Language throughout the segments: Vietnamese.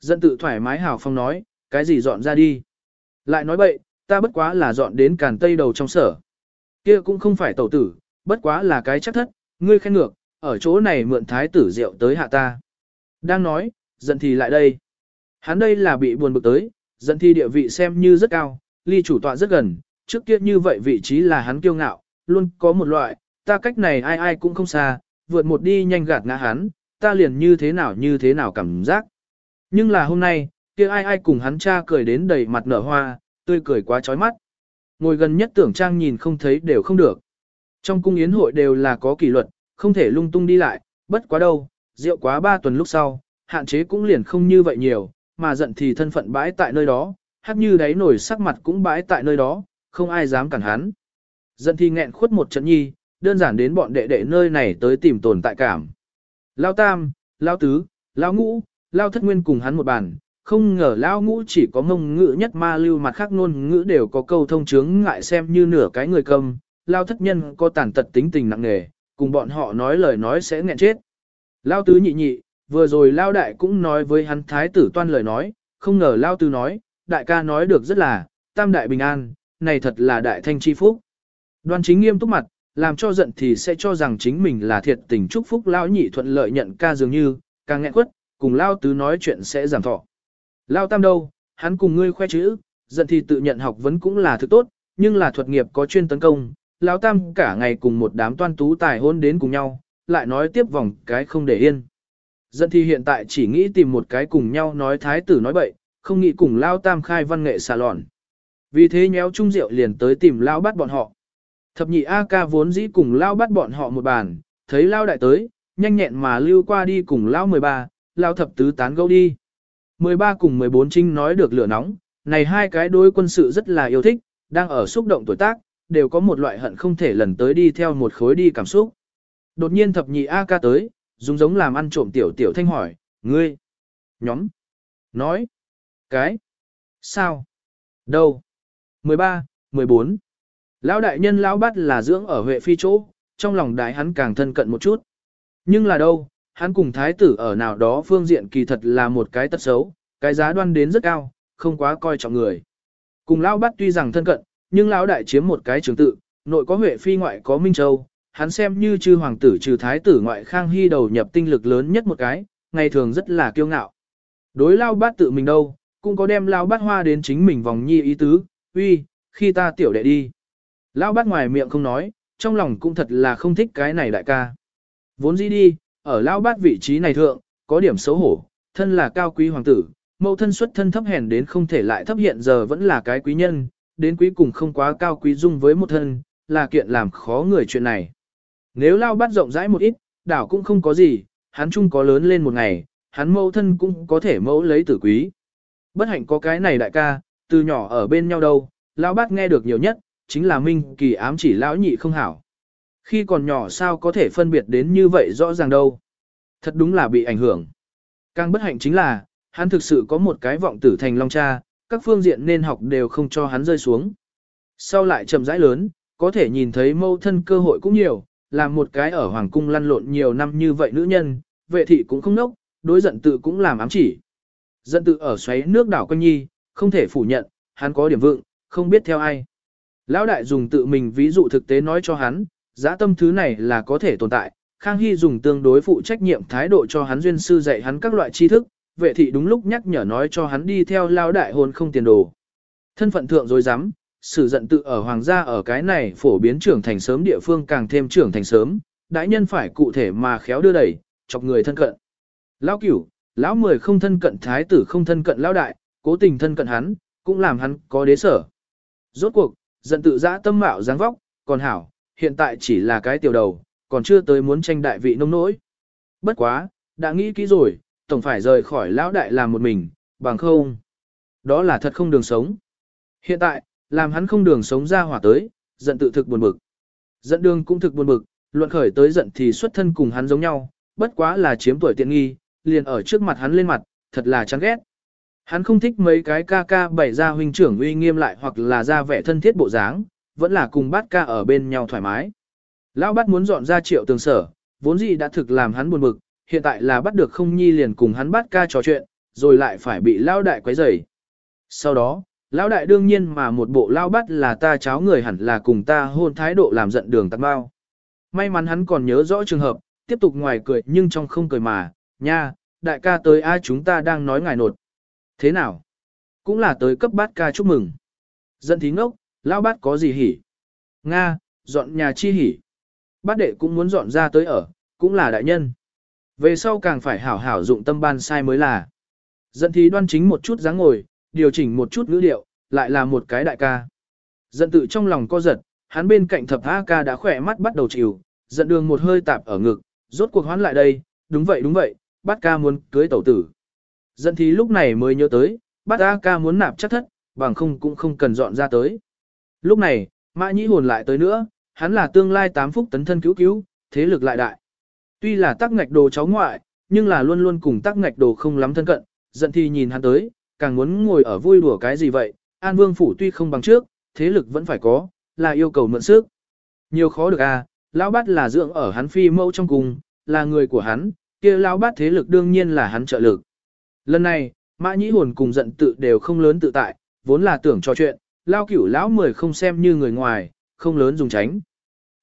Dân tự thoải mái hào phong nói, cái gì dọn ra đi. Lại nói bậy, ta bất quá là dọn đến càn tây đầu trong sở. Kia cũng không phải tẩu tử, bất quá là cái chắc thất, ngươi khen ngược, ở chỗ này mượn thái tử rượu tới hạ ta. Đang nói, giận thì lại đây. Hắn đây là bị buồn bực tới, giận thì địa vị xem như rất cao, ly chủ tọa rất gần, trước kia như vậy vị trí là hắn kiêu ngạo, luôn có một loại, ta cách này ai ai cũng không xa, vượt một đi nhanh gạt ngã hắn, ta liền như thế nào như thế nào cảm giác. Nhưng là hôm nay, kia ai ai cùng hắn cha cười đến đầy mặt nở hoa, tươi cười quá chói mắt. Ngồi gần nhất tưởng trang nhìn không thấy đều không được. Trong cung yến hội đều là có kỷ luật, không thể lung tung đi lại, bất quá đâu, rượu quá ba tuần lúc sau, hạn chế cũng liền không như vậy nhiều, mà giận thì thân phận bãi tại nơi đó, hát như đáy nổi sắc mặt cũng bãi tại nơi đó, không ai dám cản hắn. Giận thì nghẹn khuất một trận nhi, đơn giản đến bọn đệ đệ nơi này tới tìm tồn tại cảm. Lao tam, lao tứ, lao ngũ, lao thất nguyên cùng hắn một bàn, không ngờ lao ngũ chỉ có ngôn ngữ nhất ma lưu mặt khác ngôn ngữ đều có câu thông chướng ngại xem như nửa cái người cầm, lao thất nhân có tàn tật tính tình nặng nề, cùng bọn họ nói lời nói sẽ nghẹn chết. Lao tứ nhị nhị, vừa rồi lao đại cũng nói với hắn thái tử toan lời nói, không ngờ lao tứ nói, đại ca nói được rất là, tam đại bình an, này thật là đại thanh chi phúc. Đoan chính nghiêm túc mặt, làm cho giận thì sẽ cho rằng chính mình là thiệt tình chúc phúc lao nhị thuận lợi nhận ca dường như, càng nghẹn quất, cùng lao tứ nói chuyện sẽ giảm thọ. Lao tam đâu, hắn cùng ngươi khoe chữ, giận thì tự nhận học vấn cũng là thứ tốt, nhưng là thuật nghiệp có chuyên tấn công, lao tam cả ngày cùng một đám toan tú tài hôn đến cùng nhau, lại nói tiếp vòng cái không để yên. Giận thì hiện tại chỉ nghĩ tìm một cái cùng nhau nói thái tử nói bậy, không nghĩ cùng lao tam khai văn nghệ xà lòn. Vì thế nhéo chung rượu liền tới tìm lao bắt bọn họ. Thập nhị A ca vốn dĩ cùng lao bắt bọn họ một bàn, thấy lao đại tới, nhanh nhẹn mà lưu qua đi cùng lao 13, lao thập tứ tán gẫu đi. 13 cùng 14 trinh nói được lửa nóng, này hai cái đối quân sự rất là yêu thích, đang ở xúc động tuổi tác, đều có một loại hận không thể lần tới đi theo một khối đi cảm xúc. Đột nhiên thập nhị A ca tới, dùng giống làm ăn trộm tiểu tiểu thanh hỏi, ngươi, nhóm, nói, cái, sao, đâu, 13, 14. Lão đại nhân lão bắt là dưỡng ở Huệ Phi chỗ, trong lòng đại hắn càng thân cận một chút. Nhưng là đâu, hắn cùng thái tử ở nào đó phương diện kỳ thật là một cái tật xấu, cái giá đoan đến rất cao, không quá coi trọng người. Cùng lão bắt tuy rằng thân cận, nhưng lão đại chiếm một cái trường tự, nội có Huệ Phi ngoại có Minh Châu, hắn xem như chư hoàng tử trừ thái tử ngoại khang hy đầu nhập tinh lực lớn nhất một cái, ngày thường rất là kiêu ngạo. Đối lao bát tự mình đâu, cũng có đem lao bát hoa đến chính mình vòng nhi ý tứ, uy, khi ta tiểu đệ đi. Lão bát ngoài miệng không nói, trong lòng cũng thật là không thích cái này đại ca. Vốn dĩ đi, ở lão bát vị trí này thượng, có điểm xấu hổ, thân là cao quý hoàng tử, mẫu thân xuất thân thấp hèn đến không thể lại thấp hiện giờ vẫn là cái quý nhân, đến quý cùng không quá cao quý dung với một thân, là kiện làm khó người chuyện này. Nếu lao bát rộng rãi một ít, đảo cũng không có gì, hắn chung có lớn lên một ngày, hắn mẫu thân cũng có thể mẫu lấy tử quý. Bất hạnh có cái này đại ca, từ nhỏ ở bên nhau đâu, Lão bát nghe được nhiều nhất, chính là Minh Kỳ ám chỉ lão nhị không hảo. Khi còn nhỏ sao có thể phân biệt đến như vậy rõ ràng đâu. Thật đúng là bị ảnh hưởng. Càng bất hạnh chính là, hắn thực sự có một cái vọng tử thành long cha, các phương diện nên học đều không cho hắn rơi xuống. Sau lại chậm rãi lớn, có thể nhìn thấy mâu thân cơ hội cũng nhiều, làm một cái ở hoàng cung lăn lộn nhiều năm như vậy nữ nhân, vệ thị cũng không nốc, đối giận tự cũng làm ám chỉ. Giận tự ở xoáy nước đảo quanh nhi, không thể phủ nhận, hắn có điểm vượng, không biết theo ai. Lão đại dùng tự mình ví dụ thực tế nói cho hắn, giã tâm thứ này là có thể tồn tại. Khang Hy dùng tương đối phụ trách nhiệm thái độ cho hắn duyên sư dạy hắn các loại tri thức, vệ thị đúng lúc nhắc nhở nói cho hắn đi theo lao đại hôn không tiền đồ. Thân phận thượng rồi dám, sự giận tự ở hoàng gia ở cái này phổ biến trưởng thành sớm địa phương càng thêm trưởng thành sớm, đại nhân phải cụ thể mà khéo đưa đẩy, chọc người thân cận. Lão cửu, lão mười không thân cận thái tử không thân cận lão đại, cố tình thân cận hắn, cũng làm hắn có đế sở. Rốt cuộc, giận tự giã tâm mạo dáng vóc, còn hảo, hiện tại chỉ là cái tiểu đầu, còn chưa tới muốn tranh đại vị nông nỗi. Bất quá, đã nghĩ kỹ rồi, tổng phải rời khỏi lão đại làm một mình, bằng không. Đó là thật không đường sống. Hiện tại, làm hắn không đường sống ra hỏa tới, giận tự thực buồn bực. Giận đường cũng thực buồn bực, luận khởi tới giận thì xuất thân cùng hắn giống nhau, bất quá là chiếm tuổi tiện nghi, liền ở trước mặt hắn lên mặt, thật là chán ghét. Hắn không thích mấy cái ca ca bày ra huynh trưởng uy nghiêm lại hoặc là ra vẻ thân thiết bộ dáng, vẫn là cùng bát ca ở bên nhau thoải mái. Lão bát muốn dọn ra triệu tường sở, vốn dĩ đã thực làm hắn buồn bực, hiện tại là bắt được không nhi liền cùng hắn bát ca trò chuyện, rồi lại phải bị lão đại quấy rầy. Sau đó, lão đại đương nhiên mà một bộ lao bắt là ta cháo người hẳn là cùng ta hôn thái độ làm giận đường tắc bao. May mắn hắn còn nhớ rõ trường hợp, tiếp tục ngoài cười nhưng trong không cười mà, nha, đại ca tới ai chúng ta đang nói ngài nột. Thế nào? Cũng là tới cấp bát ca chúc mừng. Dân thí ngốc, lão bát có gì hỉ? Nga, dọn nhà chi hỉ. Bát đệ cũng muốn dọn ra tới ở, cũng là đại nhân. Về sau càng phải hảo hảo dụng tâm ban sai mới là. Dận thí đoan chính một chút dáng ngồi, điều chỉnh một chút ngữ điệu, lại là một cái đại ca. Dận tự trong lòng co giật, hắn bên cạnh thập A ca đã khỏe mắt bắt đầu chịu, giận đường một hơi tạp ở ngực, rốt cuộc hoán lại đây, đúng vậy đúng vậy, bát ca muốn cưới tẩu tử. Dận thí lúc này mới nhớ tới, bát A ca muốn nạp chắc thất, bằng không cũng không cần dọn ra tới. Lúc này, mã nhĩ hồn lại tới nữa, hắn là tương lai tám phúc tấn thân cứu cứu, thế lực lại đại. Tuy là tắc ngạch đồ cháu ngoại, nhưng là luôn luôn cùng tắc ngạch đồ không lắm thân cận, giận thì nhìn hắn tới, càng muốn ngồi ở vui đùa cái gì vậy, An Vương Phủ tuy không bằng trước, thế lực vẫn phải có, là yêu cầu mượn sức. Nhiều khó được à, lão bát là dưỡng ở hắn phi mẫu trong cùng, là người của hắn, kia lão bát thế lực đương nhiên là hắn trợ lực. Lần này, mã nhĩ hồn cùng giận tự đều không lớn tự tại, vốn là tưởng trò chuyện, lao cửu lão mười không xem như người ngoài, không lớn dùng tránh.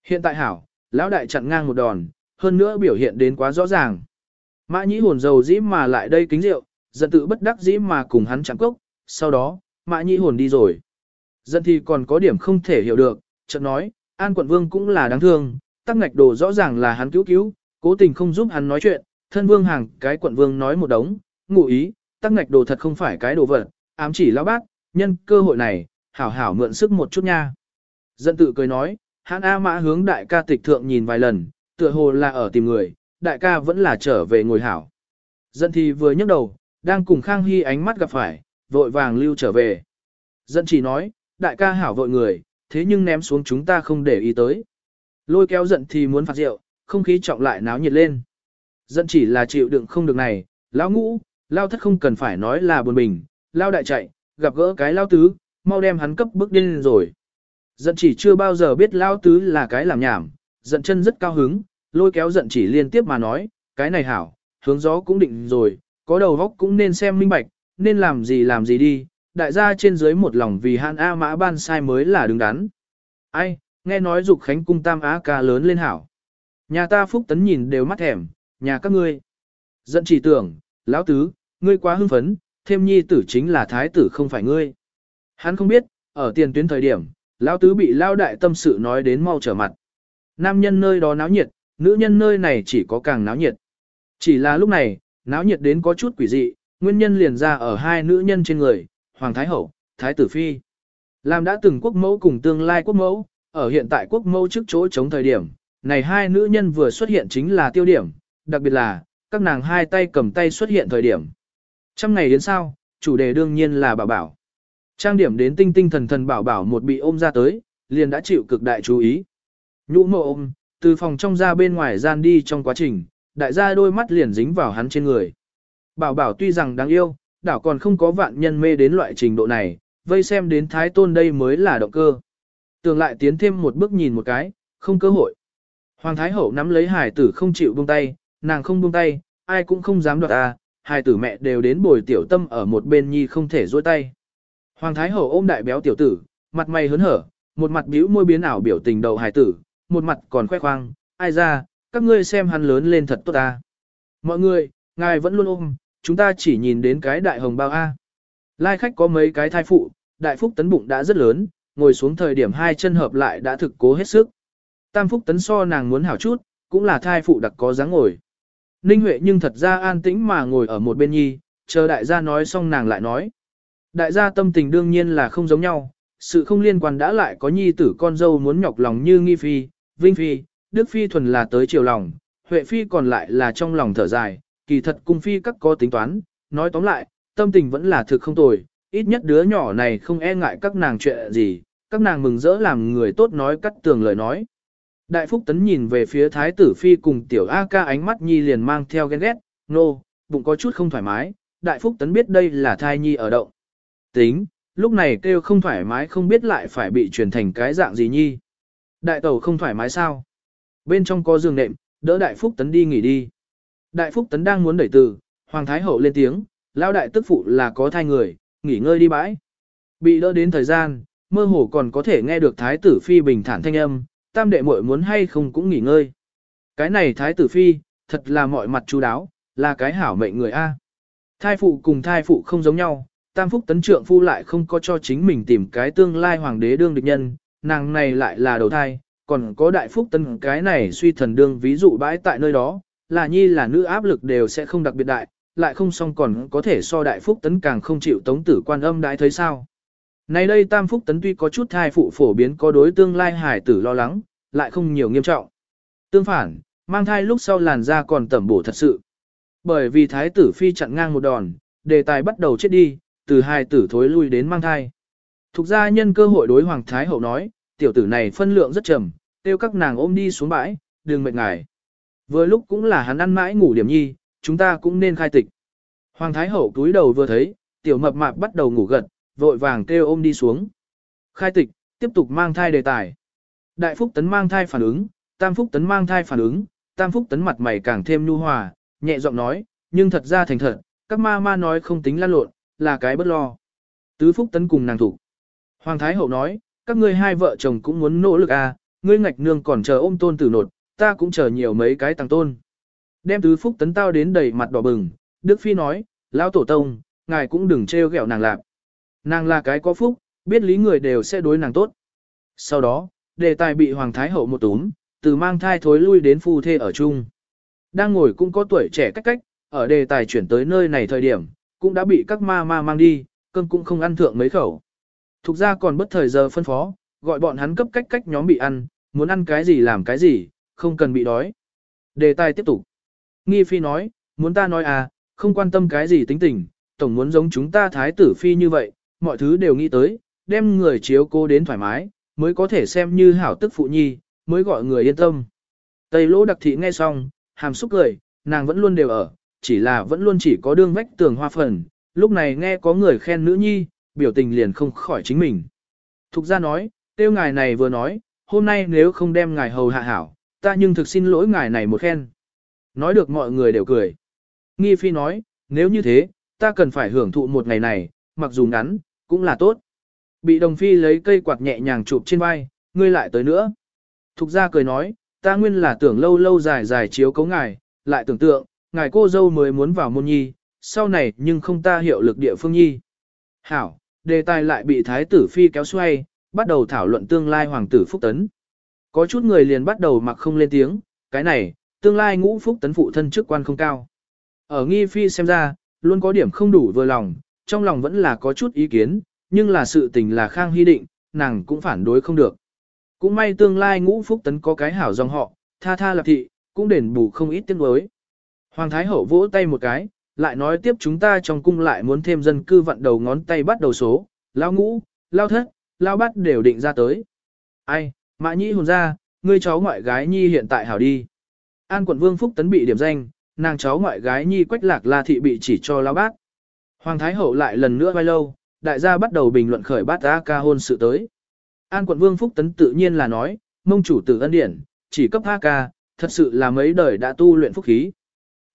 Hiện tại hảo, lão đại chặn ngang một đòn, hơn nữa biểu hiện đến quá rõ ràng. Mã nhĩ hồn dầu dĩ mà lại đây kính rượu, giận tự bất đắc dĩ mà cùng hắn chạm cốc, sau đó, mã nhĩ hồn đi rồi. Dân thì còn có điểm không thể hiểu được, chợt nói, An quận vương cũng là đáng thương, tắc ngạch đồ rõ ràng là hắn cứu cứu, cố tình không giúp hắn nói chuyện, thân vương hàng cái quận vương nói một đống, ngụ ý, tắc ngạch đồ thật không phải cái đồ vật, ám chỉ lão bác, nhân cơ hội này, hảo hảo mượn sức một chút nha. Dân tự cười nói, hắn A mã hướng đại ca tịch thượng nhìn vài lần, tựa hồ là ở tìm người, đại ca vẫn là trở về ngồi hảo. Dân thì vừa nhấc đầu, đang cùng Khang Hy ánh mắt gặp phải, vội vàng lưu trở về. Dân chỉ nói, đại ca hảo vội người, thế nhưng ném xuống chúng ta không để ý tới. Lôi kéo giận thì muốn phạt rượu, không khí trọng lại náo nhiệt lên. Dân chỉ là chịu đựng không được này, lão ngũ, lao thất không cần phải nói là buồn bình, lao đại chạy, gặp gỡ cái lao tứ, mau đem hắn cấp bước điên rồi. Giận chỉ chưa bao giờ biết lao tứ là cái làm nhảm, giận chân rất cao hứng, lôi kéo giận chỉ liên tiếp mà nói, cái này hảo, hướng gió cũng định rồi, có đầu vóc cũng nên xem minh bạch, nên làm gì làm gì đi, đại gia trên dưới một lòng vì hạn A mã ban sai mới là đứng đắn. Ai, nghe nói dục khánh cung tam á ca lớn lên hảo. Nhà ta phúc tấn nhìn đều mắt thèm, nhà các ngươi. Giận chỉ tưởng, lão tứ, ngươi quá hưng phấn, thêm nhi tử chính là thái tử không phải ngươi. Hắn không biết, ở tiền tuyến thời điểm, lão tứ bị lao đại tâm sự nói đến mau trở mặt. Nam nhân nơi đó náo nhiệt, nữ nhân nơi này chỉ có càng náo nhiệt. Chỉ là lúc này, náo nhiệt đến có chút quỷ dị, nguyên nhân liền ra ở hai nữ nhân trên người, Hoàng Thái Hậu, Thái Tử Phi. Làm đã từng quốc mẫu cùng tương lai quốc mẫu, ở hiện tại quốc mẫu trước chỗ chống thời điểm, này hai nữ nhân vừa xuất hiện chính là tiêu điểm, đặc biệt là, các nàng hai tay cầm tay xuất hiện thời điểm. Trăm ngày đến sau, chủ đề đương nhiên là bảo bảo. Trang điểm đến tinh tinh thần thần bảo bảo một bị ôm ra tới, liền đã chịu cực đại chú ý. Nhũ mộ ôm, từ phòng trong ra bên ngoài gian đi trong quá trình, đại gia đôi mắt liền dính vào hắn trên người. Bảo bảo tuy rằng đáng yêu, đảo còn không có vạn nhân mê đến loại trình độ này, vây xem đến thái tôn đây mới là động cơ. Tường lại tiến thêm một bước nhìn một cái, không cơ hội. Hoàng Thái Hậu nắm lấy hải tử không chịu buông tay, nàng không buông tay, ai cũng không dám đoạt à, hải tử mẹ đều đến bồi tiểu tâm ở một bên nhi không thể dôi tay. Hoàng Thái Hậu ôm đại béo tiểu tử, mặt mày hớn hở, một mặt bĩu môi biến ảo biểu tình đầu hải tử, một mặt còn khoe khoang, ai ra, các ngươi xem hắn lớn lên thật tốt à. Mọi người, ngài vẫn luôn ôm, chúng ta chỉ nhìn đến cái đại hồng bao A. Lai khách có mấy cái thai phụ, đại phúc tấn bụng đã rất lớn, ngồi xuống thời điểm hai chân hợp lại đã thực cố hết sức. Tam phúc tấn so nàng muốn hảo chút, cũng là thai phụ đặc có dáng ngồi. Ninh Huệ nhưng thật ra an tĩnh mà ngồi ở một bên nhi, chờ đại gia nói xong nàng lại nói. Đại gia tâm tình đương nhiên là không giống nhau, sự không liên quan đã lại có nhi tử con dâu muốn nhọc lòng như nghi phi, vinh phi, đức phi thuần là tới chiều lòng, huệ phi còn lại là trong lòng thở dài, kỳ thật cung phi các có tính toán, nói tóm lại, tâm tình vẫn là thực không tồi, ít nhất đứa nhỏ này không e ngại các nàng chuyện gì, các nàng mừng rỡ làm người tốt nói cắt tường lời nói. Đại Phúc Tấn nhìn về phía Thái tử Phi cùng tiểu A ca ánh mắt nhi liền mang theo ghen ghét, nô, no, bụng có chút không thoải mái, Đại Phúc Tấn biết đây là thai nhi ở động. Tính, lúc này kêu không thoải mái không biết lại phải bị truyền thành cái dạng gì nhi. Đại tẩu không thoải mái sao? Bên trong có giường nệm, đỡ Đại Phúc Tấn đi nghỉ đi. Đại Phúc Tấn đang muốn đẩy từ, Hoàng Thái Hậu lên tiếng, lao đại tức phụ là có thai người, nghỉ ngơi đi bãi. Bị đỡ đến thời gian, mơ hồ còn có thể nghe được thái tử phi bình thản thanh âm, tam đệ muội muốn hay không cũng nghỉ ngơi. Cái này thái tử phi, thật là mọi mặt chú đáo, là cái hảo mệnh người A. Thai phụ cùng thai phụ không giống nhau, tam phúc tấn trượng phu lại không có cho chính mình tìm cái tương lai hoàng đế đương địch nhân, nàng này lại là đầu thai, còn có đại phúc tấn cái này suy thần đương ví dụ bãi tại nơi đó, là nhi là nữ áp lực đều sẽ không đặc biệt đại, lại không xong còn có thể so đại phúc tấn càng không chịu tống tử quan âm đãi thấy sao. Này đây tam phúc tấn tuy có chút thai phụ phổ biến có đối tương lai hải tử lo lắng, lại không nhiều nghiêm trọng. Tương phản, mang thai lúc sau làn da còn tẩm bổ thật sự. Bởi vì thái tử phi chặn ngang một đòn, đề tài bắt đầu chết đi, từ hai tử thối lui đến mang thai. Thục gia nhân cơ hội đối hoàng thái hậu nói, tiểu tử này phân lượng rất trầm, tiêu các nàng ôm đi xuống bãi, đừng mệt ngài. Vừa lúc cũng là hắn ăn mãi ngủ điểm nhi, chúng ta cũng nên khai tịch. Hoàng thái hậu túi đầu vừa thấy, tiểu mập mạp bắt đầu ngủ gật, vội vàng kêu ôm đi xuống. Khai tịch, tiếp tục mang thai đề tài. Đại phúc tấn mang thai phản ứng, tam phúc tấn mang thai phản ứng, tam phúc tấn mặt mày càng thêm nhu hòa, nhẹ giọng nói, nhưng thật ra thành thật, các ma ma nói không tính lan lộn, là cái bất lo. Tứ phúc tấn cùng nàng thủ. Hoàng thái hậu nói, các ngươi hai vợ chồng cũng muốn nỗ lực à, ngươi ngạch nương còn chờ ôm tôn tử nột, ta cũng chờ nhiều mấy cái tăng tôn. Đem tứ phúc tấn tao đến đầy mặt đỏ bừng, Đức Phi nói, lão tổ tông, ngài cũng đừng trêu ghẹo nàng lạc. Nàng là cái có phúc, biết lý người đều sẽ đối nàng tốt. Sau đó, đề tài bị Hoàng Thái Hậu một túm, từ mang thai thối lui đến phu thê ở chung. Đang ngồi cũng có tuổi trẻ cách cách, ở đề tài chuyển tới nơi này thời điểm, cũng đã bị các ma ma mang đi, cơm cũng không ăn thượng mấy khẩu. Thục ra còn bất thời giờ phân phó, gọi bọn hắn cấp cách cách nhóm bị ăn, muốn ăn cái gì làm cái gì, không cần bị đói. Đề tài tiếp tục. Nghi phi nói, muốn ta nói à, không quan tâm cái gì tính tình, tổng muốn giống chúng ta thái tử phi như vậy, mọi thứ đều nghĩ tới, đem người chiếu cố đến thoải mái, mới có thể xem như hảo tức phụ nhi, mới gọi người yên tâm. Tây lỗ đặc thị nghe xong, hàm xúc cười, nàng vẫn luôn đều ở, chỉ là vẫn luôn chỉ có đương vách tường hoa phần, lúc này nghe có người khen nữ nhi, biểu tình liền không khỏi chính mình. Thục ra nói, tiêu ngài này vừa nói, hôm nay nếu không đem ngài hầu hạ hảo, ta nhưng thực xin lỗi ngài này một khen. Nói được mọi người đều cười. Nghi phi nói, nếu như thế, ta cần phải hưởng thụ một ngày này, mặc dù ngắn, cũng là tốt. Bị đồng phi lấy cây quạt nhẹ nhàng chụp trên vai, ngươi lại tới nữa. Thục ra cười nói, ta nguyên là tưởng lâu lâu dài dài chiếu cấu ngài, lại tưởng tượng, ngài cô dâu mới muốn vào môn nhi, sau này nhưng không ta hiệu lực địa phương nhi. Hảo, đề tài lại bị thái tử phi kéo xoay, bắt đầu thảo luận tương lai hoàng tử Phúc Tấn. Có chút người liền bắt đầu mặc không lên tiếng, cái này, tương lai ngũ Phúc Tấn phụ thân chức quan không cao. Ở nghi phi xem ra, luôn có điểm không đủ vừa lòng, trong lòng vẫn là có chút ý kiến, nhưng là sự tình là khang hy định, nàng cũng phản đối không được. Cũng may tương lai ngũ Phúc Tấn có cái hảo dòng họ, tha tha lập thị, cũng đền bù không ít tiếng đối. Hoàng Thái Hậu vỗ tay một cái, lại nói tiếp chúng ta trong cung lại muốn thêm dân cư vận đầu ngón tay bắt đầu số, lao ngũ, lao thất, lao bắt đều định ra tới. Ai, mã nhĩ hồn ra, ngươi cháu ngoại gái nhi hiện tại hảo đi. An quận vương phúc tấn bị điểm danh, nàng cháu ngoại gái nhi quách lạc la thị bị chỉ cho lao bát. Hoàng Thái Hậu lại lần nữa vai lâu, đại gia bắt đầu bình luận khởi bát ra ca hôn sự tới. An quận vương phúc tấn tự nhiên là nói, mông chủ tử ân điển, chỉ cấp A ca, thật sự là mấy đời đã tu luyện phúc khí.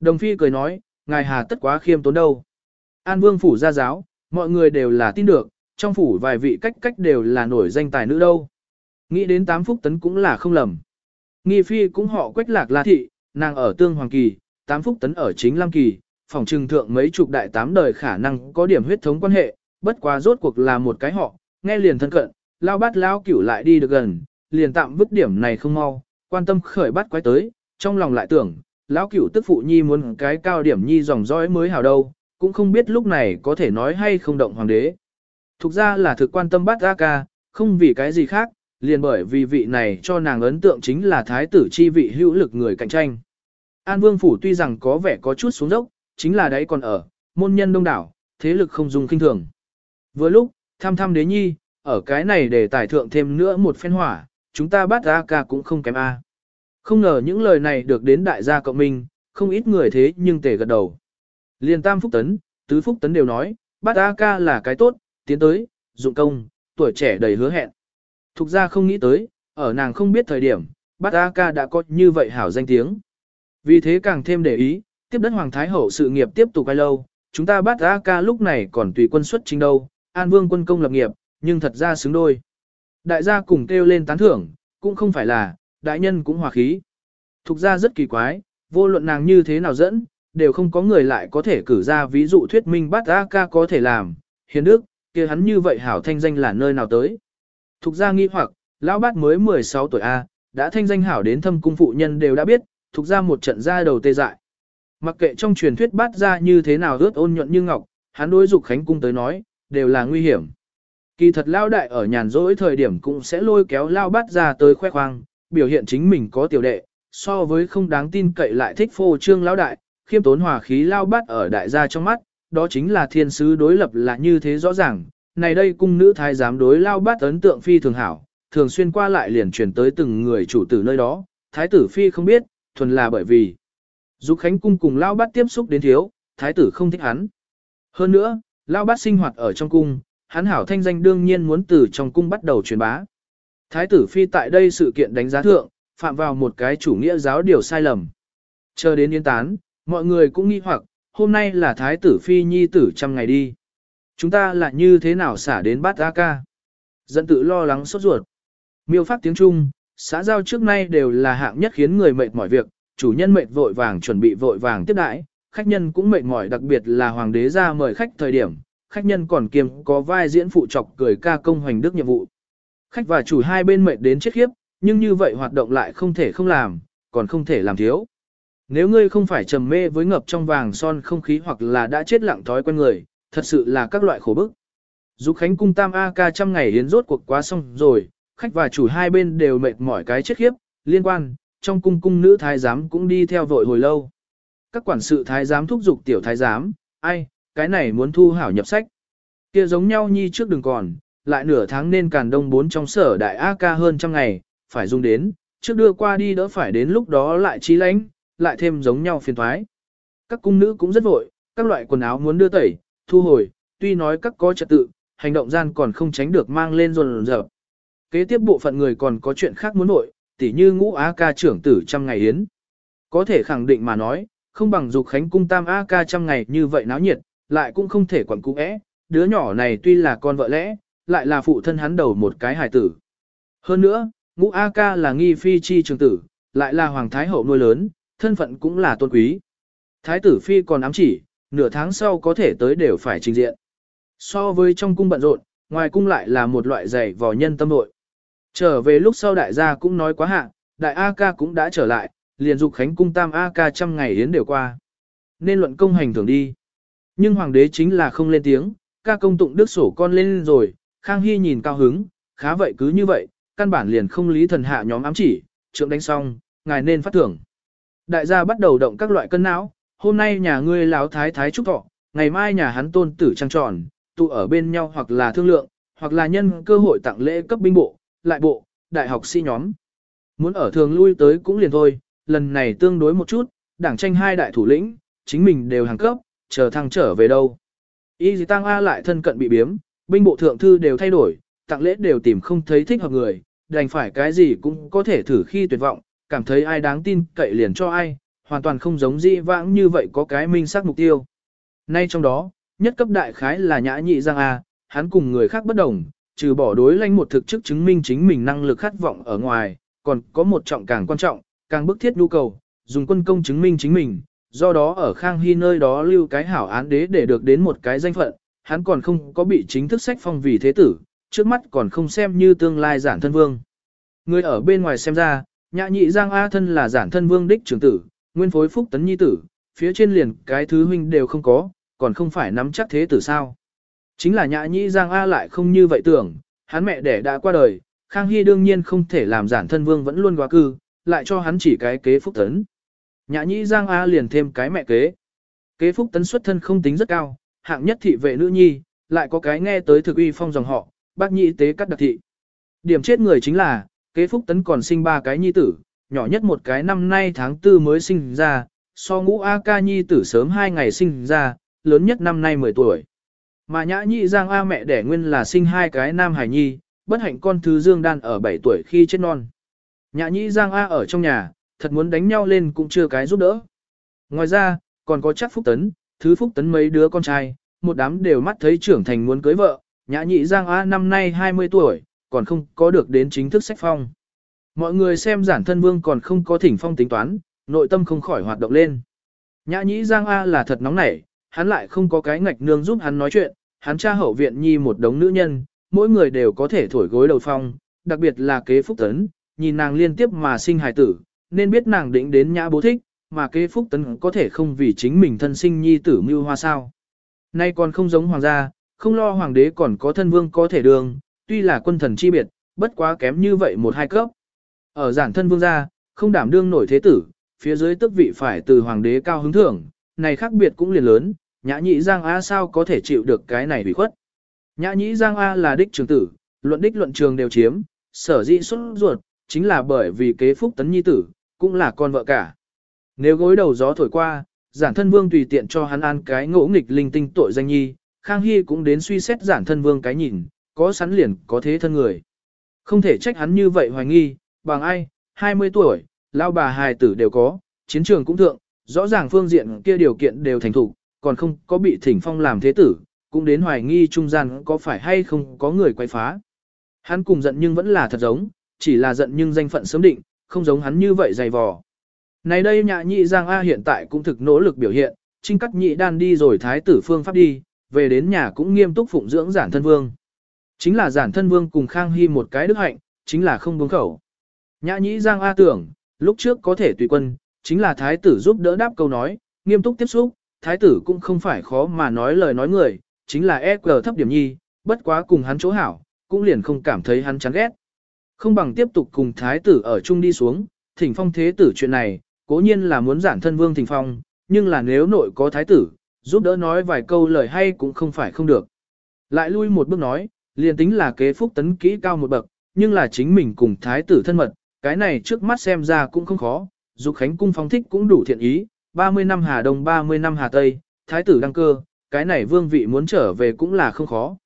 Đồng phi cười nói, ngài hà tất quá khiêm tốn đâu. An vương phủ gia giáo, mọi người đều là tin được, trong phủ vài vị cách cách đều là nổi danh tài nữ đâu. Nghĩ đến tám phúc tấn cũng là không lầm. Nghi phi cũng họ quách lạc la thị, nàng ở tương hoàng kỳ, tám phúc tấn ở chính lam kỳ, phòng trừng thượng mấy chục đại tám đời khả năng có điểm huyết thống quan hệ, bất quá rốt cuộc là một cái họ, nghe liền thân cận, lao bát lao cửu lại đi được gần, liền tạm vứt điểm này không mau, quan tâm khởi bắt quái tới, trong lòng lại tưởng, lão cửu tức phụ nhi muốn cái cao điểm nhi dòng dõi mới hào đâu, cũng không biết lúc này có thể nói hay không động hoàng đế. Thục ra là thực quan tâm bắt A ca, không vì cái gì khác, liền bởi vì vị này cho nàng ấn tượng chính là thái tử chi vị hữu lực người cạnh tranh. An Vương Phủ tuy rằng có vẻ có chút xuống dốc, chính là đấy còn ở, môn nhân đông đảo, thế lực không dùng kinh thường. Vừa lúc, tham tham đế nhi, ở cái này để tài thượng thêm nữa một phen hỏa, chúng ta bắt A ca cũng không kém A. Không ngờ những lời này được đến đại gia cộng minh, không ít người thế nhưng tề gật đầu. Liên tam phúc tấn, tứ phúc tấn đều nói, bát A ca là cái tốt, tiến tới, dụng công, tuổi trẻ đầy hứa hẹn. Thục ra không nghĩ tới, ở nàng không biết thời điểm, bát A ca đã có như vậy hảo danh tiếng. Vì thế càng thêm để ý, tiếp đất Hoàng Thái Hậu sự nghiệp tiếp tục ai lâu, chúng ta bát A ca lúc này còn tùy quân xuất chính đâu, An Vương quân công lập nghiệp, nhưng thật ra xứng đôi. Đại gia cùng kêu lên tán thưởng, cũng không phải là, đại nhân cũng hòa khí. Thục ra rất kỳ quái, vô luận nàng như thế nào dẫn, đều không có người lại có thể cử ra ví dụ thuyết minh bắt A ca có thể làm, hiền đức, kia hắn như vậy hảo thanh danh là nơi nào tới. Thục ra nghi hoặc, lão bát mới 16 tuổi A, đã thanh danh hảo đến thâm cung phụ nhân đều đã biết, thục ra một trận ra đầu tê dại. Mặc kệ trong truyền thuyết bát ra như thế nào ướt ôn nhuận như ngọc, hắn đối dục khánh cung tới nói, đều là nguy hiểm. Kỳ thật lao đại ở nhàn rỗi thời điểm cũng sẽ lôi kéo lao bát ra tới khoe khoang, biểu hiện chính mình có tiểu đệ, so với không đáng tin cậy lại thích phô trương lão đại, khiêm tốn hòa khí lao bát ở đại gia trong mắt, đó chính là thiên sứ đối lập là như thế rõ ràng. Này đây cung nữ thái giám đối lao bát ấn tượng phi thường hảo, thường xuyên qua lại liền truyền tới từng người chủ tử nơi đó, thái tử phi không biết, thuần là bởi vì Dục Khánh cung cùng lao bát tiếp xúc đến thiếu, thái tử không thích hắn. Hơn nữa, lao bát sinh hoạt ở trong cung, hắn hảo thanh danh đương nhiên muốn từ trong cung bắt đầu truyền bá. Thái tử phi tại đây sự kiện đánh giá thượng, phạm vào một cái chủ nghĩa giáo điều sai lầm. Chờ đến yên tán, mọi người cũng nghi hoặc, hôm nay là thái tử phi nhi tử trăm ngày đi. Chúng ta là như thế nào xả đến bát A ca? Dẫn tự lo lắng sốt ruột. Miêu pháp tiếng Trung, xã giao trước nay đều là hạng nhất khiến người mệt mỏi việc, chủ nhân mệt vội vàng chuẩn bị vội vàng tiếp đãi, khách nhân cũng mệt mỏi đặc biệt là hoàng đế ra mời khách thời điểm, khách nhân còn kiêm có vai diễn phụ trọc cười ca công hoành đức nhiệm vụ. Khách và chủ hai bên mệt đến chết khiếp, nhưng như vậy hoạt động lại không thể không làm, còn không thể làm thiếu. Nếu ngươi không phải trầm mê với ngập trong vàng son không khí hoặc là đã chết lặng thói quen người, thật sự là các loại khổ bức. Dục Khánh cung tam A ca trăm ngày hiến rốt cuộc quá xong rồi, khách và chủ hai bên đều mệt mỏi cái chết khiếp, liên quan, trong cung cung nữ thái giám cũng đi theo vội hồi lâu. Các quản sự thái giám thúc giục tiểu thái giám, ai, cái này muốn thu hảo nhập sách. kia giống nhau nhi trước đừng còn, lại nửa tháng nên càn đông bốn trong sở đại A ca hơn trăm ngày, phải dùng đến, trước đưa qua đi đỡ phải đến lúc đó lại trí lãnh, lại thêm giống nhau phiền thoái. Các cung nữ cũng rất vội, các loại quần áo muốn đưa tẩy, thu hồi, tuy nói các có trật tự, hành động gian còn không tránh được mang lên rồn rợp. Kế tiếp bộ phận người còn có chuyện khác muốn nội, tỉ như ngũ A ca trưởng tử trăm ngày yến. Có thể khẳng định mà nói, không bằng dục khánh cung tam A ca trăm ngày như vậy náo nhiệt, lại cũng không thể quản cung é, đứa nhỏ này tuy là con vợ lẽ, lại là phụ thân hắn đầu một cái hài tử. Hơn nữa, ngũ A ca là nghi phi chi trường tử, lại là hoàng thái hậu nuôi lớn, thân phận cũng là tôn quý. Thái tử phi còn ám chỉ, nửa tháng sau có thể tới đều phải trình diện. So với trong cung bận rộn, ngoài cung lại là một loại dày vò nhân tâm nội. Trở về lúc sau đại gia cũng nói quá hạ, đại A ca cũng đã trở lại, liền dục khánh cung tam A ca trăm ngày đến đều qua. Nên luận công hành thường đi. Nhưng hoàng đế chính là không lên tiếng, ca công tụng đức sổ con lên rồi, Khang Hy nhìn cao hứng, khá vậy cứ như vậy, căn bản liền không lý thần hạ nhóm ám chỉ, trượng đánh xong, ngài nên phát thưởng. Đại gia bắt đầu động các loại cân não, hôm nay nhà ngươi láo thái thái trúc thọ, ngày mai nhà hắn tôn tử trăng tròn, tụ ở bên nhau hoặc là thương lượng, hoặc là nhân cơ hội tặng lễ cấp binh bộ, lại bộ, đại học sĩ nhóm. Muốn ở thường lui tới cũng liền thôi, lần này tương đối một chút, đảng tranh hai đại thủ lĩnh, chính mình đều hàng cấp, chờ thăng trở về đâu. Y dì tăng A lại thân cận bị biếm, binh bộ thượng thư đều thay đổi, tặng lễ đều tìm không thấy thích hợp người, đành phải cái gì cũng có thể thử khi tuyệt vọng, cảm thấy ai đáng tin cậy liền cho ai, hoàn toàn không giống dĩ vãng như vậy có cái minh xác mục tiêu. Nay trong đó, nhất cấp đại khái là nhã nhị giang A, hắn cùng người khác bất đồng, trừ bỏ đối lãnh một thực chức chứng minh chính mình năng lực khát vọng ở ngoài, còn có một trọng càng quan trọng, càng bức thiết nhu cầu, dùng quân công chứng minh chính mình, do đó ở Khang Hy nơi đó lưu cái hảo án đế để được đến một cái danh phận, hắn còn không có bị chính thức sách phong vì thế tử, trước mắt còn không xem như tương lai giản thân vương. Người ở bên ngoài xem ra, nhã nhị Giang A thân là giản thân vương đích trưởng tử, nguyên phối phúc tấn nhi tử, phía trên liền cái thứ huynh đều không có, còn không phải nắm chắc thế tử sao. Chính là nhã nhị Giang A lại không như vậy tưởng, hắn mẹ đẻ đã qua đời, Khang Hy đương nhiên không thể làm giản thân vương vẫn luôn quá cư, lại cho hắn chỉ cái kế phúc tấn. Nhã nhị Giang A liền thêm cái mẹ kế. Kế phúc tấn xuất thân không tính rất cao, hạng nhất thị vệ nữ nhi, lại có cái nghe tới thực uy phong dòng họ, bác nhị tế cắt đặc thị. Điểm chết người chính là, kế phúc tấn còn sinh ba cái nhi tử, nhỏ nhất một cái năm nay tháng tư mới sinh ra, so ngũ A ca nhi tử sớm hai ngày sinh ra, lớn nhất năm nay 10 tuổi. Mà nhã nhị giang A mẹ đẻ nguyên là sinh hai cái nam hải nhi, bất hạnh con thứ dương đan ở 7 tuổi khi chết non. Nhã nhị giang A ở trong nhà, thật muốn đánh nhau lên cũng chưa cái giúp đỡ. Ngoài ra, còn có chắc phúc tấn, thứ phúc tấn mấy đứa con trai, một đám đều mắt thấy trưởng thành muốn cưới vợ, nhã nhị Giang A năm nay 20 tuổi, còn không có được đến chính thức sách phong. Mọi người xem giản thân vương còn không có thỉnh phong tính toán, nội tâm không khỏi hoạt động lên. Nhã nhĩ Giang A là thật nóng nảy, hắn lại không có cái ngạch nương giúp hắn nói chuyện, hắn cha hậu viện nhi một đống nữ nhân, mỗi người đều có thể thổi gối đầu phong, đặc biệt là kế phúc tấn, nhìn nàng liên tiếp mà sinh hài tử, nên biết nàng định đến nhã bố thích, mà kế phúc tấn có thể không vì chính mình thân sinh nhi tử mưu hoa sao. Nay còn không giống hoàng gia, không lo hoàng đế còn có thân vương có thể đường, tuy là quân thần chi biệt, bất quá kém như vậy một hai cấp. Ở giản thân vương gia, không đảm đương nổi thế tử, phía dưới tức vị phải từ hoàng đế cao hứng thưởng, này khác biệt cũng liền lớn, nhã nhị Giang A sao có thể chịu được cái này bị khuất. Nhã nhị Giang A là đích trường tử, luận đích luận trường đều chiếm, sở dĩ xuất ruột, chính là bởi vì kế phúc tấn nhi tử, cũng là con vợ cả. Nếu gối đầu gió thổi qua, giản thân vương tùy tiện cho hắn ăn cái ngỗ nghịch linh tinh tội danh nhi, Khang Hy cũng đến suy xét giản thân vương cái nhìn, có sắn liền có thế thân người. Không thể trách hắn như vậy hoài nghi, bằng ai, 20 tuổi, lao bà hài tử đều có, chiến trường cũng thượng, rõ ràng phương diện kia điều kiện đều thành thủ, còn không có bị thỉnh phong làm thế tử, cũng đến hoài nghi trung gian có phải hay không có người quay phá. Hắn cùng giận nhưng vẫn là thật giống, chỉ là giận nhưng danh phận sớm định, không giống hắn như vậy dày vò. Này đây nhạ nhị Giang A hiện tại cũng thực nỗ lực biểu hiện, trinh cắt nhị đan đi rồi thái tử phương pháp đi, về đến nhà cũng nghiêm túc phụng dưỡng giản thân vương. Chính là giản thân vương cùng Khang Hy một cái đức hạnh, chính là không buông khẩu. Nhã nhĩ Giang A tưởng, lúc trước có thể tùy quân, chính là thái tử giúp đỡ đáp câu nói, nghiêm túc tiếp xúc, thái tử cũng không phải khó mà nói lời nói người, chính là e EQ thấp điểm nhi, bất quá cùng hắn chỗ hảo, cũng liền không cảm thấy hắn chán ghét. Không bằng tiếp tục cùng thái tử ở chung đi xuống, thỉnh phong thế tử chuyện này, cố nhiên là muốn giản thân vương thỉnh phong, nhưng là nếu nội có thái tử, giúp đỡ nói vài câu lời hay cũng không phải không được. Lại lui một bước nói, liền tính là kế phúc tấn kỹ cao một bậc, nhưng là chính mình cùng thái tử thân mật, cái này trước mắt xem ra cũng không khó, dục khánh cung phong thích cũng đủ thiện ý, 30 năm Hà Đông 30 năm Hà Tây, thái tử đăng cơ, cái này vương vị muốn trở về cũng là không khó.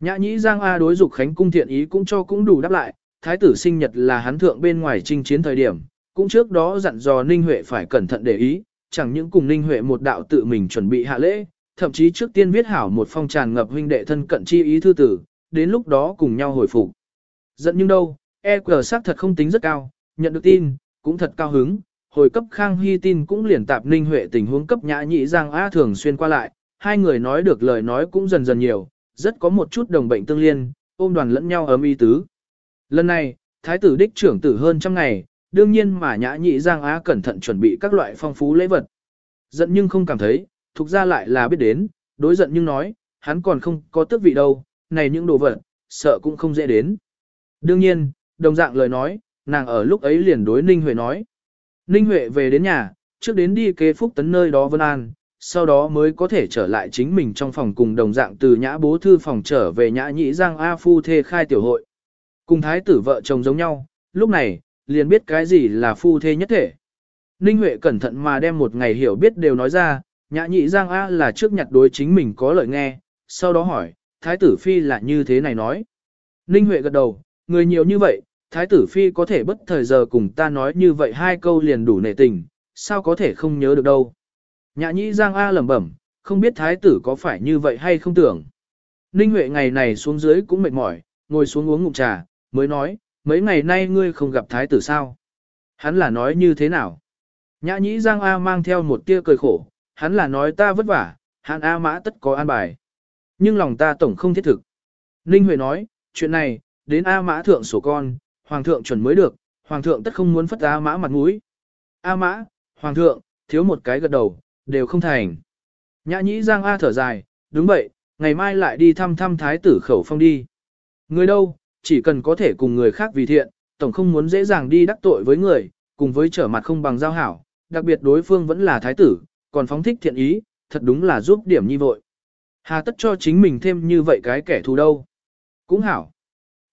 Nhã nhĩ Giang A đối dục khánh cung thiện ý cũng cho cũng đủ đáp lại, thái tử sinh nhật là hắn thượng bên ngoài chinh chiến thời điểm, cũng trước đó dặn dò Ninh Huệ phải cẩn thận để ý, chẳng những cùng Ninh Huệ một đạo tự mình chuẩn bị hạ lễ, thậm chí trước tiên viết hảo một phong tràn ngập huynh đệ thân cận chi ý thư tử, đến lúc đó cùng nhau hồi phục. Giận nhưng đâu, EQ xác thật không tính rất cao, nhận được tin, cũng thật cao hứng, hồi cấp Khang Hy tin cũng liền tạp Ninh Huệ tình huống cấp nhã nhị Giang A thường xuyên qua lại, hai người nói được lời nói cũng dần dần nhiều, rất có một chút đồng bệnh tương liên, ôm đoàn lẫn nhau ấm y tứ. Lần này, Thái tử đích trưởng tử hơn trăm ngày, đương nhiên mà nhã nhị Giang Á cẩn thận chuẩn bị các loại phong phú lễ vật. Giận nhưng không cảm thấy, thuộc ra lại là biết đến, đối giận nhưng nói, hắn còn không có tước vị đâu, này những đồ vật, sợ cũng không dễ đến. Đương nhiên, đồng dạng lời nói, nàng ở lúc ấy liền đối Ninh Huệ nói. Ninh Huệ về đến nhà, trước đến đi kế phúc tấn nơi đó Vân An, sau đó mới có thể trở lại chính mình trong phòng cùng đồng dạng từ nhã bố thư phòng trở về nhã nhị giang A Phu thê khai tiểu hội. Cùng thái tử vợ chồng giống nhau, lúc này, liền biết cái gì là phu thê nhất thể. Ninh Huệ cẩn thận mà đem một ngày hiểu biết đều nói ra, nhã nhị giang A là trước nhặt đối chính mình có lợi nghe, sau đó hỏi, thái tử phi là như thế này nói. Ninh Huệ gật đầu, người nhiều như vậy, thái tử phi có thể bất thời giờ cùng ta nói như vậy hai câu liền đủ nệ tình, sao có thể không nhớ được đâu. Nhã nhĩ Giang A lẩm bẩm, không biết thái tử có phải như vậy hay không tưởng. Ninh Huệ ngày này xuống dưới cũng mệt mỏi, ngồi xuống uống ngụm trà, mới nói, mấy ngày nay ngươi không gặp thái tử sao? Hắn là nói như thế nào? Nhã nhĩ Giang A mang theo một tia cười khổ, hắn là nói ta vất vả, hắn A mã tất có an bài. Nhưng lòng ta tổng không thiết thực. Ninh Huệ nói, chuyện này, đến A mã thượng sổ con, hoàng thượng chuẩn mới được, hoàng thượng tất không muốn phất A mã mặt mũi. A mã, hoàng thượng, thiếu một cái gật đầu, đều không thành. Nhã nhĩ Giang A thở dài, đúng vậy, ngày mai lại đi thăm thăm thái tử khẩu phong đi. Người đâu, chỉ cần có thể cùng người khác vì thiện, tổng không muốn dễ dàng đi đắc tội với người, cùng với trở mặt không bằng giao hảo, đặc biệt đối phương vẫn là thái tử, còn phóng thích thiện ý, thật đúng là giúp điểm nhi vội. Hà tất cho chính mình thêm như vậy cái kẻ thù đâu. Cũng hảo.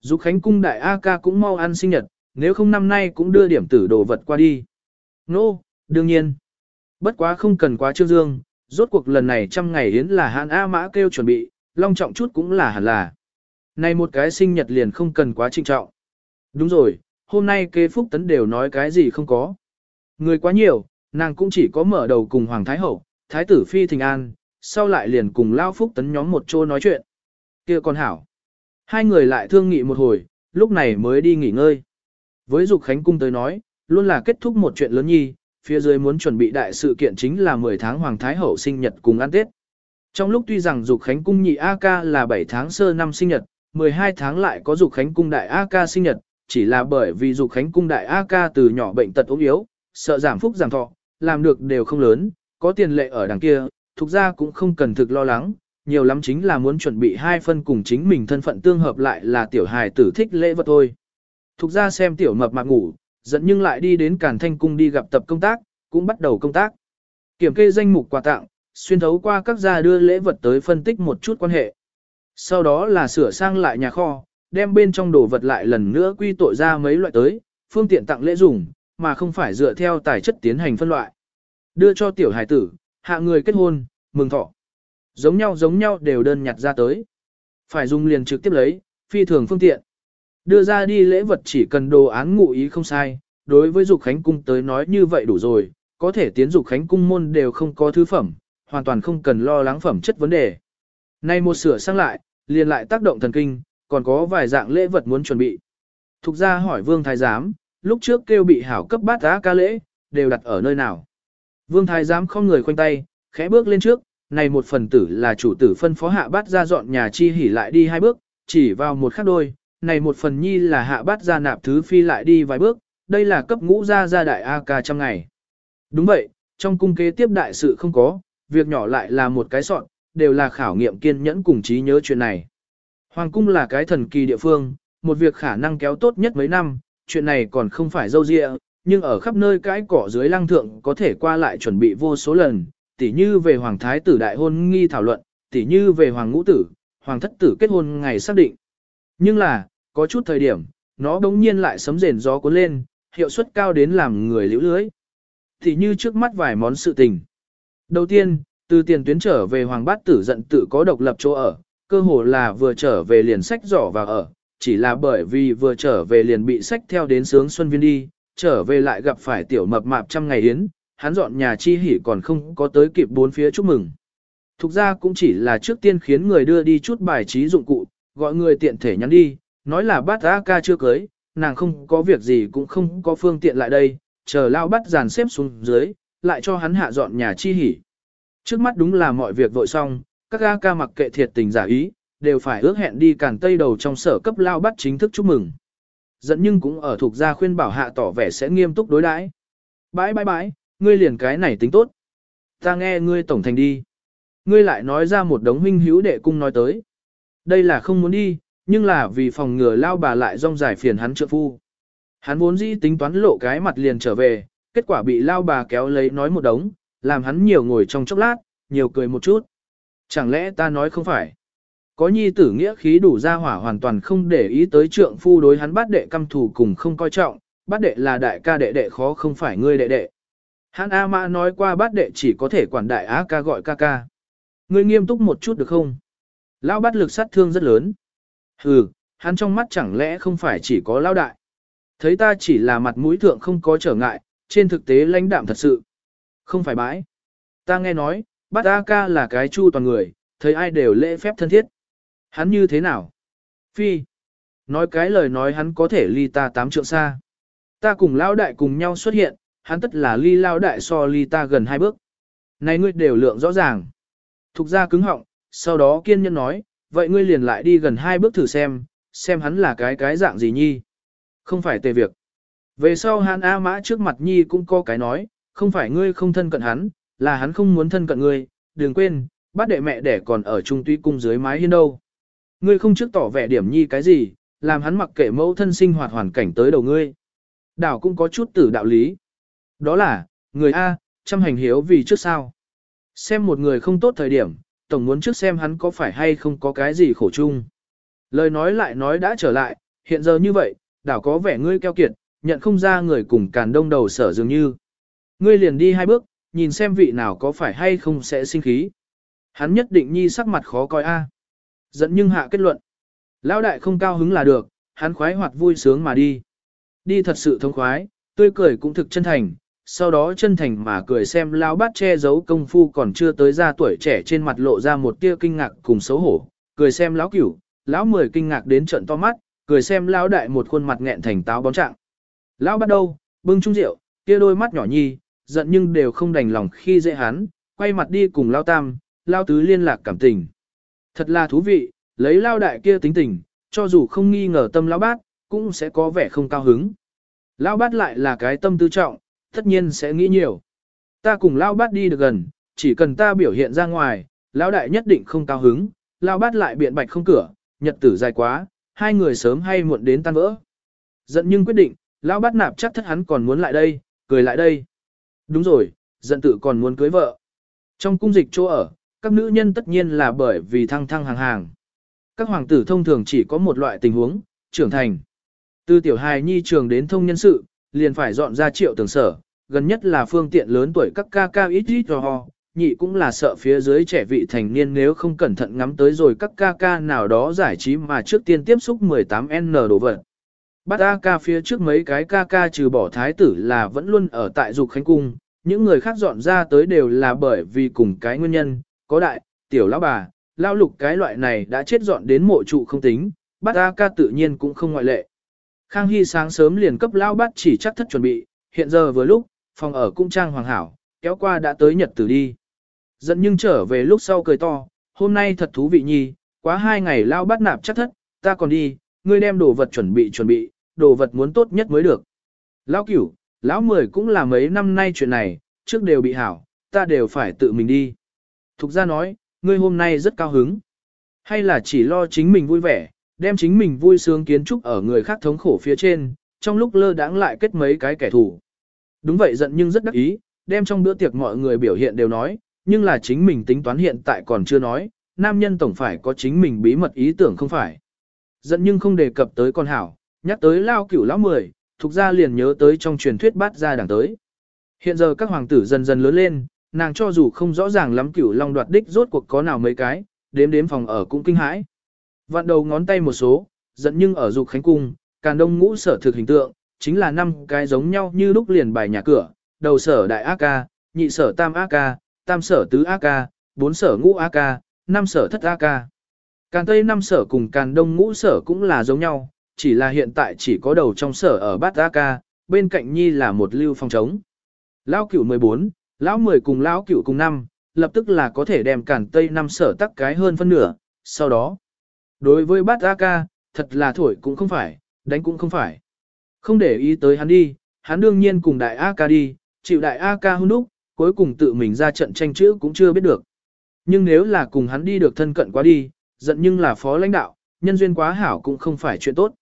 Dục Khánh cung đại A ca cũng mau ăn sinh nhật, nếu không năm nay cũng đưa điểm tử đồ vật qua đi. Nô, no, đương nhiên. Bất quá không cần quá trương dương, rốt cuộc lần này trăm ngày yến là hạn A mã kêu chuẩn bị, long trọng chút cũng là hẳn là. Này một cái sinh nhật liền không cần quá trinh trọng. Đúng rồi, hôm nay kế phúc tấn đều nói cái gì không có. Người quá nhiều, nàng cũng chỉ có mở đầu cùng Hoàng Thái Hậu, Thái tử Phi Thình An, sau lại liền cùng Lao Phúc Tấn nhóm một chỗ nói chuyện. kia con hảo. Hai người lại thương nghị một hồi, lúc này mới đi nghỉ ngơi. Với Dục Khánh Cung tới nói, luôn là kết thúc một chuyện lớn nhi, phía dưới muốn chuẩn bị đại sự kiện chính là 10 tháng Hoàng Thái Hậu sinh nhật cùng ăn Tết. Trong lúc tuy rằng Dục Khánh Cung nhị A ca là 7 tháng sơ năm sinh nhật, 12 tháng lại có Dục Khánh Cung đại A ca sinh nhật, chỉ là bởi vì Dục Khánh Cung đại A ca từ nhỏ bệnh tật ốm yếu, sợ giảm phúc giảm thọ, làm được đều không lớn, có tiền lệ ở đằng kia, thuộc ra cũng không cần thực lo lắng, nhiều lắm chính là muốn chuẩn bị hai phân cùng chính mình thân phận tương hợp lại là tiểu hài tử thích lễ vật thôi. Thục ra xem tiểu mập mạc ngủ, giận nhưng lại đi đến Càn Thanh Cung đi gặp tập công tác, cũng bắt đầu công tác. Kiểm kê danh mục quà tặng, xuyên thấu qua các gia đưa lễ vật tới phân tích một chút quan hệ. Sau đó là sửa sang lại nhà kho, đem bên trong đồ vật lại lần nữa quy tội ra mấy loại tới, phương tiện tặng lễ dùng, mà không phải dựa theo tài chất tiến hành phân loại. Đưa cho tiểu hải tử, hạ người kết hôn, mừng thọ. Giống nhau giống nhau đều đơn nhặt ra tới. Phải dùng liền trực tiếp lấy, phi thường phương tiện. Đưa ra đi lễ vật chỉ cần đồ án ngụ ý không sai, đối với dục khánh cung tới nói như vậy đủ rồi, có thể tiến dục khánh cung môn đều không có thứ phẩm, hoàn toàn không cần lo lắng phẩm chất vấn đề. Nay một sửa sang lại, liền lại tác động thần kinh, còn có vài dạng lễ vật muốn chuẩn bị. Thục ra hỏi vương thái giám, lúc trước kêu bị hảo cấp bát giá ca lễ, đều đặt ở nơi nào. Vương thái giám không người khoanh tay, khẽ bước lên trước, này một phần tử là chủ tử phân phó hạ bát ra dọn nhà chi hỉ lại đi hai bước, chỉ vào một khắc đôi, này một phần nhi là hạ bát ra nạp thứ phi lại đi vài bước, đây là cấp ngũ ra ra đại A ca trăm ngày. Đúng vậy, trong cung kế tiếp đại sự không có, việc nhỏ lại là một cái soạn, đều là khảo nghiệm kiên nhẫn cùng trí nhớ chuyện này. Hoàng cung là cái thần kỳ địa phương, một việc khả năng kéo tốt nhất mấy năm, chuyện này còn không phải dâu dịa, nhưng ở khắp nơi cái cỏ dưới lăng thượng có thể qua lại chuẩn bị vô số lần, tỉ như về hoàng thái tử đại hôn nghi thảo luận, tỉ như về hoàng ngũ tử, hoàng thất tử kết hôn ngày xác định. Nhưng là, có chút thời điểm, nó bỗng nhiên lại sấm rền gió cuốn lên, hiệu suất cao đến làm người liễu lưới. Tỉ như trước mắt vài món sự tình. Đầu tiên, từ tiền tuyến trở về hoàng bát tử giận tự có độc lập chỗ ở, cơ hồ là vừa trở về liền sách giỏ vào ở, chỉ là bởi vì vừa trở về liền bị sách theo đến sướng xuân viên đi, trở về lại gặp phải tiểu mập mạp trăm ngày yến, hắn dọn nhà chi hỉ còn không có tới kịp bốn phía chúc mừng. Thục ra cũng chỉ là trước tiên khiến người đưa đi chút bài trí dụng cụ, gọi người tiện thể nhắn đi, nói là bát A ca chưa cưới, nàng không có việc gì cũng không có phương tiện lại đây, chờ lao bắt dàn xếp xuống dưới, lại cho hắn hạ dọn nhà chi hỉ. Trước mắt đúng là mọi việc vội xong, các ga ca mặc kệ thiệt tình giả ý, đều phải ước hẹn đi cản tây đầu trong sở cấp lao bắt chính thức chúc mừng. Dẫn nhưng cũng ở thuộc gia khuyên bảo hạ tỏ vẻ sẽ nghiêm túc đối đãi. Bãi bãi bãi, ngươi liền cái này tính tốt. Ta nghe ngươi tổng thành đi. Ngươi lại nói ra một đống huynh hữu đệ cung nói tới. Đây là không muốn đi, nhưng là vì phòng ngừa lao bà lại rong dài phiền hắn trượng phu. Hắn vốn dĩ tính toán lộ cái mặt liền trở về, kết quả bị lao bà kéo lấy nói một đống, làm hắn nhiều ngồi trong chốc lát, nhiều cười một chút. Chẳng lẽ ta nói không phải? Có nhi tử nghĩa khí đủ ra hỏa hoàn toàn không để ý tới trượng phu đối hắn bát đệ căm thù cùng không coi trọng, bát đệ là đại ca đệ đệ khó không phải ngươi đệ đệ. Hắn A Mã nói qua bát đệ chỉ có thể quản đại Á ca gọi ca ca. Ngươi nghiêm túc một chút được không? Lão bát lực sát thương rất lớn. Hừ, hắn trong mắt chẳng lẽ không phải chỉ có lão đại. Thấy ta chỉ là mặt mũi thượng không có trở ngại, trên thực tế lãnh đạm thật sự. Không phải bãi. Ta nghe nói, bát A ca là cái chu toàn người, thấy ai đều lễ phép thân thiết. Hắn như thế nào? Phi. Nói cái lời nói hắn có thể ly ta tám trượng xa. Ta cùng lão đại cùng nhau xuất hiện, hắn tất là ly lão đại so ly ta gần hai bước. Này ngươi đều lượng rõ ràng. Thục ra cứng họng, sau đó kiên nhẫn nói, vậy ngươi liền lại đi gần hai bước thử xem, xem hắn là cái cái dạng gì nhi. Không phải tề việc. Về sau hắn A mã trước mặt nhi cũng có cái nói, không phải ngươi không thân cận hắn, là hắn không muốn thân cận ngươi, đừng quên, bát đệ mẹ đẻ còn ở trung tuy cung dưới mái hiên đâu. Ngươi không trước tỏ vẻ điểm nhi cái gì, làm hắn mặc kệ mẫu thân sinh hoạt hoàn cảnh tới đầu ngươi. Đảo cũng có chút tử đạo lý. Đó là, người A, chăm hành hiếu vì trước sao. Xem một người không tốt thời điểm, tổng muốn trước xem hắn có phải hay không có cái gì khổ chung. Lời nói lại nói đã trở lại, hiện giờ như vậy, đảo có vẻ ngươi keo kiệt, nhận không ra người cùng càn đông đầu sở dường như. Ngươi liền đi hai bước, nhìn xem vị nào có phải hay không sẽ sinh khí. Hắn nhất định nhi sắc mặt khó coi a. À. Dẫn nhưng hạ kết luận. Lão đại không cao hứng là được, hắn khoái hoạt vui sướng mà đi. Đi thật sự thông khoái, tươi cười cũng thực chân thành, sau đó chân thành mà cười xem lão bát che giấu công phu còn chưa tới ra tuổi trẻ trên mặt lộ ra một tia kinh ngạc cùng xấu hổ, cười xem lão cửu, lão mười kinh ngạc đến trận to mắt, cười xem lão đại một khuôn mặt nghẹn thành táo bóng trạng. Lão bắt đầu, bưng chung rượu, kia đôi mắt nhỏ nhi, giận nhưng đều không đành lòng khi dễ hắn, quay mặt đi cùng lão tam, lão tứ liên lạc cảm tình. Thật là thú vị, lấy lão đại kia tính tình, cho dù không nghi ngờ tâm lão bát, cũng sẽ có vẻ không cao hứng. Lão bát lại là cái tâm tư trọng, tất nhiên sẽ nghĩ nhiều. Ta cùng lão bát đi được gần, chỉ cần ta biểu hiện ra ngoài, lão đại nhất định không cao hứng, lão bát lại biện bạch không cửa, nhật tử dài quá, hai người sớm hay muộn đến tan vỡ. Giận nhưng quyết định, lão bát nạp chắc thất hắn còn muốn lại đây, cười lại đây. Đúng rồi, giận tự còn muốn cưới vợ. Trong cung dịch chỗ ở, các nữ nhân tất nhiên là bởi vì thăng thăng hàng hàng. Các hoàng tử thông thường chỉ có một loại tình huống, trưởng thành. Từ tiểu hài nhi trường đến thông nhân sự, liền phải dọn ra triệu tường sở, gần nhất là phương tiện lớn tuổi các ca ca ít ít cho ho, nhị cũng là sợ phía dưới trẻ vị thành niên nếu không cẩn thận ngắm tới rồi các ca ca nào đó giải trí mà trước tiên tiếp xúc 18N đồ vật. Bắt A ca phía trước mấy cái ca ca trừ bỏ thái tử là vẫn luôn ở tại dục khánh cung, những người khác dọn ra tới đều là bởi vì cùng cái nguyên nhân, có đại, tiểu lão bà, lao lục cái loại này đã chết dọn đến mộ trụ không tính, bắt A ca tự nhiên cũng không ngoại lệ. Khang Hy sáng sớm liền cấp lao bắt chỉ chắc thất chuẩn bị, hiện giờ vừa lúc, phòng ở cung trang hoàng hảo, kéo qua đã tới nhật tử đi. Dẫn nhưng trở về lúc sau cười to, hôm nay thật thú vị nhi, quá hai ngày lao bắt nạp chắc thất, ta còn đi, ngươi đem đồ vật chuẩn bị chuẩn bị, đồ vật muốn tốt nhất mới được. Lão cửu, lão mười cũng là mấy năm nay chuyện này, trước đều bị hảo, ta đều phải tự mình đi. Thục ra nói, ngươi hôm nay rất cao hứng. Hay là chỉ lo chính mình vui vẻ, đem chính mình vui sướng kiến trúc ở người khác thống khổ phía trên, trong lúc lơ đãng lại kết mấy cái kẻ thù. Đúng vậy giận nhưng rất đắc ý, đem trong bữa tiệc mọi người biểu hiện đều nói, nhưng là chính mình tính toán hiện tại còn chưa nói, nam nhân tổng phải có chính mình bí mật ý tưởng không phải. Giận nhưng không đề cập tới con hảo, nhắc tới lao cửu lão mười, thuộc ra liền nhớ tới trong truyền thuyết bát ra đảng tới. Hiện giờ các hoàng tử dần dần lớn lên, nàng cho dù không rõ ràng lắm cửu long đoạt đích rốt cuộc có nào mấy cái, đếm đếm phòng ở cũng kinh hãi. Vạn đầu ngón tay một số, giận nhưng ở dục khánh cung, càn đông ngũ sở thực hình tượng, chính là năm cái giống nhau như lúc liền bài nhà cửa, đầu sở đại ác ca, nhị sở tam ác ca, tam sở tứ ác ca, bốn sở ngũ ác ca, năm sở thất ác ca. Càn tây năm sở cùng càn đông ngũ sở cũng là giống nhau, chỉ là hiện tại chỉ có đầu trong sở ở bát ca, bên cạnh nhi là một lưu phòng trống. Lão cửu 14, lão 10 cùng lão cửu cùng năm lập tức là có thể đem cản tây năm sở tắc cái hơn phân nửa, sau đó. Đối với bát ca, thật là thổi cũng không phải, đánh cũng không phải. Không để ý tới hắn đi, hắn đương nhiên cùng đại A ca đi, chịu đại A ca hôn đúc, cuối cùng tự mình ra trận tranh chữ cũng chưa biết được. Nhưng nếu là cùng hắn đi được thân cận quá đi, giận nhưng là phó lãnh đạo, nhân duyên quá hảo cũng không phải chuyện tốt.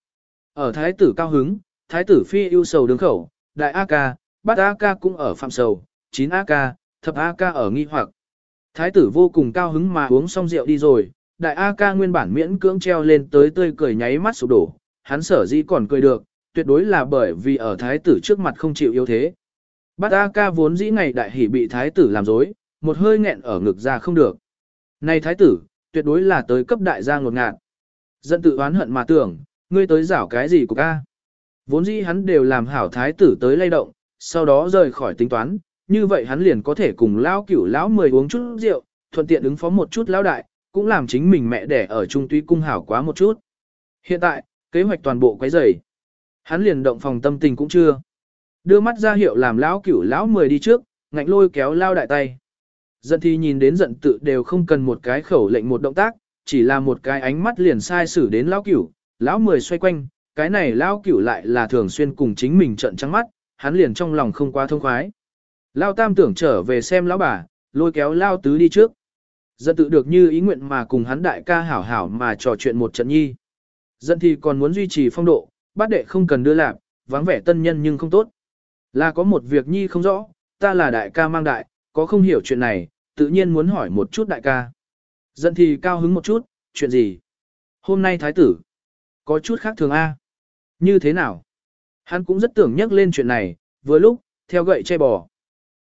Ở thái tử cao hứng, thái tử phi ưu sầu đứng khẩu, đại A ca, bát A ca cũng ở phạm sầu, chín A ca, thập A ca ở nghi hoặc. Thái tử vô cùng cao hứng mà uống xong rượu đi rồi, đại A ca nguyên bản miễn cưỡng treo lên tới tươi cười nháy mắt sụp đổ, hắn sở dĩ còn cười được, tuyệt đối là bởi vì ở thái tử trước mặt không chịu yếu thế. Bát A ca vốn dĩ ngày đại hỉ bị thái tử làm dối, một hơi nghẹn ở ngực ra không được. Này thái tử, tuyệt đối là tới cấp đại gia ngột ngạt. Dân tự oán hận mà tưởng, ngươi tới giảo cái gì của ca. Vốn dĩ hắn đều làm hảo thái tử tới lay động, sau đó rời khỏi tính toán, như vậy hắn liền có thể cùng lão cửu lão mười uống chút rượu, thuận tiện ứng phó một chút lão đại, cũng làm chính mình mẹ đẻ ở trung tuy cung hảo quá một chút. Hiện tại, kế hoạch toàn bộ quấy rầy. Hắn liền động phòng tâm tình cũng chưa. Đưa mắt ra hiệu làm lão cửu lão mười đi trước, ngạnh lôi kéo lao đại tay. Giận thì nhìn đến giận tự đều không cần một cái khẩu lệnh một động tác, chỉ là một cái ánh mắt liền sai xử đến lão cửu, lão mười xoay quanh, cái này lão cửu lại là thường xuyên cùng chính mình trận trắng mắt, hắn liền trong lòng không quá thông khoái. Lão tam tưởng trở về xem lão bà, lôi kéo Lão tứ đi trước. Dân tự được như ý nguyện mà cùng hắn đại ca hảo hảo mà trò chuyện một trận nhi. Dân thì còn muốn duy trì phong độ, bát đệ không cần đưa lạp, vắng vẻ tân nhân nhưng không tốt. Là có một việc nhi không rõ, ta là đại ca mang đại, có không hiểu chuyện này, tự nhiên muốn hỏi một chút đại ca. Dân thì cao hứng một chút, chuyện gì? Hôm nay thái tử, có chút khác thường A. Như thế nào? Hắn cũng rất tưởng nhắc lên chuyện này, vừa lúc, theo gậy che bò.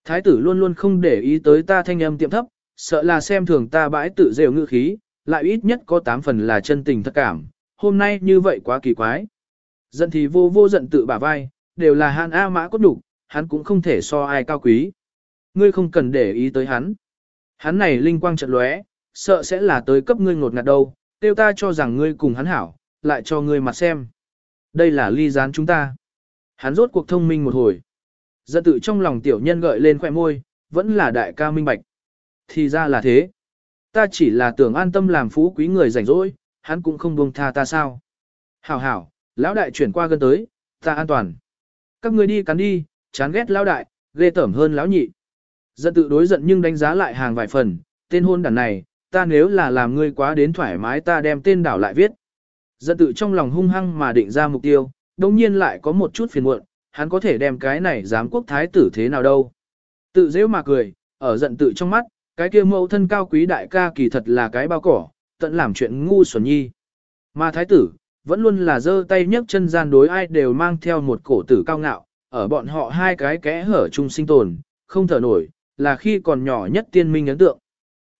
Thái tử luôn luôn không để ý tới ta thanh âm tiệm thấp, sợ là xem thường ta bãi tự rêu ngữ khí, lại ít nhất có 8 phần là chân tình thật cảm, hôm nay như vậy quá kỳ quái. Giận thì vô vô giận tự bả vai, đều là hàn A mã cốt đủ, hắn cũng không thể so ai cao quý. Ngươi không cần để ý tới hắn. Hắn này linh quang trận lóe, sợ sẽ là tới cấp ngươi ngột ngạt đâu, tiêu ta cho rằng ngươi cùng hắn hảo, lại cho ngươi mặt xem. Đây là ly gián chúng ta. Hắn rốt cuộc thông minh một hồi. Giận tự trong lòng tiểu nhân gợi lên khỏe môi, vẫn là đại ca minh bạch. Thì ra là thế. Ta chỉ là tưởng an tâm làm phú quý người rảnh rỗi, hắn cũng không buông tha ta sao. Hảo hảo, lão đại chuyển qua gần tới, ta an toàn. Các người đi cắn đi, chán ghét lão đại, ghê tởm hơn lão nhị. Giận tự đối giận nhưng đánh giá lại hàng vài phần, tên hôn đàn này, ta nếu là làm ngươi quá đến thoải mái ta đem tên đảo lại viết. Giận tự trong lòng hung hăng mà định ra mục tiêu, đồng nhiên lại có một chút phiền muộn, hắn có thể đem cái này giám quốc thái tử thế nào đâu. Tự dễ mà cười, ở giận tự trong mắt, cái kia mẫu thân cao quý đại ca kỳ thật là cái bao cỏ, tận làm chuyện ngu xuẩn nhi. Mà thái tử, vẫn luôn là giơ tay nhấc chân gian đối ai đều mang theo một cổ tử cao ngạo, ở bọn họ hai cái kẽ hở chung sinh tồn, không thở nổi, là khi còn nhỏ nhất tiên minh ấn tượng.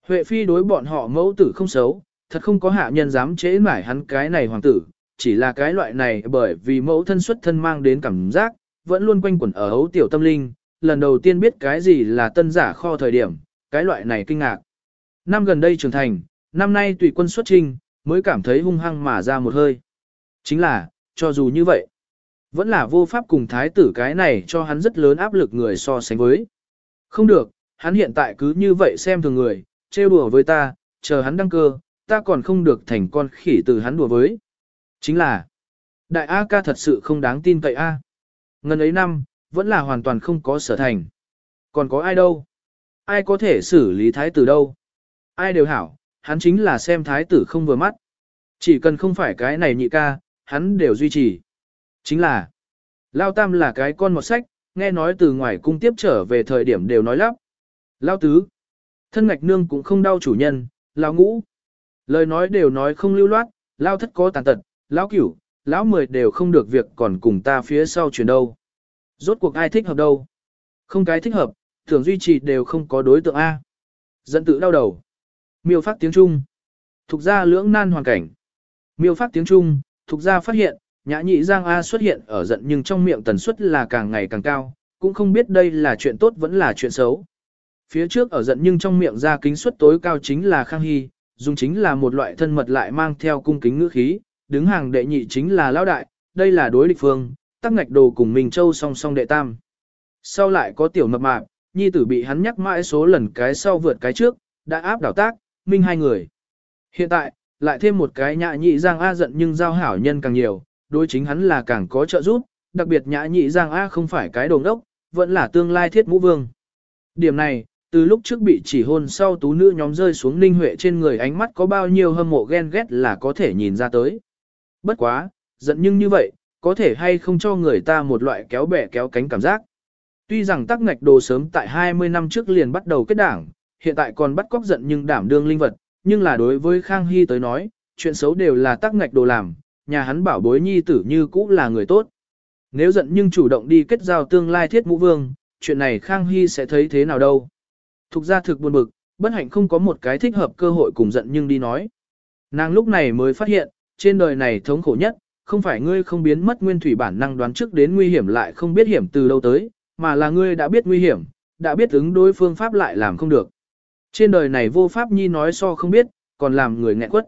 Huệ phi đối bọn họ mẫu tử không xấu, thật không có hạ nhân dám chế mải hắn cái này hoàng tử, chỉ là cái loại này bởi vì mẫu thân xuất thân mang đến cảm giác, vẫn luôn quanh quẩn ở hấu tiểu tâm linh, lần đầu tiên biết cái gì là tân giả kho thời điểm, cái loại này kinh ngạc. Năm gần đây trưởng thành, năm nay tùy quân xuất trinh, mới cảm thấy hung hăng mà ra một hơi. Chính là, cho dù như vậy, vẫn là vô pháp cùng thái tử cái này cho hắn rất lớn áp lực người so sánh với. Không được, hắn hiện tại cứ như vậy xem thường người, trêu đùa với ta, chờ hắn đăng cơ, ta còn không được thành con khỉ từ hắn đùa với. Chính là, đại A ca thật sự không đáng tin cậy A. Ngân ấy năm, vẫn là hoàn toàn không có sở thành. Còn có ai đâu? Ai có thể xử lý thái tử đâu? Ai đều hảo, hắn chính là xem thái tử không vừa mắt. Chỉ cần không phải cái này nhị ca, hắn đều duy trì. Chính là, Lao Tam là cái con một sách, nghe nói từ ngoài cung tiếp trở về thời điểm đều nói lắp. Lao Tứ, thân ngạch nương cũng không đau chủ nhân, Lao Ngũ. Lời nói đều nói không lưu loát, Lao Thất có tàn tật, lão Cửu, Lão Mười đều không được việc còn cùng ta phía sau chuyển đâu. Rốt cuộc ai thích hợp đâu? Không cái thích hợp, thường duy trì đều không có đối tượng A. Dẫn tự đau đầu. Miêu phát tiếng Trung. Thục ra lưỡng nan hoàn cảnh. Miêu phát tiếng Trung, thục ra phát hiện, nhã nhị Giang A xuất hiện ở giận nhưng trong miệng tần suất là càng ngày càng cao, cũng không biết đây là chuyện tốt vẫn là chuyện xấu. Phía trước ở giận nhưng trong miệng ra kính suất tối cao chính là Khang Hy, dùng chính là một loại thân mật lại mang theo cung kính ngữ khí, đứng hàng đệ nhị chính là Lão Đại, đây là đối địch phương, tắc ngạch đồ cùng Minh Châu song song đệ tam. Sau lại có tiểu mập mạp, nhi tử bị hắn nhắc mãi số lần cái sau vượt cái trước, đã áp đảo tác, minh hai người. Hiện tại, lại thêm một cái nhã nhị giang A giận nhưng giao hảo nhân càng nhiều, đối chính hắn là càng có trợ giúp, đặc biệt nhã nhị giang A không phải cái đồng đốc, vẫn là tương lai thiết mũ vương. Điểm này, từ lúc trước bị chỉ hôn sau tú nữ nhóm rơi xuống ninh huệ trên người ánh mắt có bao nhiêu hâm mộ ghen ghét là có thể nhìn ra tới. Bất quá, giận nhưng như vậy, có thể hay không cho người ta một loại kéo bẻ kéo cánh cảm giác. Tuy rằng tắc ngạch đồ sớm tại 20 năm trước liền bắt đầu kết đảng, hiện tại còn bắt cóc giận nhưng đảm đương linh vật, nhưng là đối với Khang Hy tới nói, chuyện xấu đều là tắc ngạch đồ làm, nhà hắn bảo bối nhi tử như cũ là người tốt. Nếu giận nhưng chủ động đi kết giao tương lai thiết mũ vương, chuyện này Khang Hy sẽ thấy thế nào đâu. Thục ra thực buồn bực, bất hạnh không có một cái thích hợp cơ hội cùng giận nhưng đi nói. Nàng lúc này mới phát hiện, trên đời này thống khổ nhất, không phải ngươi không biến mất nguyên thủy bản năng đoán trước đến nguy hiểm lại không biết hiểm từ đâu tới, mà là ngươi đã biết nguy hiểm, đã biết ứng đối phương pháp lại làm không được. Trên đời này vô pháp nhi nói so không biết, còn làm người nghẹn quất.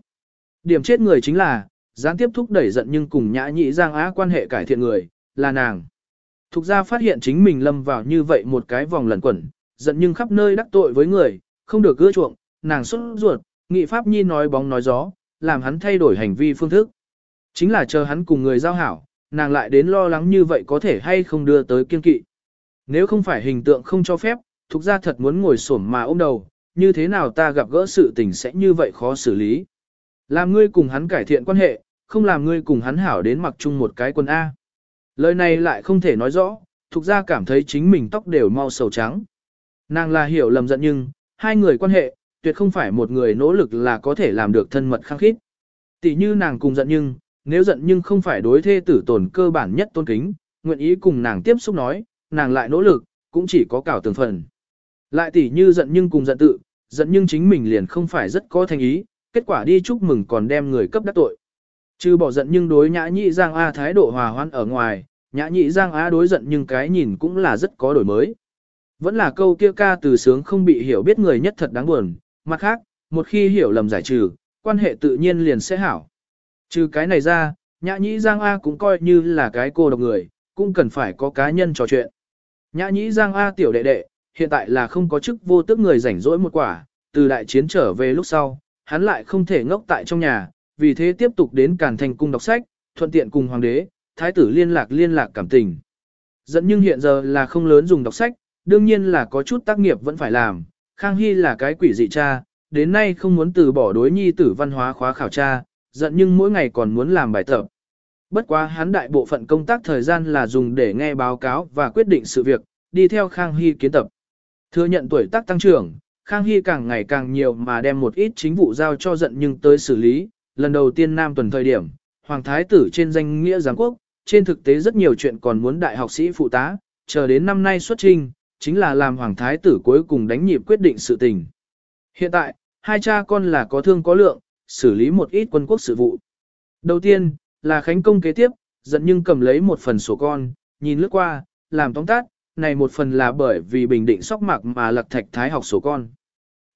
Điểm chết người chính là, gián tiếp thúc đẩy giận nhưng cùng nhã nhị giang á quan hệ cải thiện người, là nàng. Thục ra phát hiện chính mình lâm vào như vậy một cái vòng lẩn quẩn, giận nhưng khắp nơi đắc tội với người, không được gỡ chuộng, nàng xuất ruột, nghị pháp nhi nói bóng nói gió, làm hắn thay đổi hành vi phương thức. Chính là chờ hắn cùng người giao hảo, nàng lại đến lo lắng như vậy có thể hay không đưa tới kiên kỵ. Nếu không phải hình tượng không cho phép, thục ra thật muốn ngồi xổm mà ôm đầu, như thế nào ta gặp gỡ sự tình sẽ như vậy khó xử lý. Làm ngươi cùng hắn cải thiện quan hệ, không làm ngươi cùng hắn hảo đến mặc chung một cái quần A. Lời này lại không thể nói rõ, thục ra cảm thấy chính mình tóc đều mau sầu trắng. Nàng là hiểu lầm giận nhưng, hai người quan hệ, tuyệt không phải một người nỗ lực là có thể làm được thân mật khăng khít. Tỷ như nàng cùng giận nhưng, nếu giận nhưng không phải đối thê tử tổn cơ bản nhất tôn kính, nguyện ý cùng nàng tiếp xúc nói, nàng lại nỗ lực, cũng chỉ có cảo tường phần. Lại tỷ như giận nhưng cùng giận tự, giận nhưng chính mình liền không phải rất có thành ý, kết quả đi chúc mừng còn đem người cấp đắc tội. Trừ bỏ giận nhưng đối nhã nhị giang A thái độ hòa hoan ở ngoài, nhã nhị Giang A đối giận nhưng cái nhìn cũng là rất có đổi mới. Vẫn là câu kia ca từ sướng không bị hiểu biết người nhất thật đáng buồn, mặt khác, một khi hiểu lầm giải trừ, quan hệ tự nhiên liền sẽ hảo. Trừ cái này ra, nhã nhĩ Giang A cũng coi như là cái cô độc người, cũng cần phải có cá nhân trò chuyện. Nhã nhĩ Giang A tiểu đệ đệ, hiện tại là không có chức vô tức người rảnh rỗi một quả, từ đại chiến trở về lúc sau, hắn lại không thể ngốc tại trong nhà, vì thế tiếp tục đến Càn Thành cung đọc sách, thuận tiện cùng hoàng đế, thái tử liên lạc liên lạc cảm tình. Dẫn nhưng hiện giờ là không lớn dùng đọc sách, đương nhiên là có chút tác nghiệp vẫn phải làm, Khang Hy là cái quỷ dị cha, đến nay không muốn từ bỏ đối nhi tử văn hóa khóa khảo tra, giận nhưng mỗi ngày còn muốn làm bài tập. Bất quá hắn đại bộ phận công tác thời gian là dùng để nghe báo cáo và quyết định sự việc, đi theo Khang Hy kiến tập. Thừa nhận tuổi tác tăng trưởng, Khang Hy càng ngày càng nhiều mà đem một ít chính vụ giao cho giận nhưng tới xử lý. Lần đầu tiên Nam tuần thời điểm, Hoàng Thái tử trên danh nghĩa giám quốc, trên thực tế rất nhiều chuyện còn muốn đại học sĩ phụ tá, chờ đến năm nay xuất trình chính là làm Hoàng Thái tử cuối cùng đánh nhịp quyết định sự tình. Hiện tại, hai cha con là có thương có lượng, xử lý một ít quân quốc sự vụ. Đầu tiên, là Khánh Công kế tiếp, giận nhưng cầm lấy một phần sổ con, nhìn lướt qua, làm tóm tắt, này một phần là bởi vì bình định sóc mạc mà lật thạch thái học sổ con.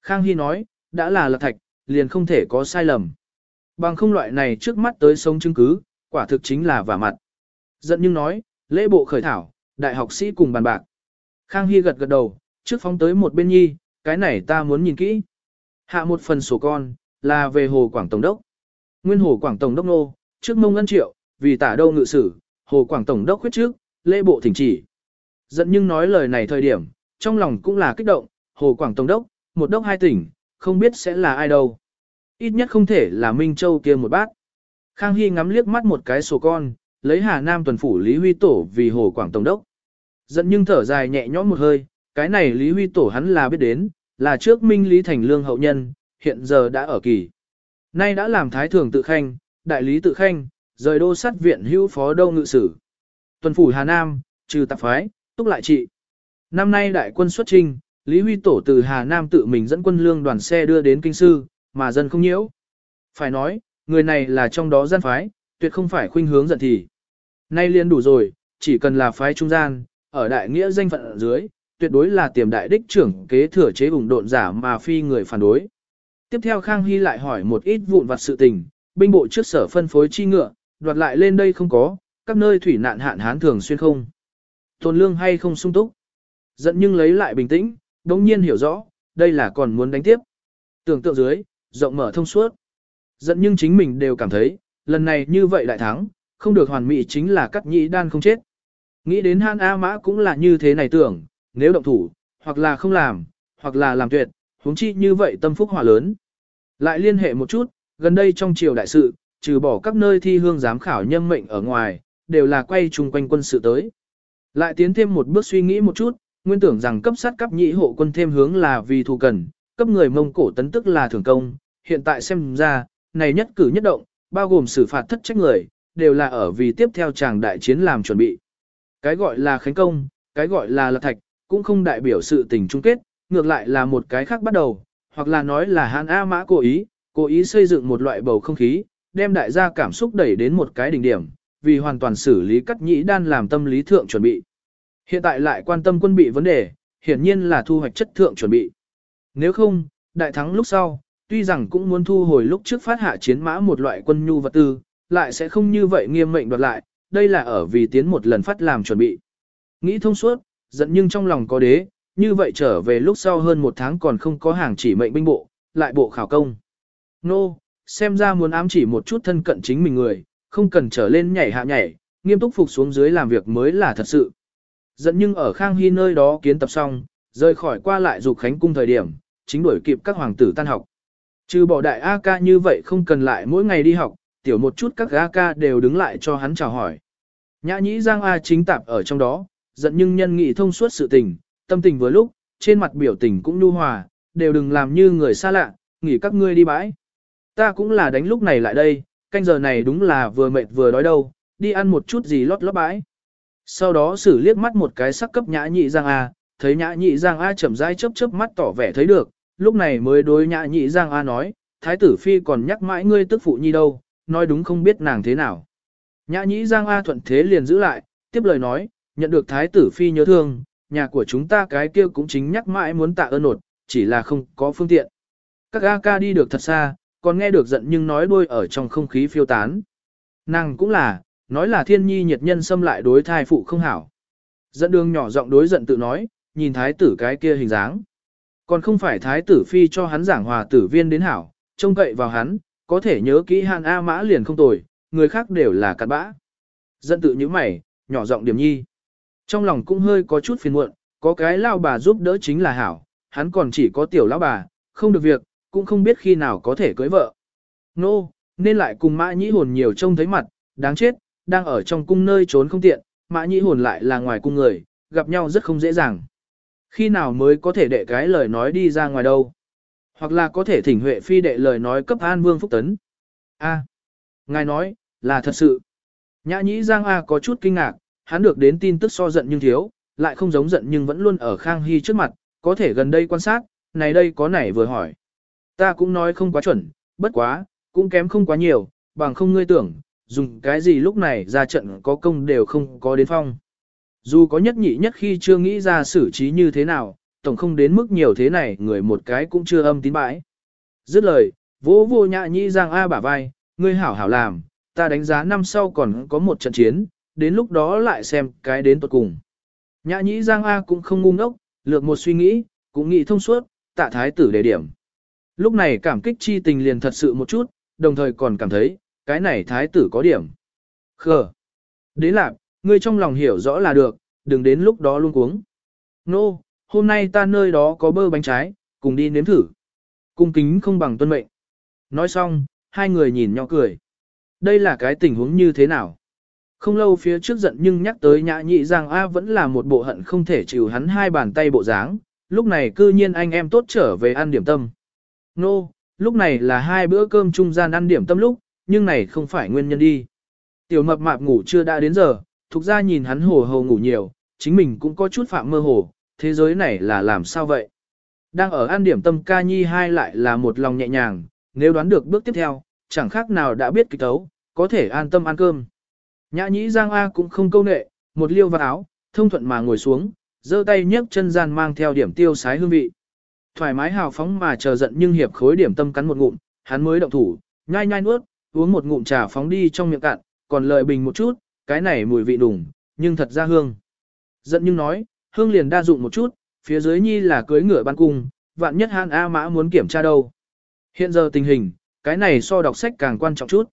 Khang Hy nói, đã là lật thạch, liền không thể có sai lầm. Bằng không loại này trước mắt tới sống chứng cứ, quả thực chính là vả mặt. Giận nhưng nói, lễ bộ khởi thảo, đại học sĩ cùng bàn bạc. Khang Hy gật gật đầu, trước phóng tới một bên nhi, cái này ta muốn nhìn kỹ. Hạ một phần sổ con, là về Hồ Quảng Tổng Đốc. Nguyên Hồ Quảng Tổng Đốc Nô, trước mông ngân triệu, vì tả đâu ngự sử, Hồ Quảng Tổng Đốc khuyết trước, lễ bộ thỉnh chỉ. Giận nhưng nói lời này thời điểm, trong lòng cũng là kích động, Hồ Quảng Tổng Đốc, một đốc hai tỉnh, không biết sẽ là ai đâu. Ít nhất không thể là Minh Châu kia một bát. Khang Hy ngắm liếc mắt một cái sổ con, lấy Hà Nam tuần phủ Lý Huy Tổ vì Hồ Quảng Tổng Đốc. Giận nhưng thở dài nhẹ nhõm một hơi, cái này Lý Huy Tổ hắn là biết đến, là trước Minh Lý Thành Lương hậu nhân, hiện giờ đã ở kỳ. Nay đã làm Thái Thường tự khanh, Đại Lý tự khanh, rời đô sát viện hữu phó đô ngự sử. Tuần phủ Hà Nam, trừ tạp phái, túc lại trị. Năm nay đại quân xuất trinh, Lý Huy Tổ từ Hà Nam tự mình dẫn quân lương đoàn xe đưa đến kinh sư, mà dân không nhiễu. Phải nói, người này là trong đó gian phái, tuyệt không phải khuynh hướng giận thì. Nay liên đủ rồi, chỉ cần là phái trung gian, ở đại nghĩa danh phận ở dưới, tuyệt đối là tiềm đại đích trưởng kế thừa chế ủng độn giả mà phi người phản đối. Tiếp theo Khang Hy lại hỏi một ít vụn vặt sự tình, binh bộ trước sở phân phối chi ngựa, đoạt lại lên đây không có, các nơi thủy nạn hạn hán thường xuyên không. Tồn lương hay không sung túc. Giận nhưng lấy lại bình tĩnh, đồng nhiên hiểu rõ, đây là còn muốn đánh tiếp. Tưởng tượng dưới, rộng mở thông suốt. Giận nhưng chính mình đều cảm thấy, lần này như vậy đại thắng, không được hoàn mỹ chính là cắt nhĩ đan không chết. Nghĩ đến Han A Mã cũng là như thế này tưởng, nếu động thủ, hoặc là không làm, hoặc là làm tuyệt, huống chi như vậy tâm phúc hỏa lớn. Lại liên hệ một chút, gần đây trong triều đại sự, trừ bỏ các nơi thi hương giám khảo nhân mệnh ở ngoài, đều là quay chung quanh quân sự tới. Lại tiến thêm một bước suy nghĩ một chút, nguyên tưởng rằng cấp sát cấp nhị hộ quân thêm hướng là vì thù cần, cấp người Mông Cổ tấn tức là thưởng công, hiện tại xem ra, này nhất cử nhất động, bao gồm xử phạt thất trách người, đều là ở vì tiếp theo chàng đại chiến làm chuẩn bị. Cái gọi là khánh công, cái gọi là lạc thạch, cũng không đại biểu sự tình chung kết, ngược lại là một cái khác bắt đầu, hoặc là nói là hãn A Mã cố ý, cố ý xây dựng một loại bầu không khí, đem đại gia cảm xúc đẩy đến một cái đỉnh điểm, vì hoàn toàn xử lý cắt nhĩ đan làm tâm lý thượng chuẩn bị. Hiện tại lại quan tâm quân bị vấn đề, hiển nhiên là thu hoạch chất thượng chuẩn bị. Nếu không, đại thắng lúc sau, tuy rằng cũng muốn thu hồi lúc trước phát hạ chiến mã một loại quân nhu vật tư, lại sẽ không như vậy nghiêm mệnh đoạt lại, đây là ở vì tiến một lần phát làm chuẩn bị. Nghĩ thông suốt, giận nhưng trong lòng có đế, như vậy trở về lúc sau hơn một tháng còn không có hàng chỉ mệnh binh bộ, lại bộ khảo công. Nô, no, xem ra muốn ám chỉ một chút thân cận chính mình người, không cần trở lên nhảy hạ nhảy, nghiêm túc phục xuống dưới làm việc mới là thật sự. Dẫn nhưng ở Khang Hy nơi đó kiến tập xong, rời khỏi qua lại dục khánh cung thời điểm, chính đuổi kịp các hoàng tử tan học. Trừ bỏ đại A ca như vậy không cần lại mỗi ngày đi học, tiểu một chút các gã ca đều đứng lại cho hắn chào hỏi. Nhã nhĩ Giang A chính tạp ở trong đó, giận nhưng nhân nghị thông suốt sự tình, tâm tình vừa lúc, trên mặt biểu tình cũng nhu hòa, đều đừng làm như người xa lạ, nghỉ các ngươi đi bãi. Ta cũng là đánh lúc này lại đây, canh giờ này đúng là vừa mệt vừa đói đâu, đi ăn một chút gì lót lót bãi. Sau đó xử liếc mắt một cái sắc cấp nhã nhị Giang A, thấy nhã nhị Giang A chậm rãi chớp chớp mắt tỏ vẻ thấy được, lúc này mới đối nhã nhị Giang A nói, thái tử phi còn nhắc mãi ngươi tức phụ nhi đâu, nói đúng không biết nàng thế nào. Nhã nhĩ Giang A thuận thế liền giữ lại, tiếp lời nói, nhận được thái tử phi nhớ thương, nhà của chúng ta cái kia cũng chính nhắc mãi muốn tạ ơn nột, chỉ là không có phương tiện. Các A ca đi được thật xa, còn nghe được giận nhưng nói đôi ở trong không khí phiêu tán. Nàng cũng là, nói là thiên nhi nhiệt nhân xâm lại đối thai phụ không hảo. Dẫn đường nhỏ giọng đối giận tự nói, nhìn thái tử cái kia hình dáng. Còn không phải thái tử phi cho hắn giảng hòa tử viên đến hảo, trông cậy vào hắn, có thể nhớ kỹ hàn A mã liền không tồi, người khác đều là cặn bã. dân tự như mày, nhỏ giọng điểm nhi. Trong lòng cũng hơi có chút phiền muộn, có cái lao bà giúp đỡ chính là hảo, hắn còn chỉ có tiểu lão bà, không được việc, cũng không biết khi nào có thể cưới vợ. Nô, no, nên lại cùng mã nhĩ hồn nhiều trông thấy mặt, đáng chết, đang ở trong cung nơi trốn không tiện, mã nhĩ hồn lại là ngoài cung người, gặp nhau rất không dễ dàng. Khi nào mới có thể đệ cái lời nói đi ra ngoài đâu? Hoặc là có thể thỉnh Huệ Phi đệ lời nói cấp An Vương Phúc Tấn. A, ngài nói, là thật sự. Nhã nhĩ Giang A có chút kinh ngạc, hắn được đến tin tức so giận nhưng thiếu, lại không giống giận nhưng vẫn luôn ở Khang Hy trước mặt, có thể gần đây quan sát, này đây có nảy vừa hỏi. Ta cũng nói không quá chuẩn, bất quá, cũng kém không quá nhiều, bằng không ngươi tưởng, dùng cái gì lúc này ra trận có công đều không có đến phong. Dù có nhất nhị nhất khi chưa nghĩ ra xử trí như thế nào, tổng không đến mức nhiều thế này người một cái cũng chưa âm tín bãi. Dứt lời, vỗ vô nhã nhĩ giang A bả vai, ngươi hảo hảo làm, ta đánh giá năm sau còn có một trận chiến, đến lúc đó lại xem cái đến tuật cùng. Nhã nhĩ giang A cũng không ngu ngốc, lược một suy nghĩ, cũng nghĩ thông suốt, tạ thái tử đề điểm. Lúc này cảm kích chi tình liền thật sự một chút, đồng thời còn cảm thấy, cái này thái tử có điểm. Khờ. Đến lạc, ngươi trong lòng hiểu rõ là được, đừng đến lúc đó luôn cuống. Nô, no, hôm nay ta nơi đó có bơ bánh trái, cùng đi nếm thử. Cung kính không bằng tuân mệnh. Nói xong, hai người nhìn nhau cười. Đây là cái tình huống như thế nào? Không lâu phía trước giận nhưng nhắc tới nhã nhị rằng A vẫn là một bộ hận không thể chịu hắn hai bàn tay bộ dáng, lúc này cư nhiên anh em tốt trở về ăn điểm tâm. Nô, no, lúc này là hai bữa cơm trung gian ăn điểm tâm lúc, nhưng này không phải nguyên nhân đi. Tiểu mập mạp ngủ chưa đã đến giờ, thuộc ra nhìn hắn hồ hồ ngủ nhiều, chính mình cũng có chút phạm mơ hồ, thế giới này là làm sao vậy? Đang ở an điểm tâm ca nhi hai lại là một lòng nhẹ nhàng, nếu đoán được bước tiếp theo, chẳng khác nào đã biết kịch tấu, có thể an tâm ăn cơm. Nhã nhĩ Giang A cũng không câu nệ, một liêu vào áo, thông thuận mà ngồi xuống, giơ tay nhấc chân gian mang theo điểm tiêu sái hương vị. Thoải mái hào phóng mà chờ giận nhưng hiệp khối điểm tâm cắn một ngụm, hắn mới động thủ, nhai nhai nuốt, uống một ngụm trà phóng đi trong miệng cạn, còn lợi bình một chút, cái này mùi vị đủng, nhưng thật ra hương. Giận nhưng nói, hương liền đa dụng một chút, phía dưới nhi là cưới ngựa ban cung, vạn nhất hàn A Mã muốn kiểm tra đâu. Hiện giờ tình hình, cái này so đọc sách càng quan trọng chút.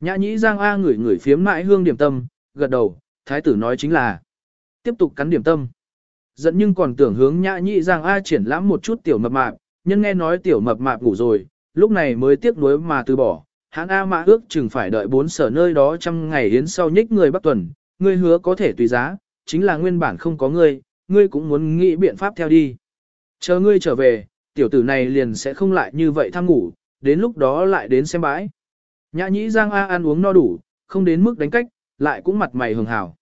Nhã nhĩ Giang A ngửi ngửi phiếm mãi hương điểm tâm, gật đầu, thái tử nói chính là tiếp tục cắn điểm tâm. Dẫn nhưng còn tưởng hướng nhã nhĩ Giang A triển lãm một chút tiểu mập mạp, nhân nghe nói tiểu mập mạp ngủ rồi, lúc này mới tiếc nuối mà từ bỏ. Hán A Mã ước chừng phải đợi bốn sở nơi đó trăm ngày đến sau nhích người Bắc Tuần, ngươi hứa có thể tùy giá, chính là nguyên bản không có ngươi, ngươi cũng muốn nghĩ biện pháp theo đi. Chờ ngươi trở về, tiểu tử này liền sẽ không lại như vậy tham ngủ, đến lúc đó lại đến xem bãi. Nhã nhĩ Giang A ăn uống no đủ, không đến mức đánh cách, lại cũng mặt mày hường hảo.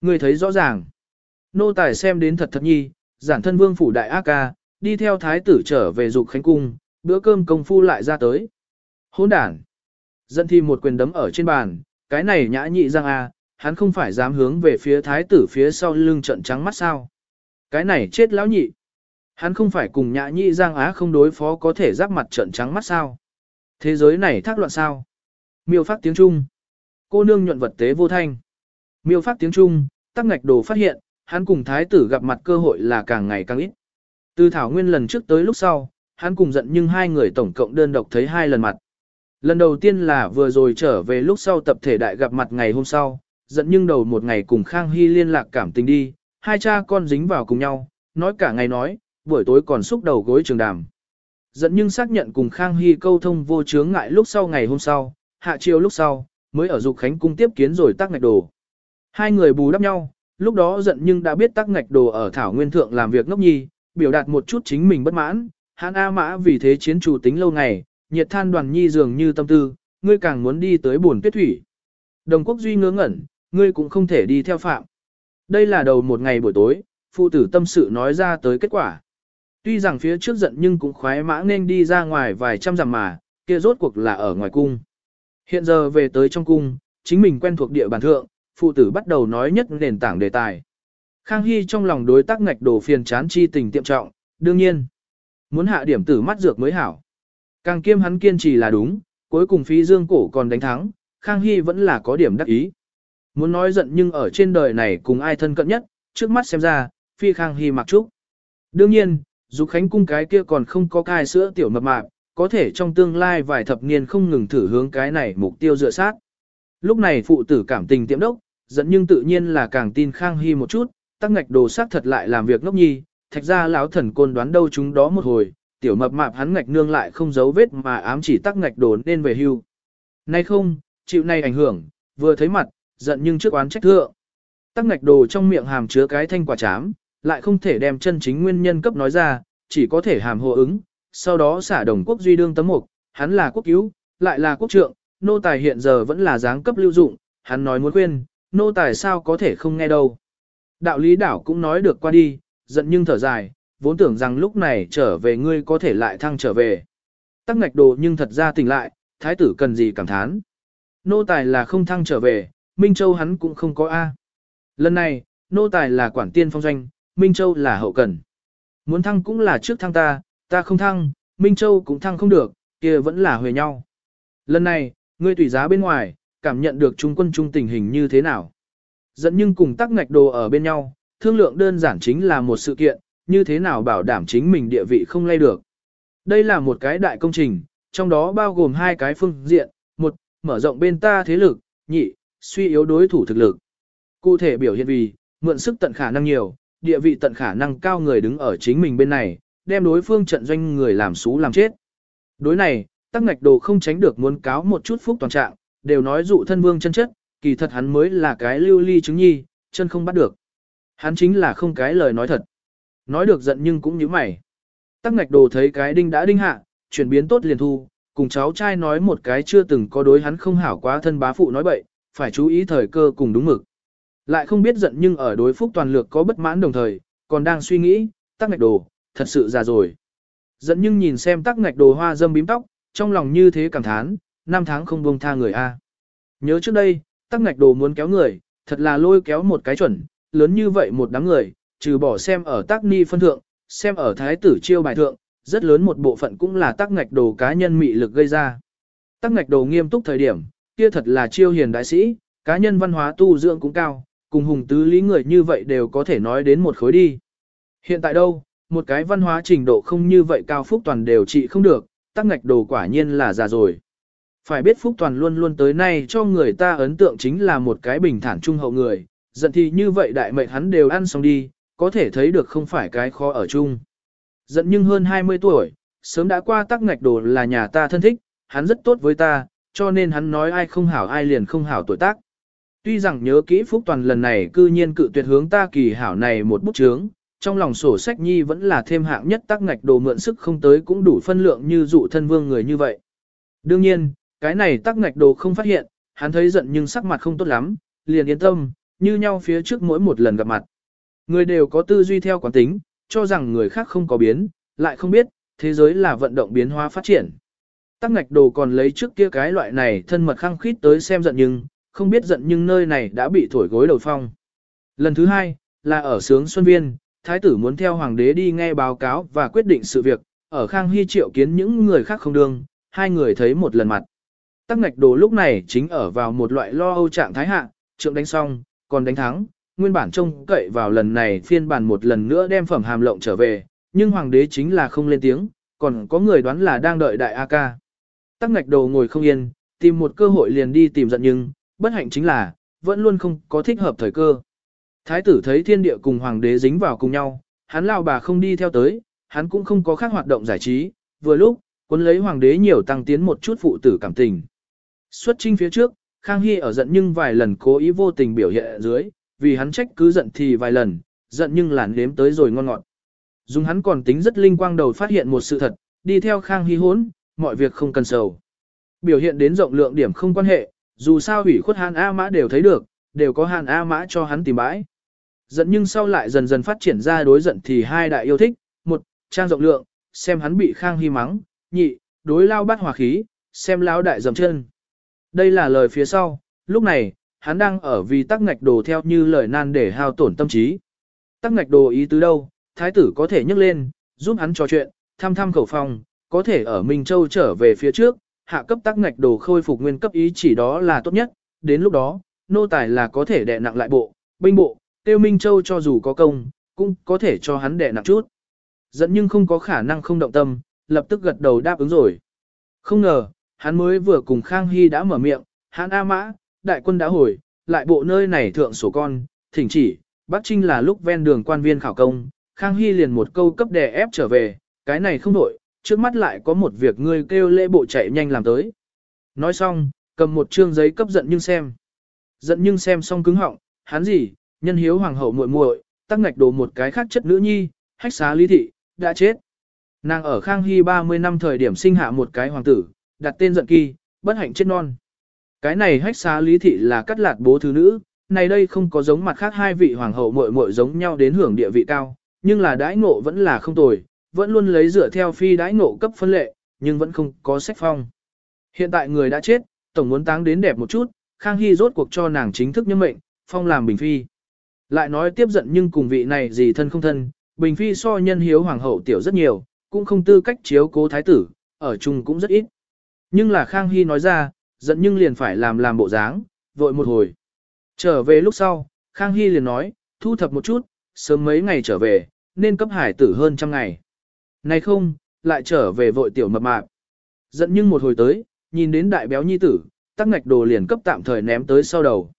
Ngươi thấy rõ ràng. Nô tài xem đến thật thật nhi, giản thân vương phủ đại A ca, đi theo thái tử trở về dục khánh cung, bữa cơm công phu lại ra tới. Hỗn đản. dân thi một quyền đấm ở trên bàn, cái này nhã nhị Giang A, hắn không phải dám hướng về phía thái tử phía sau lưng trận trắng mắt sao. Cái này chết lão nhị. Hắn không phải cùng nhã nhị giang á không đối phó có thể giáp mặt trận trắng mắt sao. Thế giới này thác loạn sao. Miêu phát tiếng Trung. Cô nương nhuận vật tế vô thanh. Miêu phát tiếng Trung, tắc ngạch đồ phát hiện, hắn cùng thái tử gặp mặt cơ hội là càng ngày càng ít. Từ thảo nguyên lần trước tới lúc sau, hắn cùng giận nhưng hai người tổng cộng đơn độc thấy hai lần mặt. Lần đầu tiên là vừa rồi trở về lúc sau tập thể đại gặp mặt ngày hôm sau, giận nhưng đầu một ngày cùng Khang Hy liên lạc cảm tình đi, hai cha con dính vào cùng nhau, nói cả ngày nói, buổi tối còn xúc đầu gối trường đàm. Giận nhưng xác nhận cùng Khang Hy câu thông vô chướng ngại lúc sau ngày hôm sau, hạ chiều lúc sau, mới ở dục khánh cung tiếp kiến rồi tác ngạch đồ. Hai người bù đắp nhau, lúc đó giận nhưng đã biết tác ngạch đồ ở Thảo Nguyên Thượng làm việc ngốc nhi, biểu đạt một chút chính mình bất mãn, hãn A Mã vì thế chiến chủ tính lâu ngày, nhiệt than đoàn nhi dường như tâm tư, ngươi càng muốn đi tới buồn tuyết thủy. Đồng quốc duy ngớ ngẩn, ngươi cũng không thể đi theo phạm. Đây là đầu một ngày buổi tối, phụ tử tâm sự nói ra tới kết quả. Tuy rằng phía trước giận nhưng cũng khoái mã nên đi ra ngoài vài trăm dặm mà, kia rốt cuộc là ở ngoài cung. Hiện giờ về tới trong cung, chính mình quen thuộc địa bàn thượng, phụ tử bắt đầu nói nhất nền tảng đề tài. Khang Hy trong lòng đối tác ngạch đổ phiền chán chi tình tiệm trọng, đương nhiên, muốn hạ điểm tử mắt dược mới hảo. Càng kiêm hắn kiên trì là đúng, cuối cùng phí dương cổ còn đánh thắng, Khang Hy vẫn là có điểm đắc ý. Muốn nói giận nhưng ở trên đời này cùng ai thân cận nhất, trước mắt xem ra, phi Khang Hy mặc trúc. Đương nhiên, dù Khánh cung cái kia còn không có cai sữa tiểu mập mạp, có thể trong tương lai vài thập niên không ngừng thử hướng cái này mục tiêu dựa sát. Lúc này phụ tử cảm tình tiệm đốc, giận nhưng tự nhiên là càng tin Khang Hy một chút, tắc ngạch đồ sát thật lại làm việc ngốc nhi, thạch ra lão thần côn đoán đâu chúng đó một hồi, tiểu mập mạp hắn ngạch nương lại không giấu vết mà ám chỉ tắc ngạch đồ nên về hưu. Nay không, chịu này ảnh hưởng, vừa thấy mặt, giận nhưng trước oán trách thượng. Tắc ngạch đồ trong miệng hàm chứa cái thanh quả chám, lại không thể đem chân chính nguyên nhân cấp nói ra, chỉ có thể hàm hồ ứng, sau đó xả đồng quốc duy đương tấm mục, hắn là quốc cứu, lại là quốc trượng, nô tài hiện giờ vẫn là dáng cấp lưu dụng, hắn nói muốn khuyên, nô tài sao có thể không nghe đâu. Đạo lý đảo cũng nói được qua đi, giận nhưng thở dài, vốn tưởng rằng lúc này trở về ngươi có thể lại thăng trở về. Tắc ngạch đồ nhưng thật ra tỉnh lại, thái tử cần gì cảm thán. Nô tài là không thăng trở về, Minh Châu hắn cũng không có A. Lần này, nô tài là quản tiên phong doanh, Minh Châu là hậu cần. Muốn thăng cũng là trước thăng ta, ta không thăng, Minh Châu cũng thăng không được, kia vẫn là huề nhau. Lần này, ngươi tùy giá bên ngoài, cảm nhận được trung quân trung tình hình như thế nào. Dẫn nhưng cùng tắc ngạch đồ ở bên nhau, thương lượng đơn giản chính là một sự kiện, như thế nào bảo đảm chính mình địa vị không lay được. Đây là một cái đại công trình, trong đó bao gồm hai cái phương diện, một, mở rộng bên ta thế lực, nhị, suy yếu đối thủ thực lực. Cụ thể biểu hiện vì, mượn sức tận khả năng nhiều, địa vị tận khả năng cao người đứng ở chính mình bên này, đem đối phương trận doanh người làm xú làm chết. Đối này, tắc ngạch đồ không tránh được muốn cáo một chút phúc toàn trạng, đều nói dụ thân vương chân chất, kỳ thật hắn mới là cái lưu ly chứng nhi, chân không bắt được. Hắn chính là không cái lời nói thật. Nói được giận nhưng cũng như mày. Tắc ngạch đồ thấy cái đinh đã đinh hạ, chuyển biến tốt liền thu, cùng cháu trai nói một cái chưa từng có đối hắn không hảo quá thân bá phụ nói bậy, phải chú ý thời cơ cùng đúng mực. Lại không biết giận nhưng ở đối phúc toàn lược có bất mãn đồng thời, còn đang suy nghĩ, tắc ngạch đồ, thật sự già rồi. Giận nhưng nhìn xem tắc ngạch đồ hoa dâm bím tóc, trong lòng như thế cảm thán, năm tháng không buông tha người A. Nhớ trước đây, tắc ngạch đồ muốn kéo người, thật là lôi kéo một cái chuẩn, lớn như vậy một đám người, trừ bỏ xem ở tác ni phân thượng, xem ở thái tử chiêu bài thượng, rất lớn một bộ phận cũng là tắc ngạch đồ cá nhân mị lực gây ra. Tắc ngạch đồ nghiêm túc thời điểm, kia thật là chiêu hiền đại sĩ, cá nhân văn hóa tu dưỡng cũng cao, cùng hùng tứ lý người như vậy đều có thể nói đến một khối đi. Hiện tại đâu, một cái văn hóa trình độ không như vậy cao phúc toàn đều trị không được, tắc ngạch đồ quả nhiên là già rồi. Phải biết Phúc Toàn luôn luôn tới nay cho người ta ấn tượng chính là một cái bình thản trung hậu người, giận thì như vậy đại mệnh hắn đều ăn xong đi, có thể thấy được không phải cái khó ở chung. Giận nhưng hơn 20 tuổi, sớm đã qua tắc ngạch đồ là nhà ta thân thích, hắn rất tốt với ta, cho nên hắn nói ai không hảo ai liền không hảo tuổi tác. Tuy rằng nhớ kỹ Phúc Toàn lần này cư nhiên cự tuyệt hướng ta kỳ hảo này một bút chướng, trong lòng sổ sách nhi vẫn là thêm hạng nhất tắc ngạch đồ mượn sức không tới cũng đủ phân lượng như dụ thân vương người như vậy. Đương nhiên, cái này tắc ngạch đồ không phát hiện, hắn thấy giận nhưng sắc mặt không tốt lắm, liền yên tâm, như nhau phía trước mỗi một lần gặp mặt. Người đều có tư duy theo quán tính, cho rằng người khác không có biến, lại không biết, thế giới là vận động biến hóa phát triển. Tắc ngạch đồ còn lấy trước kia cái loại này thân mật khăng khít tới xem giận nhưng, không biết giận nhưng nơi này đã bị thổi gối đầu phong. Lần thứ hai, là ở sướng Xuân Viên, thái tử muốn theo hoàng đế đi nghe báo cáo và quyết định sự việc, ở Khang Hy triệu kiến những người khác không đương, hai người thấy một lần mặt. Tắc ngạch đồ lúc này chính ở vào một loại lo âu trạng thái hạ, trượng đánh xong, còn đánh thắng, nguyên bản trông cậy vào lần này phiên bản một lần nữa đem phẩm hàm lộng trở về, nhưng hoàng đế chính là không lên tiếng, còn có người đoán là đang đợi đại A ca. Tắc ngạch đầu ngồi không yên, tìm một cơ hội liền đi tìm giận nhưng, bất hạnh chính là, vẫn luôn không có thích hợp thời cơ. Thái tử thấy thiên địa cùng hoàng đế dính vào cùng nhau, hắn lao bà không đi theo tới, hắn cũng không có khác hoạt động giải trí, vừa lúc, quân lấy hoàng đế nhiều tăng tiến một chút phụ tử cảm tình. Xuất trinh phía trước, Khang Hy ở giận nhưng vài lần cố ý vô tình biểu hiện ở dưới, vì hắn trách cứ giận thì vài lần, giận nhưng làn đếm tới rồi ngon ngọt. Dùng hắn còn tính rất linh quang đầu phát hiện một sự thật, đi theo Khang Hy hốn, mọi việc không cần sầu. Biểu hiện đến rộng lượng điểm không quan hệ, dù sao hủy khuất Hàn A Mã đều thấy được, đều có Hàn A Mã cho hắn tìm bãi. Giận nhưng sau lại dần dần phát triển ra đối giận thì hai đại yêu thích, một, trang rộng lượng, xem hắn bị Khang Hy mắng, nhị, đối lao bát hòa khí, xem lao đại dầm chân. Đây là lời phía sau, lúc này, hắn đang ở vì tắc ngạch đồ theo như lời nan để hao tổn tâm trí. Tắc ngạch đồ ý tứ đâu, thái tử có thể nhấc lên, giúp hắn trò chuyện, thăm thăm khẩu phòng, có thể ở Minh Châu trở về phía trước, hạ cấp tắc ngạch đồ khôi phục nguyên cấp ý chỉ đó là tốt nhất, đến lúc đó, nô tài là có thể đè nặng lại bộ, binh bộ, tiêu Minh Châu cho dù có công, cũng có thể cho hắn đè nặng chút. Dẫn nhưng không có khả năng không động tâm, lập tức gật đầu đáp ứng rồi. Không ngờ, hắn mới vừa cùng Khang Hy đã mở miệng, hắn A Mã, đại quân đã hồi, lại bộ nơi này thượng sổ con, thỉnh chỉ, Bắc Trinh là lúc ven đường quan viên khảo công, Khang Hy liền một câu cấp đè ép trở về, cái này không đổi, trước mắt lại có một việc ngươi kêu lễ bộ chạy nhanh làm tới. Nói xong, cầm một trương giấy cấp giận nhưng xem. Giận nhưng xem xong cứng họng, hắn gì, nhân hiếu hoàng hậu muội muội, tắc ngạch đồ một cái khác chất nữ nhi, hách xá lý thị, đã chết. Nàng ở Khang Hy 30 năm thời điểm sinh hạ một cái hoàng tử, đặt tên giận kỳ, bất hạnh chết non. Cái này hách xá lý thị là cắt lạt bố thứ nữ, này đây không có giống mặt khác hai vị hoàng hậu muội muội giống nhau đến hưởng địa vị cao, nhưng là đãi ngộ vẫn là không tồi, vẫn luôn lấy dựa theo phi đãi ngộ cấp phân lệ, nhưng vẫn không có sách phong. Hiện tại người đã chết, tổng muốn táng đến đẹp một chút, Khang Hy rốt cuộc cho nàng chính thức nhân mệnh, phong làm bình phi. Lại nói tiếp giận nhưng cùng vị này gì thân không thân, bình phi so nhân hiếu hoàng hậu tiểu rất nhiều, cũng không tư cách chiếu cố thái tử, ở chung cũng rất ít. Nhưng là Khang Hy nói ra, giận nhưng liền phải làm làm bộ dáng, vội một hồi. Trở về lúc sau, Khang Hy liền nói, thu thập một chút, sớm mấy ngày trở về, nên cấp hải tử hơn trăm ngày. Này không, lại trở về vội tiểu mập mạp. Giận nhưng một hồi tới, nhìn đến đại béo nhi tử, tắc ngạch đồ liền cấp tạm thời ném tới sau đầu.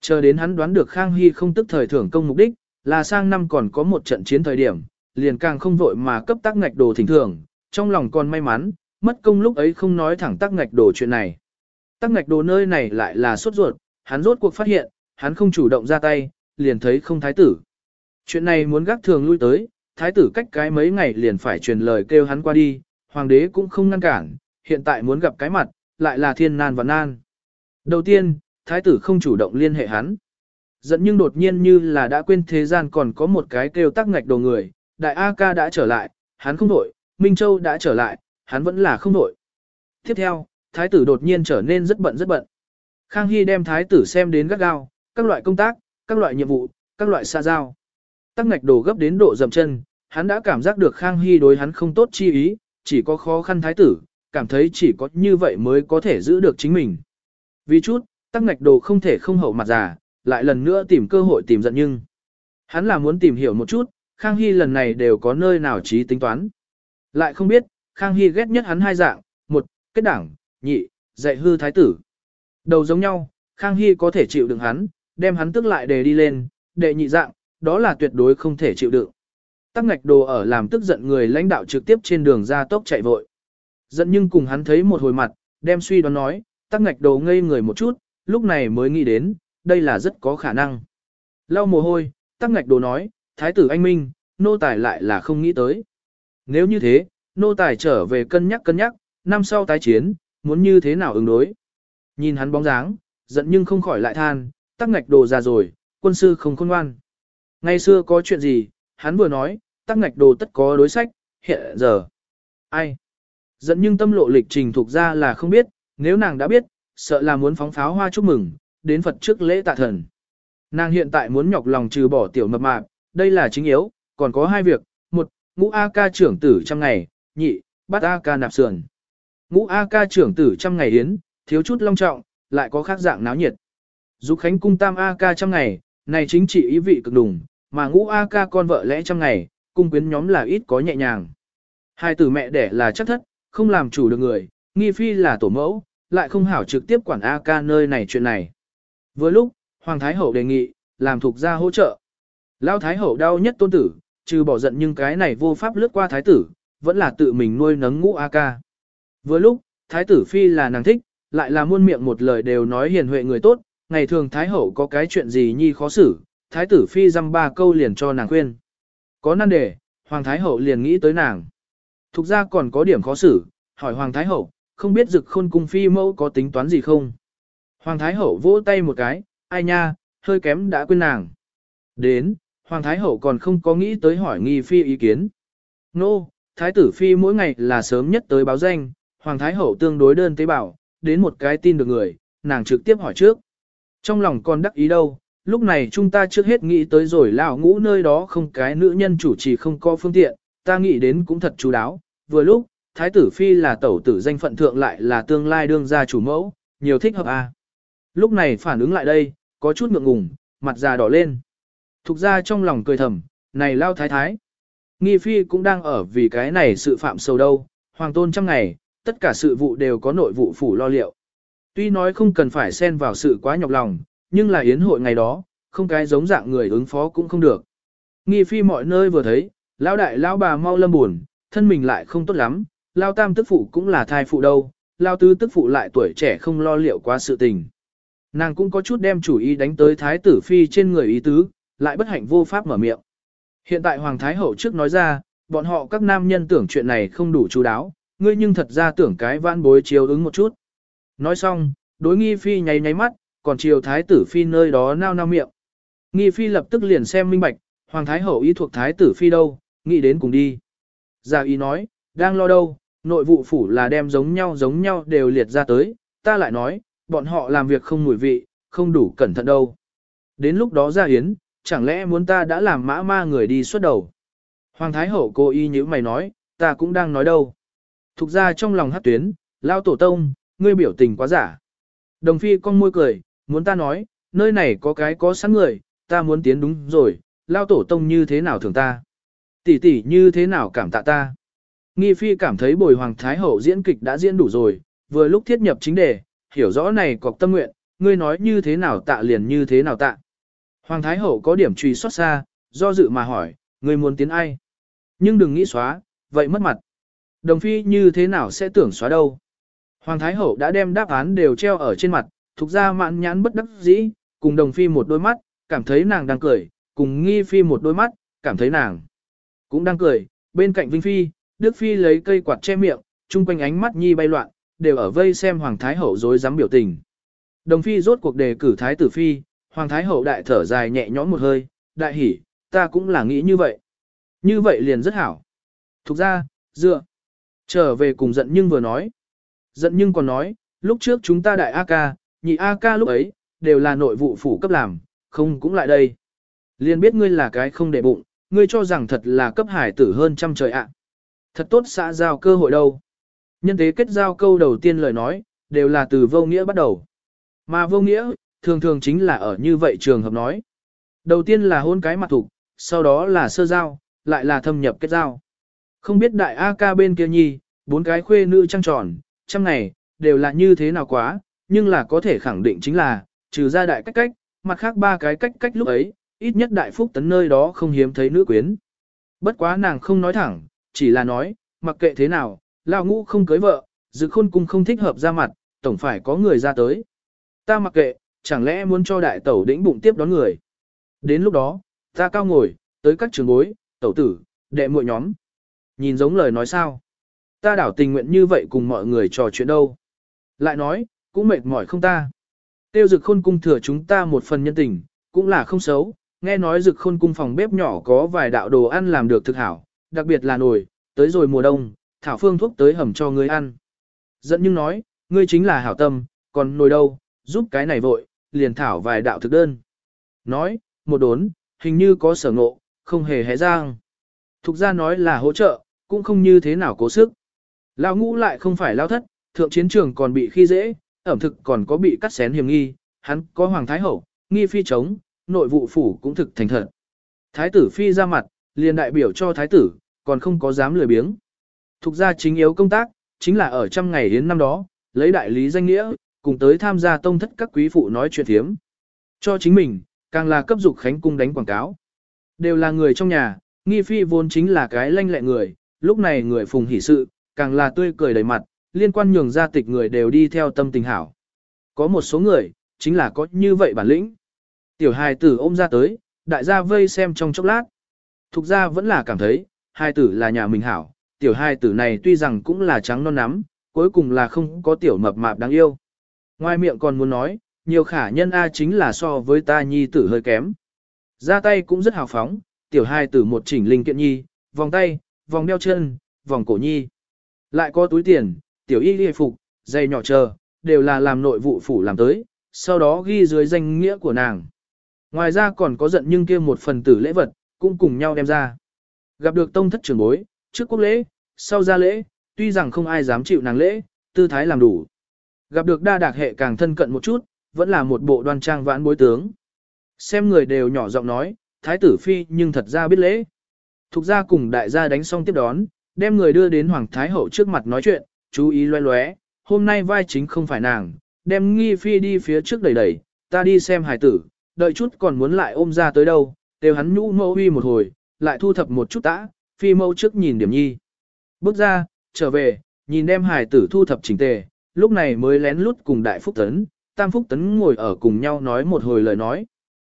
Chờ đến hắn đoán được Khang Hy không tức thời thưởng công mục đích, là sang năm còn có một trận chiến thời điểm, liền càng không vội mà cấp tắc ngạch đồ thỉnh thưởng, trong lòng còn may mắn, mất công lúc ấy không nói thẳng tắc ngạch đồ chuyện này. Tắc ngạch đồ nơi này lại là sốt ruột, hắn rốt cuộc phát hiện, hắn không chủ động ra tay, liền thấy không thái tử. Chuyện này muốn gác thường lui tới, thái tử cách cái mấy ngày liền phải truyền lời kêu hắn qua đi, hoàng đế cũng không ngăn cản, hiện tại muốn gặp cái mặt, lại là thiên nan và nan. Đầu tiên, thái tử không chủ động liên hệ hắn. Dẫn nhưng đột nhiên như là đã quên thế gian còn có một cái kêu tắc ngạch đồ người, đại A ca đã trở lại, hắn không đổi, Minh Châu đã trở lại, hắn vẫn là không đổi. Tiếp theo, thái tử đột nhiên trở nên rất bận rất bận. Khang Hy đem thái tử xem đến gắt gao, các loại công tác, các loại nhiệm vụ, các loại xa giao. Tắc ngạch đồ gấp đến độ dậm chân, hắn đã cảm giác được Khang Hy đối hắn không tốt chi ý, chỉ có khó khăn thái tử, cảm thấy chỉ có như vậy mới có thể giữ được chính mình. Vì chút, tắc ngạch đồ không thể không hậu mặt già, lại lần nữa tìm cơ hội tìm giận nhưng. Hắn là muốn tìm hiểu một chút, Khang Hy lần này đều có nơi nào trí tính toán. Lại không biết, Khang Hy ghét nhất hắn hai dạng, một, kết đảng, nhị, dạy hư thái tử. Đầu giống nhau, Khang Hy có thể chịu đựng hắn, đem hắn tức lại để đi lên, đệ nhị dạng, đó là tuyệt đối không thể chịu đựng. Tắc ngạch đồ ở làm tức giận người lãnh đạo trực tiếp trên đường ra tốc chạy vội. Giận nhưng cùng hắn thấy một hồi mặt, đem suy đoán nói, tắc ngạch đồ ngây người một chút, lúc này mới nghĩ đến, đây là rất có khả năng. Lau mồ hôi, tắc ngạch đồ nói, thái tử anh minh, nô tài lại là không nghĩ tới. Nếu như thế, nô tài trở về cân nhắc cân nhắc, năm sau tái chiến, muốn như thế nào ứng đối. Nhìn hắn bóng dáng, giận nhưng không khỏi lại than, tắc ngạch đồ già rồi, quân sư không khôn ngoan. Ngày xưa có chuyện gì, hắn vừa nói, tắc ngạch đồ tất có đối sách, hiện giờ. Ai? Dẫn nhưng tâm lộ lịch trình thuộc ra là không biết, nếu nàng đã biết, sợ là muốn phóng pháo hoa chúc mừng, đến Phật trước lễ tạ thần. Nàng hiện tại muốn nhọc lòng trừ bỏ tiểu mập mạp, đây là chính yếu, còn có hai việc, một, ngũ A ca trưởng tử trăm ngày, nhị, bắt A ca nạp sườn. Ngũ A ca trưởng tử trăm ngày yến, thiếu chút long trọng, lại có khác dạng náo nhiệt. Dục khánh cung tam A ca trăm ngày, này chính trị ý vị cực đùng, mà ngũ A ca con vợ lẽ trăm ngày, cung quyến nhóm là ít có nhẹ nhàng. Hai tử mẹ đẻ là chắc thất, không làm chủ được người, nghi phi là tổ mẫu, lại không hảo trực tiếp quản A ca nơi này chuyện này. Vừa lúc, Hoàng Thái Hậu đề nghị, làm thuộc gia hỗ trợ. Lao Thái Hậu đau nhất tôn tử, trừ bỏ giận nhưng cái này vô pháp lướt qua Thái tử, vẫn là tự mình nuôi nấng ngũ A ca. Vừa lúc, Thái tử Phi là nàng thích, lại là muôn miệng một lời đều nói hiền huệ người tốt, ngày thường Thái Hậu có cái chuyện gì nhi khó xử, Thái tử Phi dăm ba câu liền cho nàng khuyên. Có nan đề, Hoàng Thái Hậu liền nghĩ tới nàng. Thục ra còn có điểm khó xử, hỏi Hoàng Thái Hậu, không biết dực khôn cung phi mẫu có tính toán gì không. Hoàng Thái Hậu vỗ tay một cái, ai nha, hơi kém đã quên nàng. Đến, Hoàng Thái Hậu còn không có nghĩ tới hỏi nghi phi ý kiến. Nô, no, Thái tử phi mỗi ngày là sớm nhất tới báo danh, Hoàng Thái Hậu tương đối đơn tế bảo, đến một cái tin được người, nàng trực tiếp hỏi trước. Trong lòng còn đắc ý đâu, lúc này chúng ta trước hết nghĩ tới rồi lão ngũ nơi đó không cái nữ nhân chủ trì không có phương tiện, ta nghĩ đến cũng thật chú đáo, vừa lúc, thái tử phi là tẩu tử danh phận thượng lại là tương lai đương gia chủ mẫu, nhiều thích hợp à. Lúc này phản ứng lại đây, có chút ngượng ngùng, mặt già đỏ lên. Thục ra trong lòng cười thầm, này lao thái thái. Nghi phi cũng đang ở vì cái này sự phạm sâu đâu, hoàng tôn trăm ngày, tất cả sự vụ đều có nội vụ phủ lo liệu. Tuy nói không cần phải xen vào sự quá nhọc lòng, nhưng là yến hội ngày đó, không cái giống dạng người ứng phó cũng không được. Nghi phi mọi nơi vừa thấy, lão đại lão bà mau lâm buồn, thân mình lại không tốt lắm, lao tam tức phụ cũng là thai phụ đâu, lao tứ tức phụ lại tuổi trẻ không lo liệu quá sự tình. Nàng cũng có chút đem chủ ý đánh tới thái tử phi trên người ý tứ, lại bất hạnh vô pháp mở miệng. Hiện tại Hoàng Thái Hậu trước nói ra, bọn họ các nam nhân tưởng chuyện này không đủ chú đáo, ngươi nhưng thật ra tưởng cái vãn bối chiếu ứng một chút. Nói xong, đối nghi phi nháy nháy mắt, còn chiều thái tử phi nơi đó nao nao miệng. Nghi phi lập tức liền xem minh bạch, Hoàng Thái Hậu ý thuộc thái tử phi đâu, nghĩ đến cùng đi. Gia ý nói, đang lo đâu, nội vụ phủ là đem giống nhau giống nhau đều liệt ra tới, ta lại nói, bọn họ làm việc không mùi vị, không đủ cẩn thận đâu. Đến lúc đó ra yến, chẳng lẽ muốn ta đã làm mã ma người đi suốt đầu. Hoàng Thái Hậu cô y như mày nói, ta cũng đang nói đâu. Thục ra trong lòng hát tuyến, lao tổ tông, ngươi biểu tình quá giả. Đồng phi con môi cười, muốn ta nói, nơi này có cái có sẵn người, ta muốn tiến đúng rồi, lao tổ tông như thế nào thường ta. Tỷ tỷ như thế nào cảm tạ ta. Nghi phi cảm thấy bồi hoàng thái hậu diễn kịch đã diễn đủ rồi, vừa lúc thiết nhập chính đề, hiểu rõ này cọc tâm nguyện, ngươi nói như thế nào tạ liền như thế nào tạ. Hoàng thái hậu có điểm truy xót xa, do dự mà hỏi, ngươi muốn tiến ai? Nhưng đừng nghĩ xóa, vậy mất mặt. Đồng phi như thế nào sẽ tưởng xóa đâu? Hoàng thái hậu đã đem đáp án đều treo ở trên mặt, thuộc ra mạn nhãn bất đắc dĩ, cùng đồng phi một đôi mắt, cảm thấy nàng đang cười, cùng nghi phi một đôi mắt, cảm thấy nàng cũng đang cười, bên cạnh Vinh Phi, Đức Phi lấy cây quạt che miệng, chung quanh ánh mắt nhi bay loạn, đều ở vây xem Hoàng Thái Hậu dối dám biểu tình. Đồng Phi rốt cuộc đề cử Thái Tử Phi, Hoàng Thái Hậu đại thở dài nhẹ nhõm một hơi, đại hỉ, ta cũng là nghĩ như vậy. Như vậy liền rất hảo. Thục ra, dựa. Trở về cùng giận nhưng vừa nói. Giận nhưng còn nói, lúc trước chúng ta đại A ca, nhị A ca lúc ấy, đều là nội vụ phủ cấp làm, không cũng lại đây. Liền biết ngươi là cái không để bụng, ngươi cho rằng thật là cấp hải tử hơn trăm trời ạ. Thật tốt xã giao cơ hội đâu. Nhân tế kết giao câu đầu tiên lời nói, đều là từ vô nghĩa bắt đầu. Mà vô nghĩa, thường thường chính là ở như vậy trường hợp nói. Đầu tiên là hôn cái mặt thục, sau đó là sơ giao, lại là thâm nhập kết giao. Không biết đại A ca bên kia nhi, bốn cái khuê nữ trăng tròn, trăm ngày, đều là như thế nào quá, nhưng là có thể khẳng định chính là, trừ ra đại cách cách, mặt khác ba cái cách cách lúc ấy, ít nhất đại phúc tấn nơi đó không hiếm thấy nữ quyến. Bất quá nàng không nói thẳng, chỉ là nói, mặc kệ thế nào, lao ngũ không cưới vợ, dự khôn cung không thích hợp ra mặt, tổng phải có người ra tới. Ta mặc kệ, chẳng lẽ muốn cho đại tẩu đĩnh bụng tiếp đón người. Đến lúc đó, ta cao ngồi, tới các trường bối, tẩu tử, đệ muội nhóm. Nhìn giống lời nói sao. Ta đảo tình nguyện như vậy cùng mọi người trò chuyện đâu. Lại nói, cũng mệt mỏi không ta. Tiêu dực khôn cung thừa chúng ta một phần nhân tình, cũng là không xấu, nghe nói dực khôn cung phòng bếp nhỏ có vài đạo đồ ăn làm được thực hảo, đặc biệt là nồi, tới rồi mùa đông, thảo phương thuốc tới hầm cho ngươi ăn. Dẫn nhưng nói, ngươi chính là hảo tâm, còn nồi đâu, giúp cái này vội, liền thảo vài đạo thực đơn. Nói, một đốn, hình như có sở ngộ, không hề hé giang. Thục ra nói là hỗ trợ, cũng không như thế nào cố sức. Lao ngũ lại không phải lao thất, thượng chiến trường còn bị khi dễ, ẩm thực còn có bị cắt xén hiểm nghi, hắn có hoàng thái hậu, nghi phi chống, nội vụ phủ cũng thực thành thật. Thái tử phi ra mặt, liền đại biểu cho thái tử, còn không có dám lười biếng. Thục ra chính yếu công tác, chính là ở trăm ngày đến năm đó, lấy đại lý danh nghĩa, cùng tới tham gia tông thất các quý phụ nói chuyện thiếm. Cho chính mình, càng là cấp dục khánh cung đánh quảng cáo. Đều là người trong nhà, nghi phi vốn chính là cái lanh lẹ người, lúc này người phùng hỷ sự, càng là tươi cười đầy mặt, liên quan nhường gia tịch người đều đi theo tâm tình hảo. Có một số người, chính là có như vậy bản lĩnh. Tiểu hài tử ôm ra tới, đại gia vây xem trong chốc lát. Thục ra vẫn là cảm thấy, hài tử là nhà mình hảo, tiểu hài tử này tuy rằng cũng là trắng non nắm, cuối cùng là không có tiểu mập mạp đáng yêu. Ngoài miệng còn muốn nói, nhiều khả nhân A chính là so với ta nhi tử hơi kém. Ra tay cũng rất hào phóng, tiểu hài tử một chỉnh linh kiện nhi, vòng tay, vòng đeo chân, vòng cổ nhi. Lại có túi tiền, tiểu y y phục, giày nhỏ chờ, đều là làm nội vụ phủ làm tới, sau đó ghi dưới danh nghĩa của nàng. Ngoài ra còn có giận nhưng kia một phần tử lễ vật, cũng cùng nhau đem ra. Gặp được tông thất trưởng bối, trước quốc lễ, sau gia lễ, tuy rằng không ai dám chịu nàng lễ, tư thái làm đủ. Gặp được đa đạc hệ càng thân cận một chút, vẫn là một bộ đoan trang vãn bối tướng. Xem người đều nhỏ giọng nói, thái tử phi nhưng thật ra biết lễ. Thục ra cùng đại gia đánh xong tiếp đón, đem người đưa đến hoàng thái hậu trước mặt nói chuyện, chú ý loé loé, hôm nay vai chính không phải nàng, đem nghi phi đi phía trước đẩy đẩy, ta đi xem hài tử, đợi chút còn muốn lại ôm ra tới đâu, đều hắn nhũ mẫu huy một hồi, lại thu thập một chút tã, phi mẫu trước nhìn điểm nhi. Bước ra, trở về, nhìn đem hài tử thu thập chỉnh tề, lúc này mới lén lút cùng đại phúc tấn, tam phúc tấn ngồi ở cùng nhau nói một hồi lời nói.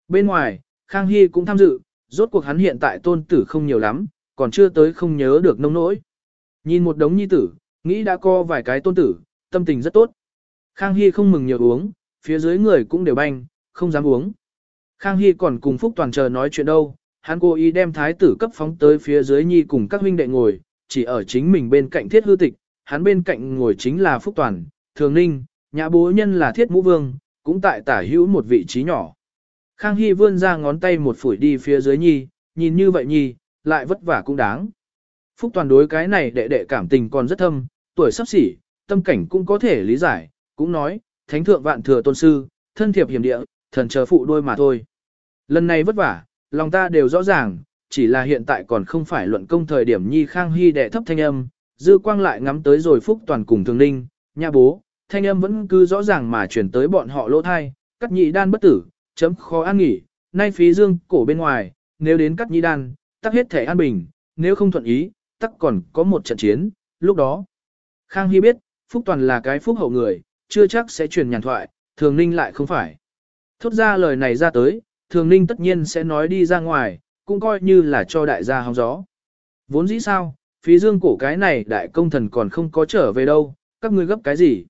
Bên ngoài, Khang Hy cũng tham dự, rốt cuộc hắn hiện tại tôn tử không nhiều lắm, còn chưa tới không nhớ được nông nỗi. Nhìn một đống nhi tử, nghĩ đã co vài cái tôn tử, tâm tình rất tốt. Khang Hy không mừng nhiều uống, phía dưới người cũng đều banh, không dám uống. Khang Hy còn cùng Phúc Toàn chờ nói chuyện đâu, hắn cố ý đem thái tử cấp phóng tới phía dưới nhi cùng các huynh đệ ngồi, chỉ ở chính mình bên cạnh thiết hư tịch, hắn bên cạnh ngồi chính là Phúc Toàn, Thường Ninh, nhà bố nhân là thiết mũ vương, cũng tại tả hữu một vị trí nhỏ. Khang Hy vươn ra ngón tay một phủi đi phía dưới nhi, nhìn như vậy nhi, lại vất vả cũng đáng. Phúc Toàn đối cái này đệ đệ cảm tình còn rất thâm, tuổi sắp xỉ, tâm cảnh cũng có thể lý giải, cũng nói, thánh thượng vạn thừa tôn sư, thân thiệp hiểm địa, thần chờ phụ đôi mà thôi. Lần này vất vả, lòng ta đều rõ ràng, chỉ là hiện tại còn không phải luận công thời điểm nhi khang hy đệ thấp thanh âm, dư quang lại ngắm tới rồi phúc toàn cùng thường ninh, nha bố, thanh âm vẫn cứ rõ ràng mà chuyển tới bọn họ lỗ thai, cắt nhị đan bất tử, chấm khó an nghỉ, nay phí dương cổ bên ngoài, nếu đến cắt nhị đan, tắc hết thể an bình, nếu không thuận ý, tắc còn có một trận chiến, lúc đó. Khang Hy biết, Phúc Toàn là cái phúc hậu người, chưa chắc sẽ truyền nhàn thoại, Thường Ninh lại không phải. Thốt ra lời này ra tới, Thường Ninh tất nhiên sẽ nói đi ra ngoài, cũng coi như là cho đại gia hóng gió. Vốn dĩ sao, phí dương cổ cái này đại công thần còn không có trở về đâu, các ngươi gấp cái gì.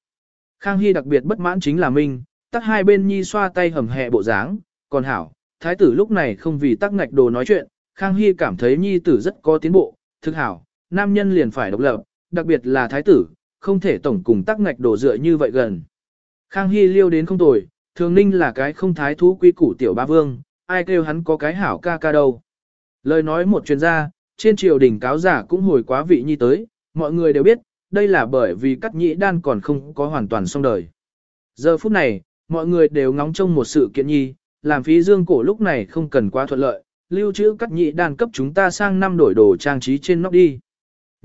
Khang Hy đặc biệt bất mãn chính là Minh, tắc hai bên nhi xoa tay hầm hẹ bộ dáng, còn hảo, thái tử lúc này không vì tắc ngạch đồ nói chuyện, Khang Hy cảm thấy nhi tử rất có tiến bộ, thực hảo, nam nhân liền phải độc lập, đặc biệt là thái tử, không thể tổng cùng tắc ngạch đổ dựa như vậy gần. Khang Hy liêu đến không tồi, thường ninh là cái không thái thú quy củ tiểu ba vương, ai kêu hắn có cái hảo ca ca đâu. Lời nói một chuyên gia, trên triều đình cáo giả cũng hồi quá vị nhi tới, mọi người đều biết, đây là bởi vì cắt nhĩ đan còn không có hoàn toàn xong đời. Giờ phút này, mọi người đều ngóng trông một sự kiện nhi, làm phí dương cổ lúc này không cần quá thuận lợi, lưu trữ cắt nhĩ đan cấp chúng ta sang năm đổi đồ trang trí trên nóc đi.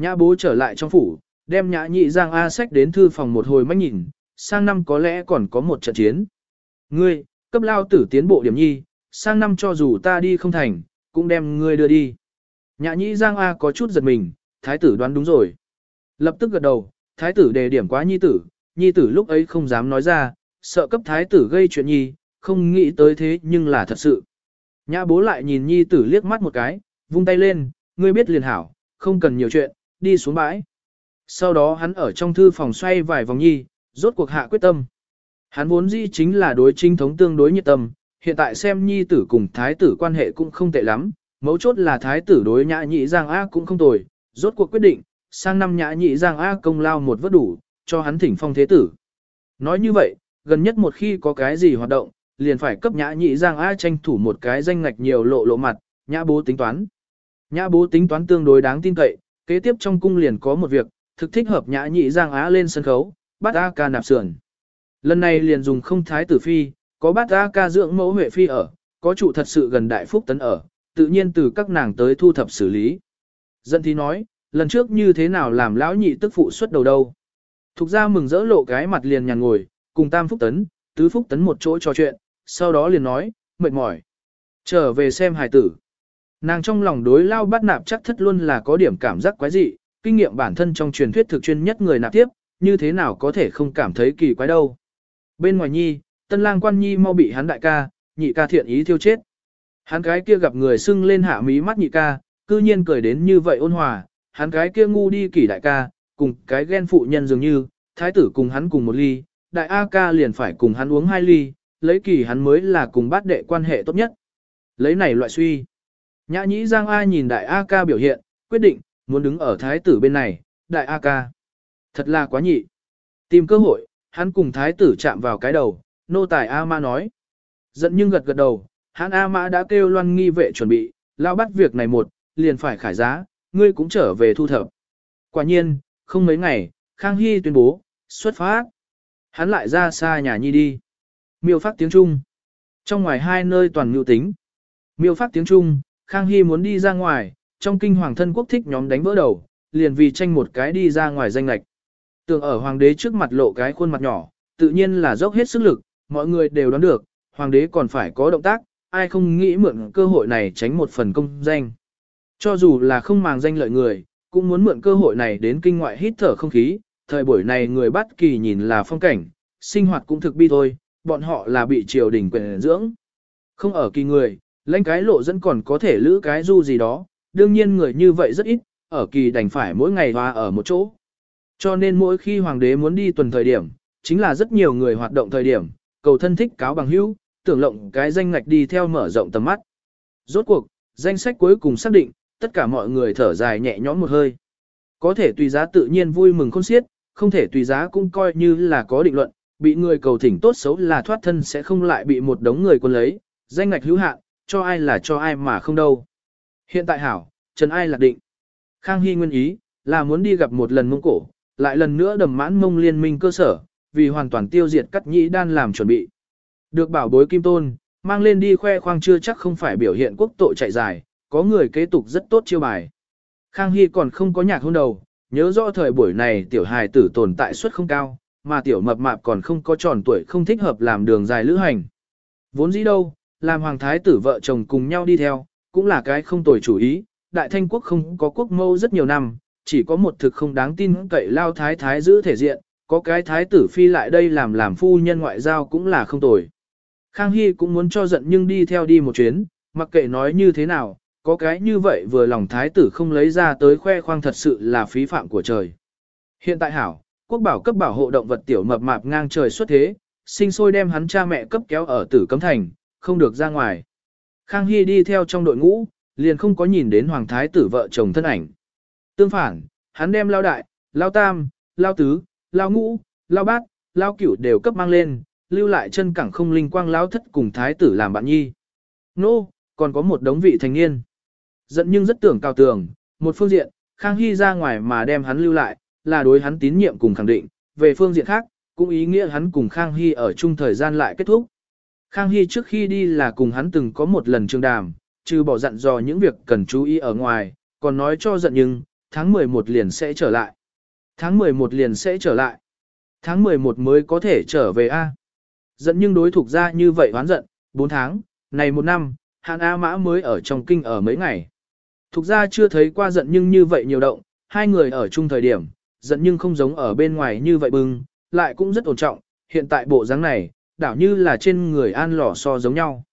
Nhã bố trở lại trong phủ, đem nhã nhị giang A sách đến thư phòng một hồi mắt nhìn, sang năm có lẽ còn có một trận chiến. Ngươi, cấp lao tử tiến bộ điểm nhi, sang năm cho dù ta đi không thành, cũng đem ngươi đưa đi. Nhã nhị giang A có chút giật mình, thái tử đoán đúng rồi. Lập tức gật đầu, thái tử đề điểm quá nhi tử, nhi tử lúc ấy không dám nói ra, sợ cấp thái tử gây chuyện nhi, không nghĩ tới thế nhưng là thật sự. Nhã bố lại nhìn nhi tử liếc mắt một cái, vung tay lên, ngươi biết liền hảo, không cần nhiều chuyện, đi xuống bãi. Sau đó hắn ở trong thư phòng xoay vài vòng nhi, rốt cuộc hạ quyết tâm. Hắn vốn dĩ chính là đối chính thống tương đối nhiệt tâm, hiện tại xem nhi tử cùng thái tử quan hệ cũng không tệ lắm, mấu chốt là thái tử đối nhã nhị giang A cũng không tồi, rốt cuộc quyết định, sang năm nhã nhị giang A công lao một vất đủ, cho hắn thỉnh phong thế tử. Nói như vậy, gần nhất một khi có cái gì hoạt động, liền phải cấp nhã nhị giang A tranh thủ một cái danh ngạch nhiều lộ lộ mặt, nhã bố tính toán. Nhã bố tính toán tương đối đáng tin cậy, kế tiếp trong cung liền có một việc, thực thích hợp nhã nhị giang á lên sân khấu, bắt A ca nạp sườn. Lần này liền dùng không thái tử phi, có bắt A ca dưỡng mẫu huệ phi ở, có trụ thật sự gần đại phúc tấn ở, tự nhiên từ các nàng tới thu thập xử lý. Dân thì nói, lần trước như thế nào làm lão nhị tức phụ xuất đầu đâu. Thục ra mừng rỡ lộ cái mặt liền nhàn ngồi, cùng tam phúc tấn, tứ phúc tấn một chỗ trò chuyện, sau đó liền nói, mệt mỏi. Trở về xem hài tử. Nàng trong lòng đối lao bắt nạp chắc thất luôn là có điểm cảm giác quái dị, kinh nghiệm bản thân trong truyền thuyết thực chuyên nhất người nạp tiếp, như thế nào có thể không cảm thấy kỳ quái đâu. Bên ngoài nhi, tân lang quan nhi mau bị hắn đại ca, nhị ca thiện ý thiêu chết. Hắn cái kia gặp người xưng lên hạ mí mắt nhị ca, cư nhiên cười đến như vậy ôn hòa, hắn cái kia ngu đi kỷ đại ca, cùng cái ghen phụ nhân dường như, thái tử cùng hắn cùng một ly, đại A ca liền phải cùng hắn uống hai ly, lấy kỳ hắn mới là cùng bát đệ quan hệ tốt nhất. Lấy này loại suy. Nhã nhĩ Giang A nhìn đại A ca biểu hiện, quyết định, muốn đứng ở thái tử bên này, đại A ca. Thật là quá nhị. Tìm cơ hội, hắn cùng thái tử chạm vào cái đầu, nô tài A Ma nói. Giận nhưng gật gật đầu, hắn A Mã đã kêu loan nghi vệ chuẩn bị, lao bắt việc này một, liền phải khải giá, ngươi cũng trở về thu thập. Quả nhiên, không mấy ngày, Khang Hy tuyên bố, xuất phát. Hắn lại ra xa nhà nhi đi. Miêu phát tiếng Trung. Trong ngoài hai nơi toàn ngưu tính. Miêu phát tiếng Trung, Khang Hy muốn đi ra ngoài, trong kinh hoàng thân quốc thích nhóm đánh vỡ đầu, liền vì tranh một cái đi ra ngoài danh lạch. Tưởng ở hoàng đế trước mặt lộ cái khuôn mặt nhỏ, tự nhiên là dốc hết sức lực, mọi người đều đoán được, hoàng đế còn phải có động tác, ai không nghĩ mượn cơ hội này tránh một phần công danh. Cho dù là không màng danh lợi người, cũng muốn mượn cơ hội này đến kinh ngoại hít thở không khí, thời buổi này người bắt kỳ nhìn là phong cảnh, sinh hoạt cũng thực bi thôi, bọn họ là bị triều đình quyền dưỡng. Không ở kỳ người, lãnh cái lộ dẫn còn có thể lữ cái du gì đó, đương nhiên người như vậy rất ít, ở kỳ đành phải mỗi ngày hòa ở một chỗ. Cho nên mỗi khi hoàng đế muốn đi tuần thời điểm, chính là rất nhiều người hoạt động thời điểm, cầu thân thích cáo bằng hữu, tưởng lộng cái danh ngạch đi theo mở rộng tầm mắt. Rốt cuộc, danh sách cuối cùng xác định, tất cả mọi người thở dài nhẹ nhõm một hơi. Có thể tùy giá tự nhiên vui mừng khôn xiết, không thể tùy giá cũng coi như là có định luận, bị người cầu thỉnh tốt xấu là thoát thân sẽ không lại bị một đống người quân lấy, danh ngạch hữu hạn, cho ai là cho ai mà không đâu. Hiện tại hảo, Trần Ai lạc định. Khang Hy nguyên ý, là muốn đi gặp một lần mông cổ, lại lần nữa đầm mãn mông liên minh cơ sở, vì hoàn toàn tiêu diệt cắt nhĩ đan làm chuẩn bị. Được bảo bối kim tôn, mang lên đi khoe khoang chưa chắc không phải biểu hiện quốc tội chạy dài, có người kế tục rất tốt chiêu bài. Khang Hy còn không có nhạc hôn đầu, nhớ rõ thời buổi này tiểu hài tử tồn tại suất không cao, mà tiểu mập mạp còn không có tròn tuổi không thích hợp làm đường dài lữ hành. Vốn dĩ đâu, làm hoàng thái tử vợ chồng cùng nhau đi theo, cũng là cái không tồi chủ ý, đại thanh quốc không có quốc mâu rất nhiều năm, chỉ có một thực không đáng tin cậy lao thái thái giữ thể diện, có cái thái tử phi lại đây làm làm phu nhân ngoại giao cũng là không tồi. Khang Hy cũng muốn cho giận nhưng đi theo đi một chuyến, mặc kệ nói như thế nào, có cái như vậy vừa lòng thái tử không lấy ra tới khoe khoang thật sự là phí phạm của trời. Hiện tại hảo, quốc bảo cấp bảo hộ động vật tiểu mập mạp ngang trời xuất thế, sinh sôi đem hắn cha mẹ cấp kéo ở tử cấm thành, không được ra ngoài. Khang Hy đi theo trong đội ngũ, liền không có nhìn đến hoàng thái tử vợ chồng thân ảnh. Tương phản, hắn đem lao đại, lao tam, lao tứ, lao ngũ, lao bát, lao cửu đều cấp mang lên, lưu lại chân cẳng không linh quang lao thất cùng thái tử làm bạn nhi. Nô, còn có một đống vị thành niên. Giận nhưng rất tưởng cao tường, một phương diện, Khang Hy ra ngoài mà đem hắn lưu lại, là đối hắn tín nhiệm cùng khẳng định, về phương diện khác, cũng ý nghĩa hắn cùng Khang Hy ở chung thời gian lại kết thúc. Khang Hy trước khi đi là cùng hắn từng có một lần trường đàm, trừ bỏ dặn dò những việc cần chú ý ở ngoài, còn nói cho giận nhưng, tháng 11 liền sẽ trở lại. Tháng 11 liền sẽ trở lại. Tháng 11 mới có thể trở về A. Giận nhưng đối thuộc ra như vậy hoán giận, 4 tháng, này một năm, hạn A Mã mới ở trong kinh ở mấy ngày. Thục ra chưa thấy qua giận nhưng như vậy nhiều động, hai người ở chung thời điểm, giận nhưng không giống ở bên ngoài như vậy bưng, lại cũng rất ổn trọng, hiện tại bộ dáng này, đảo như là trên người an lò so giống nhau.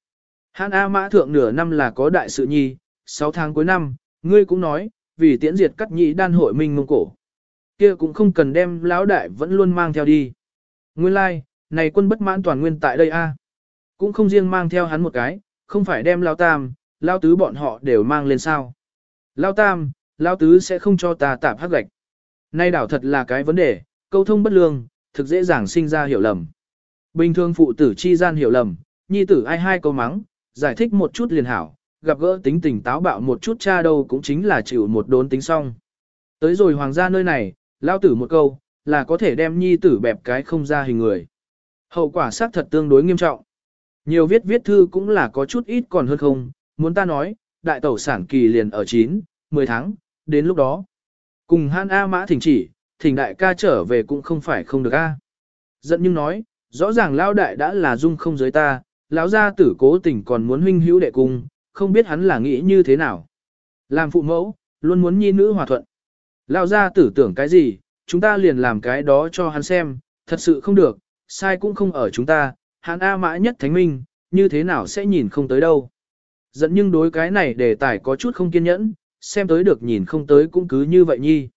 Hán A Mã thượng nửa năm là có đại sự nhi, 6 tháng cuối năm, ngươi cũng nói, vì tiễn diệt cắt nhị đan hội minh mông cổ. kia cũng không cần đem lão đại vẫn luôn mang theo đi. Nguyên lai, like, này quân bất mãn toàn nguyên tại đây a Cũng không riêng mang theo hắn một cái, không phải đem lao tam, lao tứ bọn họ đều mang lên sao. Lao tam, lao tứ sẽ không cho ta tạp hắc gạch. Nay đảo thật là cái vấn đề, câu thông bất lương, thực dễ dàng sinh ra hiểu lầm. Bình thường phụ tử chi gian hiểu lầm, nhi tử ai hai câu mắng, giải thích một chút liền hảo, gặp gỡ tính tình táo bạo một chút cha đâu cũng chính là chịu một đốn tính xong. Tới rồi hoàng gia nơi này, lao tử một câu, là có thể đem nhi tử bẹp cái không ra hình người. Hậu quả xác thật tương đối nghiêm trọng. Nhiều viết viết thư cũng là có chút ít còn hơn không, muốn ta nói, đại tẩu sản kỳ liền ở 9, 10 tháng, đến lúc đó. Cùng Han A Mã thỉnh chỉ, thỉnh đại ca trở về cũng không phải không được A. Giận nhưng nói, rõ ràng lao đại đã là dung không giới ta, lão gia tử cố tình còn muốn huynh hữu đệ cung, không biết hắn là nghĩ như thế nào. Làm phụ mẫu, luôn muốn nhi nữ hòa thuận. Lão gia tử tưởng cái gì, chúng ta liền làm cái đó cho hắn xem, thật sự không được, sai cũng không ở chúng ta, hắn A mã nhất thánh minh, như thế nào sẽ nhìn không tới đâu. Dẫn nhưng đối cái này đề tài có chút không kiên nhẫn, xem tới được nhìn không tới cũng cứ như vậy nhi.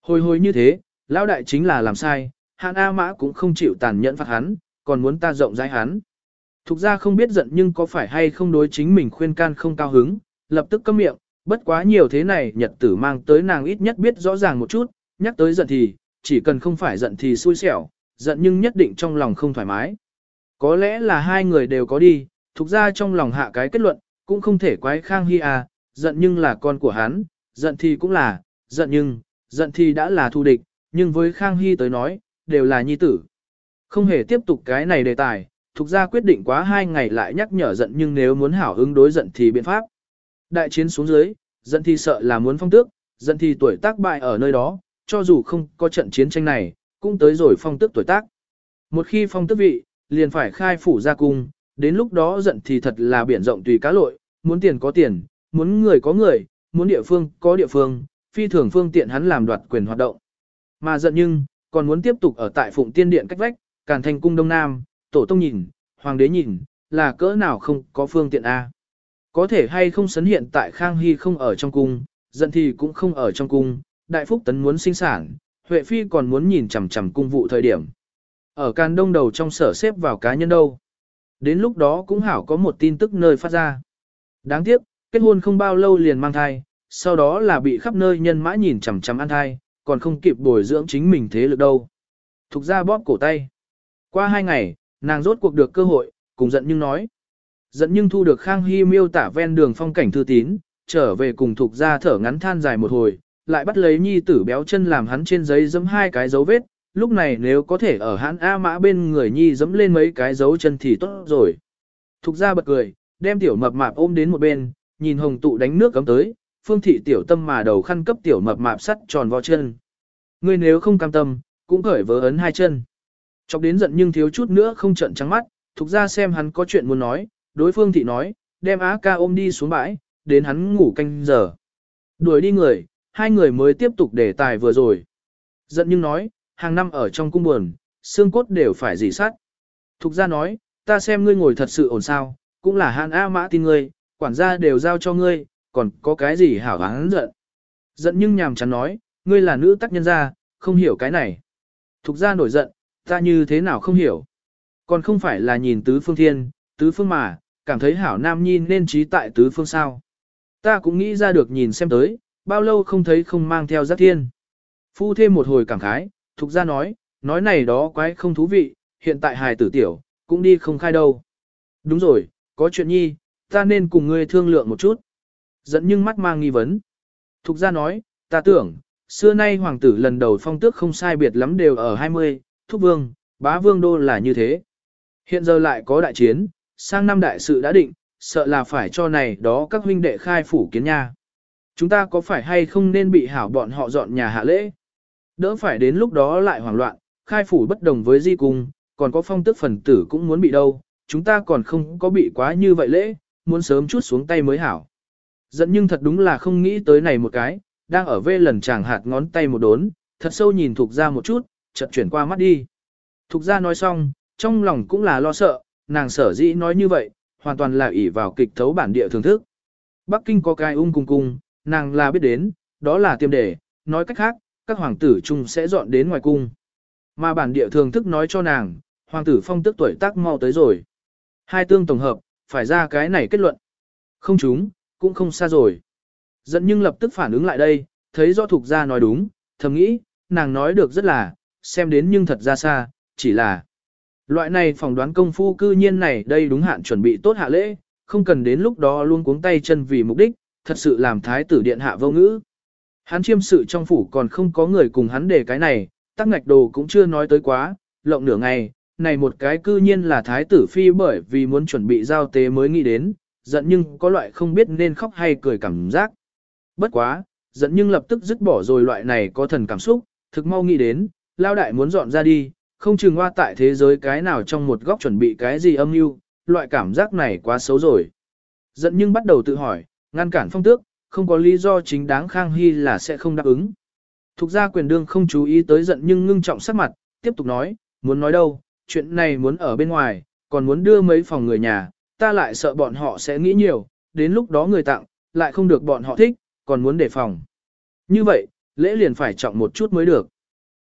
Hồi hồi như thế, lão đại chính là làm sai, Hàn A mã cũng không chịu tàn nhẫn phạt hắn, còn muốn ta rộng rãi hắn. Thục ra không biết giận nhưng có phải hay không đối chính mình khuyên can không cao hứng, lập tức câm miệng, bất quá nhiều thế này nhật tử mang tới nàng ít nhất biết rõ ràng một chút, nhắc tới giận thì, chỉ cần không phải giận thì xui xẻo, giận nhưng nhất định trong lòng không thoải mái. Có lẽ là hai người đều có đi, thục ra trong lòng hạ cái kết luận, cũng không thể quái Khang Hy à, giận nhưng là con của hắn, giận thì cũng là, giận nhưng, giận thì đã là thù địch, nhưng với Khang Hy tới nói, đều là nhi tử. Không hề tiếp tục cái này đề tài, thuộc ra quyết định quá hai ngày lại nhắc nhở giận nhưng nếu muốn hảo ứng đối giận thì biện pháp. Đại chiến xuống dưới, giận thì sợ là muốn phong tước, giận thì tuổi tác bại ở nơi đó, cho dù không có trận chiến tranh này, cũng tới rồi phong tước tuổi tác. Một khi phong tước vị, liền phải khai phủ ra cung, đến lúc đó giận thì thật là biển rộng tùy cá lội, muốn tiền có tiền, muốn người có người, muốn địa phương có địa phương, phi thường phương tiện hắn làm đoạt quyền hoạt động. Mà giận nhưng, còn muốn tiếp tục ở tại Phụng Tiên Điện cách vách, Càn Thành Cung Đông Nam, Tổ Tông nhìn, Hoàng đế nhìn, là cỡ nào không có phương tiện A. Có thể hay không sấn hiện tại Khang Hy không ở trong cung, giận thì cũng không ở trong cung, Đại Phúc Tấn muốn sinh sản, Huệ Phi còn muốn nhìn chằm chằm cung vụ thời điểm. Ở Càn Đông đầu trong sở xếp vào cá nhân đâu. Đến lúc đó cũng hảo có một tin tức nơi phát ra. Đáng tiếc, kết hôn không bao lâu liền mang thai, sau đó là bị khắp nơi nhân mã nhìn chằm chằm ăn thai, còn không kịp bồi dưỡng chính mình thế lực đâu. Thục ra bóp cổ tay. Qua hai ngày, nàng rốt cuộc được cơ hội, cùng giận nhưng nói. Giận nhưng thu được Khang Hy miêu tả ven đường phong cảnh thư tín, trở về cùng thục ra thở ngắn than dài một hồi, lại bắt lấy nhi tử béo chân làm hắn trên giấy dấm hai cái dấu vết, lúc này nếu có thể ở hắn A mã bên người nhi dấm lên mấy cái dấu chân thì tốt rồi. Thục ra bật cười, đem tiểu mập mạp ôm đến một bên, nhìn hồng tụ đánh nước cấm tới, phương thị tiểu tâm mà đầu khăn cấp tiểu mập mạp sắt tròn vo chân. Ngươi nếu không cam tâm, cũng khởi vớ ấn hai chân. Chọc đến giận nhưng thiếu chút nữa không trận trắng mắt, thục ra xem hắn có chuyện muốn nói, đối phương thị nói, đem á ca ôm đi xuống bãi, đến hắn ngủ canh giờ. Đuổi đi người, hai người mới tiếp tục đề tài vừa rồi. Giận nhưng nói, hàng năm ở trong cung buồn, xương cốt đều phải dỉ sát. Thục ra nói, ta xem ngươi ngồi thật sự ổn sao, cũng là hàn A mã tin ngươi, quản gia đều giao cho ngươi, còn có cái gì hảo hắn giận. Giận nhưng nhàm chán nói, ngươi là nữ tác nhân gia, không hiểu cái này. Thục ra nổi giận, ta như thế nào không hiểu. Còn không phải là nhìn tứ phương thiên, tứ phương mà, cảm thấy hảo nam nhi nên trí tại tứ phương sao. Ta cũng nghĩ ra được nhìn xem tới, bao lâu không thấy không mang theo giác thiên. Phu thêm một hồi cảm khái, thục ra nói, nói này đó quái không thú vị, hiện tại hài tử tiểu, cũng đi không khai đâu. Đúng rồi, có chuyện nhi, ta nên cùng ngươi thương lượng một chút. Dẫn nhưng mắt mang nghi vấn. Thục ra nói, ta tưởng, xưa nay hoàng tử lần đầu phong tước không sai biệt lắm đều ở 20, thúc vương, bá vương đô là như thế. Hiện giờ lại có đại chiến, sang năm đại sự đã định, sợ là phải cho này đó các huynh đệ khai phủ kiến nha. Chúng ta có phải hay không nên bị hảo bọn họ dọn nhà hạ lễ? Đỡ phải đến lúc đó lại hoảng loạn, khai phủ bất đồng với di cung, còn có phong tước phần tử cũng muốn bị đâu, chúng ta còn không có bị quá như vậy lễ, muốn sớm chút xuống tay mới hảo. Dẫn nhưng thật đúng là không nghĩ tới này một cái, đang ở vê lần chàng hạt ngón tay một đốn, thật sâu nhìn Thục ra một chút, chợt chuyển qua mắt đi. Thục ra nói xong, trong lòng cũng là lo sợ, nàng sở dĩ nói như vậy, hoàn toàn là ỷ vào kịch thấu bản địa thưởng thức. Bắc Kinh có cái ung cung cung, nàng là biết đến, đó là tiêm đề, nói cách khác, các hoàng tử chung sẽ dọn đến ngoài cung. Mà bản địa thường thức nói cho nàng, hoàng tử phong tức tuổi tác mau tới rồi. Hai tương tổng hợp, phải ra cái này kết luận. Không chúng, cũng không xa rồi. giận nhưng lập tức phản ứng lại đây, thấy do thuộc gia nói đúng, thầm nghĩ, nàng nói được rất là, xem đến nhưng thật ra xa, chỉ là. Loại này phỏng đoán công phu cư nhiên này đây đúng hạn chuẩn bị tốt hạ lễ, không cần đến lúc đó luôn cuống tay chân vì mục đích, thật sự làm thái tử điện hạ vô ngữ. Hắn chiêm sự trong phủ còn không có người cùng hắn để cái này, tắc ngạch đồ cũng chưa nói tới quá, lộng nửa ngày, này một cái cư nhiên là thái tử phi bởi vì muốn chuẩn bị giao tế mới nghĩ đến, giận nhưng có loại không biết nên khóc hay cười cảm giác. Bất quá, giận nhưng lập tức dứt bỏ rồi loại này có thần cảm xúc, thực mau nghĩ đến, lao đại muốn dọn ra đi, không chừng hoa tại thế giới cái nào trong một góc chuẩn bị cái gì âm mưu, loại cảm giác này quá xấu rồi. Giận nhưng bắt đầu tự hỏi, ngăn cản phong tước, không có lý do chính đáng Khang Hy là sẽ không đáp ứng. Thục ra quyền đương không chú ý tới giận nhưng ngưng trọng sắc mặt, tiếp tục nói, muốn nói đâu, chuyện này muốn ở bên ngoài, còn muốn đưa mấy phòng người nhà, ta lại sợ bọn họ sẽ nghĩ nhiều, đến lúc đó người tặng, lại không được bọn họ thích, còn muốn đề phòng. Như vậy, lễ liền phải trọng một chút mới được.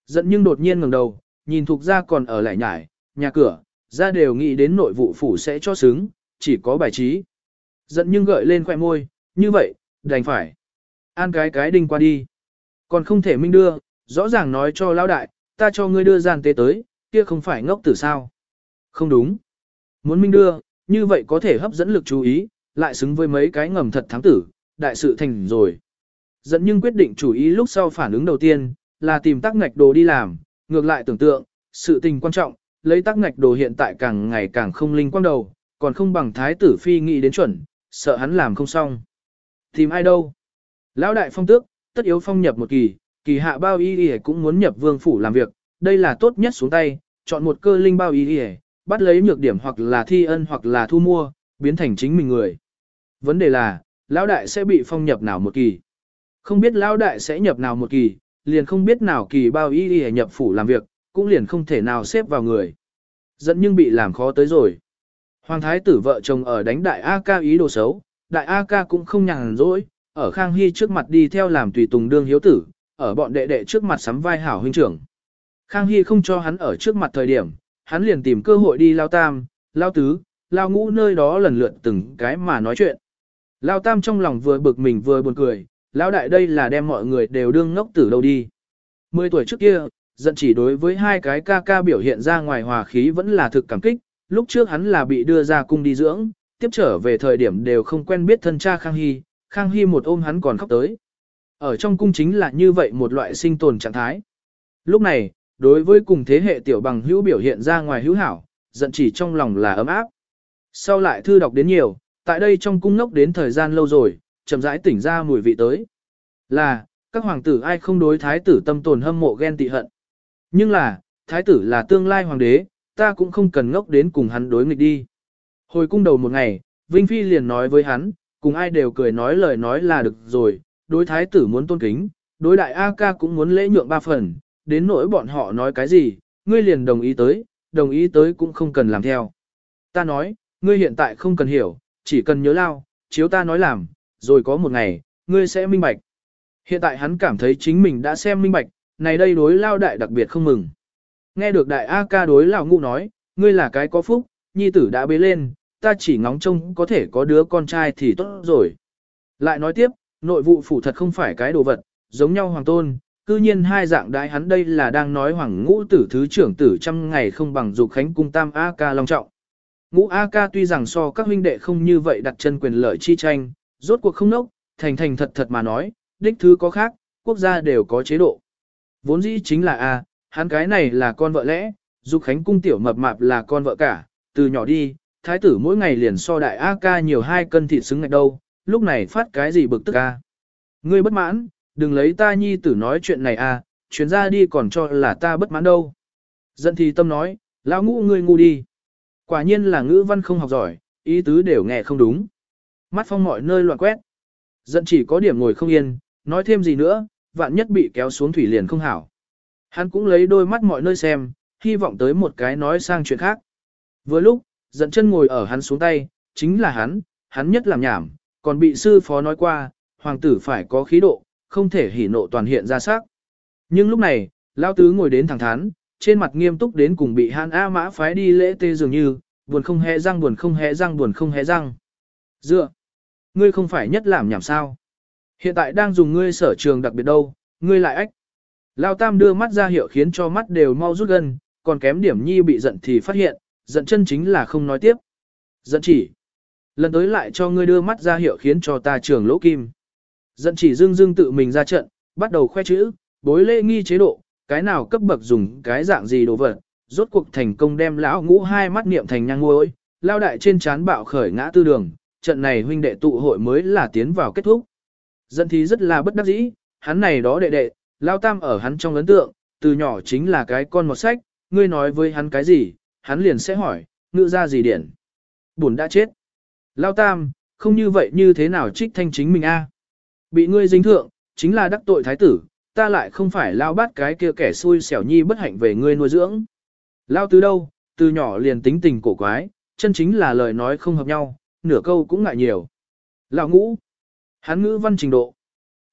Giận nhưng đột nhiên ngẩng đầu, nhìn thuộc ra còn ở lại nhải, nhà cửa, ra đều nghĩ đến nội vụ phủ sẽ cho xứng, chỉ có bài trí. Giận nhưng gợi lên khoẻ môi, như vậy, đành phải. An cái cái đinh qua đi. Còn không thể minh đưa, rõ ràng nói cho lão đại, ta cho ngươi đưa gian tế tới, kia không phải ngốc tử sao. Không đúng. muốn minh đưa, như vậy có thể hấp dẫn lực chú ý, lại xứng với mấy cái ngầm thật thắng tử, đại sự thành rồi. Dẫn nhưng quyết định chủ ý lúc sau phản ứng đầu tiên, là tìm tắc ngạch đồ đi làm, ngược lại tưởng tượng, sự tình quan trọng, lấy tắc ngạch đồ hiện tại càng ngày càng không linh quang đầu, còn không bằng thái tử phi nghĩ đến chuẩn, sợ hắn làm không xong. Tìm ai đâu? Lão đại phong tước, tất yếu phong nhập một kỳ, kỳ hạ bao y y cũng muốn nhập vương phủ làm việc, đây là tốt nhất xuống tay, chọn một cơ linh bao y y, bắt lấy nhược điểm hoặc là thi ân hoặc là thu mua, biến thành chính mình người. Vấn đề là, lão đại sẽ bị phong nhập nào một kỳ. Không biết lão đại sẽ nhập nào một kỳ, liền không biết nào kỳ bao y y nhập phủ làm việc, cũng liền không thể nào xếp vào người. Dẫn nhưng bị làm khó tới rồi. Hoàng thái tử vợ chồng ở đánh đại A ca ý đồ xấu, đại A ca cũng không nhàn rỗi, ở Khang Hy trước mặt đi theo làm tùy tùng đương hiếu tử, ở bọn đệ đệ trước mặt sắm vai hảo huynh trưởng. Khang Hy không cho hắn ở trước mặt thời điểm, hắn liền tìm cơ hội đi lao tam, lao tứ, lao ngũ nơi đó lần lượt từng cái mà nói chuyện. Lao tam trong lòng vừa bực mình vừa buồn cười, lao đại đây là đem mọi người đều đương ngốc tử đâu đi. Mười tuổi trước kia, giận chỉ đối với hai cái ca ca biểu hiện ra ngoài hòa khí vẫn là thực cảm kích, lúc trước hắn là bị đưa ra cung đi dưỡng, tiếp trở về thời điểm đều không quen biết thân cha Khang Hy, Khang Hy một ôm hắn còn khóc tới. Ở trong cung chính là như vậy một loại sinh tồn trạng thái. Lúc này, đối với cùng thế hệ tiểu bằng hữu biểu hiện ra ngoài hữu hảo, giận chỉ trong lòng là ấm áp. Sau lại thư đọc đến nhiều, tại đây trong cung ngốc đến thời gian lâu rồi, chậm rãi tỉnh ra mùi vị tới. Là, các hoàng tử ai không đối thái tử tâm tồn hâm mộ ghen tị hận. Nhưng là, thái tử là tương lai hoàng đế, ta cũng không cần ngốc đến cùng hắn đối nghịch đi. Hồi cung đầu một ngày, Vinh Phi liền nói với hắn, cùng ai đều cười nói lời nói là được rồi, đối thái tử muốn tôn kính, đối đại A ca cũng muốn lễ nhượng ba phần, đến nỗi bọn họ nói cái gì, ngươi liền đồng ý tới, đồng ý tới cũng không cần làm theo. Ta nói, ngươi hiện tại không cần hiểu, chỉ cần nhớ lao, chiếu ta nói làm, rồi có một ngày, ngươi sẽ minh bạch. Hiện tại hắn cảm thấy chính mình đã xem minh bạch, này đây đối lao đại đặc biệt không mừng. Nghe được đại A ca đối lão ngụ nói, ngươi là cái có phúc, nhi tử đã bế lên, ta chỉ ngóng trông có thể có đứa con trai thì tốt rồi. Lại nói tiếp, nội vụ phủ thật không phải cái đồ vật, giống nhau hoàng tôn, cư nhiên hai dạng đại hắn đây là đang nói hoàng ngũ tử thứ trưởng tử trăm ngày không bằng dục khánh cung tam A ca long trọng. Ngũ A ca tuy rằng so các huynh đệ không như vậy đặt chân quyền lợi chi tranh, rốt cuộc không nốc, thành thành thật thật mà nói, đích thứ có khác, quốc gia đều có chế độ. Vốn dĩ chính là A, hắn cái này là con vợ lẽ, dục khánh cung tiểu mập mạp là con vợ cả, từ nhỏ đi, thái tử mỗi ngày liền so đại A ca nhiều hai cân thịt xứng ngạch đâu, lúc này phát cái gì bực tức A. Ngươi bất mãn, đừng lấy ta nhi tử nói chuyện này à, chuyến ra đi còn cho là ta bất mãn đâu. Dân thì tâm nói, lão ngũ ngươi ngu đi. Quả nhiên là ngữ văn không học giỏi, ý tứ đều nghe không đúng. Mắt phong mọi nơi loạn quét. Dân chỉ có điểm ngồi không yên, nói thêm gì nữa, vạn nhất bị kéo xuống thủy liền không hảo. Hắn cũng lấy đôi mắt mọi nơi xem, hy vọng tới một cái nói sang chuyện khác. Vừa lúc, dẫn chân ngồi ở hắn xuống tay, chính là hắn, hắn nhất làm nhảm, còn bị sư phó nói qua, hoàng tử phải có khí độ, không thể hỉ nộ toàn hiện ra sắc. Nhưng lúc này, lao tứ ngồi đến thẳng thắn, trên mặt nghiêm túc đến cùng bị Hàn A mã phái đi lễ tê dường như, buồn không hé răng buồn không hé răng buồn không hé răng. Dựa, ngươi không phải nhất làm nhảm sao. Hiện tại đang dùng ngươi sở trường đặc biệt đâu, ngươi lại ách. Lao tam đưa mắt ra hiệu khiến cho mắt đều mau rút gần, còn kém điểm nhi bị giận thì phát hiện, giận chân chính là không nói tiếp. Giận chỉ. Lần tới lại cho ngươi đưa mắt ra hiệu khiến cho ta trường lỗ kim. Giận chỉ dương dương tự mình ra trận, bắt đầu khoe chữ, bối lễ nghi chế độ, cái nào cấp bậc dùng cái dạng gì đồ vật, rốt cuộc thành công đem lão ngũ hai mắt niệm thành nhang ngôi, lao đại trên chán bạo khởi ngã tư đường, trận này huynh đệ tụ hội mới là tiến vào kết thúc. Giận thì rất là bất đắc dĩ, hắn này đó đệ đệ, lao tam ở hắn trong ấn tượng, từ nhỏ chính là cái con một sách, ngươi nói với hắn cái gì, hắn liền sẽ hỏi, ngựa ra gì điển. Buồn đã chết. Lao tam, không như vậy như thế nào trích thanh chính mình a? Bị ngươi dính thượng, chính là đắc tội thái tử, ta lại không phải lao bắt cái kia kẻ xui xẻo nhi bất hạnh về ngươi nuôi dưỡng. Lao từ đâu, từ nhỏ liền tính tình cổ quái, chân chính là lời nói không hợp nhau, nửa câu cũng ngại nhiều. Lão ngũ, hắn ngữ văn trình độ,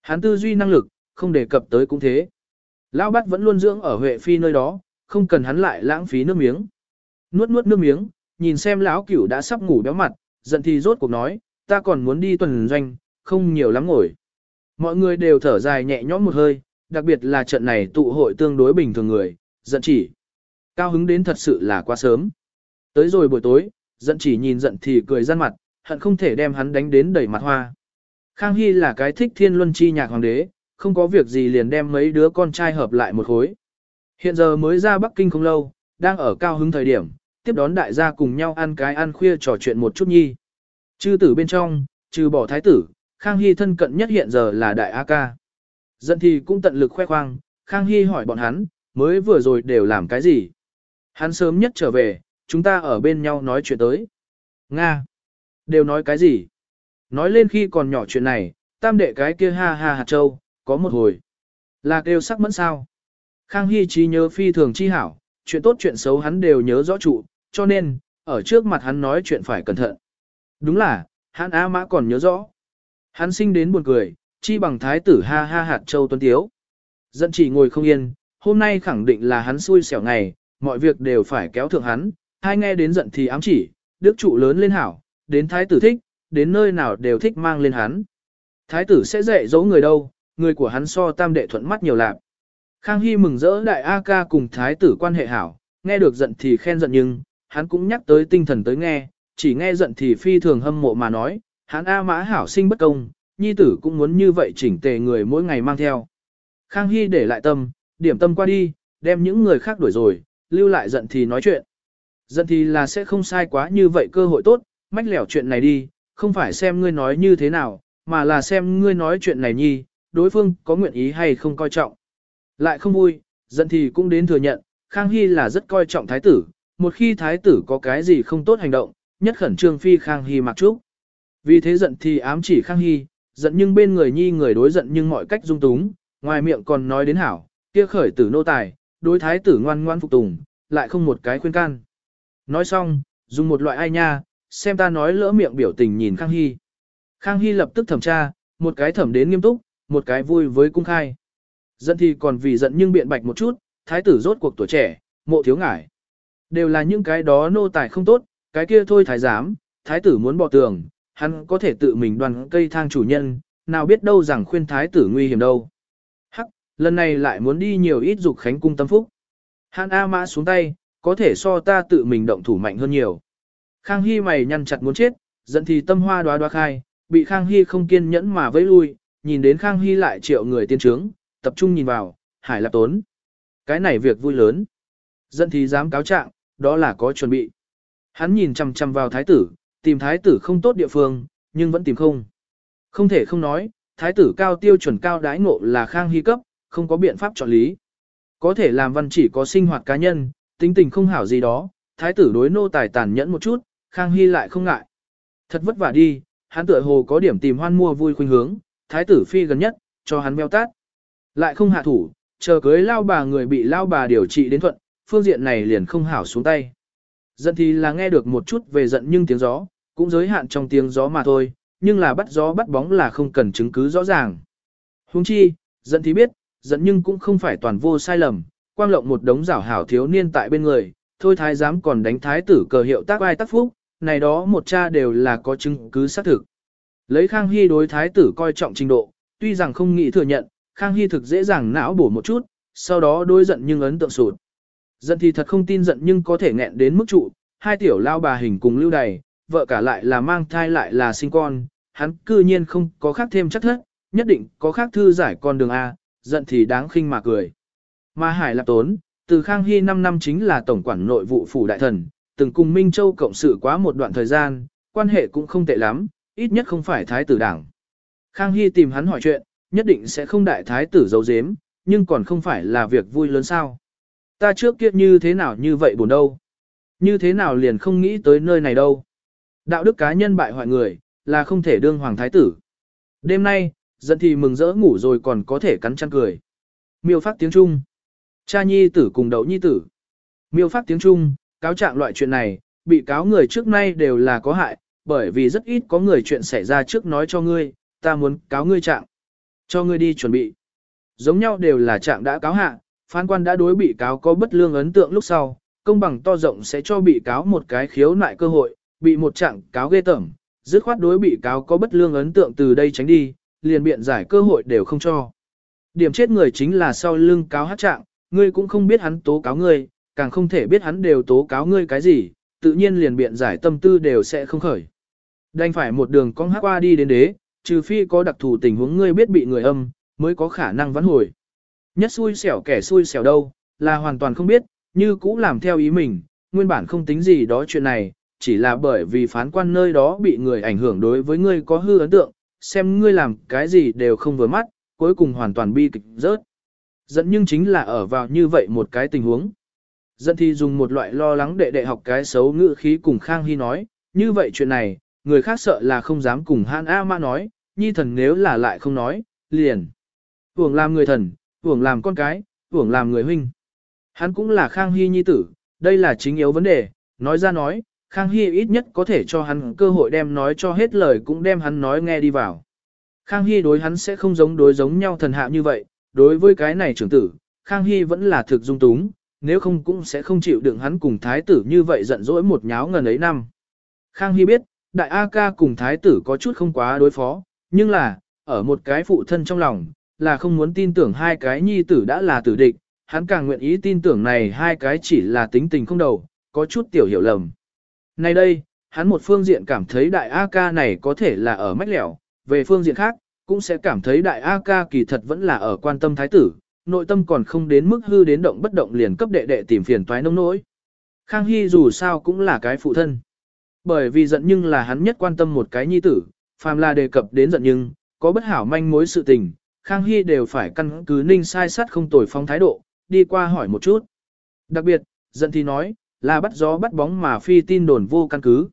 hắn tư duy năng lực, không đề cập tới cũng thế. Lão bắt vẫn luôn dưỡng ở Huệ Phi nơi đó, không cần hắn lại lãng phí nước miếng. Nuốt nuốt nước miếng, nhìn xem lão cửu đã sắp ngủ béo mặt, giận thì rốt cuộc nói, ta còn muốn đi tuần doanh, không nhiều lắm ngồi. Mọi người đều thở dài nhẹ nhõm một hơi, đặc biệt là trận này tụ hội tương đối bình thường người, giận chỉ. Cao hứng đến thật sự là quá sớm. Tới rồi buổi tối, Giận chỉ nhìn giận thì cười gian mặt, hận không thể đem hắn đánh đến đầy mặt hoa. Khang Hy là cái thích thiên luân chi nhạc hoàng đế, không có việc gì liền đem mấy đứa con trai hợp lại một khối. Hiện giờ mới ra Bắc Kinh không lâu, đang ở cao hứng thời điểm, tiếp đón đại gia cùng nhau ăn cái ăn khuya trò chuyện một chút nhi. Chư tử bên trong, trừ bỏ thái tử, Khang Hy thân cận nhất hiện giờ là đại A ca. Dận thì cũng tận lực khoe khoang, Khang Hy hỏi bọn hắn, mới vừa rồi đều làm cái gì? Hắn sớm nhất trở về, chúng ta ở bên nhau nói chuyện tới. Nga! Đều nói cái gì? Nói lên khi còn nhỏ chuyện này, tam đệ cái kia ha ha hạt châu, có một hồi. Là kêu sắc mẫn sao? Khang Hy trí nhớ phi thường chi hảo, chuyện tốt chuyện xấu hắn đều nhớ rõ trụ, cho nên, ở trước mặt hắn nói chuyện phải cẩn thận. Đúng là, hắn A Mã còn nhớ rõ. Hắn sinh đến buồn cười, chi bằng thái tử ha ha hạt châu tuấn tiếu. Dẫn chỉ ngồi không yên, hôm nay khẳng định là hắn xui xẻo ngày, mọi việc đều phải kéo thượng hắn, hai nghe đến giận thì ám chỉ, đức trụ lớn lên hảo, đến thái tử thích, đến nơi nào đều thích mang lên hắn. Thái tử sẽ dạy dỗ người đâu, người của hắn so tam đệ thuận mắt nhiều lạc. Khang Hy mừng rỡ đại A ca cùng thái tử quan hệ hảo, nghe được giận thì khen giận nhưng, hắn cũng nhắc tới tinh thần tới nghe, chỉ nghe giận thì phi thường hâm mộ mà nói, hắn A mã hảo sinh bất công, nhi tử cũng muốn như vậy chỉnh tề người mỗi ngày mang theo. Khang Hy để lại tâm, điểm tâm qua đi, đem những người khác đuổi rồi, lưu lại giận thì nói chuyện. Giận thì là sẽ không sai quá như vậy cơ hội tốt, mách lẻo chuyện này đi, không phải xem ngươi nói như thế nào, mà là xem ngươi nói chuyện này nhi, đối phương có nguyện ý hay không coi trọng. Lại không vui, giận thì cũng đến thừa nhận, Khang Hy là rất coi trọng thái tử, một khi thái tử có cái gì không tốt hành động, nhất khẩn trương phi Khang Hy mặc trúc. Vì thế giận thì ám chỉ Khang Hy, giận nhưng bên người nhi người đối giận nhưng mọi cách dung túng, ngoài miệng còn nói đến hảo, kia khởi tử nô tài, đối thái tử ngoan ngoan phục tùng, lại không một cái khuyên can. Nói xong, dùng một loại ai nha, xem ta nói lỡ miệng biểu tình nhìn Khang Hy. Khang Hy lập tức thẩm tra, một cái thẩm đến nghiêm túc, một cái vui với cung khai. Giận thì còn vì giận nhưng biện bạch một chút, thái tử rốt cuộc tuổi trẻ, mộ thiếu ngải. Đều là những cái đó nô tài không tốt, cái kia thôi thái giám, thái tử muốn bỏ tường, hắn có thể tự mình đoàn cây thang chủ nhân, nào biết đâu rằng khuyên thái tử nguy hiểm đâu. Hắc, lần này lại muốn đi nhiều ít dục khánh cung tâm phúc. Hàn A Mã xuống tay, có thể so ta tự mình động thủ mạnh hơn nhiều. Khang Hy mày nhăn chặt muốn chết, giận thì tâm hoa đoá đoá khai, bị Khang Hy không kiên nhẫn mà vẫy lui, nhìn đến Khang Hy lại triệu người tiên trướng, tập trung nhìn vào, hải lạp tốn. Cái này việc vui lớn. Giận thì dám cáo trạng, đó là có chuẩn bị. Hắn nhìn chằm chằm vào thái tử, tìm thái tử không tốt địa phương, nhưng vẫn tìm không. Không thể không nói, thái tử cao tiêu chuẩn cao đái ngộ là Khang Hy cấp, không có biện pháp chọn lý. Có thể làm văn chỉ có sinh hoạt cá nhân, tính tình không hảo gì đó, thái tử đối nô tài tàn nhẫn một chút, Khang Hy lại không ngại. Thật vất vả đi, hắn tựa hồ có điểm tìm hoan mua vui khuynh hướng, thái tử phi gần nhất, cho hắn meo tát. Lại không hạ thủ, chờ cưới lao bà người bị lao bà điều trị đến thuận, phương diện này liền không hảo xuống tay. Giận thì là nghe được một chút về giận nhưng tiếng gió, cũng giới hạn trong tiếng gió mà thôi, nhưng là bắt gió bắt bóng là không cần chứng cứ rõ ràng. Huống chi, giận thì biết, giận nhưng cũng không phải toàn vô sai lầm, quang lộng một đống rảo hảo thiếu niên tại bên người, thôi thái giám còn đánh thái tử cờ hiệu tác ai tác phúc, này đó một cha đều là có chứng cứ xác thực. Lấy Khang Hy đối thái tử coi trọng trình độ, tuy rằng không nghĩ thừa nhận, Khang Hy thực dễ dàng não bổ một chút, sau đó đối giận nhưng ấn tượng sụt. Giận thì thật không tin giận nhưng có thể nghẹn đến mức trụ, hai tiểu lao bà hình cùng lưu đầy, vợ cả lại là mang thai lại là sinh con, hắn cư nhiên không có khác thêm chắc thất, nhất định có khác thư giải con đường A, giận thì đáng khinh mà cười. Mà Hải Lạp Tốn, từ Khang Hy 5 năm chính là tổng quản nội vụ phủ đại thần, từng cùng Minh Châu cộng sự quá một đoạn thời gian, quan hệ cũng không tệ lắm, ít nhất không phải thái tử đảng. Khang Hy tìm hắn hỏi chuyện, nhất định sẽ không đại thái tử giấu giếm, nhưng còn không phải là việc vui lớn sao. Ta trước kia như thế nào như vậy buồn đâu. Như thế nào liền không nghĩ tới nơi này đâu. Đạo đức cá nhân bại hoại người, là không thể đương hoàng thái tử. Đêm nay, giận thì mừng rỡ ngủ rồi còn có thể cắn chăn cười. Miêu phát tiếng Trung. Cha nhi tử cùng đậu nhi tử. Miêu phát tiếng Trung, cáo trạng loại chuyện này, bị cáo người trước nay đều là có hại, bởi vì rất ít có người chuyện xảy ra trước nói cho ngươi, ta muốn cáo ngươi trạng. Cho ngươi đi chuẩn bị. Giống nhau đều là trạng đã cáo hạ, phán quan đã đối bị cáo có bất lương ấn tượng lúc sau, công bằng to rộng sẽ cho bị cáo một cái khiếu nại cơ hội, bị một trạng cáo ghê tởm, dứt khoát đối bị cáo có bất lương ấn tượng từ đây tránh đi, liền biện giải cơ hội đều không cho. Điểm chết người chính là sau lưng cáo hát trạng, ngươi cũng không biết hắn tố cáo ngươi, càng không thể biết hắn đều tố cáo ngươi cái gì, tự nhiên liền biện giải tâm tư đều sẽ không khởi. Đành phải một đường con hát qua đi đến đế, trừ phi có đặc thù tình huống ngươi biết bị người âm, mới có khả năng vãn hồi. Nhất xui xẻo kẻ xui xẻo đâu, là hoàn toàn không biết, như cũ làm theo ý mình, nguyên bản không tính gì đó chuyện này, chỉ là bởi vì phán quan nơi đó bị người ảnh hưởng đối với ngươi có hư ấn tượng, xem ngươi làm cái gì đều không vừa mắt, cuối cùng hoàn toàn bi kịch rớt. Dẫn nhưng chính là ở vào như vậy một cái tình huống. Dẫn thì dùng một loại lo lắng đệ đệ học cái xấu ngữ khí cùng Khang Hy nói, như vậy chuyện này, người khác sợ là không dám cùng Han A Ma nói, nhi thần nếu là lại không nói, liền. Hưởng làm người thần, hưởng làm con cái, hưởng làm người huynh. Hắn cũng là Khang Hy nhi tử, đây là chính yếu vấn đề, nói ra nói, Khang Hy ít nhất có thể cho hắn cơ hội đem nói cho hết lời cũng đem hắn nói nghe đi vào. Khang Hy đối hắn sẽ không giống đối giống nhau thần hạ như vậy, đối với cái này trưởng tử, Khang Hy vẫn là thực dung túng, nếu không cũng sẽ không chịu đựng hắn cùng thái tử như vậy giận dỗi một nháo ngần ấy năm. Khang Hy biết, đại A ca cùng thái tử có chút không quá đối phó, nhưng là, ở một cái phụ thân trong lòng, là không muốn tin tưởng hai cái nhi tử đã là tử địch, hắn càng nguyện ý tin tưởng này hai cái chỉ là tính tình không đầu, có chút tiểu hiểu lầm. Nay đây, hắn một phương diện cảm thấy đại A ca này có thể là ở mách lẻo, về phương diện khác, cũng sẽ cảm thấy đại A ca kỳ thật vẫn là ở quan tâm thái tử, nội tâm còn không đến mức hư đến động bất động liền cấp đệ đệ tìm phiền toái nông nỗi. Khang Hy dù sao cũng là cái phụ thân. Bởi vì giận nhưng là hắn nhất quan tâm một cái nhi tử, phàm là đề cập đến giận nhưng, có bất hảo manh mối sự tình, Khang Hy đều phải căn cứ ninh sai sát không tồi phong thái độ, đi qua hỏi một chút. Đặc biệt, dân thì nói, là bắt gió bắt bóng mà phi tin đồn vô căn cứ.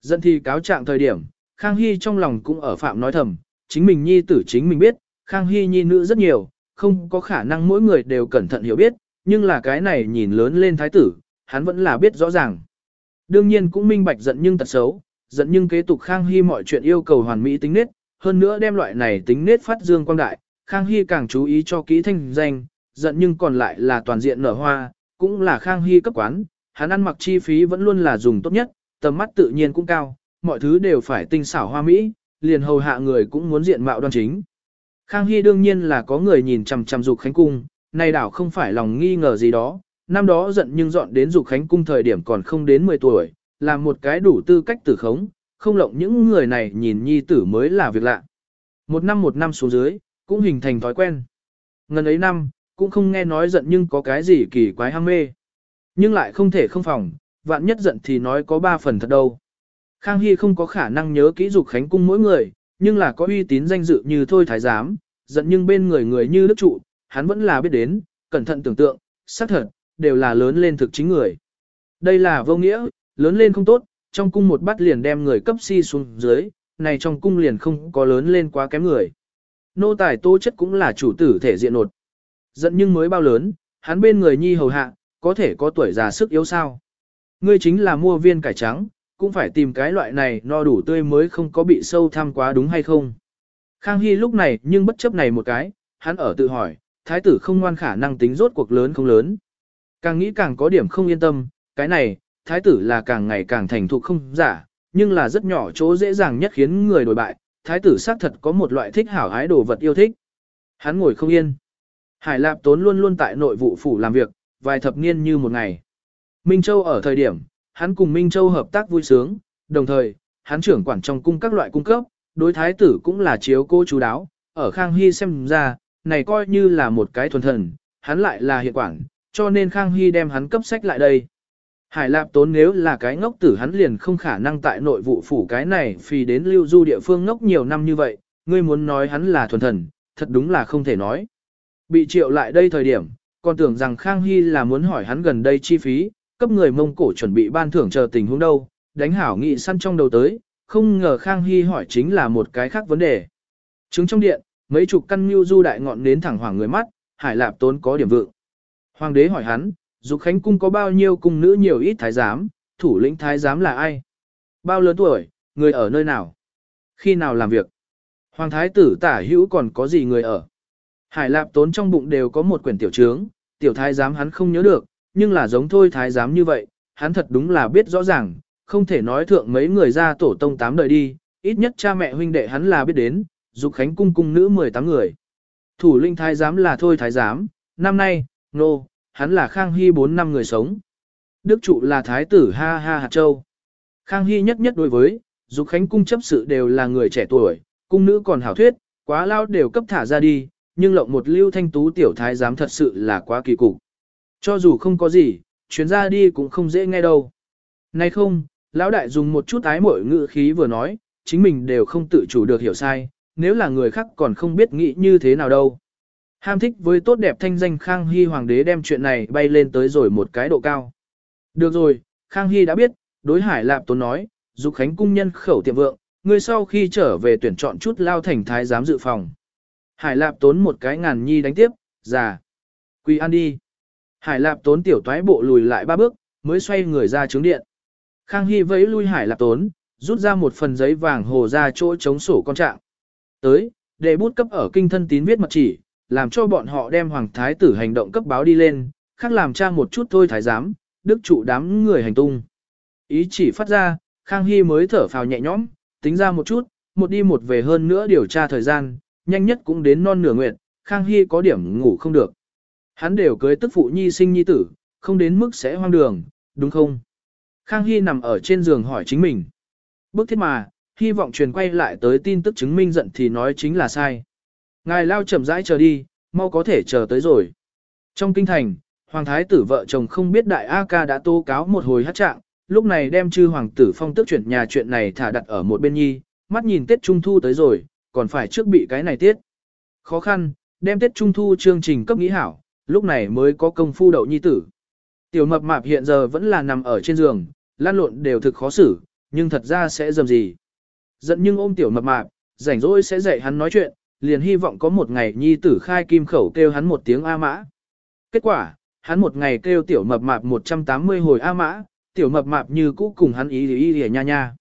Dân thì cáo trạng thời điểm, Khang Hy trong lòng cũng ở phạm nói thầm, chính mình nhi tử chính mình biết, Khang Hy nhi nữ rất nhiều, không có khả năng mỗi người đều cẩn thận hiểu biết, nhưng là cái này nhìn lớn lên thái tử, hắn vẫn là biết rõ ràng. Đương nhiên cũng minh bạch giận nhưng tật xấu, giận nhưng kế tục Khang Hy mọi chuyện yêu cầu hoàn mỹ tính nết, hơn nữa đem loại này tính nết phát dương quang đại, Khang Hy càng chú ý cho kỹ thanh danh, giận nhưng còn lại là toàn diện nở hoa, cũng là Khang Hy cấp quán, hắn ăn mặc chi phí vẫn luôn là dùng tốt nhất, tầm mắt tự nhiên cũng cao, mọi thứ đều phải tinh xảo hoa mỹ, liền hầu hạ người cũng muốn diện mạo đoan chính. Khang Hy đương nhiên là có người nhìn chằm chằm dục khánh cung, này đảo không phải lòng nghi ngờ gì đó, năm đó giận nhưng dọn đến dục khánh cung thời điểm còn không đến 10 tuổi, là một cái đủ tư cách tử khống, không lộng những người này nhìn nhi tử mới là việc lạ. Một năm một năm xuống dưới, cũng hình thành thói quen. Ngần ấy năm, cũng không nghe nói giận nhưng có cái gì kỳ quái ham mê. Nhưng lại không thể không phòng, vạn nhất giận thì nói có ba phần thật đâu. Khang Hy không có khả năng nhớ kỹ dục khánh cung mỗi người, nhưng là có uy tín danh dự như thôi thái giám, giận nhưng bên người người như đức trụ, hắn vẫn là biết đến, cẩn thận tưởng tượng, xác thật, đều là lớn lên thực chính người. Đây là vô nghĩa, lớn lên không tốt, trong cung một bắt liền đem người cấp si xuống dưới, này trong cung liền không có lớn lên quá kém người. Nô tài tố chất cũng là chủ tử thể diện nột. Giận nhưng mới bao lớn, hắn bên người nhi hầu hạ, có thể có tuổi già sức yếu sao. Ngươi chính là mua viên cải trắng, cũng phải tìm cái loại này no đủ tươi mới không có bị sâu thăm quá đúng hay không. Khang Hy lúc này nhưng bất chấp này một cái, hắn ở tự hỏi, thái tử không ngoan khả năng tính rốt cuộc lớn không lớn. Càng nghĩ càng có điểm không yên tâm, cái này, thái tử là càng ngày càng thành thục không giả, nhưng là rất nhỏ chỗ dễ dàng nhất khiến người đổi bại, thái tử xác thật có một loại thích hảo hái đồ vật yêu thích. Hắn ngồi không yên. Hải Lạp Tốn luôn luôn tại nội vụ phủ làm việc, vài thập niên như một ngày. Minh Châu ở thời điểm, hắn cùng Minh Châu hợp tác vui sướng, đồng thời, hắn trưởng quản trong cung các loại cung cấp, đối thái tử cũng là chiếu cô chú đáo, ở Khang Hy xem ra, này coi như là một cái thuần thần, hắn lại là hiện quản, cho nên Khang Hy đem hắn cấp sách lại đây. Hải Lạp Tốn nếu là cái ngốc tử hắn liền không khả năng tại nội vụ phủ cái này vì đến lưu du địa phương ngốc nhiều năm như vậy, ngươi muốn nói hắn là thuần thần, thật đúng là không thể nói. Bị triệu lại đây thời điểm, còn tưởng rằng Khang Hy là muốn hỏi hắn gần đây chi phí, cấp người Mông Cổ chuẩn bị ban thưởng chờ tình huống đâu, đánh hảo nghị săn trong đầu tới, không ngờ Khang Hy hỏi chính là một cái khác vấn đề. Trứng trong điện, mấy chục căn mưu du đại ngọn đến thẳng hoàng người mắt, Hải Lạp Tốn có điểm vượng. Hoàng đế hỏi hắn, Dục Khánh cung có bao nhiêu cung nữ nhiều ít thái giám, thủ lĩnh thái giám là ai? Bao lớn tuổi, người ở nơi nào? Khi nào làm việc? Hoàng thái tử tả hữu còn có gì người ở? Hải Lạp Tốn trong bụng đều có một quyển tiểu trướng, tiểu thái giám hắn không nhớ được, nhưng là giống thôi thái giám như vậy, hắn thật đúng là biết rõ ràng, không thể nói thượng mấy người ra tổ tông tám đời đi, ít nhất cha mẹ huynh đệ hắn là biết đến, dục khánh cung cung nữ 18 người. Thủ linh thái giám là thôi thái giám, năm nay, nô, no, hắn là khang hy 4 năm người sống. Đức trụ là thái tử ha ha hạt châu. Khang Hy nhất nhất đối với, dục khánh cung chấp sự đều là người trẻ tuổi, cung nữ còn hảo thuyết, quá lao đều cấp thả ra đi, nhưng lộng một lưu thanh tú tiểu thái giám thật sự là quá kỳ cục. Cho dù không có gì, chuyến ra đi cũng không dễ nghe đâu. Này không, lão đại dùng một chút ái mội ngữ khí vừa nói, chính mình đều không tự chủ được hiểu sai, nếu là người khác còn không biết nghĩ như thế nào đâu. Ham thích với tốt đẹp thanh danh Khang Hy Hoàng đế đem chuyện này bay lên tới rồi một cái độ cao. Được rồi, Khang Hy đã biết, đối hải lạp tốn nói, dục khánh cung nhân khẩu tiệm vượng, người sau khi trở về tuyển chọn chút lao thành thái giám dự phòng. Hải lạp tốn một cái ngàn nhi đánh tiếp, già. quỳ ăn đi. Hải lạp tốn tiểu toái bộ lùi lại ba bước, mới xoay người ra trướng điện. Khang Hy vẫy lui hải lạp tốn, rút ra một phần giấy vàng hồ ra chỗ chống sổ con trạng. Tới, để bút cấp ở kinh thân tín viết mật chỉ, làm cho bọn họ đem hoàng thái tử hành động cấp báo đi lên, khác làm cha một chút thôi thái giám, đức trụ đám người hành tung. Ý chỉ phát ra, Khang Hy mới thở phào nhẹ nhõm, tính ra một chút, một đi một về hơn nữa điều tra thời gian, nhanh nhất cũng đến non nửa nguyện, Khang Hy có điểm ngủ không được. Hắn đều cưới tức phụ nhi sinh nhi tử, không đến mức sẽ hoang đường, đúng không? Khang Hy nằm ở trên giường hỏi chính mình. Bước thiết mà, hy vọng truyền quay lại tới tin tức chứng minh giận thì nói chính là sai. Ngài lao chậm rãi chờ đi, mau có thể chờ tới rồi. Trong kinh thành, Hoàng Thái tử vợ chồng không biết đại A ca đã tố cáo một hồi hát trạng, lúc này đem chư Hoàng tử phong tước chuyển nhà chuyện này thả đặt ở một bên nhi, mắt nhìn Tết Trung Thu tới rồi, còn phải trước bị cái này tiết. Khó khăn, đem Tết Trung Thu chương trình cấp nghĩ hảo, lúc này mới có công phu đậu nhi tử. Tiểu mập mạp hiện giờ vẫn là nằm ở trên giường, lan lộn đều thực khó xử, nhưng thật ra sẽ dầm gì. Giận nhưng ôm tiểu mập mạp, rảnh rỗi sẽ dạy hắn nói chuyện, liền hy vọng có một ngày nhi tử khai kim khẩu kêu hắn một tiếng A mã. Kết quả, hắn một ngày kêu tiểu mập mạp 180 hồi A mã, tiểu mập mạp như cũ cùng hắn ý ý ý nha nha.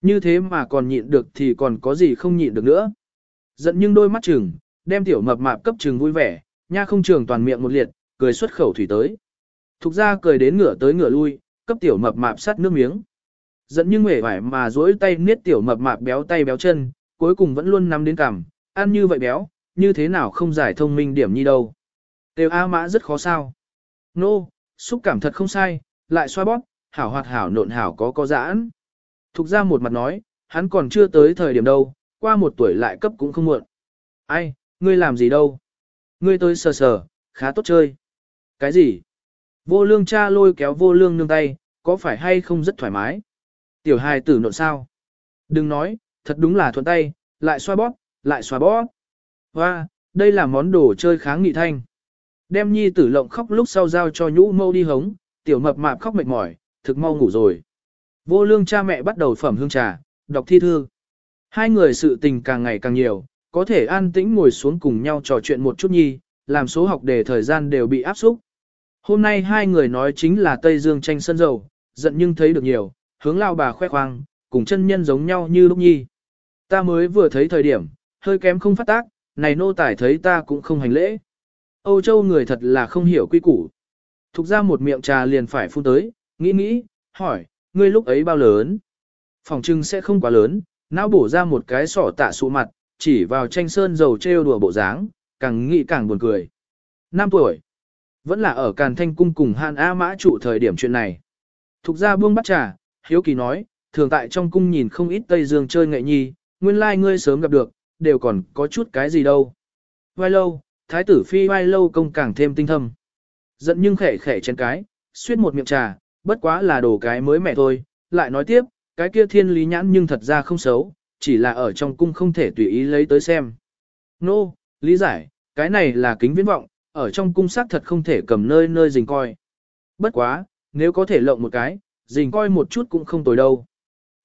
Như thế mà còn nhịn được thì còn có gì không nhịn được nữa. Giận nhưng đôi mắt trừng, đem tiểu mập mạp cấp trừng vui vẻ, nha không trường toàn miệng một liệt, cười xuất khẩu thủy tới. Thục ra cười đến ngửa tới ngửa lui, cấp tiểu mập mạp sắt nước miếng. Giận nhưng mể vải mà duỗi tay niết tiểu mập mạp béo tay béo chân, cuối cùng vẫn luôn nắm đến cằm, ăn như vậy béo, như thế nào không giải thông minh điểm như đâu. Tiêu A mã rất khó sao. Nô, no, xúc cảm thật không sai, lại xoa bóp, hảo hoạt hảo nộn hảo có có giãn. Thục ra một mặt nói, hắn còn chưa tới thời điểm đâu, qua một tuổi lại cấp cũng không muộn. Ai, ngươi làm gì đâu? Ngươi tới sờ sờ, khá tốt chơi. Cái gì? Vô lương cha lôi kéo vô lương nương tay, có phải hay không rất thoải mái? Tiểu hài tử nộn sao? Đừng nói, thật đúng là thuận tay, lại xoa bóp, lại xóa bó. Hoa, đây là món đồ chơi kháng nghị thanh. Đem nhi tử lộng khóc lúc sau giao cho nhũ mâu đi hống, tiểu mập mạp khóc mệt mỏi, thực mau ngủ rồi. Vô lương cha mẹ bắt đầu phẩm hương trà, đọc thi thư. Hai người sự tình càng ngày càng nhiều, có thể an tĩnh ngồi xuống cùng nhau trò chuyện một chút nhi, làm số học đề thời gian đều bị áp xúc. Hôm nay hai người nói chính là Tây Dương tranh sân dầu, giận nhưng thấy được nhiều, hướng lao bà khoe khoang, cùng chân nhân giống nhau như lúc nhi. Ta mới vừa thấy thời điểm, hơi kém không phát tác, này nô tài thấy ta cũng không hành lễ. Âu Châu người thật là không hiểu quy củ. Thục ra một miệng trà liền phải phun tới, nghĩ nghĩ, hỏi, ngươi lúc ấy bao lớn? Phòng trưng sẽ không quá lớn, não bổ ra một cái sỏ tạ sụ mặt, chỉ vào tranh sơn dầu trêu đùa bộ dáng, càng nghĩ càng buồn cười. Năm tuổi, vẫn là ở Càn Thanh Cung cùng Hàn A Mã trụ thời điểm chuyện này. Thục ra buông bắt trà, hiếu kỳ nói, thường tại trong cung nhìn không ít Tây Dương chơi nghệ nhi, nguyên lai like ngươi sớm gặp được, đều còn có chút cái gì đâu. Vai lâu, thái tử phi vai lâu công càng thêm tinh thâm. Giận nhưng khẻ khẻ trên cái, suýt một miệng trà, bất quá là đồ cái mới mẹ thôi, lại nói tiếp, cái kia thiên lý nhãn nhưng thật ra không xấu, chỉ là ở trong cung không thể tùy ý lấy tới xem. Nô, no, lý giải, cái này là kính viễn vọng, ở trong cung xác thật không thể cầm nơi nơi dình coi. Bất quá, nếu có thể lộng một cái, dình coi một chút cũng không tồi đâu.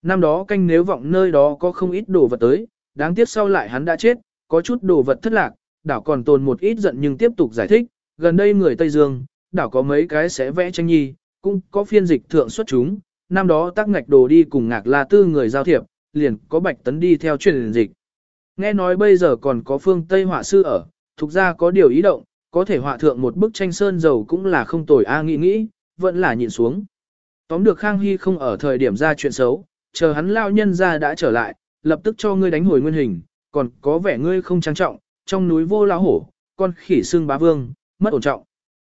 Năm đó canh nếu vọng nơi đó có không ít đồ vật tới, đáng tiếc sau lại hắn đã chết, có chút đồ vật thất lạc, đảo còn tồn một ít giận nhưng tiếp tục giải thích, gần đây người Tây Dương, đảo có mấy cái sẽ vẽ tranh nhi, cũng có phiên dịch thượng xuất chúng, năm đó tác ngạch đồ đi cùng ngạc la tư người giao thiệp, liền có bạch tấn đi theo truyền dịch. Nghe nói bây giờ còn có phương Tây họa sư ở, thuộc ra có điều ý động, có thể họa thượng một bức tranh sơn dầu cũng là không tồi a nghĩ nghĩ, vẫn là nhịn xuống. Tóm được Khang Hy không ở thời điểm ra chuyện xấu, chờ hắn lao nhân ra đã trở lại, lập tức cho ngươi đánh hồi nguyên hình, còn có vẻ ngươi không trang trọng, trong núi vô lão hổ, con khỉ xương bá vương, mất ổn trọng.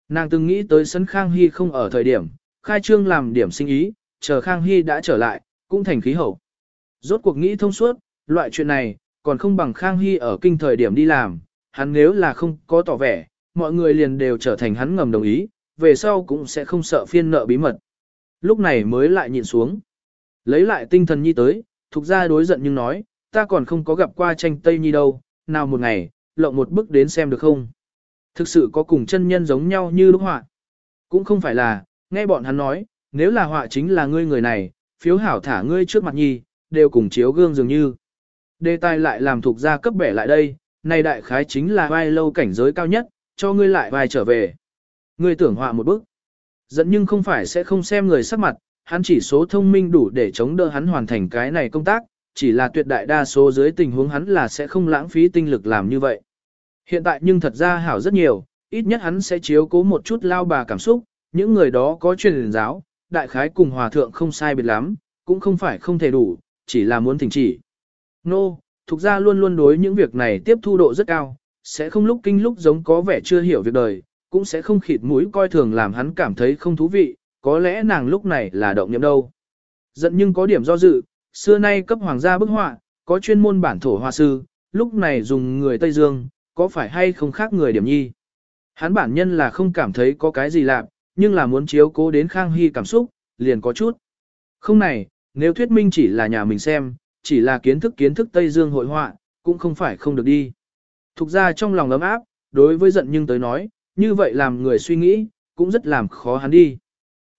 Nàng từng nghĩ tới sân Khang Hy không ở thời điểm, khai trương làm điểm sinh ý, chờ Khang Hy đã trở lại, cũng thành khí hậu. Rốt cuộc nghĩ thông suốt, loại chuyện này, còn không bằng Khang Hy ở kinh thời điểm đi làm, hắn nếu là không có tỏ vẻ, mọi người liền đều trở thành hắn ngầm đồng ý, về sau cũng sẽ không sợ phiên nợ bí mật. Lúc này mới lại nhìn xuống. Lấy lại tinh thần nhi tới, thuộc ra đối giận nhưng nói, ta còn không có gặp qua tranh Tây Nhi đâu, nào một ngày, lộng một bức đến xem được không. Thực sự có cùng chân nhân giống nhau như lúc họa. Cũng không phải là, nghe bọn hắn nói, nếu là họa chính là ngươi người này, phiếu hảo thả ngươi trước mặt nhi, đều cùng chiếu gương dường như. Đề tài lại làm thuộc gia cấp bẻ lại đây, này đại khái chính là vai lâu cảnh giới cao nhất, cho ngươi lại vai trở về. Ngươi tưởng họa một bức. Dẫn nhưng không phải sẽ không xem người sắc mặt, hắn chỉ số thông minh đủ để chống đỡ hắn hoàn thành cái này công tác, chỉ là tuyệt đại đa số dưới tình huống hắn là sẽ không lãng phí tinh lực làm như vậy. Hiện tại nhưng thật ra hảo rất nhiều, ít nhất hắn sẽ chiếu cố một chút lao bà cảm xúc, những người đó có truyền giáo, đại khái cùng hòa thượng không sai biệt lắm, cũng không phải không thể đủ, chỉ là muốn thỉnh chỉ. Nô, no, thuộc ra luôn luôn đối những việc này tiếp thu độ rất cao, sẽ không lúc kinh lúc giống có vẻ chưa hiểu việc đời, cũng sẽ không khịt mũi coi thường làm hắn cảm thấy không thú vị, có lẽ nàng lúc này là động nhậm đâu. Giận nhưng có điểm do dự, xưa nay cấp hoàng gia bức họa, có chuyên môn bản thổ hoa sư, lúc này dùng người Tây Dương, có phải hay không khác người điểm nhi. Hắn bản nhân là không cảm thấy có cái gì lạ, nhưng là muốn chiếu cố đến Khang Hy cảm xúc, liền có chút. Không này, nếu thuyết minh chỉ là nhà mình xem, chỉ là kiến thức kiến thức Tây Dương hội họa, cũng không phải không được đi. Thục ra trong lòng ấm áp, đối với giận nhưng tới nói, như vậy làm người suy nghĩ, cũng rất làm khó hắn đi.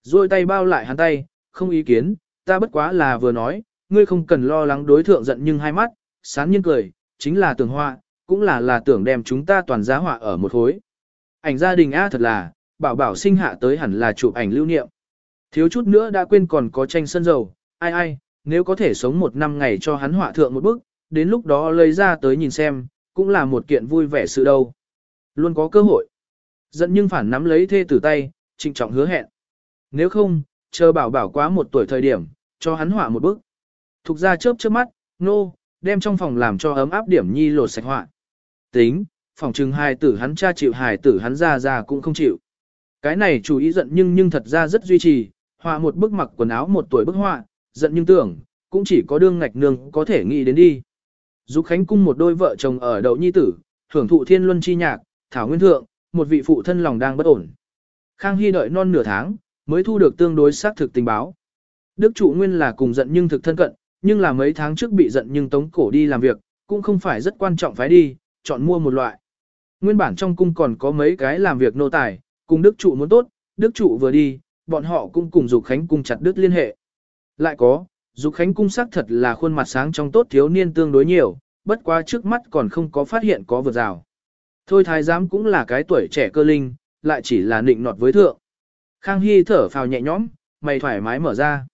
Rồi tay bao lại hắn tay, không ý kiến, ta bất quá là vừa nói, ngươi không cần lo lắng đối thượng giận nhưng hai mắt, sán nhiên cười, chính là tưởng họa, cũng là là tưởng đem chúng ta toàn giá họa ở một hối. Ảnh gia đình A thật là, bảo bảo sinh hạ tới hẳn là chụp ảnh lưu niệm. Thiếu chút nữa đã quên còn có tranh sân dầu, ai ai, nếu có thể sống một năm ngày cho hắn họa thượng một bức, đến lúc đó lấy ra tới nhìn xem, cũng là một kiện vui vẻ sự đâu. Luôn có cơ hội. Giận nhưng phản nắm lấy thê tử tay, trịnh trọng hứa hẹn. Nếu không, chờ bảo bảo quá một tuổi thời điểm, cho hắn họa một bức. Thục ra chớp chớp mắt, nô, no, đem trong phòng làm cho ấm áp điểm nhi lột sạch họa. Tính, phòng trừng hài tử hắn cha chịu hài tử hắn ra ra cũng không chịu. Cái này chủ ý giận nhưng nhưng thật ra rất duy trì, họa một bức mặc quần áo một tuổi bức họa, giận nhưng tưởng, cũng chỉ có đương ngạch nương có thể nghĩ đến đi. Dục Khánh cung một đôi vợ chồng ở đậu nhi tử, hưởng thụ thiên luân chi nhạc, thảo nguyên thượng, một vị phụ thân lòng đang bất ổn. Khang Hy đợi non nửa tháng, mới thu được tương đối xác thực tình báo. Đức trụ nguyên là cùng giận nhưng thực thân cận, nhưng là mấy tháng trước bị giận nhưng tống cổ đi làm việc, cũng không phải rất quan trọng phải đi, chọn mua một loại. Nguyên bản trong cung còn có mấy cái làm việc nô tài, cùng Đức trụ muốn tốt, Đức trụ vừa đi, bọn họ cũng cùng Dục Khánh cung chặt đứt liên hệ. Lại có, Dục Khánh cung xác thật là khuôn mặt sáng trong tốt thiếu niên tương đối nhiều, bất quá trước mắt còn không có phát hiện có vượt rào. Thôi thái giám cũng là cái tuổi trẻ cơ linh, lại chỉ là nịnh nọt với thượng. Khang Hy thở phào nhẹ nhõm, mày thoải mái mở ra.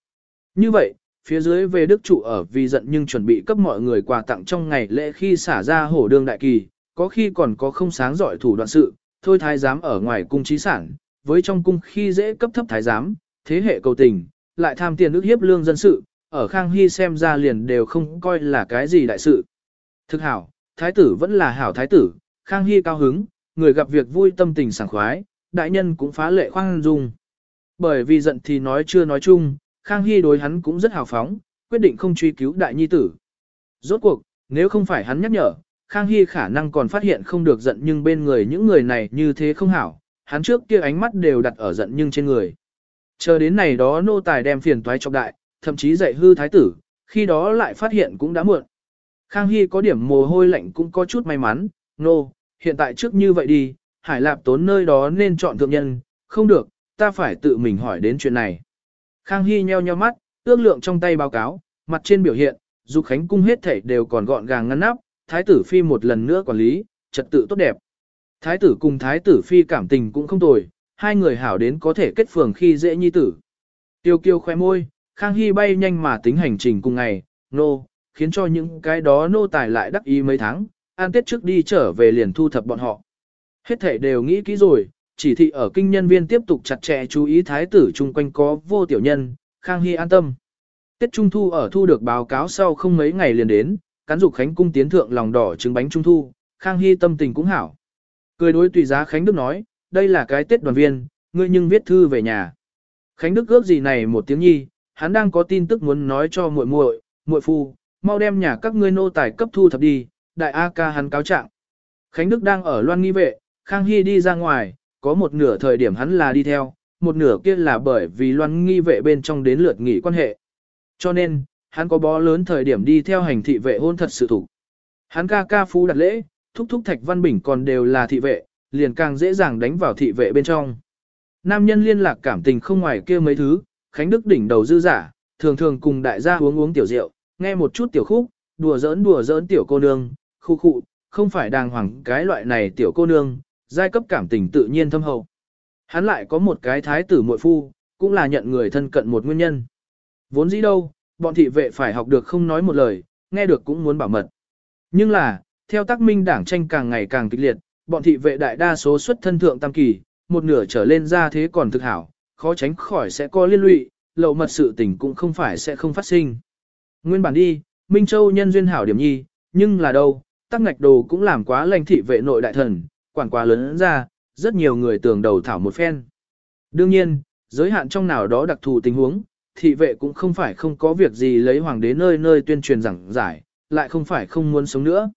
Như vậy, phía dưới về đức trụ ở vì giận nhưng chuẩn bị cấp mọi người quà tặng trong ngày lễ khi xả ra hổ đương đại kỳ, có khi còn có không sáng giỏi thủ đoạn sự, thôi thái giám ở ngoài cung trí sản, với trong cung khi dễ cấp thấp thái giám, thế hệ cầu tình, lại tham tiền ước hiếp lương dân sự, ở Khang Hy xem ra liền đều không coi là cái gì đại sự. Thực hảo, thái tử vẫn là hảo thái tử, Khang Hy cao hứng, người gặp việc vui tâm tình sảng khoái, đại nhân cũng phá lệ khoan dung. Bởi vì giận thì nói chưa nói chung, Khang Hy đối hắn cũng rất hào phóng, quyết định không truy cứu đại nhi tử. Rốt cuộc, nếu không phải hắn nhắc nhở, Khang Hy khả năng còn phát hiện không được giận nhưng bên người những người này như thế không hảo, hắn trước kia ánh mắt đều đặt ở giận nhưng trên người. Chờ đến này đó nô tài đem phiền toái trọng đại, thậm chí dạy hư thái tử, khi đó lại phát hiện cũng đã muộn. Khang Hy có điểm mồ hôi lạnh cũng có chút may mắn, nô, hiện tại trước như vậy đi, Hải Lạp tốn nơi đó nên chọn thượng nhân, không được, ta phải tự mình hỏi đến chuyện này. Khang Hy nheo nheo mắt, ước lượng trong tay báo cáo, mặt trên biểu hiện, dục khánh cung hết thảy đều còn gọn gàng ngăn nắp, thái tử phi một lần nữa quản lý, trật tự tốt đẹp. Thái tử cùng thái tử phi cảm tình cũng không tồi, hai người hảo đến có thể kết phường khi dễ nhi tử. Tiêu kiêu khoe môi, Khang Hy bay nhanh mà tính hành trình cùng ngày, nô, khiến cho những cái đó nô tài lại đắc ý mấy tháng, an tết trước đi trở về liền thu thập bọn họ. Hết thể đều nghĩ kỹ rồi, chỉ thị ở kinh nhân viên tiếp tục chặt chẽ chú ý thái tử chung quanh có vô tiểu nhân, Khang Hy an tâm. Tết Trung Thu ở thu được báo cáo sau không mấy ngày liền đến, cán dục Khánh cung tiến thượng lòng đỏ trứng bánh Trung Thu, Khang Hy tâm tình cũng hảo. Cười đối tùy giá Khánh Đức nói, đây là cái Tết đoàn viên, ngươi nhưng viết thư về nhà. Khánh Đức ước gì này một tiếng nhi, hắn đang có tin tức muốn nói cho muội muội, muội phu, mau đem nhà các ngươi nô tài cấp thu thập đi, đại A ca hắn cáo trạng. Khánh Đức đang ở loan nghi vệ, Khang Hy đi ra ngoài, có một nửa thời điểm hắn là đi theo, một nửa kia là bởi vì loan nghi vệ bên trong đến lượt nghỉ quan hệ. Cho nên, hắn có bó lớn thời điểm đi theo hành thị vệ hôn thật sự thủ. Hắn ca ca phú đặt lễ, thúc thúc Thạch Văn Bình còn đều là thị vệ, liền càng dễ dàng đánh vào thị vệ bên trong. Nam nhân liên lạc cảm tình không ngoài kia mấy thứ, Khánh Đức đỉnh đầu dư giả, thường thường cùng đại gia uống uống tiểu rượu, nghe một chút tiểu khúc, đùa giỡn đùa giỡn tiểu cô nương, khu khụ, không phải đàng hoàng cái loại này tiểu cô nương, giai cấp cảm tình tự nhiên thâm hậu. Hắn lại có một cái thái tử muội phu, cũng là nhận người thân cận một nguyên nhân. Vốn dĩ đâu, bọn thị vệ phải học được không nói một lời, nghe được cũng muốn bảo mật. Nhưng là, theo tác minh đảng tranh càng ngày càng kịch liệt, bọn thị vệ đại đa số xuất thân thượng tam kỳ, một nửa trở lên ra thế còn thực hảo, khó tránh khỏi sẽ có liên lụy, lậu mật sự tình cũng không phải sẽ không phát sinh. Nguyên bản đi, Minh Châu nhân duyên hảo điểm nhi, nhưng là đâu, tắc ngạch đồ cũng làm quá lành thị vệ nội đại thần, quản quá lớn ra, rất nhiều người tưởng đầu thảo một phen. Đương nhiên, giới hạn trong nào đó đặc thù tình huống, thị vệ cũng không phải không có việc gì lấy hoàng đế nơi nơi tuyên truyền giảng giải, lại không phải không muốn sống nữa.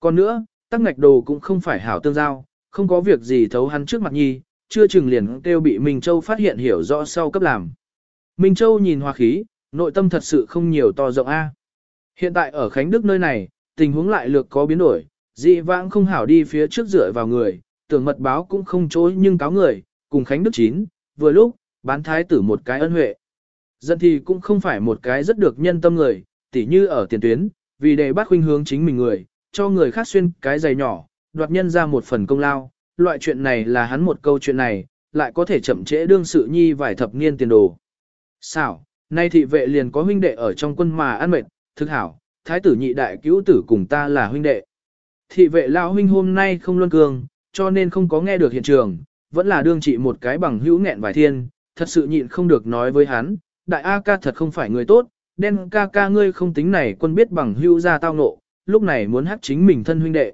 Còn nữa, tắc ngạch đồ cũng không phải hảo tương giao, không có việc gì thấu hắn trước mặt nhi, chưa chừng liền kêu bị Minh Châu phát hiện hiểu rõ sau cấp làm. Minh Châu nhìn hoa khí, nội tâm thật sự không nhiều to rộng A. Hiện tại ở Khánh Đức nơi này, tình huống lại lược có biến đổi, dị vãng không hảo đi phía trước dựa vào người, tưởng mật báo cũng không chối nhưng cáo người, cùng Khánh Đức chín, vừa lúc, bán thái tử một cái ân huệ. Dân thì cũng không phải một cái rất được nhân tâm người, tỉ như ở tiền tuyến, vì để bắt huynh hướng chính mình người, cho người khác xuyên cái giày nhỏ, đoạt nhân ra một phần công lao, loại chuyện này là hắn một câu chuyện này, lại có thể chậm trễ đương sự nhi vài thập niên tiền đồ. Xảo, nay thị vệ liền có huynh đệ ở trong quân mà ăn mệt, thực hảo, thái tử nhị đại cứu tử cùng ta là huynh đệ. Thị vệ lao huynh hôm nay không luân cường, cho nên không có nghe được hiện trường, vẫn là đương trị một cái bằng hữu nghẹn vài thiên, thật sự nhịn không được nói với hắn, đại A ca thật không phải người tốt, đen ca ca ngươi không tính này quân biết bằng hữu ra tao nộ, lúc này muốn hát chính mình thân huynh đệ.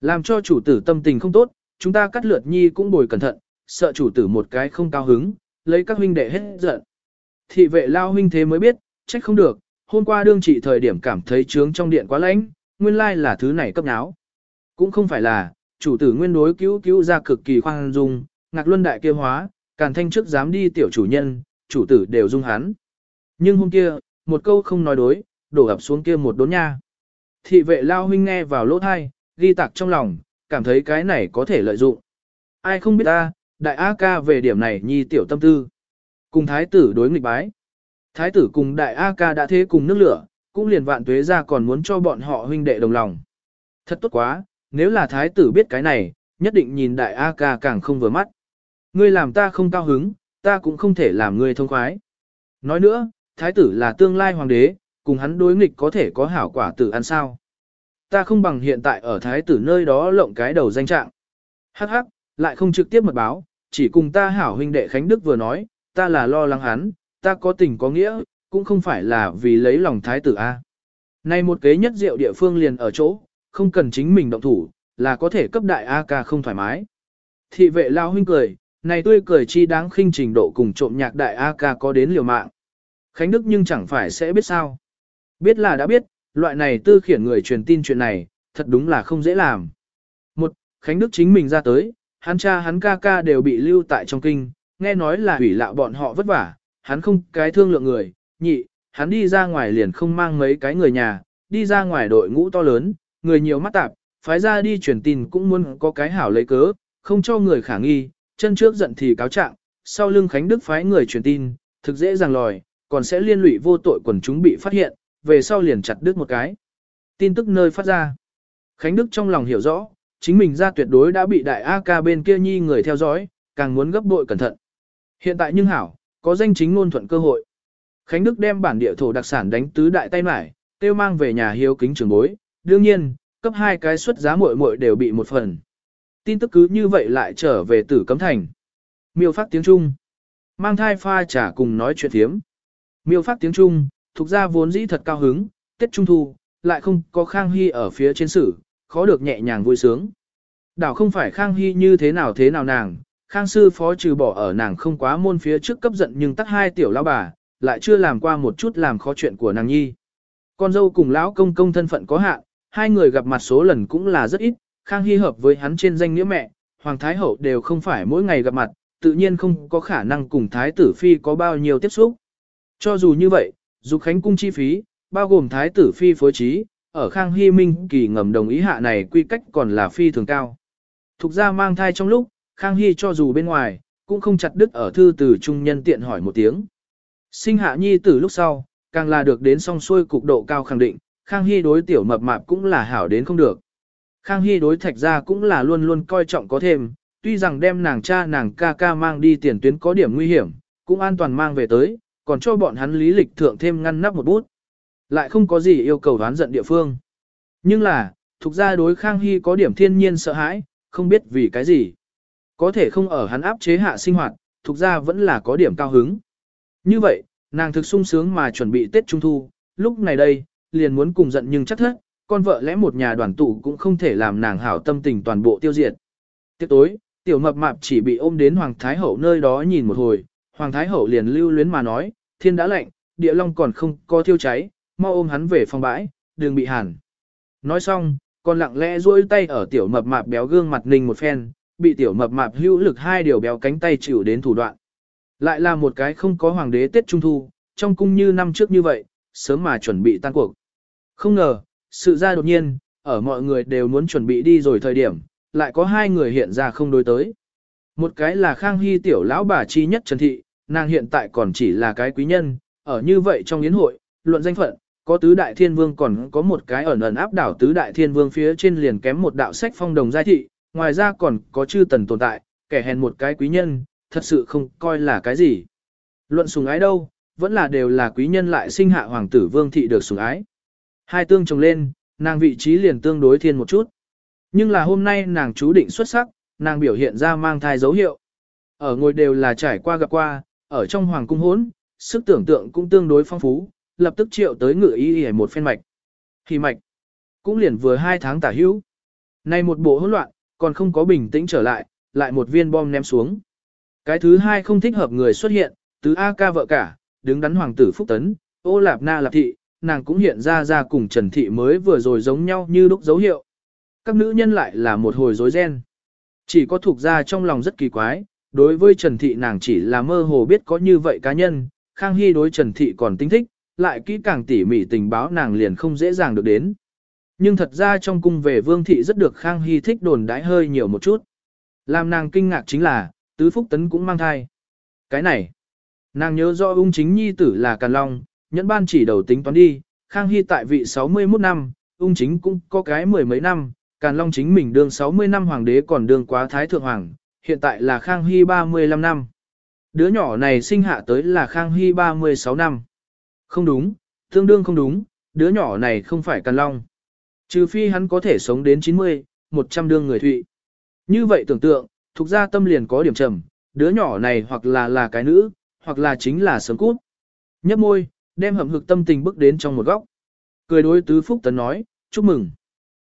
Làm cho chủ tử tâm tình không tốt, chúng ta cắt lượt nhi cũng bồi cẩn thận, sợ chủ tử một cái không cao hứng, lấy các huynh đệ hết giận. Thị vệ lao huynh thế mới biết, trách không được, hôm qua đương trị thời điểm cảm thấy trướng trong điện quá lãnh, nguyên lai là thứ này cấp náo. Cũng không phải là, chủ tử nguyên đối cứu cứu ra cực kỳ khoan dung, ngạc luân đại kia hóa, càn thanh trước dám đi tiểu chủ nhân, chủ tử đều dung hắn. Nhưng hôm kia, một câu không nói đối, đổ ập xuống kia một đốn nha. Thị vệ lao huynh nghe vào lỗ thai, ghi tạc trong lòng, cảm thấy cái này có thể lợi dụng. Ai không biết ta, đại A ca về điểm này nhi tiểu tâm tư. Cùng thái tử đối nghịch bái. Thái tử cùng đại A ca đã thế cùng nước lửa, cũng liền vạn tuế ra còn muốn cho bọn họ huynh đệ đồng lòng. Thật tốt quá, nếu là thái tử biết cái này, nhất định nhìn đại A ca càng không vừa mắt. Ngươi làm ta không cao hứng, ta cũng không thể làm ngươi thông khoái. Nói nữa, thái tử là tương lai hoàng đế, cùng hắn đối nghịch có thể có hảo quả tử ăn sao. Ta không bằng hiện tại ở thái tử nơi đó lộng cái đầu danh trạng. Hắc hắc, lại không trực tiếp mật báo, chỉ cùng ta hảo huynh đệ Khánh Đức vừa nói, ta là lo lắng hắn, ta có tình có nghĩa, cũng không phải là vì lấy lòng thái tử A. Này một kế nhất diệu địa phương liền ở chỗ, không cần chính mình động thủ, là có thể cấp đại A ca không thoải mái. Thị vệ lao huynh cười, này tươi cười chi đáng khinh trình độ cùng trộm nhạc đại A ca có đến liều mạng. Khánh Đức nhưng chẳng phải sẽ biết sao. Biết là đã biết, loại này tư khiển người truyền tin chuyện này, thật đúng là không dễ làm. Một, Khánh Đức chính mình ra tới, hắn cha hắn ca ca đều bị lưu tại trong kinh, nghe nói là hủy lạo bọn họ vất vả, hắn không cái thương lượng người, nhị, hắn đi ra ngoài liền không mang mấy cái người nhà, đi ra ngoài đội ngũ to lớn, người nhiều mắt tạp, phái ra đi truyền tin cũng muốn có cái hảo lấy cớ, không cho người khả nghi, chân trước giận thì cáo trạng, sau lưng Khánh Đức phái người truyền tin, thực dễ dàng lòi, còn sẽ liên lụy vô tội quần chúng bị phát hiện, về sau liền chặt đứt một cái. Tin tức nơi phát ra. Khánh Đức trong lòng hiểu rõ, chính mình ra tuyệt đối đã bị đại A ca bên kia nhi người theo dõi, càng muốn gấp bội cẩn thận. Hiện tại nhưng hảo, có danh chính ngôn thuận cơ hội. Khánh Đức đem bản địa thổ đặc sản đánh tứ đại tay mải, tiêu mang về nhà hiếu kính trường bối, đương nhiên, cấp hai cái suất giá muội muội đều bị một phần. Tin tức cứ như vậy lại trở về tử cấm thành. Miêu phát tiếng Trung. Mang thai pha trả cùng nói chuyện thiếm. Miêu phát tiếng Trung, thuộc ra vốn dĩ thật cao hứng, Tết Trung Thu, lại không có Khang Hy ở phía trên sử, khó được nhẹ nhàng vui sướng. Đảo không phải Khang Hy như thế nào thế nào nàng, Khang sư phó trừ bỏ ở nàng không quá môn phía trước cấp giận nhưng tắt hai tiểu lão bà, lại chưa làm qua một chút làm khó chuyện của nàng nhi. Con dâu cùng lão công công thân phận có hạn, hai người gặp mặt số lần cũng là rất ít, Khang Hy hợp với hắn trên danh nghĩa mẹ, Hoàng Thái Hậu đều không phải mỗi ngày gặp mặt, tự nhiên không có khả năng cùng Thái tử Phi có bao nhiêu tiếp xúc. Cho dù như vậy, dục khánh cung chi phí, bao gồm Thái tử Phi phối trí, ở Khang Hy Minh kỳ ngầm đồng ý hạ này quy cách còn là phi thường cao. Thục ra mang thai trong lúc, Khang Hy cho dù bên ngoài, cũng không chặt đứt ở thư từ trung nhân tiện hỏi một tiếng. Sinh hạ nhi tử lúc sau, càng là được đến song xuôi cục độ cao khẳng định, Khang Hy đối tiểu mập mạp cũng là hảo đến không được. Khang Hy đối thạch gia cũng là luôn luôn coi trọng có thêm, tuy rằng đem nàng cha nàng ca ca mang đi tiền tuyến có điểm nguy hiểm, cũng an toàn mang về tới, còn cho bọn hắn lý lịch thượng thêm ngăn nắp một bút. Lại không có gì yêu cầu đoán giận địa phương. Nhưng là, thuộc ra đối Khang Hy có điểm thiên nhiên sợ hãi, không biết vì cái gì. Có thể không ở hắn áp chế hạ sinh hoạt, thuộc ra vẫn là có điểm cao hứng. Như vậy, nàng thực sung sướng mà chuẩn bị Tết Trung Thu, lúc này đây, liền muốn cùng giận nhưng chắc thất, con vợ lẽ một nhà đoàn tụ cũng không thể làm nàng hảo tâm tình toàn bộ tiêu diệt. Tiếp tối, tiểu mập mạp chỉ bị ôm đến Hoàng Thái Hậu nơi đó nhìn một hồi, Hoàng Thái Hậu liền lưu luyến mà nói, thiên đã lạnh, địa long còn không có thiêu cháy, mau ôm hắn về phòng bãi, đừng bị hàn. Nói xong, còn lặng lẽ duỗi tay ở tiểu mập mạp béo gương mặt ninh một phen, bị tiểu mập mạp hữu lực hai điều béo cánh tay chịu đến thủ đoạn. Lại là một cái không có hoàng đế Tết Trung Thu, trong cung như năm trước như vậy, sớm mà chuẩn bị tan cuộc. Không ngờ, sự ra đột nhiên, ở mọi người đều muốn chuẩn bị đi rồi thời điểm, lại có hai người hiện ra không đối tới. Một cái là Khang Hy tiểu lão bà chi nhất Trần Thị, nàng hiện tại còn chỉ là cái quý nhân, ở như vậy trong yến hội, luận danh phận, có tứ đại thiên vương còn có một cái ẩn ẩn áp đảo tứ đại thiên vương phía trên liền kém một đạo sách phong đồng giai thị, ngoài ra còn có chư tần tồn tại, kẻ hèn một cái quý nhân, thật sự không coi là cái gì. Luận sùng ái đâu, vẫn là đều là quý nhân lại sinh hạ hoàng tử vương thị được sùng ái. Hai tương chồng lên, nàng vị trí liền tương đối thiên một chút. Nhưng là hôm nay nàng chú định xuất sắc, nàng biểu hiện ra mang thai dấu hiệu. Ở ngồi đều là trải qua gặp qua, ở trong hoàng cung hốn, sức tưởng tượng cũng tương đối phong phú, lập tức triệu tới ngự ý y một phen mạch. Thì mạch, cũng liền vừa hai tháng tả hữu. Nay một bộ hỗn loạn, còn không có bình tĩnh trở lại, lại một viên bom ném xuống. Cái thứ hai không thích hợp người xuất hiện, tứ A ca vợ cả, đứng đắn hoàng tử Phúc Tấn, ô lạp na lạp thị, nàng cũng hiện ra ra cùng Trần Thị mới vừa rồi giống nhau như đúc dấu hiệu. Các nữ nhân lại là một hồi rối ren. Chỉ có thuộc ra trong lòng rất kỳ quái, đối với Trần Thị nàng chỉ là mơ hồ biết có như vậy cá nhân, Khang Hy đối Trần Thị còn tinh thích, lại kỹ càng tỉ mỉ tình báo nàng liền không dễ dàng được đến. Nhưng thật ra trong cung về Vương Thị rất được Khang Hy thích đồn đãi hơi nhiều một chút. Làm nàng kinh ngạc chính là, Tứ Phúc Tấn cũng mang thai. Cái này, nàng nhớ rõ ung chính nhi tử là Càn Long, nhẫn ban chỉ đầu tính toán đi, Khang Hy tại vị 61 năm, ung chính cũng có cái mười mấy năm, Càn Long chính mình đương 60 năm hoàng đế còn đương quá thái thượng hoàng, hiện tại là Khang Hy 35 năm. Đứa nhỏ này sinh hạ tới là Khang Hy 36 năm. Không đúng, tương đương không đúng, đứa nhỏ này không phải Càn Long. Trừ phi hắn có thể sống đến 90, 100 đương người thụy. Như vậy tưởng tượng, thuộc ra tâm liền có điểm trầm, đứa nhỏ này hoặc là là cái nữ, hoặc là chính là sớm cút. Nhấp môi, đem hậm hực tâm tình bước đến trong một góc. Cười đối tứ phúc tấn nói, chúc mừng.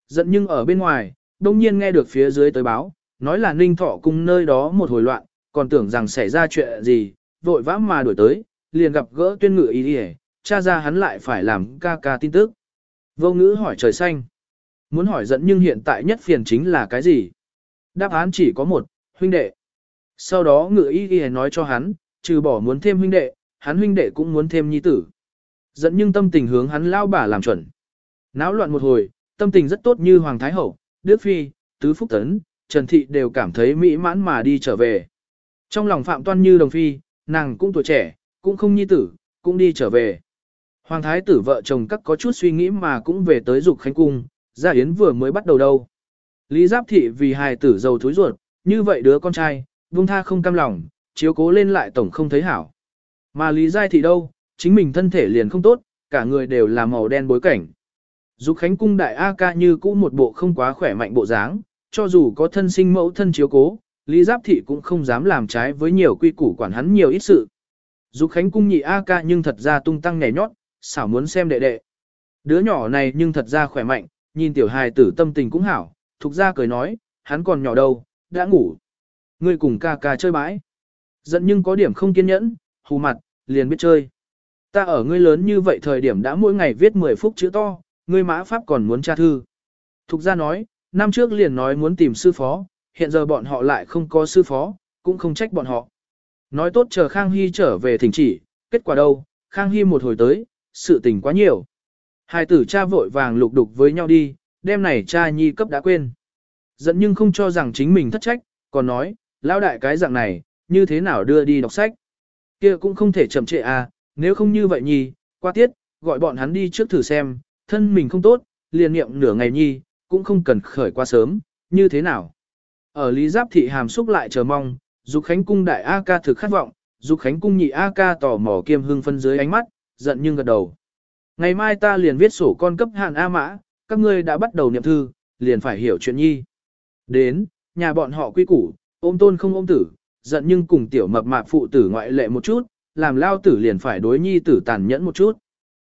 Giận nhưng ở bên ngoài, đông nhiên nghe được phía dưới tới báo, nói là ninh thọ cung nơi đó một hồi loạn, còn tưởng rằng xảy ra chuyện gì, vội vã mà đuổi tới, liền gặp gỡ tuyên ngự ý đi cha ra hắn lại phải làm ca ca tin tức. Vô ngữ hỏi trời xanh. Muốn hỏi giận nhưng hiện tại nhất phiền chính là cái gì? Đáp án chỉ có một, huynh đệ. Sau đó ngự ý đi nói cho hắn, trừ bỏ muốn thêm huynh đệ, hắn huynh đệ cũng muốn thêm nhi tử. Dẫn nhưng tâm tình hướng hắn lao bà làm chuẩn. Náo loạn một hồi, tâm tình rất tốt như Hoàng Thái Hậu, Đức Phi, Tứ Phúc Tấn, Trần Thị đều cảm thấy mỹ mãn mà đi trở về. Trong lòng Phạm Toan như đồng phi, nàng cũng tuổi trẻ, cũng không nhi tử, cũng đi trở về. Hoàng Thái tử vợ chồng các có chút suy nghĩ mà cũng về tới dục khánh cung, gia yến vừa mới bắt đầu đâu. Lý Giáp Thị vì hài tử giàu thúi ruột, như vậy đứa con trai, vung tha không cam lòng, chiếu cố lên lại tổng không thấy hảo. Mà Lý Giai Thị đâu, chính mình thân thể liền không tốt, cả người đều là màu đen bối cảnh. Dục Khánh cung đại A ca như cũ một bộ không quá khỏe mạnh bộ dáng, cho dù có thân sinh mẫu thân chiếu cố, Lý Giáp Thị cũng không dám làm trái với nhiều quy củ quản hắn nhiều ít sự. Dục Khánh cung nhị A ca nhưng thật ra tung tăng nhảy nhót, xảo muốn xem đệ đệ. Đứa nhỏ này nhưng thật ra khỏe mạnh, nhìn tiểu hài tử tâm tình cũng hảo, thục ra cười nói, hắn còn nhỏ đâu, đã ngủ. ngươi cùng ca ca chơi bãi. Giận nhưng có điểm không kiên nhẫn, hù mặt, liền biết chơi. Ta ở ngươi lớn như vậy thời điểm đã mỗi ngày viết 10 phút chữ to, ngươi mã pháp còn muốn tra thư. Thục ra nói, năm trước liền nói muốn tìm sư phó, hiện giờ bọn họ lại không có sư phó, cũng không trách bọn họ. Nói tốt chờ Khang Hy trở về thỉnh chỉ, kết quả đâu, Khang Hy một hồi tới, sự tình quá nhiều. Hai tử cha vội vàng lục đục với nhau đi, đêm này cha nhi cấp đã quên. Giận nhưng không cho rằng chính mình thất trách, còn nói, lão đại cái dạng này, như thế nào đưa đi đọc sách kia cũng không thể chậm trễ à, nếu không như vậy nhi, qua tiết, gọi bọn hắn đi trước thử xem, thân mình không tốt, liền niệm nửa ngày nhi, cũng không cần khởi qua sớm, như thế nào. Ở Lý Giáp Thị hàm xúc lại chờ mong, Dục Khánh Cung đại A ca thực khát vọng, Dục Khánh Cung nhị A ca tỏ mỏ kiêm hưng phân dưới ánh mắt, giận nhưng gật đầu. Ngày mai ta liền viết sổ con cấp hạn A mã, các ngươi đã bắt đầu niệm thư, liền phải hiểu chuyện nhi. Đến, nhà bọn họ quy củ, ôm tôn không ôm tử, giận nhưng cùng tiểu mập mạp phụ tử ngoại lệ một chút, làm lao tử liền phải đối nhi tử tàn nhẫn một chút.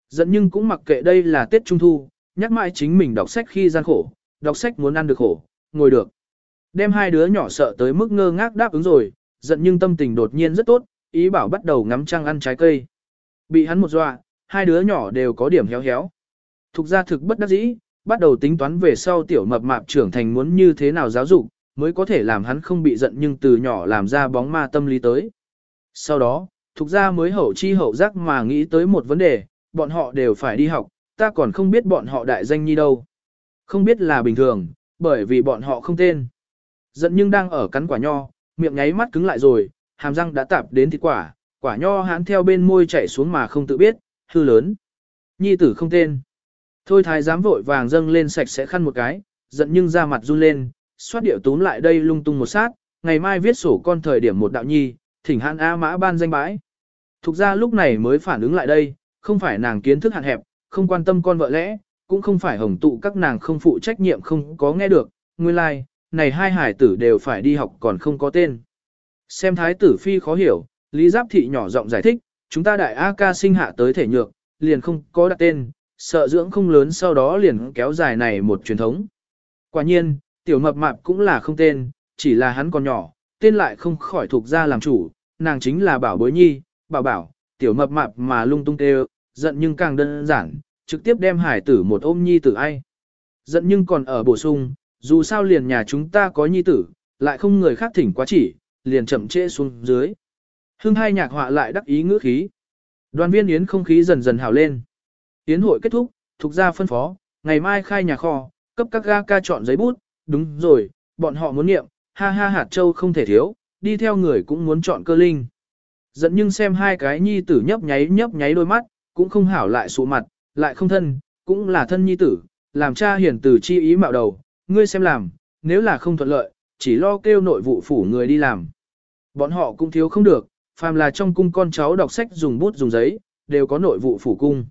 Giận nhưng cũng mặc kệ đây là Tết Trung Thu, nhắc mãi chính mình đọc sách khi gian khổ, đọc sách muốn ăn được khổ, ngồi được. Đem hai đứa nhỏ sợ tới mức ngơ ngác đáp ứng rồi, giận nhưng tâm tình đột nhiên rất tốt, ý bảo bắt đầu ngắm trăng ăn trái cây. Bị hắn một dọa, hai đứa nhỏ đều có điểm héo héo. Thục ra thực bất đắc dĩ, bắt đầu tính toán về sau tiểu mập mạp trưởng thành muốn như thế nào giáo dục, mới có thể làm hắn không bị giận nhưng từ nhỏ làm ra bóng ma tâm lý tới. Sau đó, thuộc ra mới hậu chi hậu giác mà nghĩ tới một vấn đề, bọn họ đều phải đi học, ta còn không biết bọn họ đại danh nhi đâu. Không biết là bình thường, bởi vì bọn họ không tên. Giận nhưng đang ở cắn quả nho, miệng nháy mắt cứng lại rồi, hàm răng đã tạp đến thịt quả, quả nho hắn theo bên môi chảy xuống mà không tự biết, hư lớn. Nhi tử không tên. Thôi thái giám vội vàng dâng lên sạch sẽ khăn một cái, giận nhưng ra mặt run lên, xoát điệu túm lại đây lung tung một sát, ngày mai viết sổ con thời điểm một đạo nhi, thỉnh hạn A mã ban danh bãi. Thục ra lúc này mới phản ứng lại đây, không phải nàng kiến thức hạn hẹp, không quan tâm con vợ lẽ, cũng không phải hồng tụ các nàng không phụ trách nhiệm không có nghe được, nguyên lai, like, này hai hải tử đều phải đi học còn không có tên. Xem thái tử phi khó hiểu, Lý Giáp Thị nhỏ giọng giải thích, chúng ta đại A ca sinh hạ tới thể nhược, liền không có đặt tên, sợ dưỡng không lớn sau đó liền kéo dài này một truyền thống. Quả nhiên, tiểu mập mạp cũng là không tên, chỉ là hắn còn nhỏ, tên lại không khỏi thuộc ra làm chủ, nàng chính là bảo bối nhi, bảo bảo, tiểu mập mạp mà lung tung tê giận nhưng càng đơn giản, trực tiếp đem hải tử một ôm nhi tử ai. Giận nhưng còn ở bổ sung, dù sao liền nhà chúng ta có nhi tử, lại không người khác thỉnh quá chỉ, liền chậm trễ xuống dưới. Hưng hai nhạc họa lại đắc ý ngữ khí. Đoàn viên yến không khí dần dần hào lên. Yến hội kết thúc, thuộc ra phân phó, ngày mai khai nhà kho, cấp các ga ca chọn giấy bút, đúng rồi, bọn họ muốn niệm, ha ha hạt châu không thể thiếu, đi theo người cũng muốn chọn cơ linh. Dẫn nhưng xem hai cái nhi tử nhấp nháy nhấp nháy đôi mắt, cũng không hảo lại sụ mặt, lại không thân, cũng là thân nhi tử, làm cha hiển tử chi ý mạo đầu, ngươi xem làm, nếu là không thuận lợi, chỉ lo kêu nội vụ phủ người đi làm. Bọn họ cũng thiếu không được, phàm là trong cung con cháu đọc sách dùng bút dùng giấy, đều có nội vụ phủ cung.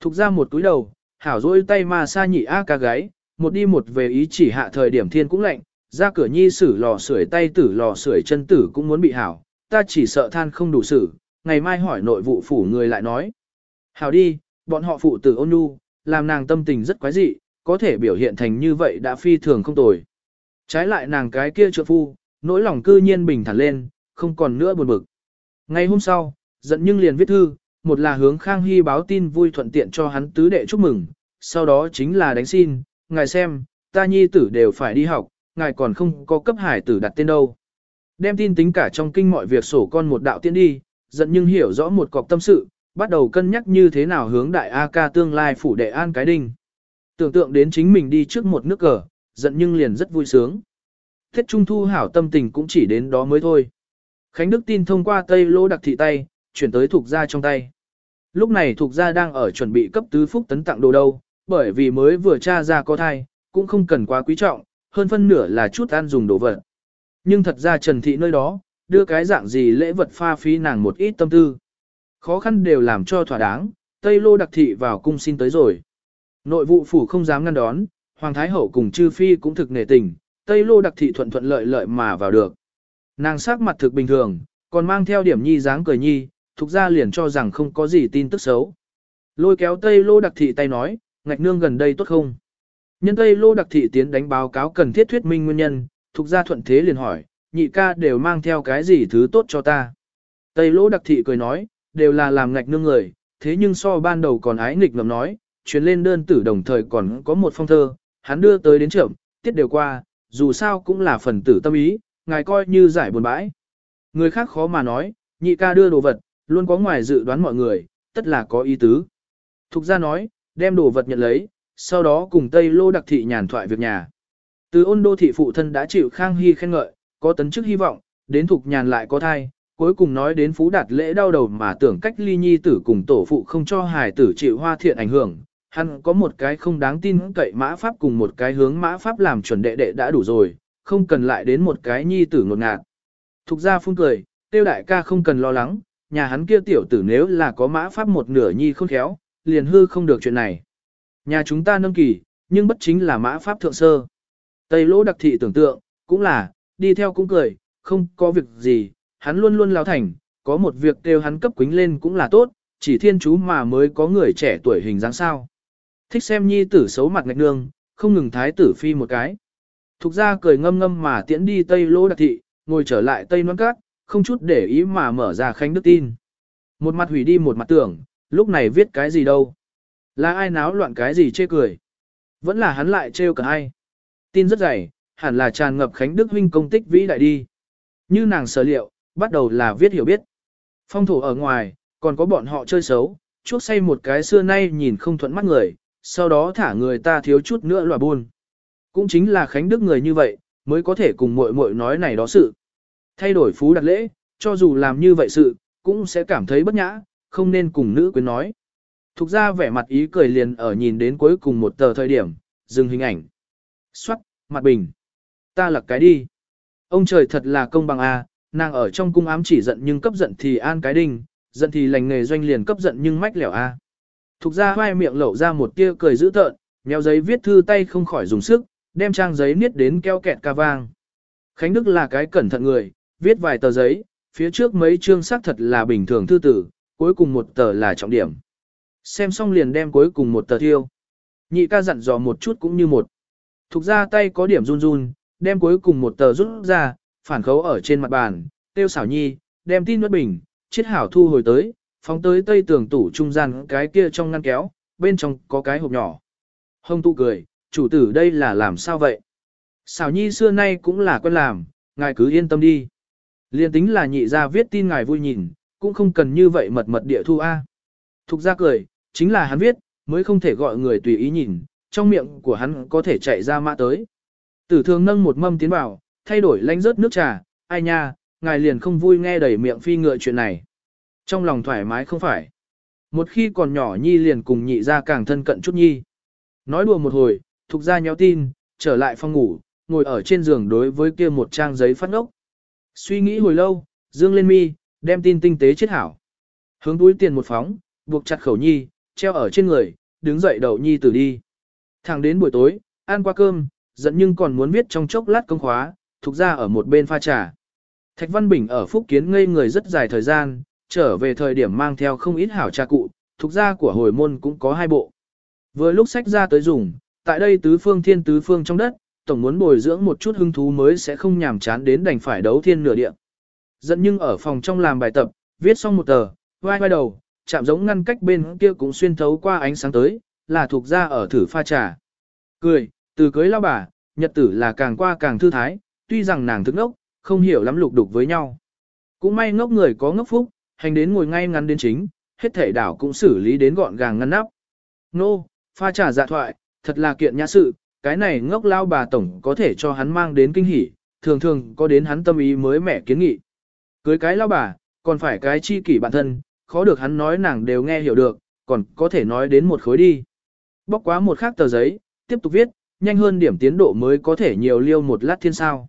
Thục ra một túi đầu, hảo dỗi tay mà xa nhị a ca gái, một đi một về ý chỉ hạ thời điểm thiên cũng lạnh, ra cửa nhi sử lò sưởi tay tử lò sưởi chân tử cũng muốn bị hảo, ta chỉ sợ than không đủ sử, ngày mai hỏi nội vụ phủ người lại nói. Hảo đi, bọn họ phụ tử ôn nhu, làm nàng tâm tình rất quái dị, có thể biểu hiện thành như vậy đã phi thường không tồi. Trái lại nàng cái kia trợ phu, nỗi lòng cư nhiên bình thản lên, không còn nữa buồn bực. Ngày hôm sau, giận nhưng liền viết thư, một là hướng Khang Hy báo tin vui thuận tiện cho hắn tứ đệ chúc mừng, sau đó chính là đánh xin, ngài xem, ta nhi tử đều phải đi học, ngài còn không có cấp hải tử đặt tên đâu. Đem tin tính cả trong kinh mọi việc sổ con một đạo tiên đi, giận nhưng hiểu rõ một cọc tâm sự, bắt đầu cân nhắc như thế nào hướng đại A ca tương lai phủ đệ an cái đinh. Tưởng tượng đến chính mình đi trước một nước cờ, giận nhưng liền rất vui sướng. Tết Trung Thu hảo tâm tình cũng chỉ đến đó mới thôi. Khánh Đức tin thông qua Tây Lô đặc thị tay, chuyển tới thuộc gia trong tay. Lúc này thuộc gia đang ở chuẩn bị cấp tứ phúc tấn tặng đồ đâu, bởi vì mới vừa tra ra có thai, cũng không cần quá quý trọng, hơn phân nửa là chút ăn dùng đồ vật. Nhưng thật ra Trần Thị nơi đó, đưa cái dạng gì lễ vật pha phí nàng một ít tâm tư. Khó khăn đều làm cho thỏa đáng, Tây Lô đặc thị vào cung xin tới rồi. Nội vụ phủ không dám ngăn đón, Hoàng Thái Hậu cùng Chư Phi cũng thực nể tình, Tây Lô đặc thị thuận thuận lợi lợi mà vào được. Nàng sắc mặt thực bình thường, còn mang theo điểm nhi dáng cười nhi, thuộc ra liền cho rằng không có gì tin tức xấu. Lôi kéo Tây Lô đặc thị tay nói, ngạch nương gần đây tốt không? Nhân Tây Lô đặc thị tiến đánh báo cáo cần thiết thuyết minh nguyên nhân, thuộc Gia thuận thế liền hỏi, nhị ca đều mang theo cái gì thứ tốt cho ta. Tây Lô đặc thị cười nói, đều là làm ngạch nương người, thế nhưng so ban đầu còn ái nghịch ngầm nói, truyền lên đơn tử đồng thời còn có một phong thơ, hắn đưa tới đến trưởng, tiết đều qua, dù sao cũng là phần tử tâm ý, ngài coi như giải buồn bãi. Người khác khó mà nói, nhị ca đưa đồ vật, luôn có ngoài dự đoán mọi người, tất là có ý tứ. Thục Gia nói, đem đồ vật nhận lấy, sau đó cùng Tây Lô đặc thị nhàn thoại việc nhà. Từ ôn đô thị phụ thân đã chịu Khang Hy khen ngợi, có tấn chức hy vọng, đến thục nhàn lại có thai, cuối cùng nói đến phú đạt lễ đau đầu mà tưởng cách ly nhi tử cùng tổ phụ không cho hài tử chịu hoa thiện ảnh hưởng. Hắn có một cái không đáng tin cậy mã pháp cùng một cái hướng mã pháp làm chuẩn đệ đệ đã đủ rồi, không cần lại đến một cái nhi tử ngột ngạt. Thục ra phun cười, tiêu đại ca không cần lo lắng, nhà hắn kia tiểu tử nếu là có mã pháp một nửa nhi không khéo, liền hư không được chuyện này. Nhà chúng ta nâng kỳ, nhưng bất chính là mã pháp thượng sơ. Tây lỗ đặc thị tưởng tượng, cũng là, đi theo cũng cười, không có việc gì, hắn luôn luôn lao thành, có một việc kêu hắn cấp quính lên cũng là tốt, chỉ thiên chú mà mới có người trẻ tuổi hình dáng sao. Thích xem nhi tử xấu mặt ngạch nương, không ngừng thái tử phi một cái. Thục ra cười ngâm ngâm mà tiễn đi Tây Lỗ Đặc Thị, ngồi trở lại Tây Loan Cát, không chút để ý mà mở ra khánh đức tin. Một mặt hủy đi một mặt tưởng, lúc này viết cái gì đâu. Là ai náo loạn cái gì chê cười. Vẫn là hắn lại trêu cả ai. Tin rất dày, hẳn là tràn ngập Khánh Đức huynh công tích vĩ đại đi. Như nàng sở liệu, bắt đầu là viết hiểu biết. Phong thổ ở ngoài, còn có bọn họ chơi xấu, chuốc say một cái xưa nay nhìn không thuận mắt người, sau đó thả người ta thiếu chút nữa lòa buồn. Cũng chính là Khánh Đức người như vậy, mới có thể cùng muội muội nói này đó sự. Thay đổi phú đặt lễ, cho dù làm như vậy sự, cũng sẽ cảm thấy bất nhã, không nên cùng nữ quyến nói. Thục ra vẻ mặt ý cười liền ở nhìn đến cuối cùng một tờ thời điểm, dừng hình ảnh. Xoát, mặt bình. Ta lặc cái đi. Ông trời thật là công bằng a, nàng ở trong cung ám chỉ giận nhưng cấp giận thì an cái đinh, giận thì lành nghề doanh liền cấp giận nhưng mách lẻo a. Thục ra hoai miệng lẩu ra một tia cười dữ tợn, nhéo giấy viết thư tay không khỏi dùng sức, đem trang giấy niết đến keo kẹt ca vang. Khánh Đức là cái cẩn thận người, viết vài tờ giấy, phía trước mấy chương xác thật là bình thường thư tử, cuối cùng một tờ là trọng điểm. Xem xong liền đem cuối cùng một tờ thiêu. Nhị ca dặn dò một chút cũng như một. Thục ra tay có điểm run run, đem cuối cùng một tờ rút ra, phản khấu ở trên mặt bàn, tiêu xảo nhi, đem tin nuốt bình, chiết hảo thu hồi tới, phóng tới tây tường tủ trung gian cái kia trong ngăn kéo, bên trong có cái hộp nhỏ. Hồng tụ cười, chủ tử đây là làm sao vậy? Xảo nhi xưa nay cũng là quen làm, ngài cứ yên tâm đi. Liên tính là nhị ra viết tin ngài vui nhìn, cũng không cần như vậy mật mật địa thu A. Thục ra cười, chính là hắn viết, mới không thể gọi người tùy ý nhìn, trong miệng của hắn có thể chạy ra mã tới. Tử thường nâng một mâm tiến vào, thay đổi lánh rớt nước trà, ai nha, ngài liền không vui nghe đầy miệng phi ngựa chuyện này. Trong lòng thoải mái không phải. Một khi còn nhỏ nhi liền cùng nhị ra càng thân cận chút nhi. Nói đùa một hồi, thục ra nhéo tin, trở lại phòng ngủ, ngồi ở trên giường đối với kia một trang giấy phát ngốc. Suy nghĩ hồi lâu, dương lên mi, đem tin tinh tế chết hảo. Hướng túi tiền một phóng, buộc chặt khẩu nhi, treo ở trên người, đứng dậy đầu nhi tử đi. Thẳng đến buổi tối, ăn qua cơm, giận nhưng còn muốn viết trong chốc lát công khóa, thuộc ra ở một bên pha trà. Thạch Văn Bình ở Phúc Kiến ngây người rất dài thời gian, trở về thời điểm mang theo không ít hảo trà cụ, thuộc ra của hồi môn cũng có hai bộ. Vừa lúc sách ra tới dùng, tại đây tứ phương thiên tứ phương trong đất, tổng muốn bồi dưỡng một chút hứng thú mới sẽ không nhàm chán đến đành phải đấu thiên nửa địa. Dẫn nhưng ở phòng trong làm bài tập, viết xong một tờ, vai vai đầu, chạm giống ngăn cách bên kia cũng xuyên thấu qua ánh sáng tới, là thuộc ra ở thử pha trà. Cười, từ cưới lao bà, nhật tử là càng qua càng thư thái, tuy rằng nàng thức ngốc, không hiểu lắm lục đục với nhau. Cũng may ngốc người có ngốc phúc, hành đến ngồi ngay ngắn đến chính, hết thể đảo cũng xử lý đến gọn gàng ngăn nắp. Nô, pha trà dạ thoại, thật là kiện nhã sự, cái này ngốc lao bà tổng có thể cho hắn mang đến kinh hỉ, thường thường có đến hắn tâm ý mới mẻ kiến nghị. Cưới cái lao bà, còn phải cái chi kỷ bản thân, khó được hắn nói nàng đều nghe hiểu được, còn có thể nói đến một khối đi. Bóc quá một khác tờ giấy, tiếp tục viết, nhanh hơn điểm tiến độ mới có thể nhiều liêu một lát thiên sao.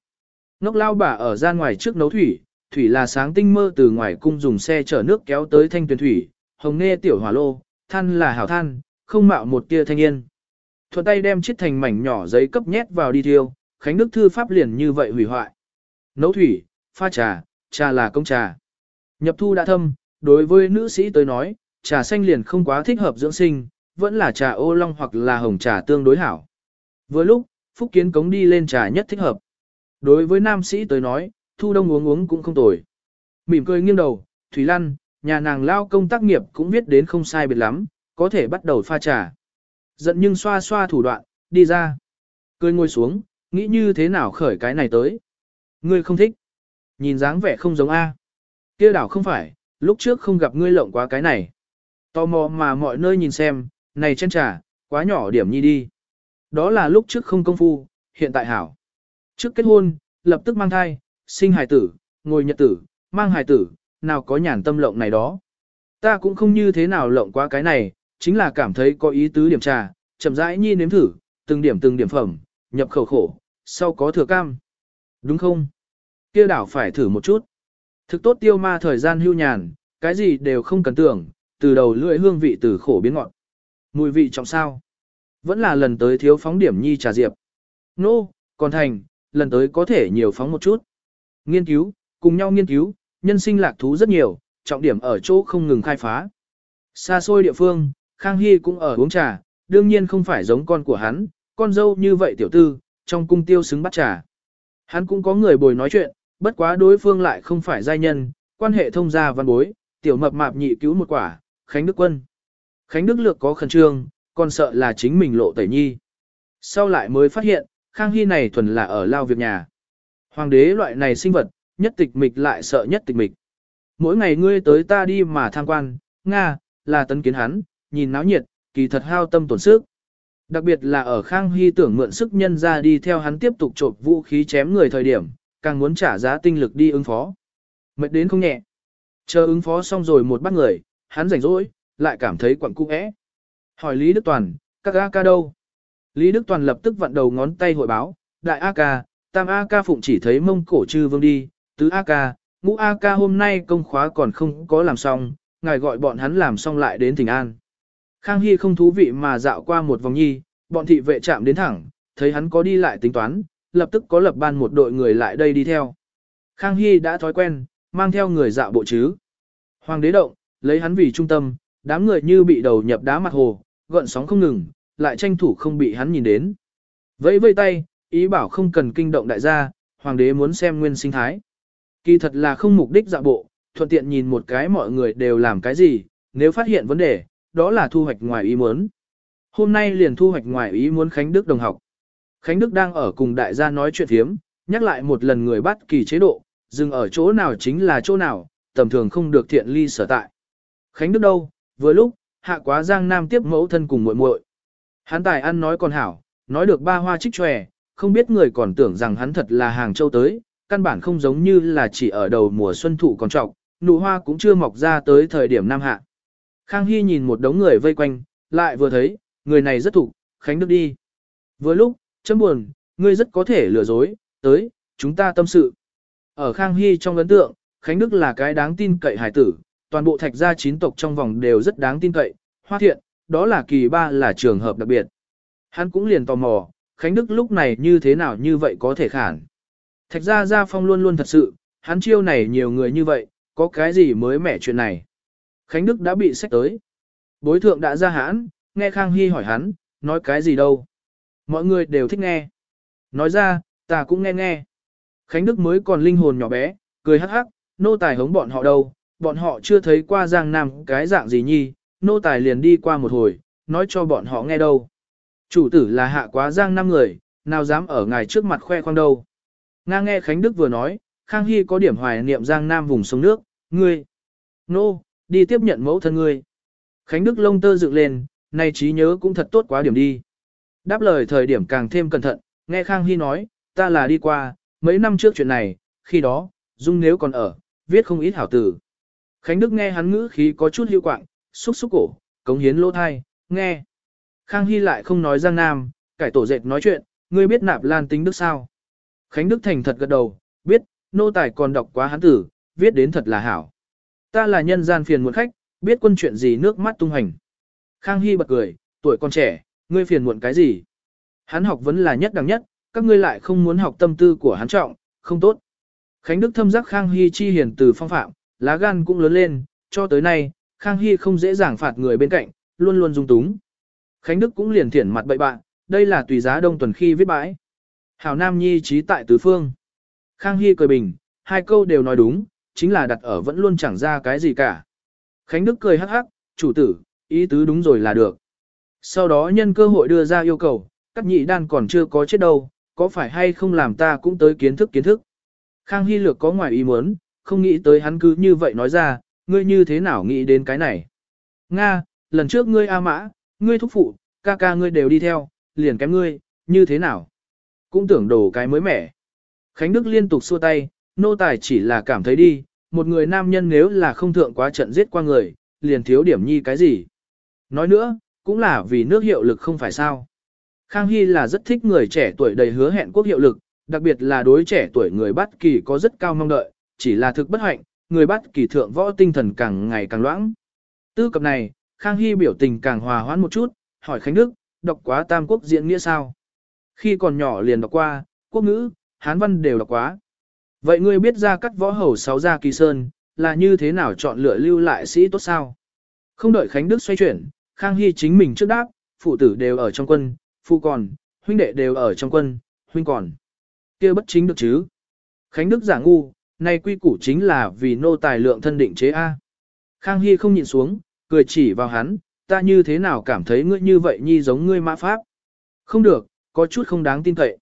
Ngốc lao bà ở gian ngoài trước nấu thủy, thủy là sáng tinh mơ từ ngoài cung dùng xe chở nước kéo tới thanh tuyển thủy, hồng nghe tiểu hỏa lô, than là hảo than, không mạo một tia thanh yên. Thuận tay đem chiếc thành mảnh nhỏ giấy cấp nhét vào đi thiêu, Khánh Đức Thư Pháp liền như vậy hủy hoại. Nấu thủy, pha trà, trà là công trà. Nhập thu đã thâm, đối với nữ sĩ tới nói, trà xanh liền không quá thích hợp dưỡng sinh, vẫn là trà ô long hoặc là hồng trà tương đối hảo. Vừa lúc, Phúc Kiến cống đi lên trà nhất thích hợp. Đối với nam sĩ tới nói, thu đông uống uống cũng không tồi. Mỉm cười nghiêng đầu, Thủy lan, nhà nàng lao công tác nghiệp cũng viết đến không sai biệt lắm, có thể bắt đầu pha trà. Giận nhưng xoa xoa thủ đoạn, đi ra. Cười ngồi xuống, nghĩ như thế nào khởi cái này tới. Ngươi không thích. Nhìn dáng vẻ không giống A. kia đảo không phải, lúc trước không gặp ngươi lộng quá cái này. Tò mò mà mọi nơi nhìn xem, này chân trà, quá nhỏ điểm nhi đi. Đó là lúc trước không công phu, hiện tại hảo. Trước kết hôn, lập tức mang thai, sinh hài tử, ngồi nhật tử, mang hài tử, nào có nhàn tâm lộng này đó. Ta cũng không như thế nào lộng quá cái này, chính là cảm thấy có ý tứ điểm trà, chậm rãi nhi nếm thử, từng điểm từng điểm phẩm, nhập khẩu khổ, sau có thừa cam. Đúng không? Kia đảo phải thử một chút. Thực tốt tiêu ma thời gian hưu nhàn, cái gì đều không cần tưởng, từ đầu lưỡi hương vị từ khổ biến ngọt. Mùi vị trọng sao? Vẫn là lần tới thiếu phóng điểm nhi trà diệp. Nô, no, còn thành, lần tới có thể nhiều phóng một chút. Nghiên cứu, cùng nhau nghiên cứu, nhân sinh lạc thú rất nhiều, trọng điểm ở chỗ không ngừng khai phá. Xa xôi địa phương, Khang Hy cũng ở uống trà, đương nhiên không phải giống con của hắn, con dâu như vậy tiểu tư, trong cung tiêu xứng bắt trà. Hắn cũng có người bồi nói chuyện, bất quá đối phương lại không phải giai nhân, quan hệ thông gia văn bối, tiểu mập mạp nhị cứu một quả, Khánh Đức Quân. Khánh Đức Lược có khẩn trương, còn sợ là chính mình lộ tẩy nhi. Sau lại mới phát hiện, Khang Hy này thuần là ở lao việc nhà. Hoàng đế loại này sinh vật, nhất tịch mịch lại sợ nhất tịch mịch. Mỗi ngày ngươi tới ta đi mà tham quan, Nga, là tấn kiến hắn, nhìn náo nhiệt, kỳ thật hao tâm tổn sức. Đặc biệt là ở Khang Hy tưởng mượn sức nhân ra đi theo hắn tiếp tục trộm vũ khí chém người thời điểm, càng muốn trả giá tinh lực đi ứng phó. Mệt đến không nhẹ. Chờ ứng phó xong rồi một bắt người, hắn rảnh rỗi, lại cảm thấy quặng cung ẽ. Hỏi Lý Đức Toàn, các A ca đâu? Lý Đức Toàn lập tức vặn đầu ngón tay hội báo, đại A ca, tam A ca phụng chỉ thấy mông cổ trư vương đi, tứ A ca, ngũ A ca hôm nay công khóa còn không có làm xong, ngài gọi bọn hắn làm xong lại đến Thịnh An. Khang Hy không thú vị mà dạo qua một vòng nhi, bọn thị vệ chạm đến thẳng, thấy hắn có đi lại tính toán, lập tức có lập ban một đội người lại đây đi theo. Khang Hy đã thói quen, mang theo người dạo bộ chứ. Hoàng đế động, lấy hắn vì trung tâm, đám người như bị đầu nhập đá mặt hồ, gợn sóng không ngừng, lại tranh thủ không bị hắn nhìn đến. Vẫy vây tay, ý bảo không cần kinh động đại gia, hoàng đế muốn xem nguyên sinh thái. Kỳ thật là không mục đích dạo bộ, thuận tiện nhìn một cái mọi người đều làm cái gì, nếu phát hiện vấn đề, đó là thu hoạch ngoài ý muốn. Hôm nay liền thu hoạch ngoài ý muốn Khánh Đức đồng học. Khánh Đức đang ở cùng đại gia nói chuyện thiếm, nhắc lại một lần người bắt kỳ chế độ, dừng ở chỗ nào chính là chỗ nào, tầm thường không được thiện ly sở tại. Khánh Đức đâu, vừa lúc, hạ quá giang nam tiếp mẫu thân cùng muội muội. Hắn tài ăn nói còn hảo, nói được ba hoa trích tròe, không biết người còn tưởng rằng hắn thật là hàng châu tới, căn bản không giống như là chỉ ở đầu mùa xuân thụ còn trọng, nụ hoa cũng chưa mọc ra tới thời điểm nam hạ. Khang Hy nhìn một đống người vây quanh, lại vừa thấy, người này rất thủ, Khánh Đức đi. Vừa lúc, chấm buồn, ngươi rất có thể lừa dối, tới, chúng ta tâm sự. Ở Khang Hy trong ấn tượng, Khánh Đức là cái đáng tin cậy hải tử, toàn bộ thạch gia chín tộc trong vòng đều rất đáng tin cậy, hoa thiện, đó là kỳ ba là trường hợp đặc biệt. Hắn cũng liền tò mò, Khánh Đức lúc này như thế nào như vậy có thể khản. Thạch gia gia phong luôn luôn thật sự, hắn chiêu này nhiều người như vậy, có cái gì mới mẻ chuyện này. Khánh Đức đã bị sách tới. Bối thượng đã ra hãn, nghe Khang Hy hỏi hắn, nói cái gì đâu. Mọi người đều thích nghe. Nói ra, ta cũng nghe nghe. Khánh Đức mới còn linh hồn nhỏ bé, cười hắc hắc, nô tài hống bọn họ đâu, bọn họ chưa thấy qua Giang Nam cái dạng gì nhi, nô tài liền đi qua một hồi, nói cho bọn họ nghe đâu. Chủ tử là hạ quá Giang Nam người, nào dám ở ngài trước mặt khoe khoang đâu. Nga nghe Khánh Đức vừa nói, Khang Hy có điểm hoài niệm Giang Nam vùng sông nước, ngươi. Nô, đi tiếp nhận mẫu thân ngươi. Khánh Đức lông tơ dựng lên, nay trí nhớ cũng thật tốt quá điểm đi. Đáp lời thời điểm càng thêm cẩn thận, nghe Khang Hy nói, ta là đi qua, mấy năm trước chuyện này, khi đó, Dung nếu còn ở, viết không ít hảo tử. Khánh Đức nghe hắn ngữ khí có chút hiệu quạng, xúc xúc cổ, cống hiến lỗ thai, nghe. Khang Hy lại không nói Giang Nam, cải tổ dệt nói chuyện, ngươi biết nạp lan tính đức sao. Khánh Đức thành thật gật đầu, biết, nô tài còn đọc quá hắn tử, viết đến thật là hảo. Ta là nhân gian phiền muộn khách, biết quân chuyện gì nước mắt tung hành. Khang Hy bật cười, tuổi còn trẻ, ngươi phiền muộn cái gì? Hắn học vẫn là nhất đẳng nhất, các ngươi lại không muốn học tâm tư của hắn trọng, không tốt. Khánh Đức thâm giác Khang Hy chi hiền từ phong phạm, lá gan cũng lớn lên, cho tới nay, Khang Hy không dễ dàng phạt người bên cạnh, luôn luôn dung túng. Khánh Đức cũng liền thiển mặt bậy bạn, đây là tùy giá đông tuần khi viết bãi. Hảo Nam Nhi trí tại tứ phương. Khang Hy cười bình, hai câu đều nói đúng, chính là đặt ở vẫn luôn chẳng ra cái gì cả. Khánh Đức cười hắc hắc, chủ tử, ý tứ đúng rồi là được. Sau đó nhân cơ hội đưa ra yêu cầu, các nhị đan còn chưa có chết đâu, có phải hay không làm ta cũng tới kiến thức kiến thức. Khang Hy Lược có ngoài ý muốn, không nghĩ tới hắn cứ như vậy nói ra, ngươi như thế nào nghĩ đến cái này. Nga, lần trước ngươi A Mã, ngươi thúc phụ, ca ca ngươi đều đi theo, liền kém ngươi, như thế nào? Cũng tưởng đồ cái mới mẻ. Khánh Đức liên tục xua tay, nô tài chỉ là cảm thấy đi, một người nam nhân nếu là không thượng quá trận giết qua người, liền thiếu điểm nhi cái gì. Nói nữa, cũng là vì nước hiệu lực không phải sao. Khang Hy là rất thích người trẻ tuổi đầy hứa hẹn quốc hiệu lực, đặc biệt là đối trẻ tuổi người bắt kỳ có rất cao mong đợi, chỉ là thực bất hạnh, người bắt kỳ thượng võ tinh thần càng ngày càng loãng. Tư cập này, Khang Hy biểu tình càng hòa hoãn một chút, hỏi Khánh Đức, đọc quá Tam Quốc diễn nghĩa sao? Khi còn nhỏ liền đọc qua, quốc ngữ, hán văn đều đọc quá. Vậy ngươi biết ra cắt võ hầu sáu gia kỳ sơn, là như thế nào chọn lựa lưu lại sĩ tốt sao? Không đợi Khánh Đức xoay chuyển, Khang Hy chính mình trước đáp, phụ tử đều ở trong quân, phụ còn, huynh đệ đều ở trong quân, huynh còn. kia bất chính được chứ? Khánh Đức giả ngu, nay quy củ chính là vì nô tài lượng thân định chế A. Khang Hy không nhìn xuống, cười chỉ vào hắn, ta như thế nào cảm thấy ngươi như vậy nhi giống ngươi mã pháp. Không được, có chút không đáng tin cậy.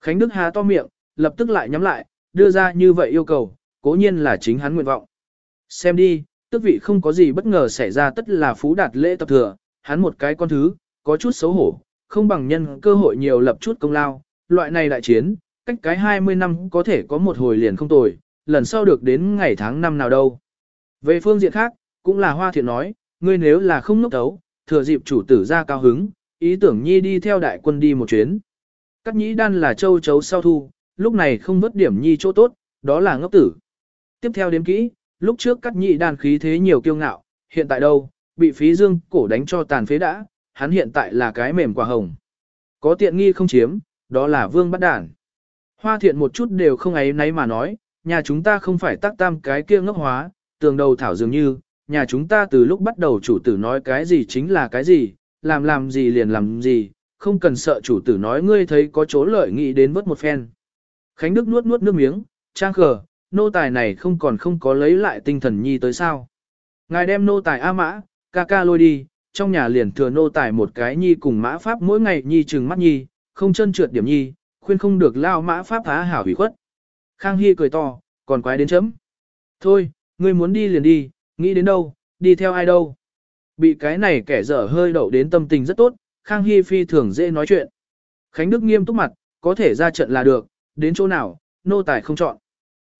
Khánh Đức há to miệng, lập tức lại nhắm lại, đưa ra như vậy yêu cầu, cố nhiên là chính hắn nguyện vọng. Xem đi, tức vị không có gì bất ngờ xảy ra tất là phú đạt lễ tập thừa, hắn một cái con thứ, có chút xấu hổ, không bằng nhân cơ hội nhiều lập chút công lao, loại này đại chiến, cách cái 20 năm có thể có một hồi liền không tồi, lần sau được đến ngày tháng năm nào đâu. Về phương diện khác, cũng là hoa thiện nói, ngươi nếu là không ngốc tấu thừa dịp chủ tử ra cao hứng, ý tưởng nhi đi theo đại quân đi một chuyến. Cắt nhĩ đan là châu chấu sau thu, lúc này không vớt điểm nhi chỗ tốt, đó là ngốc tử. Tiếp theo đếm kỹ, lúc trước cắt nhị đan khí thế nhiều kiêu ngạo, hiện tại đâu, bị phí dương cổ đánh cho tàn phế đã, hắn hiện tại là cái mềm quả hồng. Có tiện nghi không chiếm, đó là vương bắt đản. Hoa thiện một chút đều không ấy nấy mà nói, nhà chúng ta không phải tác tam cái kia ngốc hóa, tường đầu thảo dường như, nhà chúng ta từ lúc bắt đầu chủ tử nói cái gì chính là cái gì, làm làm gì liền làm gì, không cần sợ chủ tử nói ngươi thấy có chỗ lợi nghĩ đến vớt một phen. Khánh Đức nuốt nuốt nước miếng, trang khờ, nô tài này không còn không có lấy lại tinh thần nhi tới sao. Ngài đem nô tài A mã, ca ca lôi đi, trong nhà liền thừa nô tài một cái nhi cùng mã pháp mỗi ngày nhi trừng mắt nhi, không chân trượt điểm nhi, khuyên không được lao mã pháp phá hảo hủy khuất. Khang Hy cười to, còn quái đến chấm. Thôi, ngươi muốn đi liền đi, nghĩ đến đâu, đi theo ai đâu. Bị cái này kẻ dở hơi đậu đến tâm tình rất tốt, Khang Hy phi thường dễ nói chuyện. Khánh Đức nghiêm túc mặt, có thể ra trận là được, đến chỗ nào, nô tài không chọn.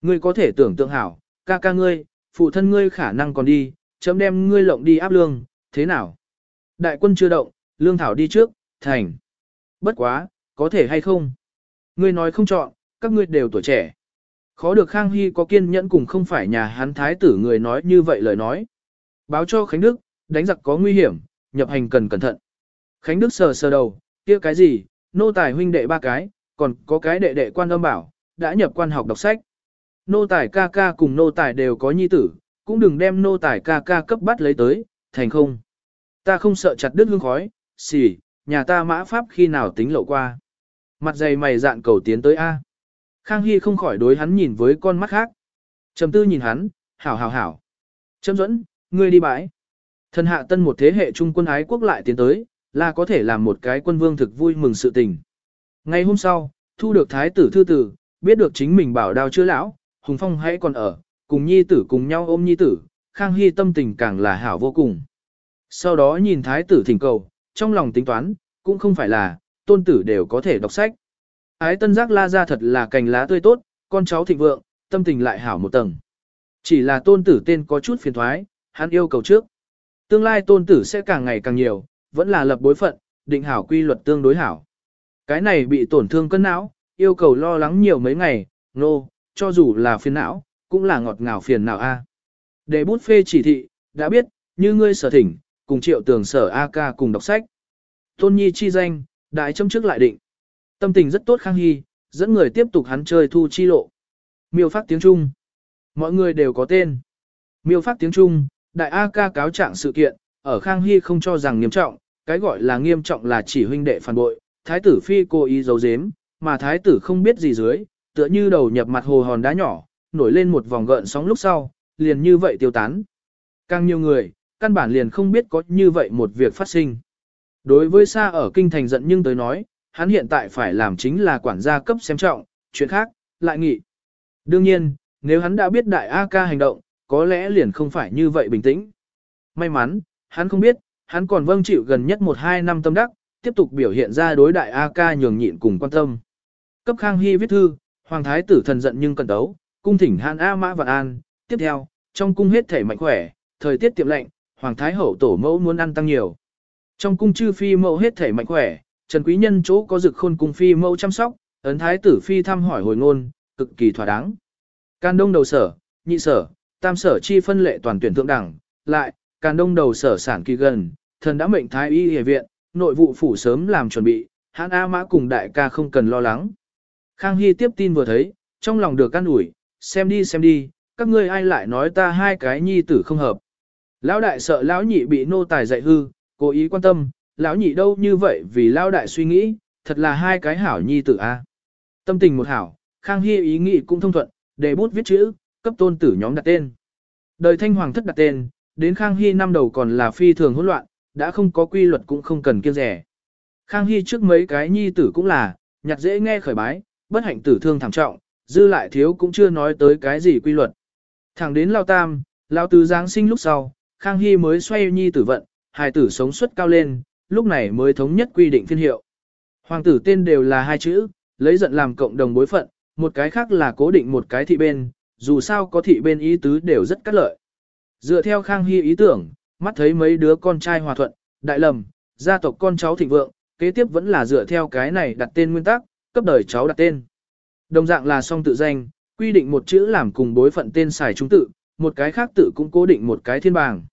Ngươi có thể tưởng tượng hảo, ca ca ngươi, phụ thân ngươi khả năng còn đi, chấm đem ngươi lộng đi áp lương, thế nào? Đại quân chưa động, lương thảo đi trước, thành. Bất quá, có thể hay không? Ngươi nói không chọn, các ngươi đều tuổi trẻ. Khó được Khang Hy có kiên nhẫn cùng không phải nhà hắn thái tử người nói như vậy lời nói. Báo cho Khánh Đức, đánh giặc có nguy hiểm, nhập hành cần cẩn thận. Khánh Đức sờ sờ đầu, kia cái gì, nô tài huynh đệ ba cái, còn có cái đệ đệ quan âm bảo, đã nhập quan học đọc sách. Nô tài ca ca cùng nô tài đều có nhi tử, cũng đừng đem nô tài ca ca cấp bắt lấy tới, thành không. Ta không sợ chặt đứt hương khói, xỉ, nhà ta mã pháp khi nào tính lộ qua. Mặt dày mày dạn cầu tiến tới A. Khang Hy không khỏi đối hắn nhìn với con mắt khác. Trầm tư nhìn hắn, hảo hảo hảo. Trâm dẫn, ngươi đi bãi. Thần hạ tân một thế hệ trung quân ái quốc lại tiến tới, là có thể làm một cái quân vương thực vui mừng sự tình. Ngày hôm sau, thu được thái tử thư tử, biết được chính mình bảo đao chưa lão, Hùng Phong hãy còn ở, cùng nhi tử cùng nhau ôm nhi tử, Khang Hy tâm tình càng là hảo vô cùng. Sau đó nhìn thái tử thỉnh cầu, trong lòng tính toán, cũng không phải là, tôn tử đều có thể đọc sách. Ái tân giác la ra thật là cành lá tươi tốt, con cháu thịnh vượng, tâm tình lại hảo một tầng. Chỉ là tôn tử tên có chút phiền thoái, hắn yêu cầu trước. Tương lai tôn tử sẽ càng ngày càng nhiều, vẫn là lập bối phận, định hảo quy luật tương đối hảo. Cái này bị tổn thương cân não, yêu cầu lo lắng nhiều mấy ngày, nô, no, cho dù là phiền não, cũng là ngọt ngào phiền nào a. Để bút phê chỉ thị, đã biết, như ngươi sở thỉnh, cùng triệu tường sở A ca cùng đọc sách. Tôn nhi chi danh, đại châm trước lại định. Tâm tình rất tốt khang hy, dẫn người tiếp tục hắn chơi thu chi lộ. Miêu phát tiếng Trung. Mọi người đều có tên. Miêu phát tiếng Trung, đại A ca cáo trạng sự kiện, ở Khang Hy không cho rằng nghiêm trọng, cái gọi là nghiêm trọng là chỉ huynh đệ phản bội, thái tử phi cố ý giấu giếm, mà thái tử không biết gì dưới, tựa như đầu nhập mặt hồ hòn đá nhỏ, nổi lên một vòng gợn sóng lúc sau, liền như vậy tiêu tán. Càng nhiều người, căn bản liền không biết có như vậy một việc phát sinh. Đối với xa ở kinh thành giận nhưng tới nói, hắn hiện tại phải làm chính là quản gia cấp xem trọng, chuyện khác, lại nghị. Đương nhiên, nếu hắn đã biết đại A ca hành động, có lẽ liền không phải như vậy bình tĩnh. May mắn, hắn không biết, hắn còn vâng chịu gần nhất 1-2 năm tâm đắc, tiếp tục biểu hiện ra đối đại A ca nhường nhịn cùng quan tâm. Cấp Khang Hy viết thư, Hoàng Thái tử thần giận nhưng cẩn đấu, cung thỉnh Hàn A Mã Vạn An, tiếp theo, trong cung hết thể mạnh khỏe, thời tiết tiệm lạnh, Hoàng Thái hậu tổ mẫu muốn ăn tăng nhiều. Trong cung chư phi mẫu hết thể mạnh khỏe, Trần Quý Nhân chỗ có dực khôn cung phi mẫu chăm sóc, ấn Thái tử phi thăm hỏi hồi ngôn, cực kỳ thỏa đáng. Can đông đầu sở, nhị sở, tam sở chi phân lệ toàn tuyển thượng đẳng, lại, can đông đầu sở sản kỳ gần, thần đã mệnh thái y y viện, nội vụ phủ sớm làm chuẩn bị, hãn A mã cùng đại ca không cần lo lắng. Khang Hy tiếp tin vừa thấy, trong lòng được can ủi, xem đi xem đi, các ngươi ai lại nói ta hai cái nhi tử không hợp. Lão đại sợ lão nhị bị nô tài dạy hư, cố ý quan tâm, lão nhị đâu như vậy vì lão đại suy nghĩ, thật là hai cái hảo nhi tử a. À? Tâm tình một hảo, Khang Hy ý nghĩ cũng thông thuận, để bút viết chữ, cấp tôn tử nhóm đặt tên. Đời thanh hoàng thất đặt tên, đến Khang Hy năm đầu còn là phi thường hỗn loạn, đã không có quy luật cũng không cần kiêng rẻ. Khang Hy trước mấy cái nhi tử cũng là, nhặt dễ nghe khởi bái, bất hạnh tử thương thảm trọng, dư lại thiếu cũng chưa nói tới cái gì quy luật. Thẳng đến Lao Tam, Lao Tứ Giáng sinh lúc sau, Khang Hy mới xoay nhi tử vận, hài tử sống suất cao lên, lúc này mới thống nhất quy định phiên hiệu. Hoàng tử tên đều là hai chữ, lấy giận làm cộng đồng bối phận, một cái khác là cố định một cái thị bên, dù sao có thị bên ý tứ đều rất cắt lợi. Dựa theo Khang Hy ý tưởng, mắt thấy mấy đứa con trai hòa thuận, đại lầm, gia tộc con cháu thịnh vượng, kế tiếp vẫn là dựa theo cái này đặt tên nguyên tắc, cấp đời cháu đặt tên. Đồng dạng là song tự danh, quy định một chữ làm cùng bối phận tên xài trung tự, một cái khác tự cũng cố định một cái thiên bảng.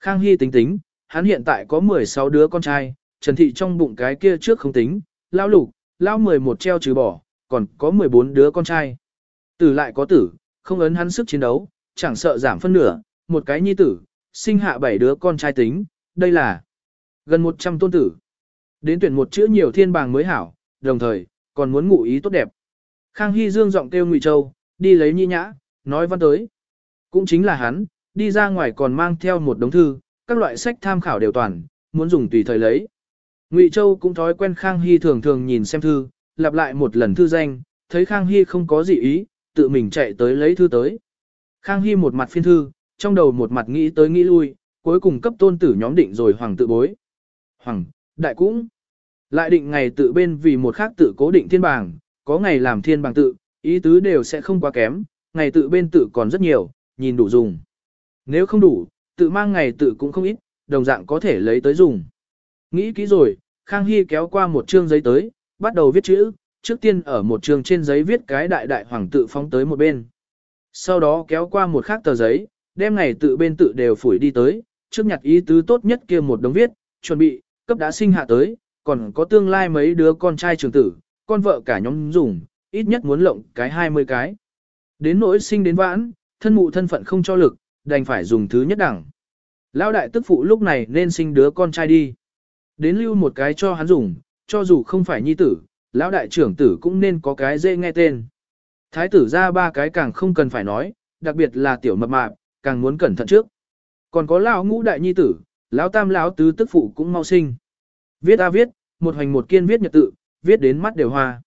Khang Hy tính tính, hắn hiện tại có 16 đứa con trai, Trần Thị trong bụng cái kia trước không tính, lao lục, lao 11 treo trừ bỏ, còn có 14 đứa con trai. Tử lại có tử, không ấn hắn sức chiến đấu, chẳng sợ giảm phân nửa, một cái nhi tử, sinh hạ 7 đứa con trai tính, đây là gần 100 tôn tử. Đến tuyển một chữ nhiều thiên bàng mới hảo, đồng thời, còn muốn ngụ ý tốt đẹp. Khang Hy Dương giọng kêu Ngụy Châu, đi lấy nhi nhã, nói văn tới. Cũng chính là hắn, đi ra ngoài còn mang theo một đống thư, các loại sách tham khảo đều toàn, muốn dùng tùy thời lấy. Ngụy Châu cũng thói quen Khang Hy thường thường nhìn xem thư, lặp lại một lần thư danh, thấy Khang Hy không có gì ý, tự mình chạy tới lấy thư tới. Khang Hy một mặt phiên thư, trong đầu một mặt nghĩ tới nghĩ lui, cuối cùng cấp tôn tử nhóm định rồi hoàng tự bối. Hoàng, đại cũng. Lại định ngày tự bên vì một khác tự cố định thiên bảng, có ngày làm thiên bảng tự, ý tứ đều sẽ không quá kém, ngày tự bên tự còn rất nhiều, nhìn đủ dùng. Nếu không đủ, tự mang ngày tự cũng không ít, đồng dạng có thể lấy tới dùng. Nghĩ kỹ rồi, Khang Hy kéo qua một chương giấy tới, bắt đầu viết chữ, trước tiên ở một chương trên giấy viết cái đại đại hoàng tự phóng tới một bên. Sau đó kéo qua một khác tờ giấy, đem ngày tự bên tự đều phủi đi tới, trước nhặt ý tứ tốt nhất kia một đống viết, chuẩn bị, cấp đã sinh hạ tới, còn có tương lai mấy đứa con trai trường tử, con vợ cả nhóm dùng, ít nhất muốn lộng cái 20 cái. Đến nỗi sinh đến vãn, thân mụ thân phận không cho lực, đành phải dùng thứ nhất đẳng. Lão đại tức phụ lúc này nên sinh đứa con trai đi. Đến lưu một cái cho hắn dùng, cho dù không phải nhi tử, lão đại trưởng tử cũng nên có cái dễ nghe tên. Thái tử ra ba cái càng không cần phải nói, đặc biệt là tiểu mập mạp, càng muốn cẩn thận trước. Còn có lão ngũ đại nhi tử, lão tam lão tứ tức phụ cũng mau sinh. Viết a viết, một hoành một kiên viết nhật tự, viết đến mắt đều hoa.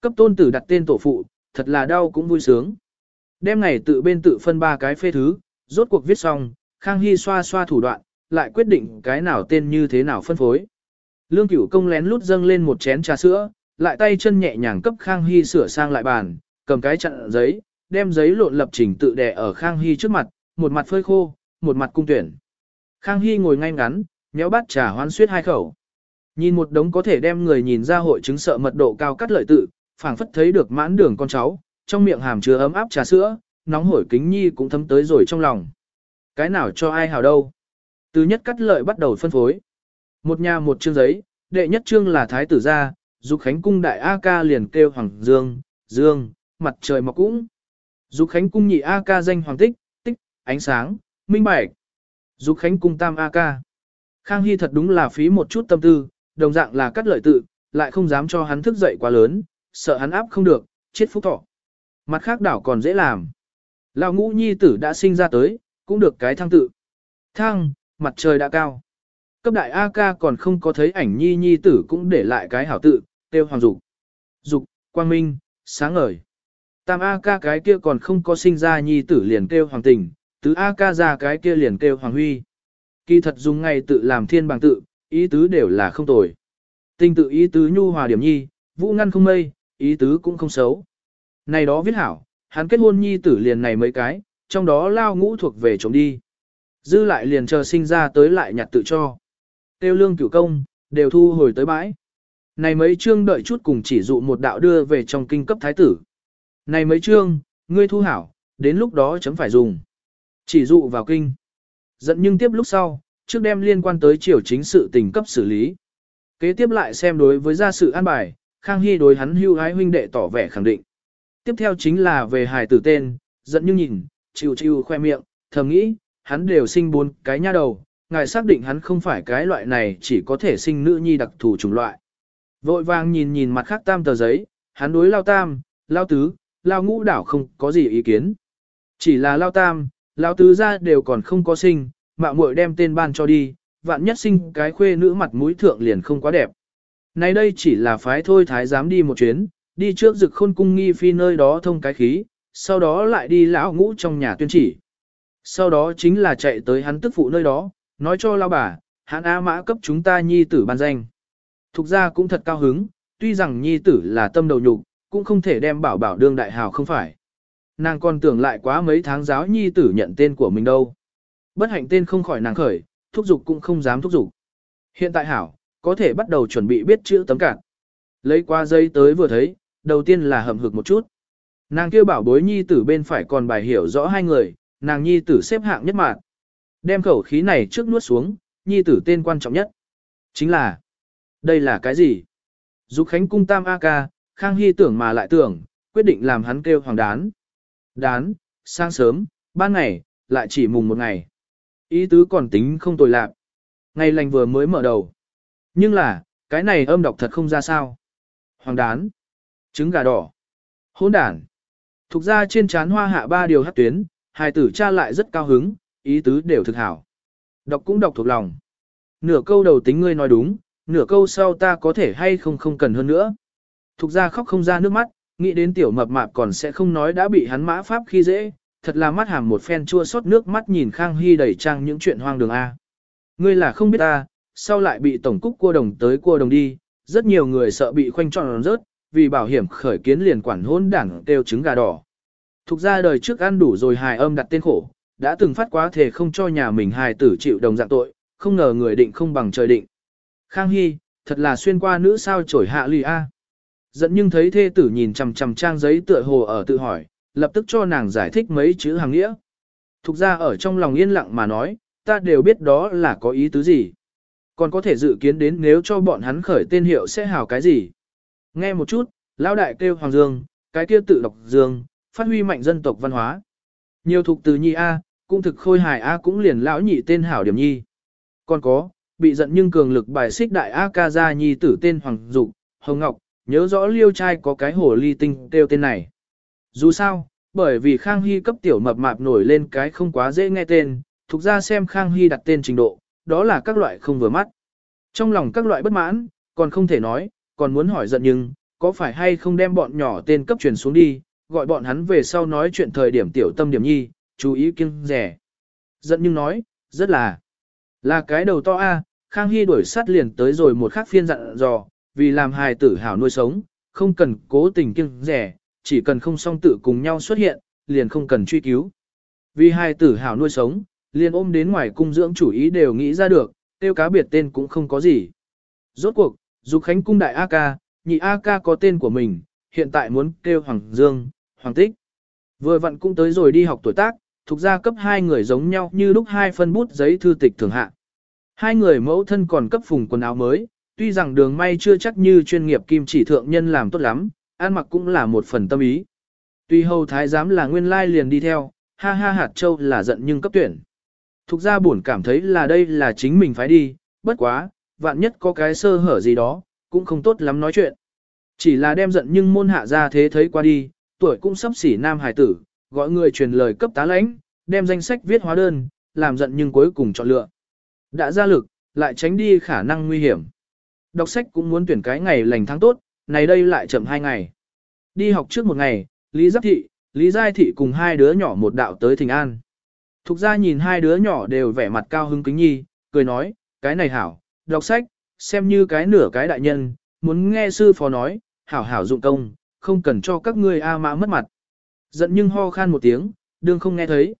Cấp tôn tử đặt tên tổ phụ, thật là đau cũng vui sướng. Đêm ngày tự bên tự phân ba cái phê thứ, rốt cuộc viết xong, Khang Hy xoa xoa thủ đoạn, lại quyết định cái nào tên như thế nào phân phối. Lương cửu công lén lút dâng lên một chén trà sữa, lại tay chân nhẹ nhàng cấp Khang Hy sửa sang lại bàn, cầm cái chặn giấy, đem giấy lộn lập trình tự đè ở Khang Hy trước mặt, một mặt phơi khô, một mặt cung tuyển. Khang Hy ngồi ngay ngắn, nhéo bát trà hoan suyết hai khẩu. Nhìn một đống có thể đem người nhìn ra hội chứng sợ mật độ cao cắt lợi tự, phảng phất thấy được mãn đường con cháu, trong miệng hàm chứa ấm áp trà sữa, nóng hổi kính nhi cũng thấm tới rồi trong lòng. Cái nào cho ai hào đâu? Từ nhất cắt lợi bắt đầu phân phối. Một nhà một chương giấy, đệ nhất chương là thái tử gia, dục khánh cung đại A ca liền kêu hoàng dương, dương, mặt trời mọc cũng. Dục khánh cung nhị A ca danh hoàng tích, tích, ánh sáng, minh bạch. Dục khánh cung tam A ca. Khang Hy thật đúng là phí một chút tâm tư, đồng dạng là cắt lợi tự, lại không dám cho hắn thức dậy quá lớn, sợ hắn áp không được, chết phúc thọ. Mặt khác đảo còn dễ làm. Lão ngũ nhi tử đã sinh ra tới, cũng được cái thăng tự. Thăng, mặt trời đã cao. Cấp đại A ca còn không có thấy ảnh nhi nhi tử cũng để lại cái hảo tự, tiêu hoàng dục. Dục, quang minh, sáng ngời. Tam A ca cái kia còn không có sinh ra nhi tử liền kêu hoàng tình, tứ A ca ra cái kia liền kêu hoàng huy. Kỳ thật dùng ngày tự làm thiên bằng tự, ý tứ đều là không tồi. Tình tự ý tứ nhu hòa điểm nhi, vũ ngăn không mây, ý tứ cũng không xấu. Này đó viết hảo, hắn kết hôn nhi tử liền này mấy cái, trong đó lao ngũ thuộc về chống đi. Dư lại liền chờ sinh ra tới lại nhặt tự cho. Tiêu lương cửu công, đều thu hồi tới bãi. Này mấy chương đợi chút cùng chỉ dụ một đạo đưa về trong kinh cấp thái tử. Này mấy chương, ngươi thu hảo, đến lúc đó chấm phải dùng. Chỉ dụ vào kinh. Giận nhưng tiếp lúc sau, trước đem liên quan tới triều chính sự tình cấp xử lý. Kế tiếp lại xem đối với gia sự an bài, Khang Hy đối hắn hưu ái huynh đệ tỏ vẻ khẳng định. Tiếp theo chính là về hài tử tên, giận nhưng nhìn, chịu chịu khoe miệng, thầm nghĩ, hắn đều sinh bốn cái nha đầu, ngài xác định hắn không phải cái loại này chỉ có thể sinh nữ nhi đặc thù chủng loại. Vội vàng nhìn nhìn mặt khác tam tờ giấy, hắn đối lao tam, lao tứ, lao ngũ đảo không có gì ý kiến. Chỉ là lao tam, lao tứ ra đều còn không có sinh, mạo muội đem tên ban cho đi, vạn nhất sinh cái khuê nữ mặt mũi thượng liền không quá đẹp. Này đây chỉ là phái thôi thái dám đi một chuyến, đi trước rực khôn cung nghi phi nơi đó thông cái khí, sau đó lại đi lão ngũ trong nhà tuyên chỉ. Sau đó chính là chạy tới hắn tức phụ nơi đó, nói cho lao bà, hắn A mã cấp chúng ta nhi tử ban danh. Thục ra cũng thật cao hứng, tuy rằng nhi tử là tâm đầu nhục, cũng không thể đem bảo bảo đương đại hào không phải. Nàng còn tưởng lại quá mấy tháng giáo nhi tử nhận tên của mình đâu. Bất hạnh tên không khỏi nàng khởi, thúc giục cũng không dám thúc giục. Hiện tại hảo, có thể bắt đầu chuẩn bị biết chữ tấm cản. Lấy qua giấy tới vừa thấy, đầu tiên là hầm hực một chút. Nàng kêu bảo bối nhi tử bên phải còn bài hiểu rõ hai người, nàng nhi tử xếp hạng nhất mạng. Đem khẩu khí này trước nuốt xuống, nhi tử tên quan trọng nhất. Chính là, đây là cái gì? Dục Khánh cung tam A ca, Khang Hy tưởng mà lại tưởng, quyết định làm hắn kêu hoàng đán. Đán, sang sớm, ban ngày, lại chỉ mùng một ngày. Ý tứ còn tính không tồi lạc. Ngày lành vừa mới mở đầu. Nhưng là, cái này âm đọc thật không ra sao. Hoàng đán, trứng gà đỏ, Hôn đản. Thục ra trên chán hoa hạ ba điều hát tuyến, hài tử cha lại rất cao hứng, ý tứ đều thực hảo. Đọc cũng đọc thuộc lòng. Nửa câu đầu tính ngươi nói đúng, nửa câu sau ta có thể hay không không cần hơn nữa. Thục ra khóc không ra nước mắt, nghĩ đến tiểu mập mạp còn sẽ không nói đã bị hắn mã pháp khi dễ, thật là mắt hàm một phen chua xót nước mắt nhìn Khang Hy đầy trang những chuyện hoang đường A. Ngươi là không biết ta, sau lại bị tổng cúc cua đồng tới cua đồng đi, rất nhiều người sợ bị khoanh tròn rớt, vì bảo hiểm khởi kiến liền quản hôn đảng kêu trứng gà đỏ. Thục ra đời trước ăn đủ rồi hài âm đặt tên khổ, đã từng phát quá thể không cho nhà mình hài tử chịu đồng dạng tội, không ngờ người định không bằng trời định. Khang Hy, thật là xuyên qua nữ sao trổi hạ lì A. Giận nhưng thấy thê tử nhìn chằm chằm trang giấy tựa hồ ở tự hỏi, lập tức cho nàng giải thích mấy chữ hàng nghĩa. Thục ra ở trong lòng yên lặng mà nói, ta đều biết đó là có ý tứ gì. Còn có thể dự kiến đến nếu cho bọn hắn khởi tên hiệu sẽ hào cái gì. Nghe một chút, lão đại kêu Hoàng Dương, cái kia tự đọc Dương, phát huy mạnh dân tộc văn hóa. Nhiều thuộc từ nhi A, cũng thực khôi hài A cũng liền lão nhị tên hảo điểm nhi. Còn có, bị giận nhưng cường lực bài xích đại A ca gia nhi tử tên Hoàng Dục, Hồng Ngọc, nhớ rõ liêu trai có cái hồ ly tinh kêu tên này. Dù sao, bởi vì Khang Hy cấp tiểu mập mạp nổi lên cái không quá dễ nghe tên, thuộc ra xem Khang Hy đặt tên trình độ, đó là các loại không vừa mắt. Trong lòng các loại bất mãn, còn không thể nói, còn muốn hỏi giận nhưng, có phải hay không đem bọn nhỏ tên cấp truyền xuống đi, gọi bọn hắn về sau nói chuyện thời điểm tiểu tâm điểm nhi, chú ý kiêng rẻ. Giận nhưng nói, rất là, là cái đầu to A, Khang Hy đuổi sát liền tới rồi một khắc phiên dặn dò, vì làm hài tử hảo nuôi sống, không cần cố tình kiêng rẻ, chỉ cần không song tử cùng nhau xuất hiện, liền không cần truy cứu. Vì hai tử hảo nuôi sống, liền ôm đến ngoài cung dưỡng chủ ý đều nghĩ ra được, tiêu cá biệt tên cũng không có gì. Rốt cuộc, Dục Khánh cung đại A ca, nhị A ca có tên của mình, hiện tại muốn kêu Hoàng Dương, Hoàng Tích. Vừa vặn cũng tới rồi đi học tuổi tác, thuộc gia cấp hai người giống nhau như lúc hai phân bút giấy thư tịch thường hạ. Hai người mẫu thân còn cấp phùng quần áo mới, tuy rằng đường may chưa chắc như chuyên nghiệp kim chỉ thượng nhân làm tốt lắm, ăn mặc cũng là một phần tâm ý. Tuy hầu thái giám là nguyên lai liền đi theo, ha ha hạt châu là giận nhưng cấp tuyển. Thục ra buồn cảm thấy là đây là chính mình phải đi, bất quá, vạn nhất có cái sơ hở gì đó, cũng không tốt lắm nói chuyện. Chỉ là đem giận nhưng môn hạ ra thế thấy qua đi, tuổi cũng sắp xỉ nam hải tử, gọi người truyền lời cấp tá lãnh, đem danh sách viết hóa đơn, làm giận nhưng cuối cùng chọn lựa. Đã ra lực, lại tránh đi khả năng nguy hiểm. Đọc sách cũng muốn tuyển cái ngày lành tháng tốt, này đây lại chậm hai ngày. Đi học trước một ngày, Lý Giáp Thị, Lý Giai Thị cùng hai đứa nhỏ một đạo tới Thịnh An. Thục ra nhìn hai đứa nhỏ đều vẻ mặt cao hứng kính nhi, cười nói, cái này hảo, đọc sách, xem như cái nửa cái đại nhân, muốn nghe sư phó nói, hảo hảo dụng công, không cần cho các ngươi A mã mất mặt. Giận nhưng ho khan một tiếng, đương không nghe thấy.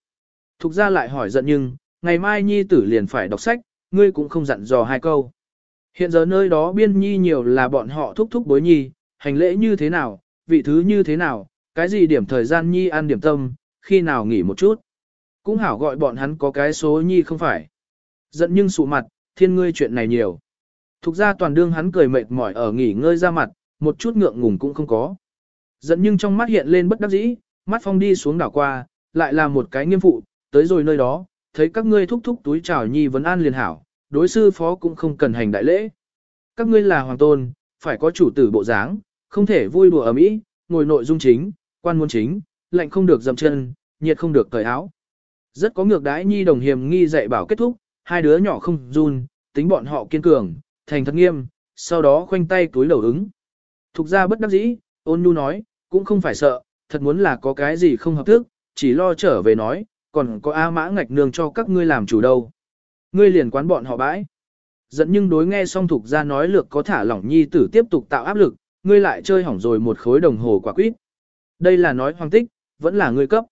Thục ra lại hỏi giận nhưng, ngày mai nhi tử liền phải đọc sách, ngươi cũng không dặn dò hai câu. Hiện giờ nơi đó biên nhi nhiều là bọn họ thúc thúc bối nhi, hành lễ như thế nào, vị thứ như thế nào, cái gì điểm thời gian nhi ăn điểm tâm, khi nào nghỉ một chút. Cũng hảo gọi bọn hắn có cái số nhi không phải. Giận nhưng sụ mặt, thiên ngươi chuyện này nhiều. Thục ra toàn đương hắn cười mệt mỏi ở nghỉ ngơi ra mặt, một chút ngượng ngùng cũng không có. Giận nhưng trong mắt hiện lên bất đắc dĩ, mắt phong đi xuống đảo qua, lại là một cái nghiêm phụ, tới rồi nơi đó, thấy các ngươi thúc thúc túi chào nhi vấn an liền hảo, đối sư phó cũng không cần hành đại lễ. Các ngươi là hoàng tôn, phải có chủ tử bộ dáng, không thể vui đùa ở mỹ, ngồi nội dung chính, quan muốn chính, lạnh không được dầm chân, nhiệt không được cởi áo. Rất có ngược đãi nhi đồng hiểm nghi dạy bảo kết thúc, hai đứa nhỏ không run, tính bọn họ kiên cường, thành thật nghiêm, sau đó khoanh tay túi đầu ứng. Thục ra bất đắc dĩ, ôn nhu nói, cũng không phải sợ, thật muốn là có cái gì không hợp thức, chỉ lo trở về nói, còn có A mã ngạch nương cho các ngươi làm chủ đâu. Ngươi liền quán bọn họ bãi. Giận nhưng đối nghe xong thục ra nói lược có thả lỏng nhi tử tiếp tục tạo áp lực, ngươi lại chơi hỏng rồi một khối đồng hồ quả quýt. Đây là nói hoàng tích, vẫn là ngươi cấp.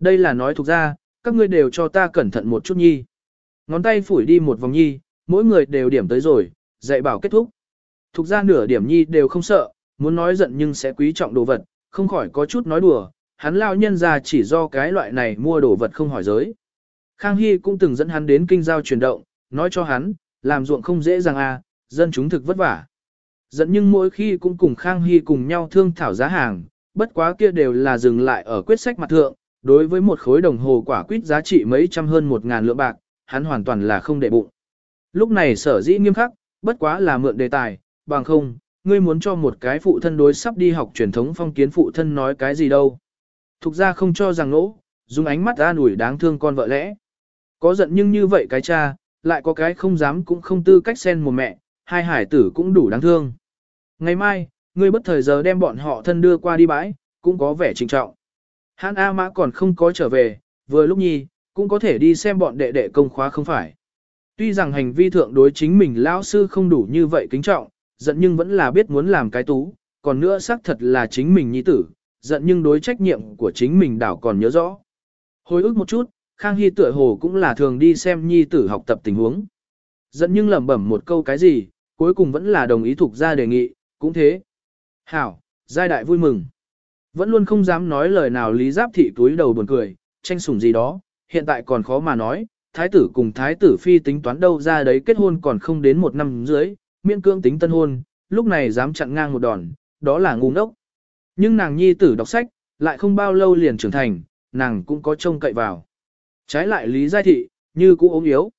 Đây là nói thuộc ra, các ngươi đều cho ta cẩn thận một chút nhi. Ngón tay phủi đi một vòng nhi, mỗi người đều điểm tới rồi, dạy bảo kết thúc. Thuộc ra nửa điểm nhi đều không sợ, muốn nói giận nhưng sẽ quý trọng đồ vật, không khỏi có chút nói đùa, hắn lao nhân ra chỉ do cái loại này mua đồ vật không hỏi giới. Khang Hy cũng từng dẫn hắn đến kinh giao chuyển động, nói cho hắn, làm ruộng không dễ dàng à, dân chúng thực vất vả. Dẫn nhưng mỗi khi cũng cùng Khang Hy cùng nhau thương thảo giá hàng, bất quá kia đều là dừng lại ở quyết sách mặt thượng, đối với một khối đồng hồ quả quýt giá trị mấy trăm hơn một ngàn lượng bạc, hắn hoàn toàn là không để bụng. Lúc này sở dĩ nghiêm khắc, bất quá là mượn đề tài, bằng không, ngươi muốn cho một cái phụ thân đối sắp đi học truyền thống phong kiến phụ thân nói cái gì đâu. Thục ra không cho rằng nỗ, dùng ánh mắt an ủi đáng thương con vợ lẽ. Có giận nhưng như vậy cái cha, lại có cái không dám cũng không tư cách xen một mẹ, hai hải tử cũng đủ đáng thương. Ngày mai, ngươi bất thời giờ đem bọn họ thân đưa qua đi bãi, cũng có vẻ trinh trọng. Hán A Mã còn không có trở về, vừa lúc nhi, cũng có thể đi xem bọn đệ đệ công khóa không phải. Tuy rằng hành vi thượng đối chính mình lão sư không đủ như vậy kính trọng, giận nhưng vẫn là biết muốn làm cái tú, còn nữa xác thật là chính mình nhi tử, giận nhưng đối trách nhiệm của chính mình đảo còn nhớ rõ. Hồi ức một chút, Khang Hy tựa hồ cũng là thường đi xem nhi tử học tập tình huống. dẫn nhưng lẩm bẩm một câu cái gì, cuối cùng vẫn là đồng ý thuộc ra đề nghị, cũng thế. Hảo, giai đại vui mừng. Vẫn luôn không dám nói lời nào lý giáp thị túi đầu buồn cười, tranh sủng gì đó, hiện tại còn khó mà nói, thái tử cùng thái tử phi tính toán đâu ra đấy kết hôn còn không đến một năm dưới, miễn cương tính tân hôn, lúc này dám chặn ngang một đòn, đó là ngu ngốc. Nhưng nàng nhi tử đọc sách, lại không bao lâu liền trưởng thành, nàng cũng có trông cậy vào. Trái lại lý giai thị, như cũ ốm yếu.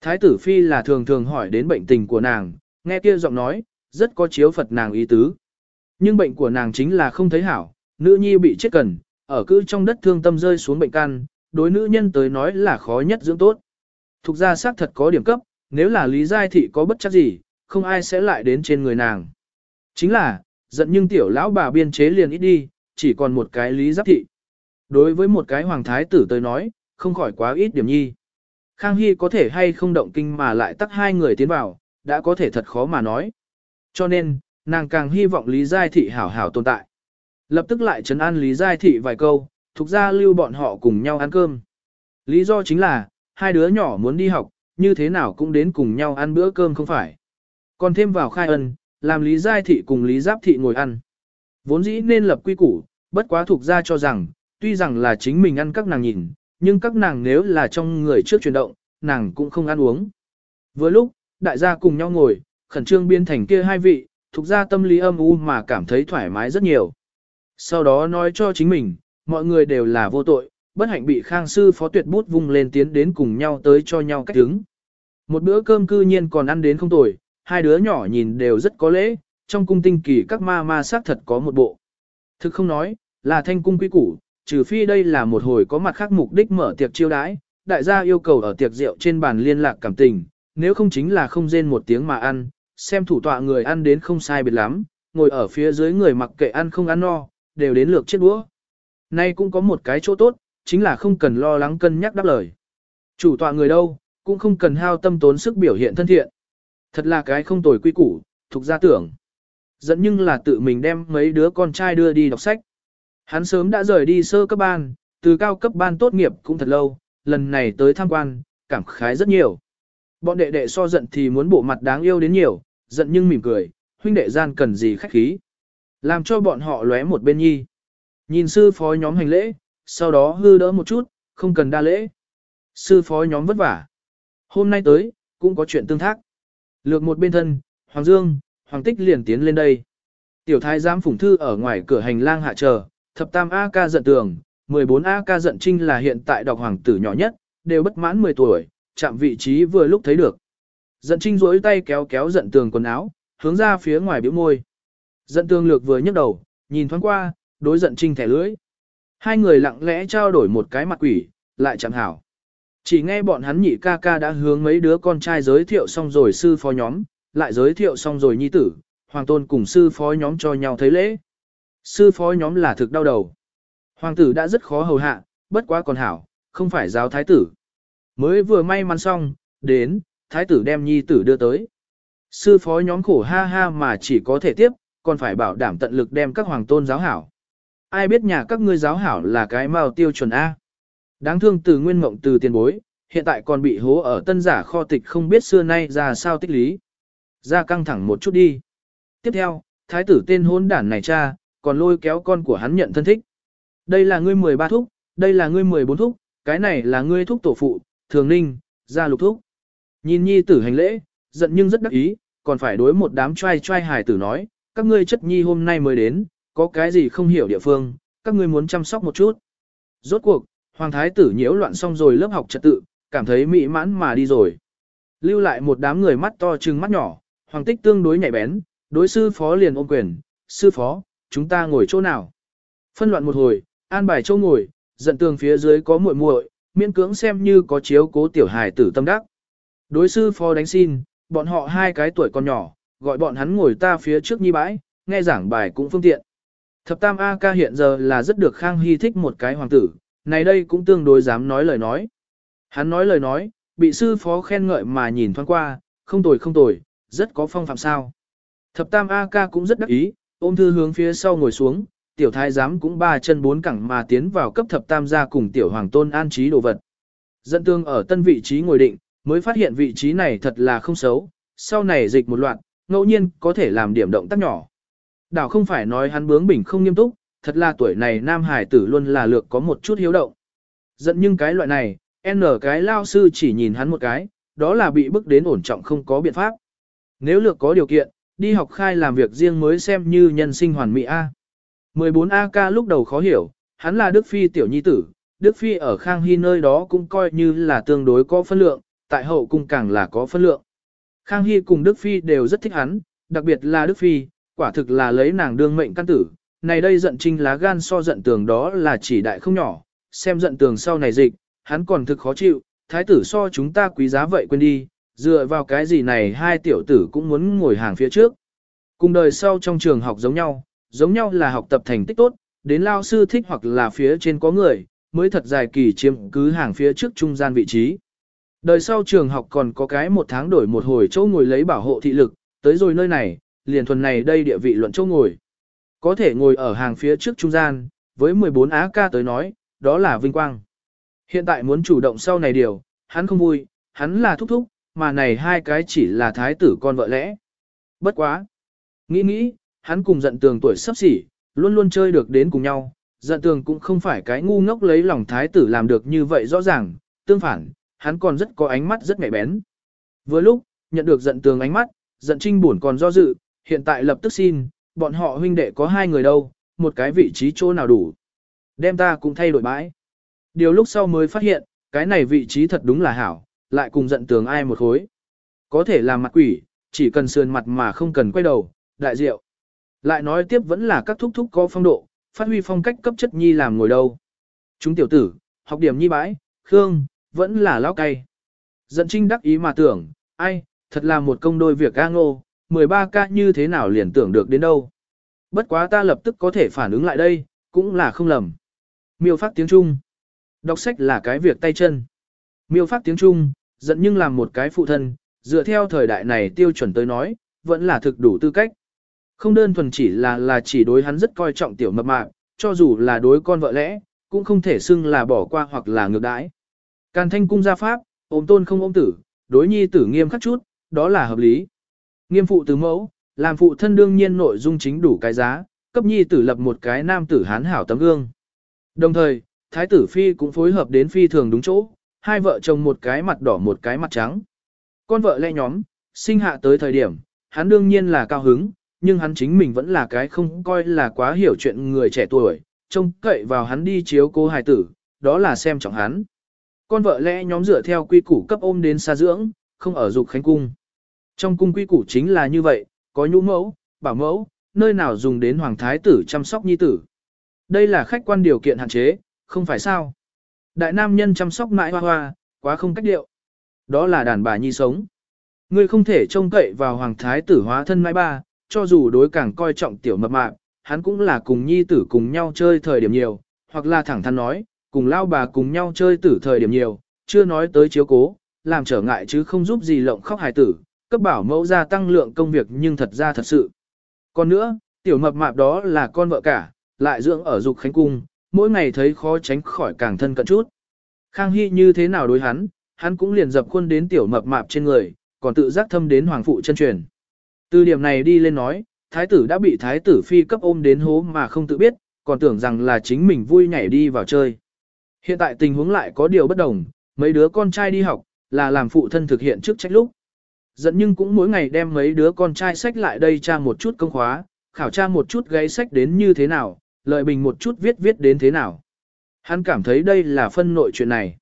Thái tử phi là thường thường hỏi đến bệnh tình của nàng, nghe kia giọng nói, rất có chiếu Phật nàng ý tứ. Nhưng bệnh của nàng chính là không thấy hảo, nữ nhi bị chết cần, ở cư trong đất thương tâm rơi xuống bệnh căn, đối nữ nhân tới nói là khó nhất dưỡng tốt. Thục ra xác thật có điểm cấp, nếu là lý giai thị có bất chắc gì, không ai sẽ lại đến trên người nàng. Chính là, giận nhưng tiểu lão bà biên chế liền ít đi, chỉ còn một cái lý giáp thị. Đối với một cái hoàng thái tử tới nói, không khỏi quá ít điểm nhi. Khang Hy có thể hay không động kinh mà lại tắt hai người tiến vào, đã có thể thật khó mà nói. Cho nên, nàng càng hy vọng Lý Giai Thị hảo hảo tồn tại. Lập tức lại trấn an Lý Giai Thị vài câu, thuộc ra lưu bọn họ cùng nhau ăn cơm. Lý do chính là, hai đứa nhỏ muốn đi học, như thế nào cũng đến cùng nhau ăn bữa cơm không phải. Còn thêm vào khai ân, làm Lý Giai Thị cùng Lý Giáp Thị ngồi ăn. Vốn dĩ nên lập quy củ, bất quá thuộc ra cho rằng, tuy rằng là chính mình ăn các nàng nhìn, nhưng các nàng nếu là trong người trước chuyển động, nàng cũng không ăn uống. Vừa lúc, đại gia cùng nhau ngồi, khẩn trương biến thành kia hai vị, thuộc ra tâm lý âm u mà cảm thấy thoải mái rất nhiều. Sau đó nói cho chính mình, mọi người đều là vô tội, bất hạnh bị khang sư phó tuyệt bút vung lên tiến đến cùng nhau tới cho nhau cách đứng. Một bữa cơm cư nhiên còn ăn đến không tồi, hai đứa nhỏ nhìn đều rất có lễ, trong cung tinh kỳ các ma ma sát thật có một bộ. Thực không nói, là thanh cung quý củ, trừ phi đây là một hồi có mặt khác mục đích mở tiệc chiêu đãi, đại gia yêu cầu ở tiệc rượu trên bàn liên lạc cảm tình, nếu không chính là không rên một tiếng mà ăn, xem thủ tọa người ăn đến không sai biệt lắm, ngồi ở phía dưới người mặc kệ ăn không ăn no, đều đến lượt chết đũa. Nay cũng có một cái chỗ tốt, chính là không cần lo lắng cân nhắc đáp lời. Chủ tọa người đâu, cũng không cần hao tâm tốn sức biểu hiện thân thiện. Thật là cái không tồi quy củ, thuộc gia tưởng. Dẫn nhưng là tự mình đem mấy đứa con trai đưa đi đọc sách. Hắn sớm đã rời đi sơ cấp ban, từ cao cấp ban tốt nghiệp cũng thật lâu, lần này tới tham quan, cảm khái rất nhiều. Bọn đệ đệ so giận thì muốn bộ mặt đáng yêu đến nhiều, giận nhưng mỉm cười, huynh đệ gian cần gì khách khí. Làm cho bọn họ lóe một bên nhi. Nhìn sư phó nhóm hành lễ, sau đó hư đỡ một chút, không cần đa lễ. Sư phó nhóm vất vả. Hôm nay tới, cũng có chuyện tương thác. Lược một bên thân, Hoàng Dương, Hoàng Tích liền tiến lên đây. Tiểu thái giám phủng thư ở ngoài cửa hành lang hạ chờ, thập tam A ca giận tường, 14 A ca giận trinh là hiện tại đọc hoàng tử nhỏ nhất, đều bất mãn 10 tuổi, chạm vị trí vừa lúc thấy được. Giận trinh duỗi tay kéo kéo giận tường quần áo, hướng ra phía ngoài biểu môi. Giận tường lược vừa nhấc đầu, nhìn thoáng qua, đối giận trinh thẻ lưỡi. Hai người lặng lẽ trao đổi một cái mặt quỷ, lại chẳng hảo. Chỉ nghe bọn hắn nhị ca ca đã hướng mấy đứa con trai giới thiệu xong rồi sư phó nhóm, lại giới thiệu xong rồi nhi tử, hoàng tôn cùng sư phó nhóm cho nhau thấy lễ. Sư phó nhóm là thực đau đầu. Hoàng tử đã rất khó hầu hạ, bất quá còn hảo, không phải giáo thái tử. Mới vừa may mắn xong, đến, thái tử đem nhi tử đưa tới. Sư phó nhóm khổ ha ha mà chỉ có thể tiếp, còn phải bảo đảm tận lực đem các hoàng tôn giáo hảo. Ai biết nhà các ngươi giáo hảo là cái mao tiêu chuẩn A. Đáng thương từ nguyên mộng từ tiền bối, hiện tại còn bị hố ở tân giả kho tịch không biết xưa nay ra sao tích lý. Ra căng thẳng một chút đi. Tiếp theo, thái tử tên hôn đản này cha, còn lôi kéo con của hắn nhận thân thích. Đây là ngươi 13 thúc, đây là ngươi 14 thúc, cái này là ngươi thúc tổ phụ, thường ninh, gia lục thúc. Nhìn nhi tử hành lễ, giận nhưng rất đắc ý, còn phải đối một đám trai trai hài tử nói, các ngươi chất nhi hôm nay mới đến, có cái gì không hiểu địa phương, các ngươi muốn chăm sóc một chút. Rốt cuộc, hoàng thái tử nhiễu loạn xong rồi lớp học trật tự, cảm thấy mỹ mãn mà đi rồi. Lưu lại một đám người mắt to trừng mắt nhỏ, hoàng tích tương đối nhạy bén, đối sư phó liền ôm quyền, sư phó, chúng ta ngồi chỗ nào. Phân loạn một hồi, an bài chỗ ngồi, giận tường phía dưới có muội muội, miễn cưỡng xem như có chiếu cố tiểu hài tử tâm đắc. Đối sư phó đánh xin, bọn họ hai cái tuổi còn nhỏ, gọi bọn hắn ngồi ta phía trước nhi bãi, nghe giảng bài cũng phương tiện. Thập tam A ca hiện giờ là rất được Khang Hy thích một cái hoàng tử, này đây cũng tương đối dám nói lời nói. Hắn nói lời nói, bị sư phó khen ngợi mà nhìn thoáng qua, không tồi không tồi, rất có phong phạm sao. Thập tam A ca cũng rất đắc ý, ôm thư hướng phía sau ngồi xuống, tiểu thái giám cũng ba chân bốn cẳng mà tiến vào cấp thập tam gia cùng tiểu hoàng tôn an trí đồ vật. Dẫn tương ở tân vị trí ngồi định, mới phát hiện vị trí này thật là không xấu, sau này dịch một loạt, ngẫu nhiên có thể làm điểm động tác nhỏ. Đảo không phải nói hắn bướng bỉnh không nghiêm túc, thật là tuổi này nam hải tử luôn là lược có một chút hiếu động. Dẫn nhưng cái loại này, N cái lao sư chỉ nhìn hắn một cái, đó là bị bức đến ổn trọng không có biện pháp. Nếu lược có điều kiện, đi học khai làm việc riêng mới xem như nhân sinh hoàn mỹ A. 14 AK lúc đầu khó hiểu, hắn là Đức Phi tiểu nhi tử, Đức Phi ở Khang Hy nơi đó cũng coi như là tương đối có phân lượng, tại hậu cung càng là có phân lượng. Khang Hy cùng Đức Phi đều rất thích hắn, đặc biệt là Đức Phi, quả thực là lấy nàng đương mệnh căn tử. Này đây giận trinh lá gan so giận tường đó là chỉ đại không nhỏ, xem giận tường sau này dịch, hắn còn thực khó chịu, thái tử so chúng ta quý giá vậy quên đi, dựa vào cái gì này hai tiểu tử cũng muốn ngồi hàng phía trước. Cùng đời sau trong trường học giống nhau, giống nhau là học tập thành tích tốt, đến lao sư thích hoặc là phía trên có người, mới thật dài kỳ chiếm cứ hàng phía trước trung gian vị trí. Đời sau trường học còn có cái một tháng đổi một hồi chỗ ngồi lấy bảo hộ thị lực, tới rồi nơi này, liền thuần này đây địa vị luận chỗ ngồi. Có thể ngồi ở hàng phía trước trung gian, với 14 á ca tới nói, đó là vinh quang. Hiện tại muốn chủ động sau này điều, hắn không vui, hắn là thúc thúc, mà này hai cái chỉ là thái tử con vợ lẽ. Bất quá. Nghĩ nghĩ, hắn cùng giận tường tuổi sắp xỉ, luôn luôn chơi được đến cùng nhau. Giận tường cũng không phải cái ngu ngốc lấy lòng thái tử làm được như vậy rõ ràng, tương phản, hắn còn rất có ánh mắt rất nhạy bén. Vừa lúc, nhận được giận tường ánh mắt, giận trinh buồn còn do dự, hiện tại lập tức xin, bọn họ huynh đệ có hai người đâu, một cái vị trí chỗ nào đủ. Đem ta cũng thay đổi bãi. Điều lúc sau mới phát hiện, cái này vị trí thật đúng là hảo, lại cùng giận tường ai một khối. Có thể làm mặt quỷ, chỉ cần sườn mặt mà không cần quay đầu, đại diệu. Lại nói tiếp vẫn là các thúc thúc có phong độ, phát huy phong cách cấp chất nhi làm ngồi đâu. Chúng tiểu tử, học điểm nhi bãi, khương, vẫn là lão cay. Giận trinh đắc ý mà tưởng, ai, thật là một công đôi việc ca ngô, 13 ca như thế nào liền tưởng được đến đâu. Bất quá ta lập tức có thể phản ứng lại đây, cũng là không lầm. Miêu phát tiếng Trung. Đọc sách là cái việc tay chân. Miêu phát tiếng Trung, giận nhưng làm một cái phụ thân, dựa theo thời đại này tiêu chuẩn tới nói, vẫn là thực đủ tư cách. Không đơn thuần chỉ là là chỉ đối hắn rất coi trọng tiểu mập mạp, cho dù là đối con vợ lẽ, cũng không thể xưng là bỏ qua hoặc là ngược đãi. Càn thanh cung gia pháp, ôm tôn không ôm tử, đối nhi tử nghiêm khắc chút, đó là hợp lý. Nghiêm phụ từ mẫu, làm phụ thân đương nhiên nội dung chính đủ cái giá, cấp nhi tử lập một cái nam tử hán hảo tấm gương. Đồng thời, thái tử phi cũng phối hợp đến phi thường đúng chỗ, hai vợ chồng một cái mặt đỏ một cái mặt trắng. Con vợ lẽ nhóm, sinh hạ tới thời điểm, hắn đương nhiên là cao hứng, nhưng hắn chính mình vẫn là cái không coi là quá hiểu chuyện người trẻ tuổi, trông cậy vào hắn đi chiếu cô hài tử, đó là xem trọng hắn. Con vợ lẽ nhóm dựa theo quy củ cấp ôm đến xa dưỡng, không ở dục khánh cung. Trong cung quy củ chính là như vậy, có nhũ mẫu, bảo mẫu, nơi nào dùng đến hoàng thái tử chăm sóc nhi tử. Đây là khách quan điều kiện hạn chế, không phải sao. Đại nam nhân chăm sóc mãi hoa hoa, quá không cách điệu. Đó là đàn bà nhi sống. Ngươi không thể trông cậy vào hoàng thái tử hóa thân mãi ba, cho dù đối càng coi trọng tiểu mập mạp, hắn cũng là cùng nhi tử cùng nhau chơi thời điểm nhiều, hoặc là thẳng thắn nói, cùng lao bà cùng nhau chơi tử thời điểm nhiều, chưa nói tới chiếu cố, làm trở ngại chứ không giúp gì lộng khóc hài tử, cấp bảo mẫu gia tăng lượng công việc nhưng thật ra thật sự. Còn nữa, tiểu mập mạp đó là con vợ cả, lại dưỡng ở dục khánh cung, mỗi ngày thấy khó tránh khỏi càng thân cận chút. Khang Hy như thế nào đối hắn, hắn cũng liền dập khuôn đến tiểu mập mạp trên người, còn tự giác thâm đến hoàng phụ chân truyền. Từ điểm này đi lên nói, thái tử đã bị thái tử phi cấp ôm đến hố mà không tự biết, còn tưởng rằng là chính mình vui nhảy đi vào chơi. Hiện tại tình huống lại có điều bất đồng, mấy đứa con trai đi học, là làm phụ thân thực hiện trước trách lúc. Dẫn nhưng cũng mỗi ngày đem mấy đứa con trai sách lại đây tra một chút công khóa, khảo tra một chút gáy sách đến như thế nào, lợi bình một chút viết viết đến thế nào. Hắn cảm thấy đây là phân nội chuyện này.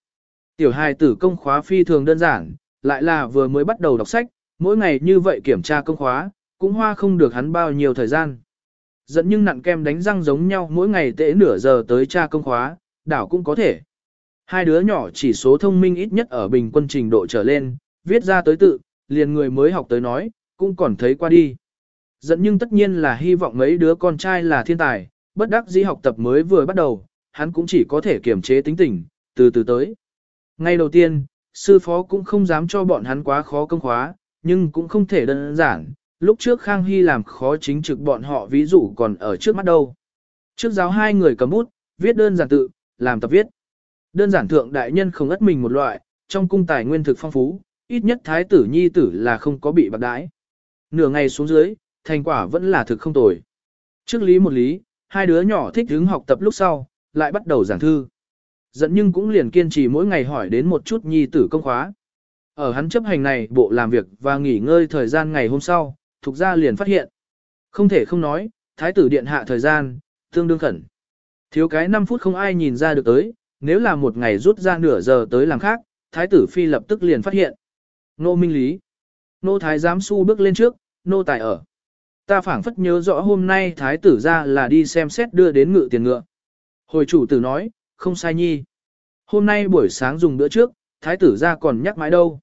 Tiểu hài tử công khóa phi thường đơn giản, lại là vừa mới bắt đầu đọc sách, mỗi ngày như vậy kiểm tra công khóa, cũng hoa không được hắn bao nhiêu thời gian. Dẫn nhưng nặng kem đánh răng giống nhau mỗi ngày tễ nửa giờ tới tra công khóa, đảo cũng có thể. Hai đứa nhỏ chỉ số thông minh ít nhất ở bình quân trình độ trở lên, viết ra tới tự, liền người mới học tới nói, cũng còn thấy qua đi. Dẫn nhưng tất nhiên là hy vọng mấy đứa con trai là thiên tài, bất đắc dĩ học tập mới vừa bắt đầu, hắn cũng chỉ có thể kiềm chế tính tình, từ từ tới. Ngay đầu tiên, sư phó cũng không dám cho bọn hắn quá khó công khóa, nhưng cũng không thể đơn giản, lúc trước Khang Hy làm khó chính trực bọn họ ví dụ còn ở trước mắt đâu. Trước giáo hai người cầm bút, viết đơn giản tự, làm tập viết. Đơn giản thượng đại nhân không ất mình một loại, trong cung tài nguyên thực phong phú, ít nhất thái tử nhi tử là không có bị bạc đãi. Nửa ngày xuống dưới, thành quả vẫn là thực không tồi. Trước lý một lý, hai đứa nhỏ thích hứng học tập lúc sau, lại bắt đầu giảng thư. Dẫn nhưng cũng liền kiên trì mỗi ngày hỏi đến một chút nhi tử công khóa. Ở hắn chấp hành này bộ làm việc và nghỉ ngơi thời gian ngày hôm sau, thuộc ra liền phát hiện. Không thể không nói, thái tử điện hạ thời gian, tương đương khẩn. Thiếu cái 5 phút không ai nhìn ra được tới, nếu là một ngày rút ra nửa giờ tới làm khác, thái tử phi lập tức liền phát hiện. Nô minh lý. Nô thái giám su bước lên trước, nô tài ở. Ta phảng phất nhớ rõ hôm nay thái tử ra là đi xem xét đưa đến ngự tiền ngựa. Hồi chủ tử nói, không sai nhi. Hôm nay buổi sáng dùng bữa trước, thái tử ra còn nhắc mãi đâu.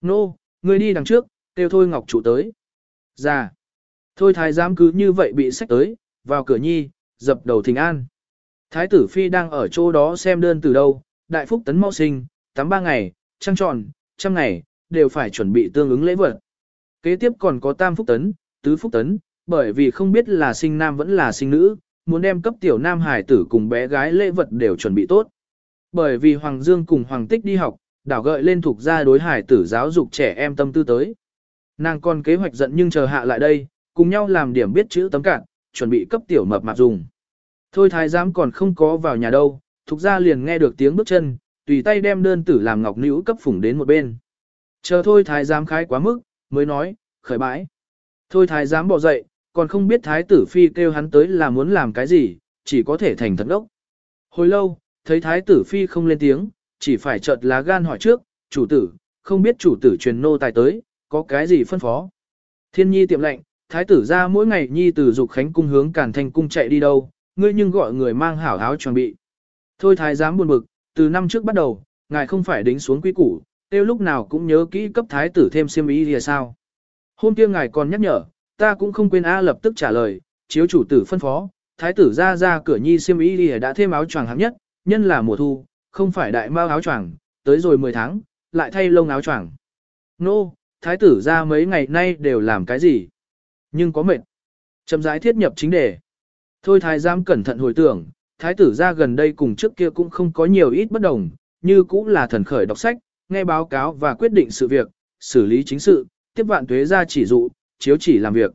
Nô, người đi đằng trước, kêu thôi ngọc chủ tới. Dạ. Thôi thái giám cứ như vậy bị sách tới, vào cửa nhi, dập đầu thình an. Thái tử phi đang ở chỗ đó xem đơn từ đâu, đại phúc tấn mau sinh, tắm ba ngày, trăng tròn, trăm ngày, đều phải chuẩn bị tương ứng lễ vật. Kế tiếp còn có tam phúc tấn, tứ phúc tấn, bởi vì không biết là sinh nam vẫn là sinh nữ, muốn đem cấp tiểu nam hải tử cùng bé gái lễ vật đều chuẩn bị tốt. Bởi vì Hoàng Dương cùng Hoàng Tích đi học, đảo gợi lên thuộc gia đối hải tử giáo dục trẻ em tâm tư tới. Nàng còn kế hoạch giận nhưng chờ hạ lại đây, cùng nhau làm điểm biết chữ tấm cạn, chuẩn bị cấp tiểu mập mạp dùng. Thôi thái giám còn không có vào nhà đâu, thuộc gia liền nghe được tiếng bước chân, tùy tay đem đơn tử làm ngọc nữ cấp phủng đến một bên. Chờ thôi thái giám khái quá mức, mới nói, khởi bãi. Thôi thái giám bỏ dậy, còn không biết thái tử phi kêu hắn tới là muốn làm cái gì, chỉ có thể thành thật đốc. Hồi lâu, thấy thái tử phi không lên tiếng, chỉ phải chợt lá gan hỏi trước, chủ tử, không biết chủ tử truyền nô tài tới, có cái gì phân phó. Thiên nhi tiệm lệnh, thái tử ra mỗi ngày nhi từ dục khánh cung hướng cản thành cung chạy đi đâu, ngươi nhưng gọi người mang hảo áo chuẩn bị. Thôi thái giám buồn bực, từ năm trước bắt đầu, ngài không phải đính xuống quy củ, tiêu lúc nào cũng nhớ kỹ cấp thái tử thêm xiêm ý thì sao. Hôm kia ngài còn nhắc nhở, ta cũng không quên A lập tức trả lời, chiếu chủ tử phân phó, thái tử ra ra cửa nhi xiêm ý đi đã thêm áo choàng hạng nhất, nhân là mùa thu, không phải đại mao áo choàng, tới rồi 10 tháng, lại thay lông áo choàng. Nô, no, thái tử ra mấy ngày nay đều làm cái gì? Nhưng có mệt. Chậm rãi thiết nhập chính đề. Thôi thái giám cẩn thận hồi tưởng, thái tử ra gần đây cùng trước kia cũng không có nhiều ít bất đồng, như cũng là thần khởi đọc sách, nghe báo cáo và quyết định sự việc, xử lý chính sự, tiếp vạn tuế ra chỉ dụ, chiếu chỉ làm việc.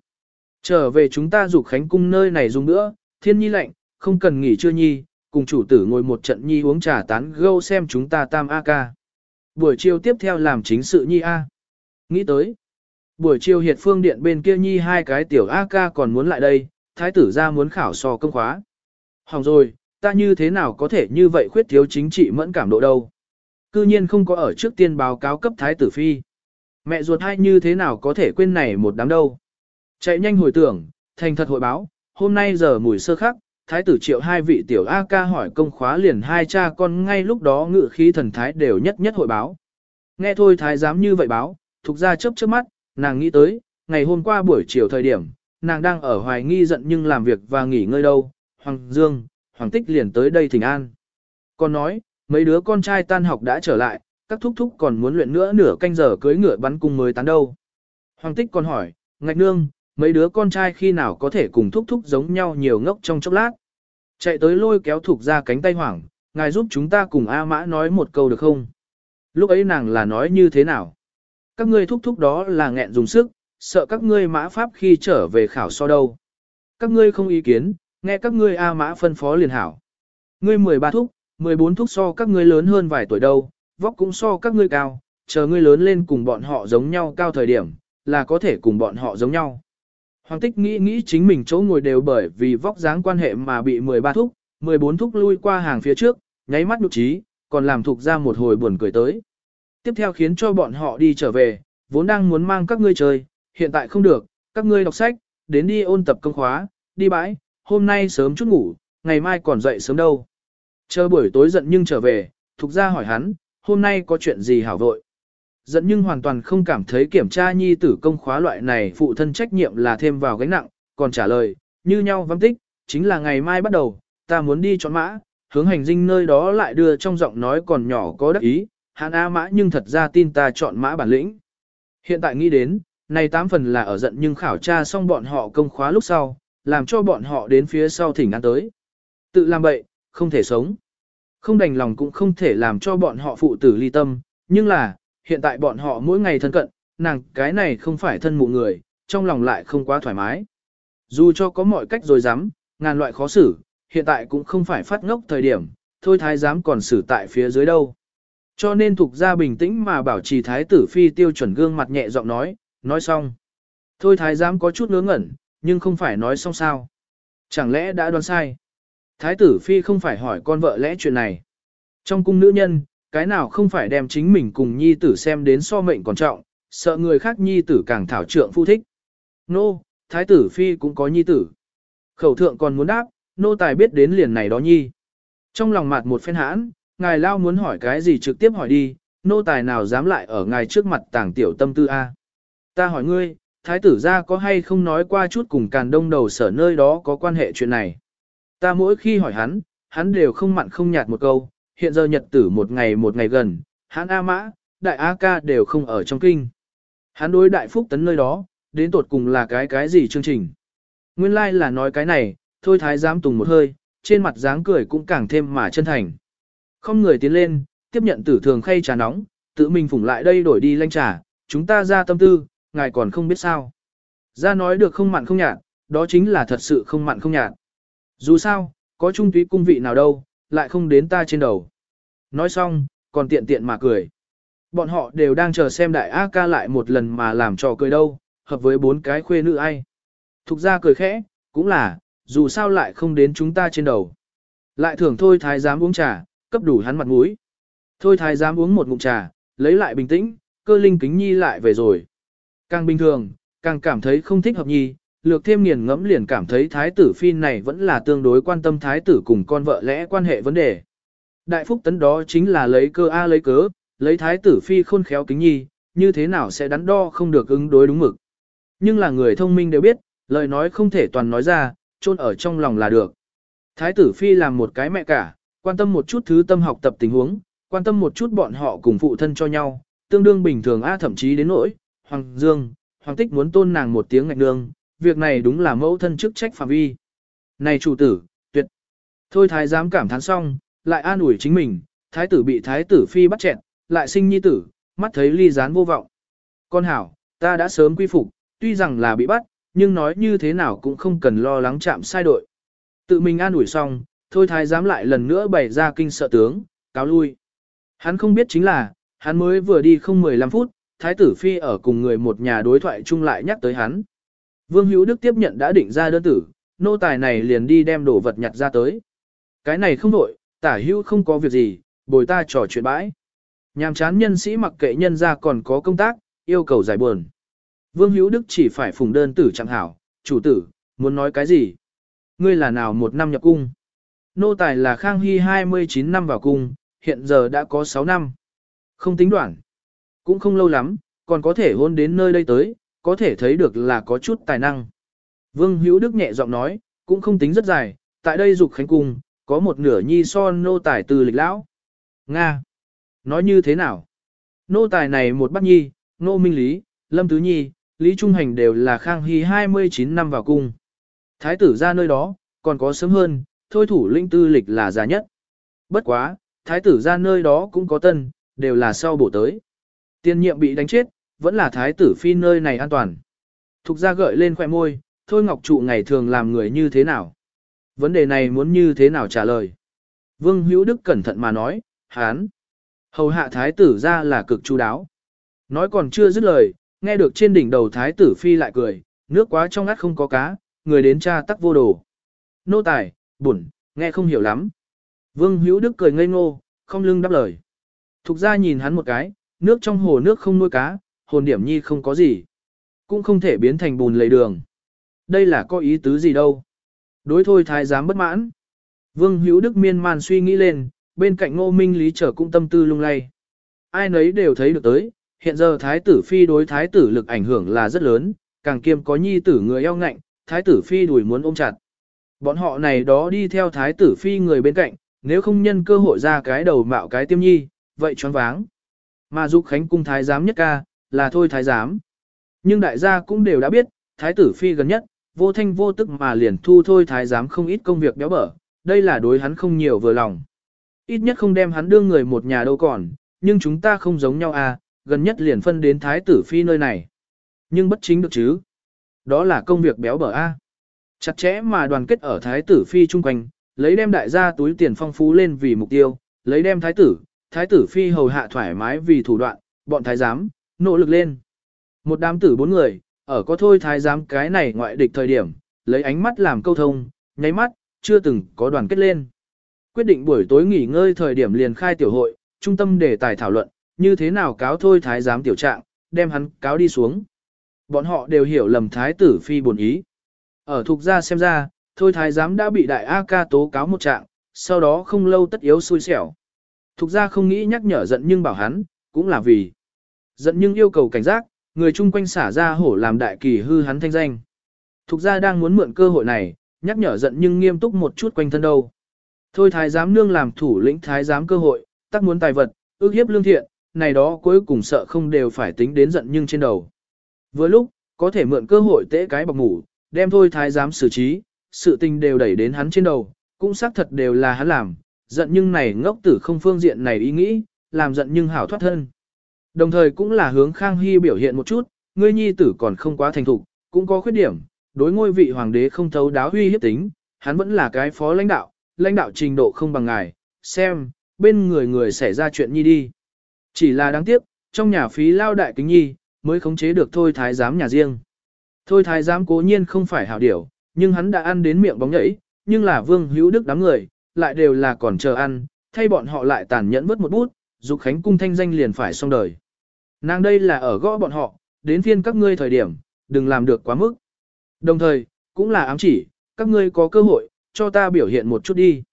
Trở về chúng ta dục khánh cung nơi này dùng nữa, thiên nhi lệnh, không cần nghỉ trưa nhi, cùng chủ tử ngồi một trận nhi uống trà tán gâu xem chúng ta tam A ca. Buổi chiều tiếp theo làm chính sự nhi A. Nghĩ tới. Buổi chiều hiệt phương điện bên kia nhi hai cái tiểu A ca còn muốn lại đây, thái tử ra muốn khảo sò công khóa. Hỏng rồi, ta như thế nào có thể như vậy khuyết thiếu chính trị mẫn cảm độ đâu. Cư nhiên không có ở trước tiên báo cáo cấp thái tử phi. Mẹ ruột hai như thế nào có thể quên này một đám đâu. Chạy nhanh hồi tưởng, thành thật hội báo, hôm nay giờ mùi sơ khắc, thái tử triệu hai vị tiểu A ca hỏi công khóa liền hai cha con ngay lúc đó ngự khí thần thái đều nhất nhất hội báo. Nghe thôi thái giám như vậy báo, thuộc ra chớp chớp mắt, nàng nghĩ tới, ngày hôm qua buổi chiều thời điểm, nàng đang ở hoài nghi giận nhưng làm việc và nghỉ ngơi đâu, Hoàng Dương, Hoàng Tích liền tới đây thỉnh an. Con nói, mấy đứa con trai tan học đã trở lại, các thúc thúc còn muốn luyện nữa nửa canh giờ cưới ngựa bắn cung mới tán đâu. Hoàng Tích còn hỏi, ngạch nương, mấy đứa con trai khi nào có thể cùng thúc thúc giống nhau nhiều ngốc trong chốc lát. Chạy tới lôi kéo thục ra cánh tay hoảng, ngài giúp chúng ta cùng A Mã nói một câu được không? Lúc ấy nàng là nói như thế nào? Các ngươi thúc thúc đó là nghẹn dùng sức, sợ các ngươi mã pháp khi trở về khảo so đâu. Các ngươi không ý kiến, nghe các ngươi A Mã phân phó liền hảo. Ngươi 13 thúc, 14 thúc so các ngươi lớn hơn vài tuổi đâu, vóc cũng so các ngươi cao, chờ ngươi lớn lên cùng bọn họ giống nhau cao thời điểm, là có thể cùng bọn họ giống nhau. Hoàng tích nghĩ nghĩ chính mình chỗ ngồi đều bởi vì vóc dáng quan hệ mà bị 13 thúc, 14 thúc lui qua hàng phía trước, nháy mắt nhục trí, còn làm thuộc ra một hồi buồn cười tới. Tiếp theo khiến cho bọn họ đi trở về, vốn đang muốn mang các ngươi chơi, hiện tại không được, các ngươi đọc sách, đến đi ôn tập công khóa, đi bãi, hôm nay sớm chút ngủ, ngày mai còn dậy sớm đâu. Chờ buổi tối giận nhưng trở về, thuộc ra hỏi hắn, hôm nay có chuyện gì hảo vội. Dẫn nhưng hoàn toàn không cảm thấy kiểm tra nhi tử công khóa loại này phụ thân trách nhiệm là thêm vào gánh nặng, còn trả lời, như nhau vắng tích, chính là ngày mai bắt đầu, ta muốn đi chọn mã, hướng hành dinh nơi đó lại đưa trong giọng nói còn nhỏ có đắc ý, hạn A mã nhưng thật ra tin ta chọn mã bản lĩnh. Hiện tại nghĩ đến, này tám phần là ở giận nhưng khảo tra xong bọn họ công khóa lúc sau, làm cho bọn họ đến phía sau thỉnh ăn tới. Tự làm bậy, không thể sống. Không đành lòng cũng không thể làm cho bọn họ phụ tử ly tâm, nhưng là, hiện tại bọn họ mỗi ngày thân cận, nàng cái này không phải thân mụ người, trong lòng lại không quá thoải mái. Dù cho có mọi cách rồi dám, ngàn loại khó xử, hiện tại cũng không phải phát ngốc thời điểm, thôi thái giám còn xử tại phía dưới đâu. Cho nên thuộc ra bình tĩnh mà bảo trì thái tử phi tiêu chuẩn gương mặt nhẹ giọng nói, nói xong. Thôi thái giám có chút ngớ ngẩn, nhưng không phải nói xong sao. Chẳng lẽ đã đoán sai? Thái tử phi không phải hỏi con vợ lẽ chuyện này. Trong cung nữ nhân, cái nào không phải đem chính mình cùng nhi tử xem đến so mệnh còn trọng, sợ người khác nhi tử càng thảo trượng phu thích. Nô, thái tử phi cũng có nhi tử. Khẩu thượng còn muốn đáp, nô tài biết đến liền này đó nhi. Trong lòng mặt một phen hãn, ngài lao muốn hỏi cái gì trực tiếp hỏi đi, nô tài nào dám lại ở ngài trước mặt tàng tiểu tâm tư A. Ta hỏi ngươi, thái tử ra có hay không nói qua chút cùng càn đông đầu sở nơi đó có quan hệ chuyện này. Ta mỗi khi hỏi hắn, hắn đều không mặn không nhạt một câu, hiện giờ nhật tử một ngày một ngày gần, hắn A Mã, đại A Ca đều không ở trong kinh. Hắn đối đại phúc tấn nơi đó, đến tột cùng là cái cái gì chương trình. Nguyên lai like là nói cái này, thôi thái giám tùng một hơi, trên mặt dáng cười cũng càng thêm mà chân thành. Không người tiến lên, tiếp nhận tử thường khay trà nóng, tự mình phủng lại đây đổi đi lanh trà, chúng ta ra tâm tư, ngài còn không biết sao. Ra nói được không mặn không nhạt, đó chính là thật sự không mặn không nhạt. Dù sao, có trung túy cung vị nào đâu, lại không đến ta trên đầu. Nói xong, còn tiện tiện mà cười. Bọn họ đều đang chờ xem đại A ca lại một lần mà làm trò cười đâu, hợp với bốn cái khuê nữ ai. Thục ra cười khẽ, cũng là, dù sao lại không đến chúng ta trên đầu. Lại thưởng thôi thái giám uống trà, cấp đủ hắn mặt mũi. Thôi thái giám uống một ngụm trà, lấy lại bình tĩnh, cơ linh kính nhi lại về rồi. Càng bình thường, càng cảm thấy không thích hợp nhi, lược thêm nghiền ngẫm liền cảm thấy thái tử phi này vẫn là tương đối quan tâm thái tử cùng con vợ lẽ quan hệ vấn đề. Đại phúc tấn đó chính là lấy cơ A lấy cớ, lấy thái tử phi khôn khéo kính nhi, như thế nào sẽ đắn đo không được ứng đối đúng mực. Nhưng là người thông minh đều biết, lời nói không thể toàn nói ra, chôn ở trong lòng là được. Thái tử phi làm một cái mẹ cả, quan tâm một chút thứ tâm học tập tình huống, quan tâm một chút bọn họ cùng phụ thân cho nhau, tương đương bình thường A thậm chí đến nỗi, Hoàng Dương, Hoàng Tích muốn tôn nàng một tiếng ngạch nương, việc này đúng là mẫu thân chức trách phạm vi. Này chủ tử, tuyệt. Thôi thái giám cảm thán xong, lại an ủi chính mình, thái tử bị thái tử phi bắt chẹn, lại sinh nhi tử, mắt thấy ly gián vô vọng. Con hảo, ta đã sớm quy phục, tuy rằng là bị bắt, nhưng nói như thế nào cũng không cần lo lắng chạm sai đội. Tự mình an ủi xong, thôi thái giám lại lần nữa bày ra kinh sợ tướng, cáo lui. Hắn không biết chính là, hắn mới vừa đi không 15 phút, thái tử phi ở cùng người một nhà đối thoại chung lại nhắc tới hắn. Vương Hữu Đức tiếp nhận đã định ra đơn tử, nô tài này liền đi đem đồ vật nhặt ra tới. Cái này không đổi, tả hữu không có việc gì, bồi ta trò chuyện bãi. Nhàm chán nhân sĩ mặc kệ nhân ra còn có công tác, yêu cầu giải buồn. Vương Hữu Đức chỉ phải phùng đơn tử chẳng hảo, chủ tử, muốn nói cái gì? Ngươi là nào một năm nhập cung? Nô tài là Khang Hy 29 năm vào cung, hiện giờ đã có 6 năm. Không tính đoạn. Cũng không lâu lắm, còn có thể hôn đến nơi đây tới, có thể thấy được là có chút tài năng. Vương Hữu Đức nhẹ giọng nói, cũng không tính rất dài, tại đây dục khánh cung, có một nửa nhi son nô tài từ lịch lão. Nga. Nói như thế nào? Nô tài này một bắt nhi, nô minh lý, lâm tứ nhi, lý trung hành đều là khang hy 29 năm vào cung. Thái tử ra nơi đó, còn có sớm hơn, thôi thủ linh tư lịch là già nhất. Bất quá, thái tử ra nơi đó cũng có tân, đều là sau bổ tới. Tiên nhiệm bị đánh chết, vẫn là thái tử phi nơi này an toàn. Thục ra gợi lên khoẻ môi, thôi ngọc trụ ngày thường làm người như thế nào? Vấn đề này muốn như thế nào trả lời? Vương Hữu Đức cẩn thận mà nói, hán. Hầu hạ thái tử ra là cực chu đáo. Nói còn chưa dứt lời, nghe được trên đỉnh đầu thái tử phi lại cười, nước quá trong ngắt không có cá, người đến cha tắc vô đồ. Nô tài, bụn, nghe không hiểu lắm. Vương Hữu Đức cười ngây ngô, không lưng đáp lời. Thục ra nhìn hắn một cái, nước trong hồ nước không nuôi cá, hồn điểm nhi không có gì. Cũng không thể biến thành bùn lầy đường. Đây là có ý tứ gì đâu. Đối thôi thái giám bất mãn. Vương Hữu Đức miên man suy nghĩ lên, bên cạnh ngô minh lý trở cũng tâm tư lung lay. Ai nấy đều thấy được tới, hiện giờ thái tử phi đối thái tử lực ảnh hưởng là rất lớn, càng kiêm có nhi tử người eo ngạnh, thái tử phi đuổi muốn ôm chặt. Bọn họ này đó đi theo thái tử phi người bên cạnh, nếu không nhân cơ hội ra cái đầu mạo cái tiêm nhi, vậy choáng váng. Mà dục khánh cung thái giám nhất ca, là thôi thái giám. Nhưng đại gia cũng đều đã biết, thái tử phi gần nhất, vô thanh vô tức mà liền thu thôi thái giám không ít công việc béo bở, đây là đối hắn không nhiều vừa lòng. Ít nhất không đem hắn đưa người một nhà đâu còn, nhưng chúng ta không giống nhau à, gần nhất liền phân đến thái tử phi nơi này. Nhưng bất chính được chứ. Đó là công việc béo bở a. Chặt chẽ mà đoàn kết ở thái tử phi chung quanh, lấy đem đại gia túi tiền phong phú lên vì mục tiêu, lấy đem thái tử, thái tử phi hầu hạ thoải mái vì thủ đoạn, bọn thái giám, nỗ lực lên. Một đám tử bốn người, ở có thôi thái giám cái này ngoại địch thời điểm, lấy ánh mắt làm câu thông, nháy mắt, chưa từng có đoàn kết lên. Quyết định buổi tối nghỉ ngơi thời điểm liền khai tiểu hội, trung tâm đề tài thảo luận, như thế nào cáo thôi thái giám tiểu trạng, đem hắn cáo đi xuống. Bọn họ đều hiểu lầm thái tử phi buồn ý. Ở thuộc gia xem ra, thôi thái giám đã bị đại A ca tố cáo một trạng, sau đó không lâu tất yếu xui xẻo. Thục gia không nghĩ nhắc nhở giận nhưng bảo hắn, cũng là vì giận nhưng yêu cầu cảnh giác, người chung quanh xả ra hổ làm đại kỳ hư hắn thanh danh. Thục gia đang muốn mượn cơ hội này, nhắc nhở giận nhưng nghiêm túc một chút quanh thân đâu. Thôi thái giám nương làm thủ lĩnh thái giám cơ hội, tắc muốn tài vật, ước hiếp lương thiện, này đó cuối cùng sợ không đều phải tính đến giận nhưng trên đầu. Vừa lúc, có thể mượn cơ hội tễ cái bọc ngủ, đem thôi thái giám xử trí, sự tình đều đẩy đến hắn trên đầu, cũng xác thật đều là hắn làm, giận nhưng này ngốc tử không phương diện này ý nghĩ, làm giận nhưng hảo thoát thân. Đồng thời cũng là hướng Khang Hy biểu hiện một chút, ngươi nhi tử còn không quá thành thục, cũng có khuyết điểm, đối ngôi vị hoàng đế không thấu đáo huy hiếp tính, hắn vẫn là cái phó lãnh đạo, lãnh đạo trình độ không bằng ngài, xem, bên người người xảy ra chuyện nhi đi. Chỉ là đáng tiếc, trong nhà phí lao đại kính nhi, mới khống chế được thôi thái giám nhà riêng. Thôi thái giám cố nhiên không phải hảo điểu, nhưng hắn đã ăn đến miệng bóng nhảy, nhưng là vương hữu đức đám người, lại đều là còn chờ ăn, thay bọn họ lại tàn nhẫn vớt một bút, dục khánh cung thanh danh liền phải xong đời. Nàng đây là ở gõ bọn họ, đến phiên các ngươi thời điểm, đừng làm được quá mức. Đồng thời, cũng là ám chỉ, các ngươi có cơ hội, cho ta biểu hiện một chút đi.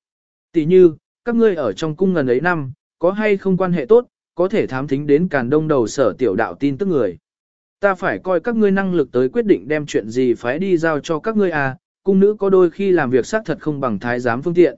Tỷ như, các ngươi ở trong cung ngần ấy năm, có hay không quan hệ tốt, có thể thám thính đến càn đông đầu sở tiểu đạo tin tức người. Ta phải coi các ngươi năng lực tới quyết định đem chuyện gì phái đi giao cho các ngươi à, cung nữ có đôi khi làm việc xác thật không bằng thái giám phương tiện.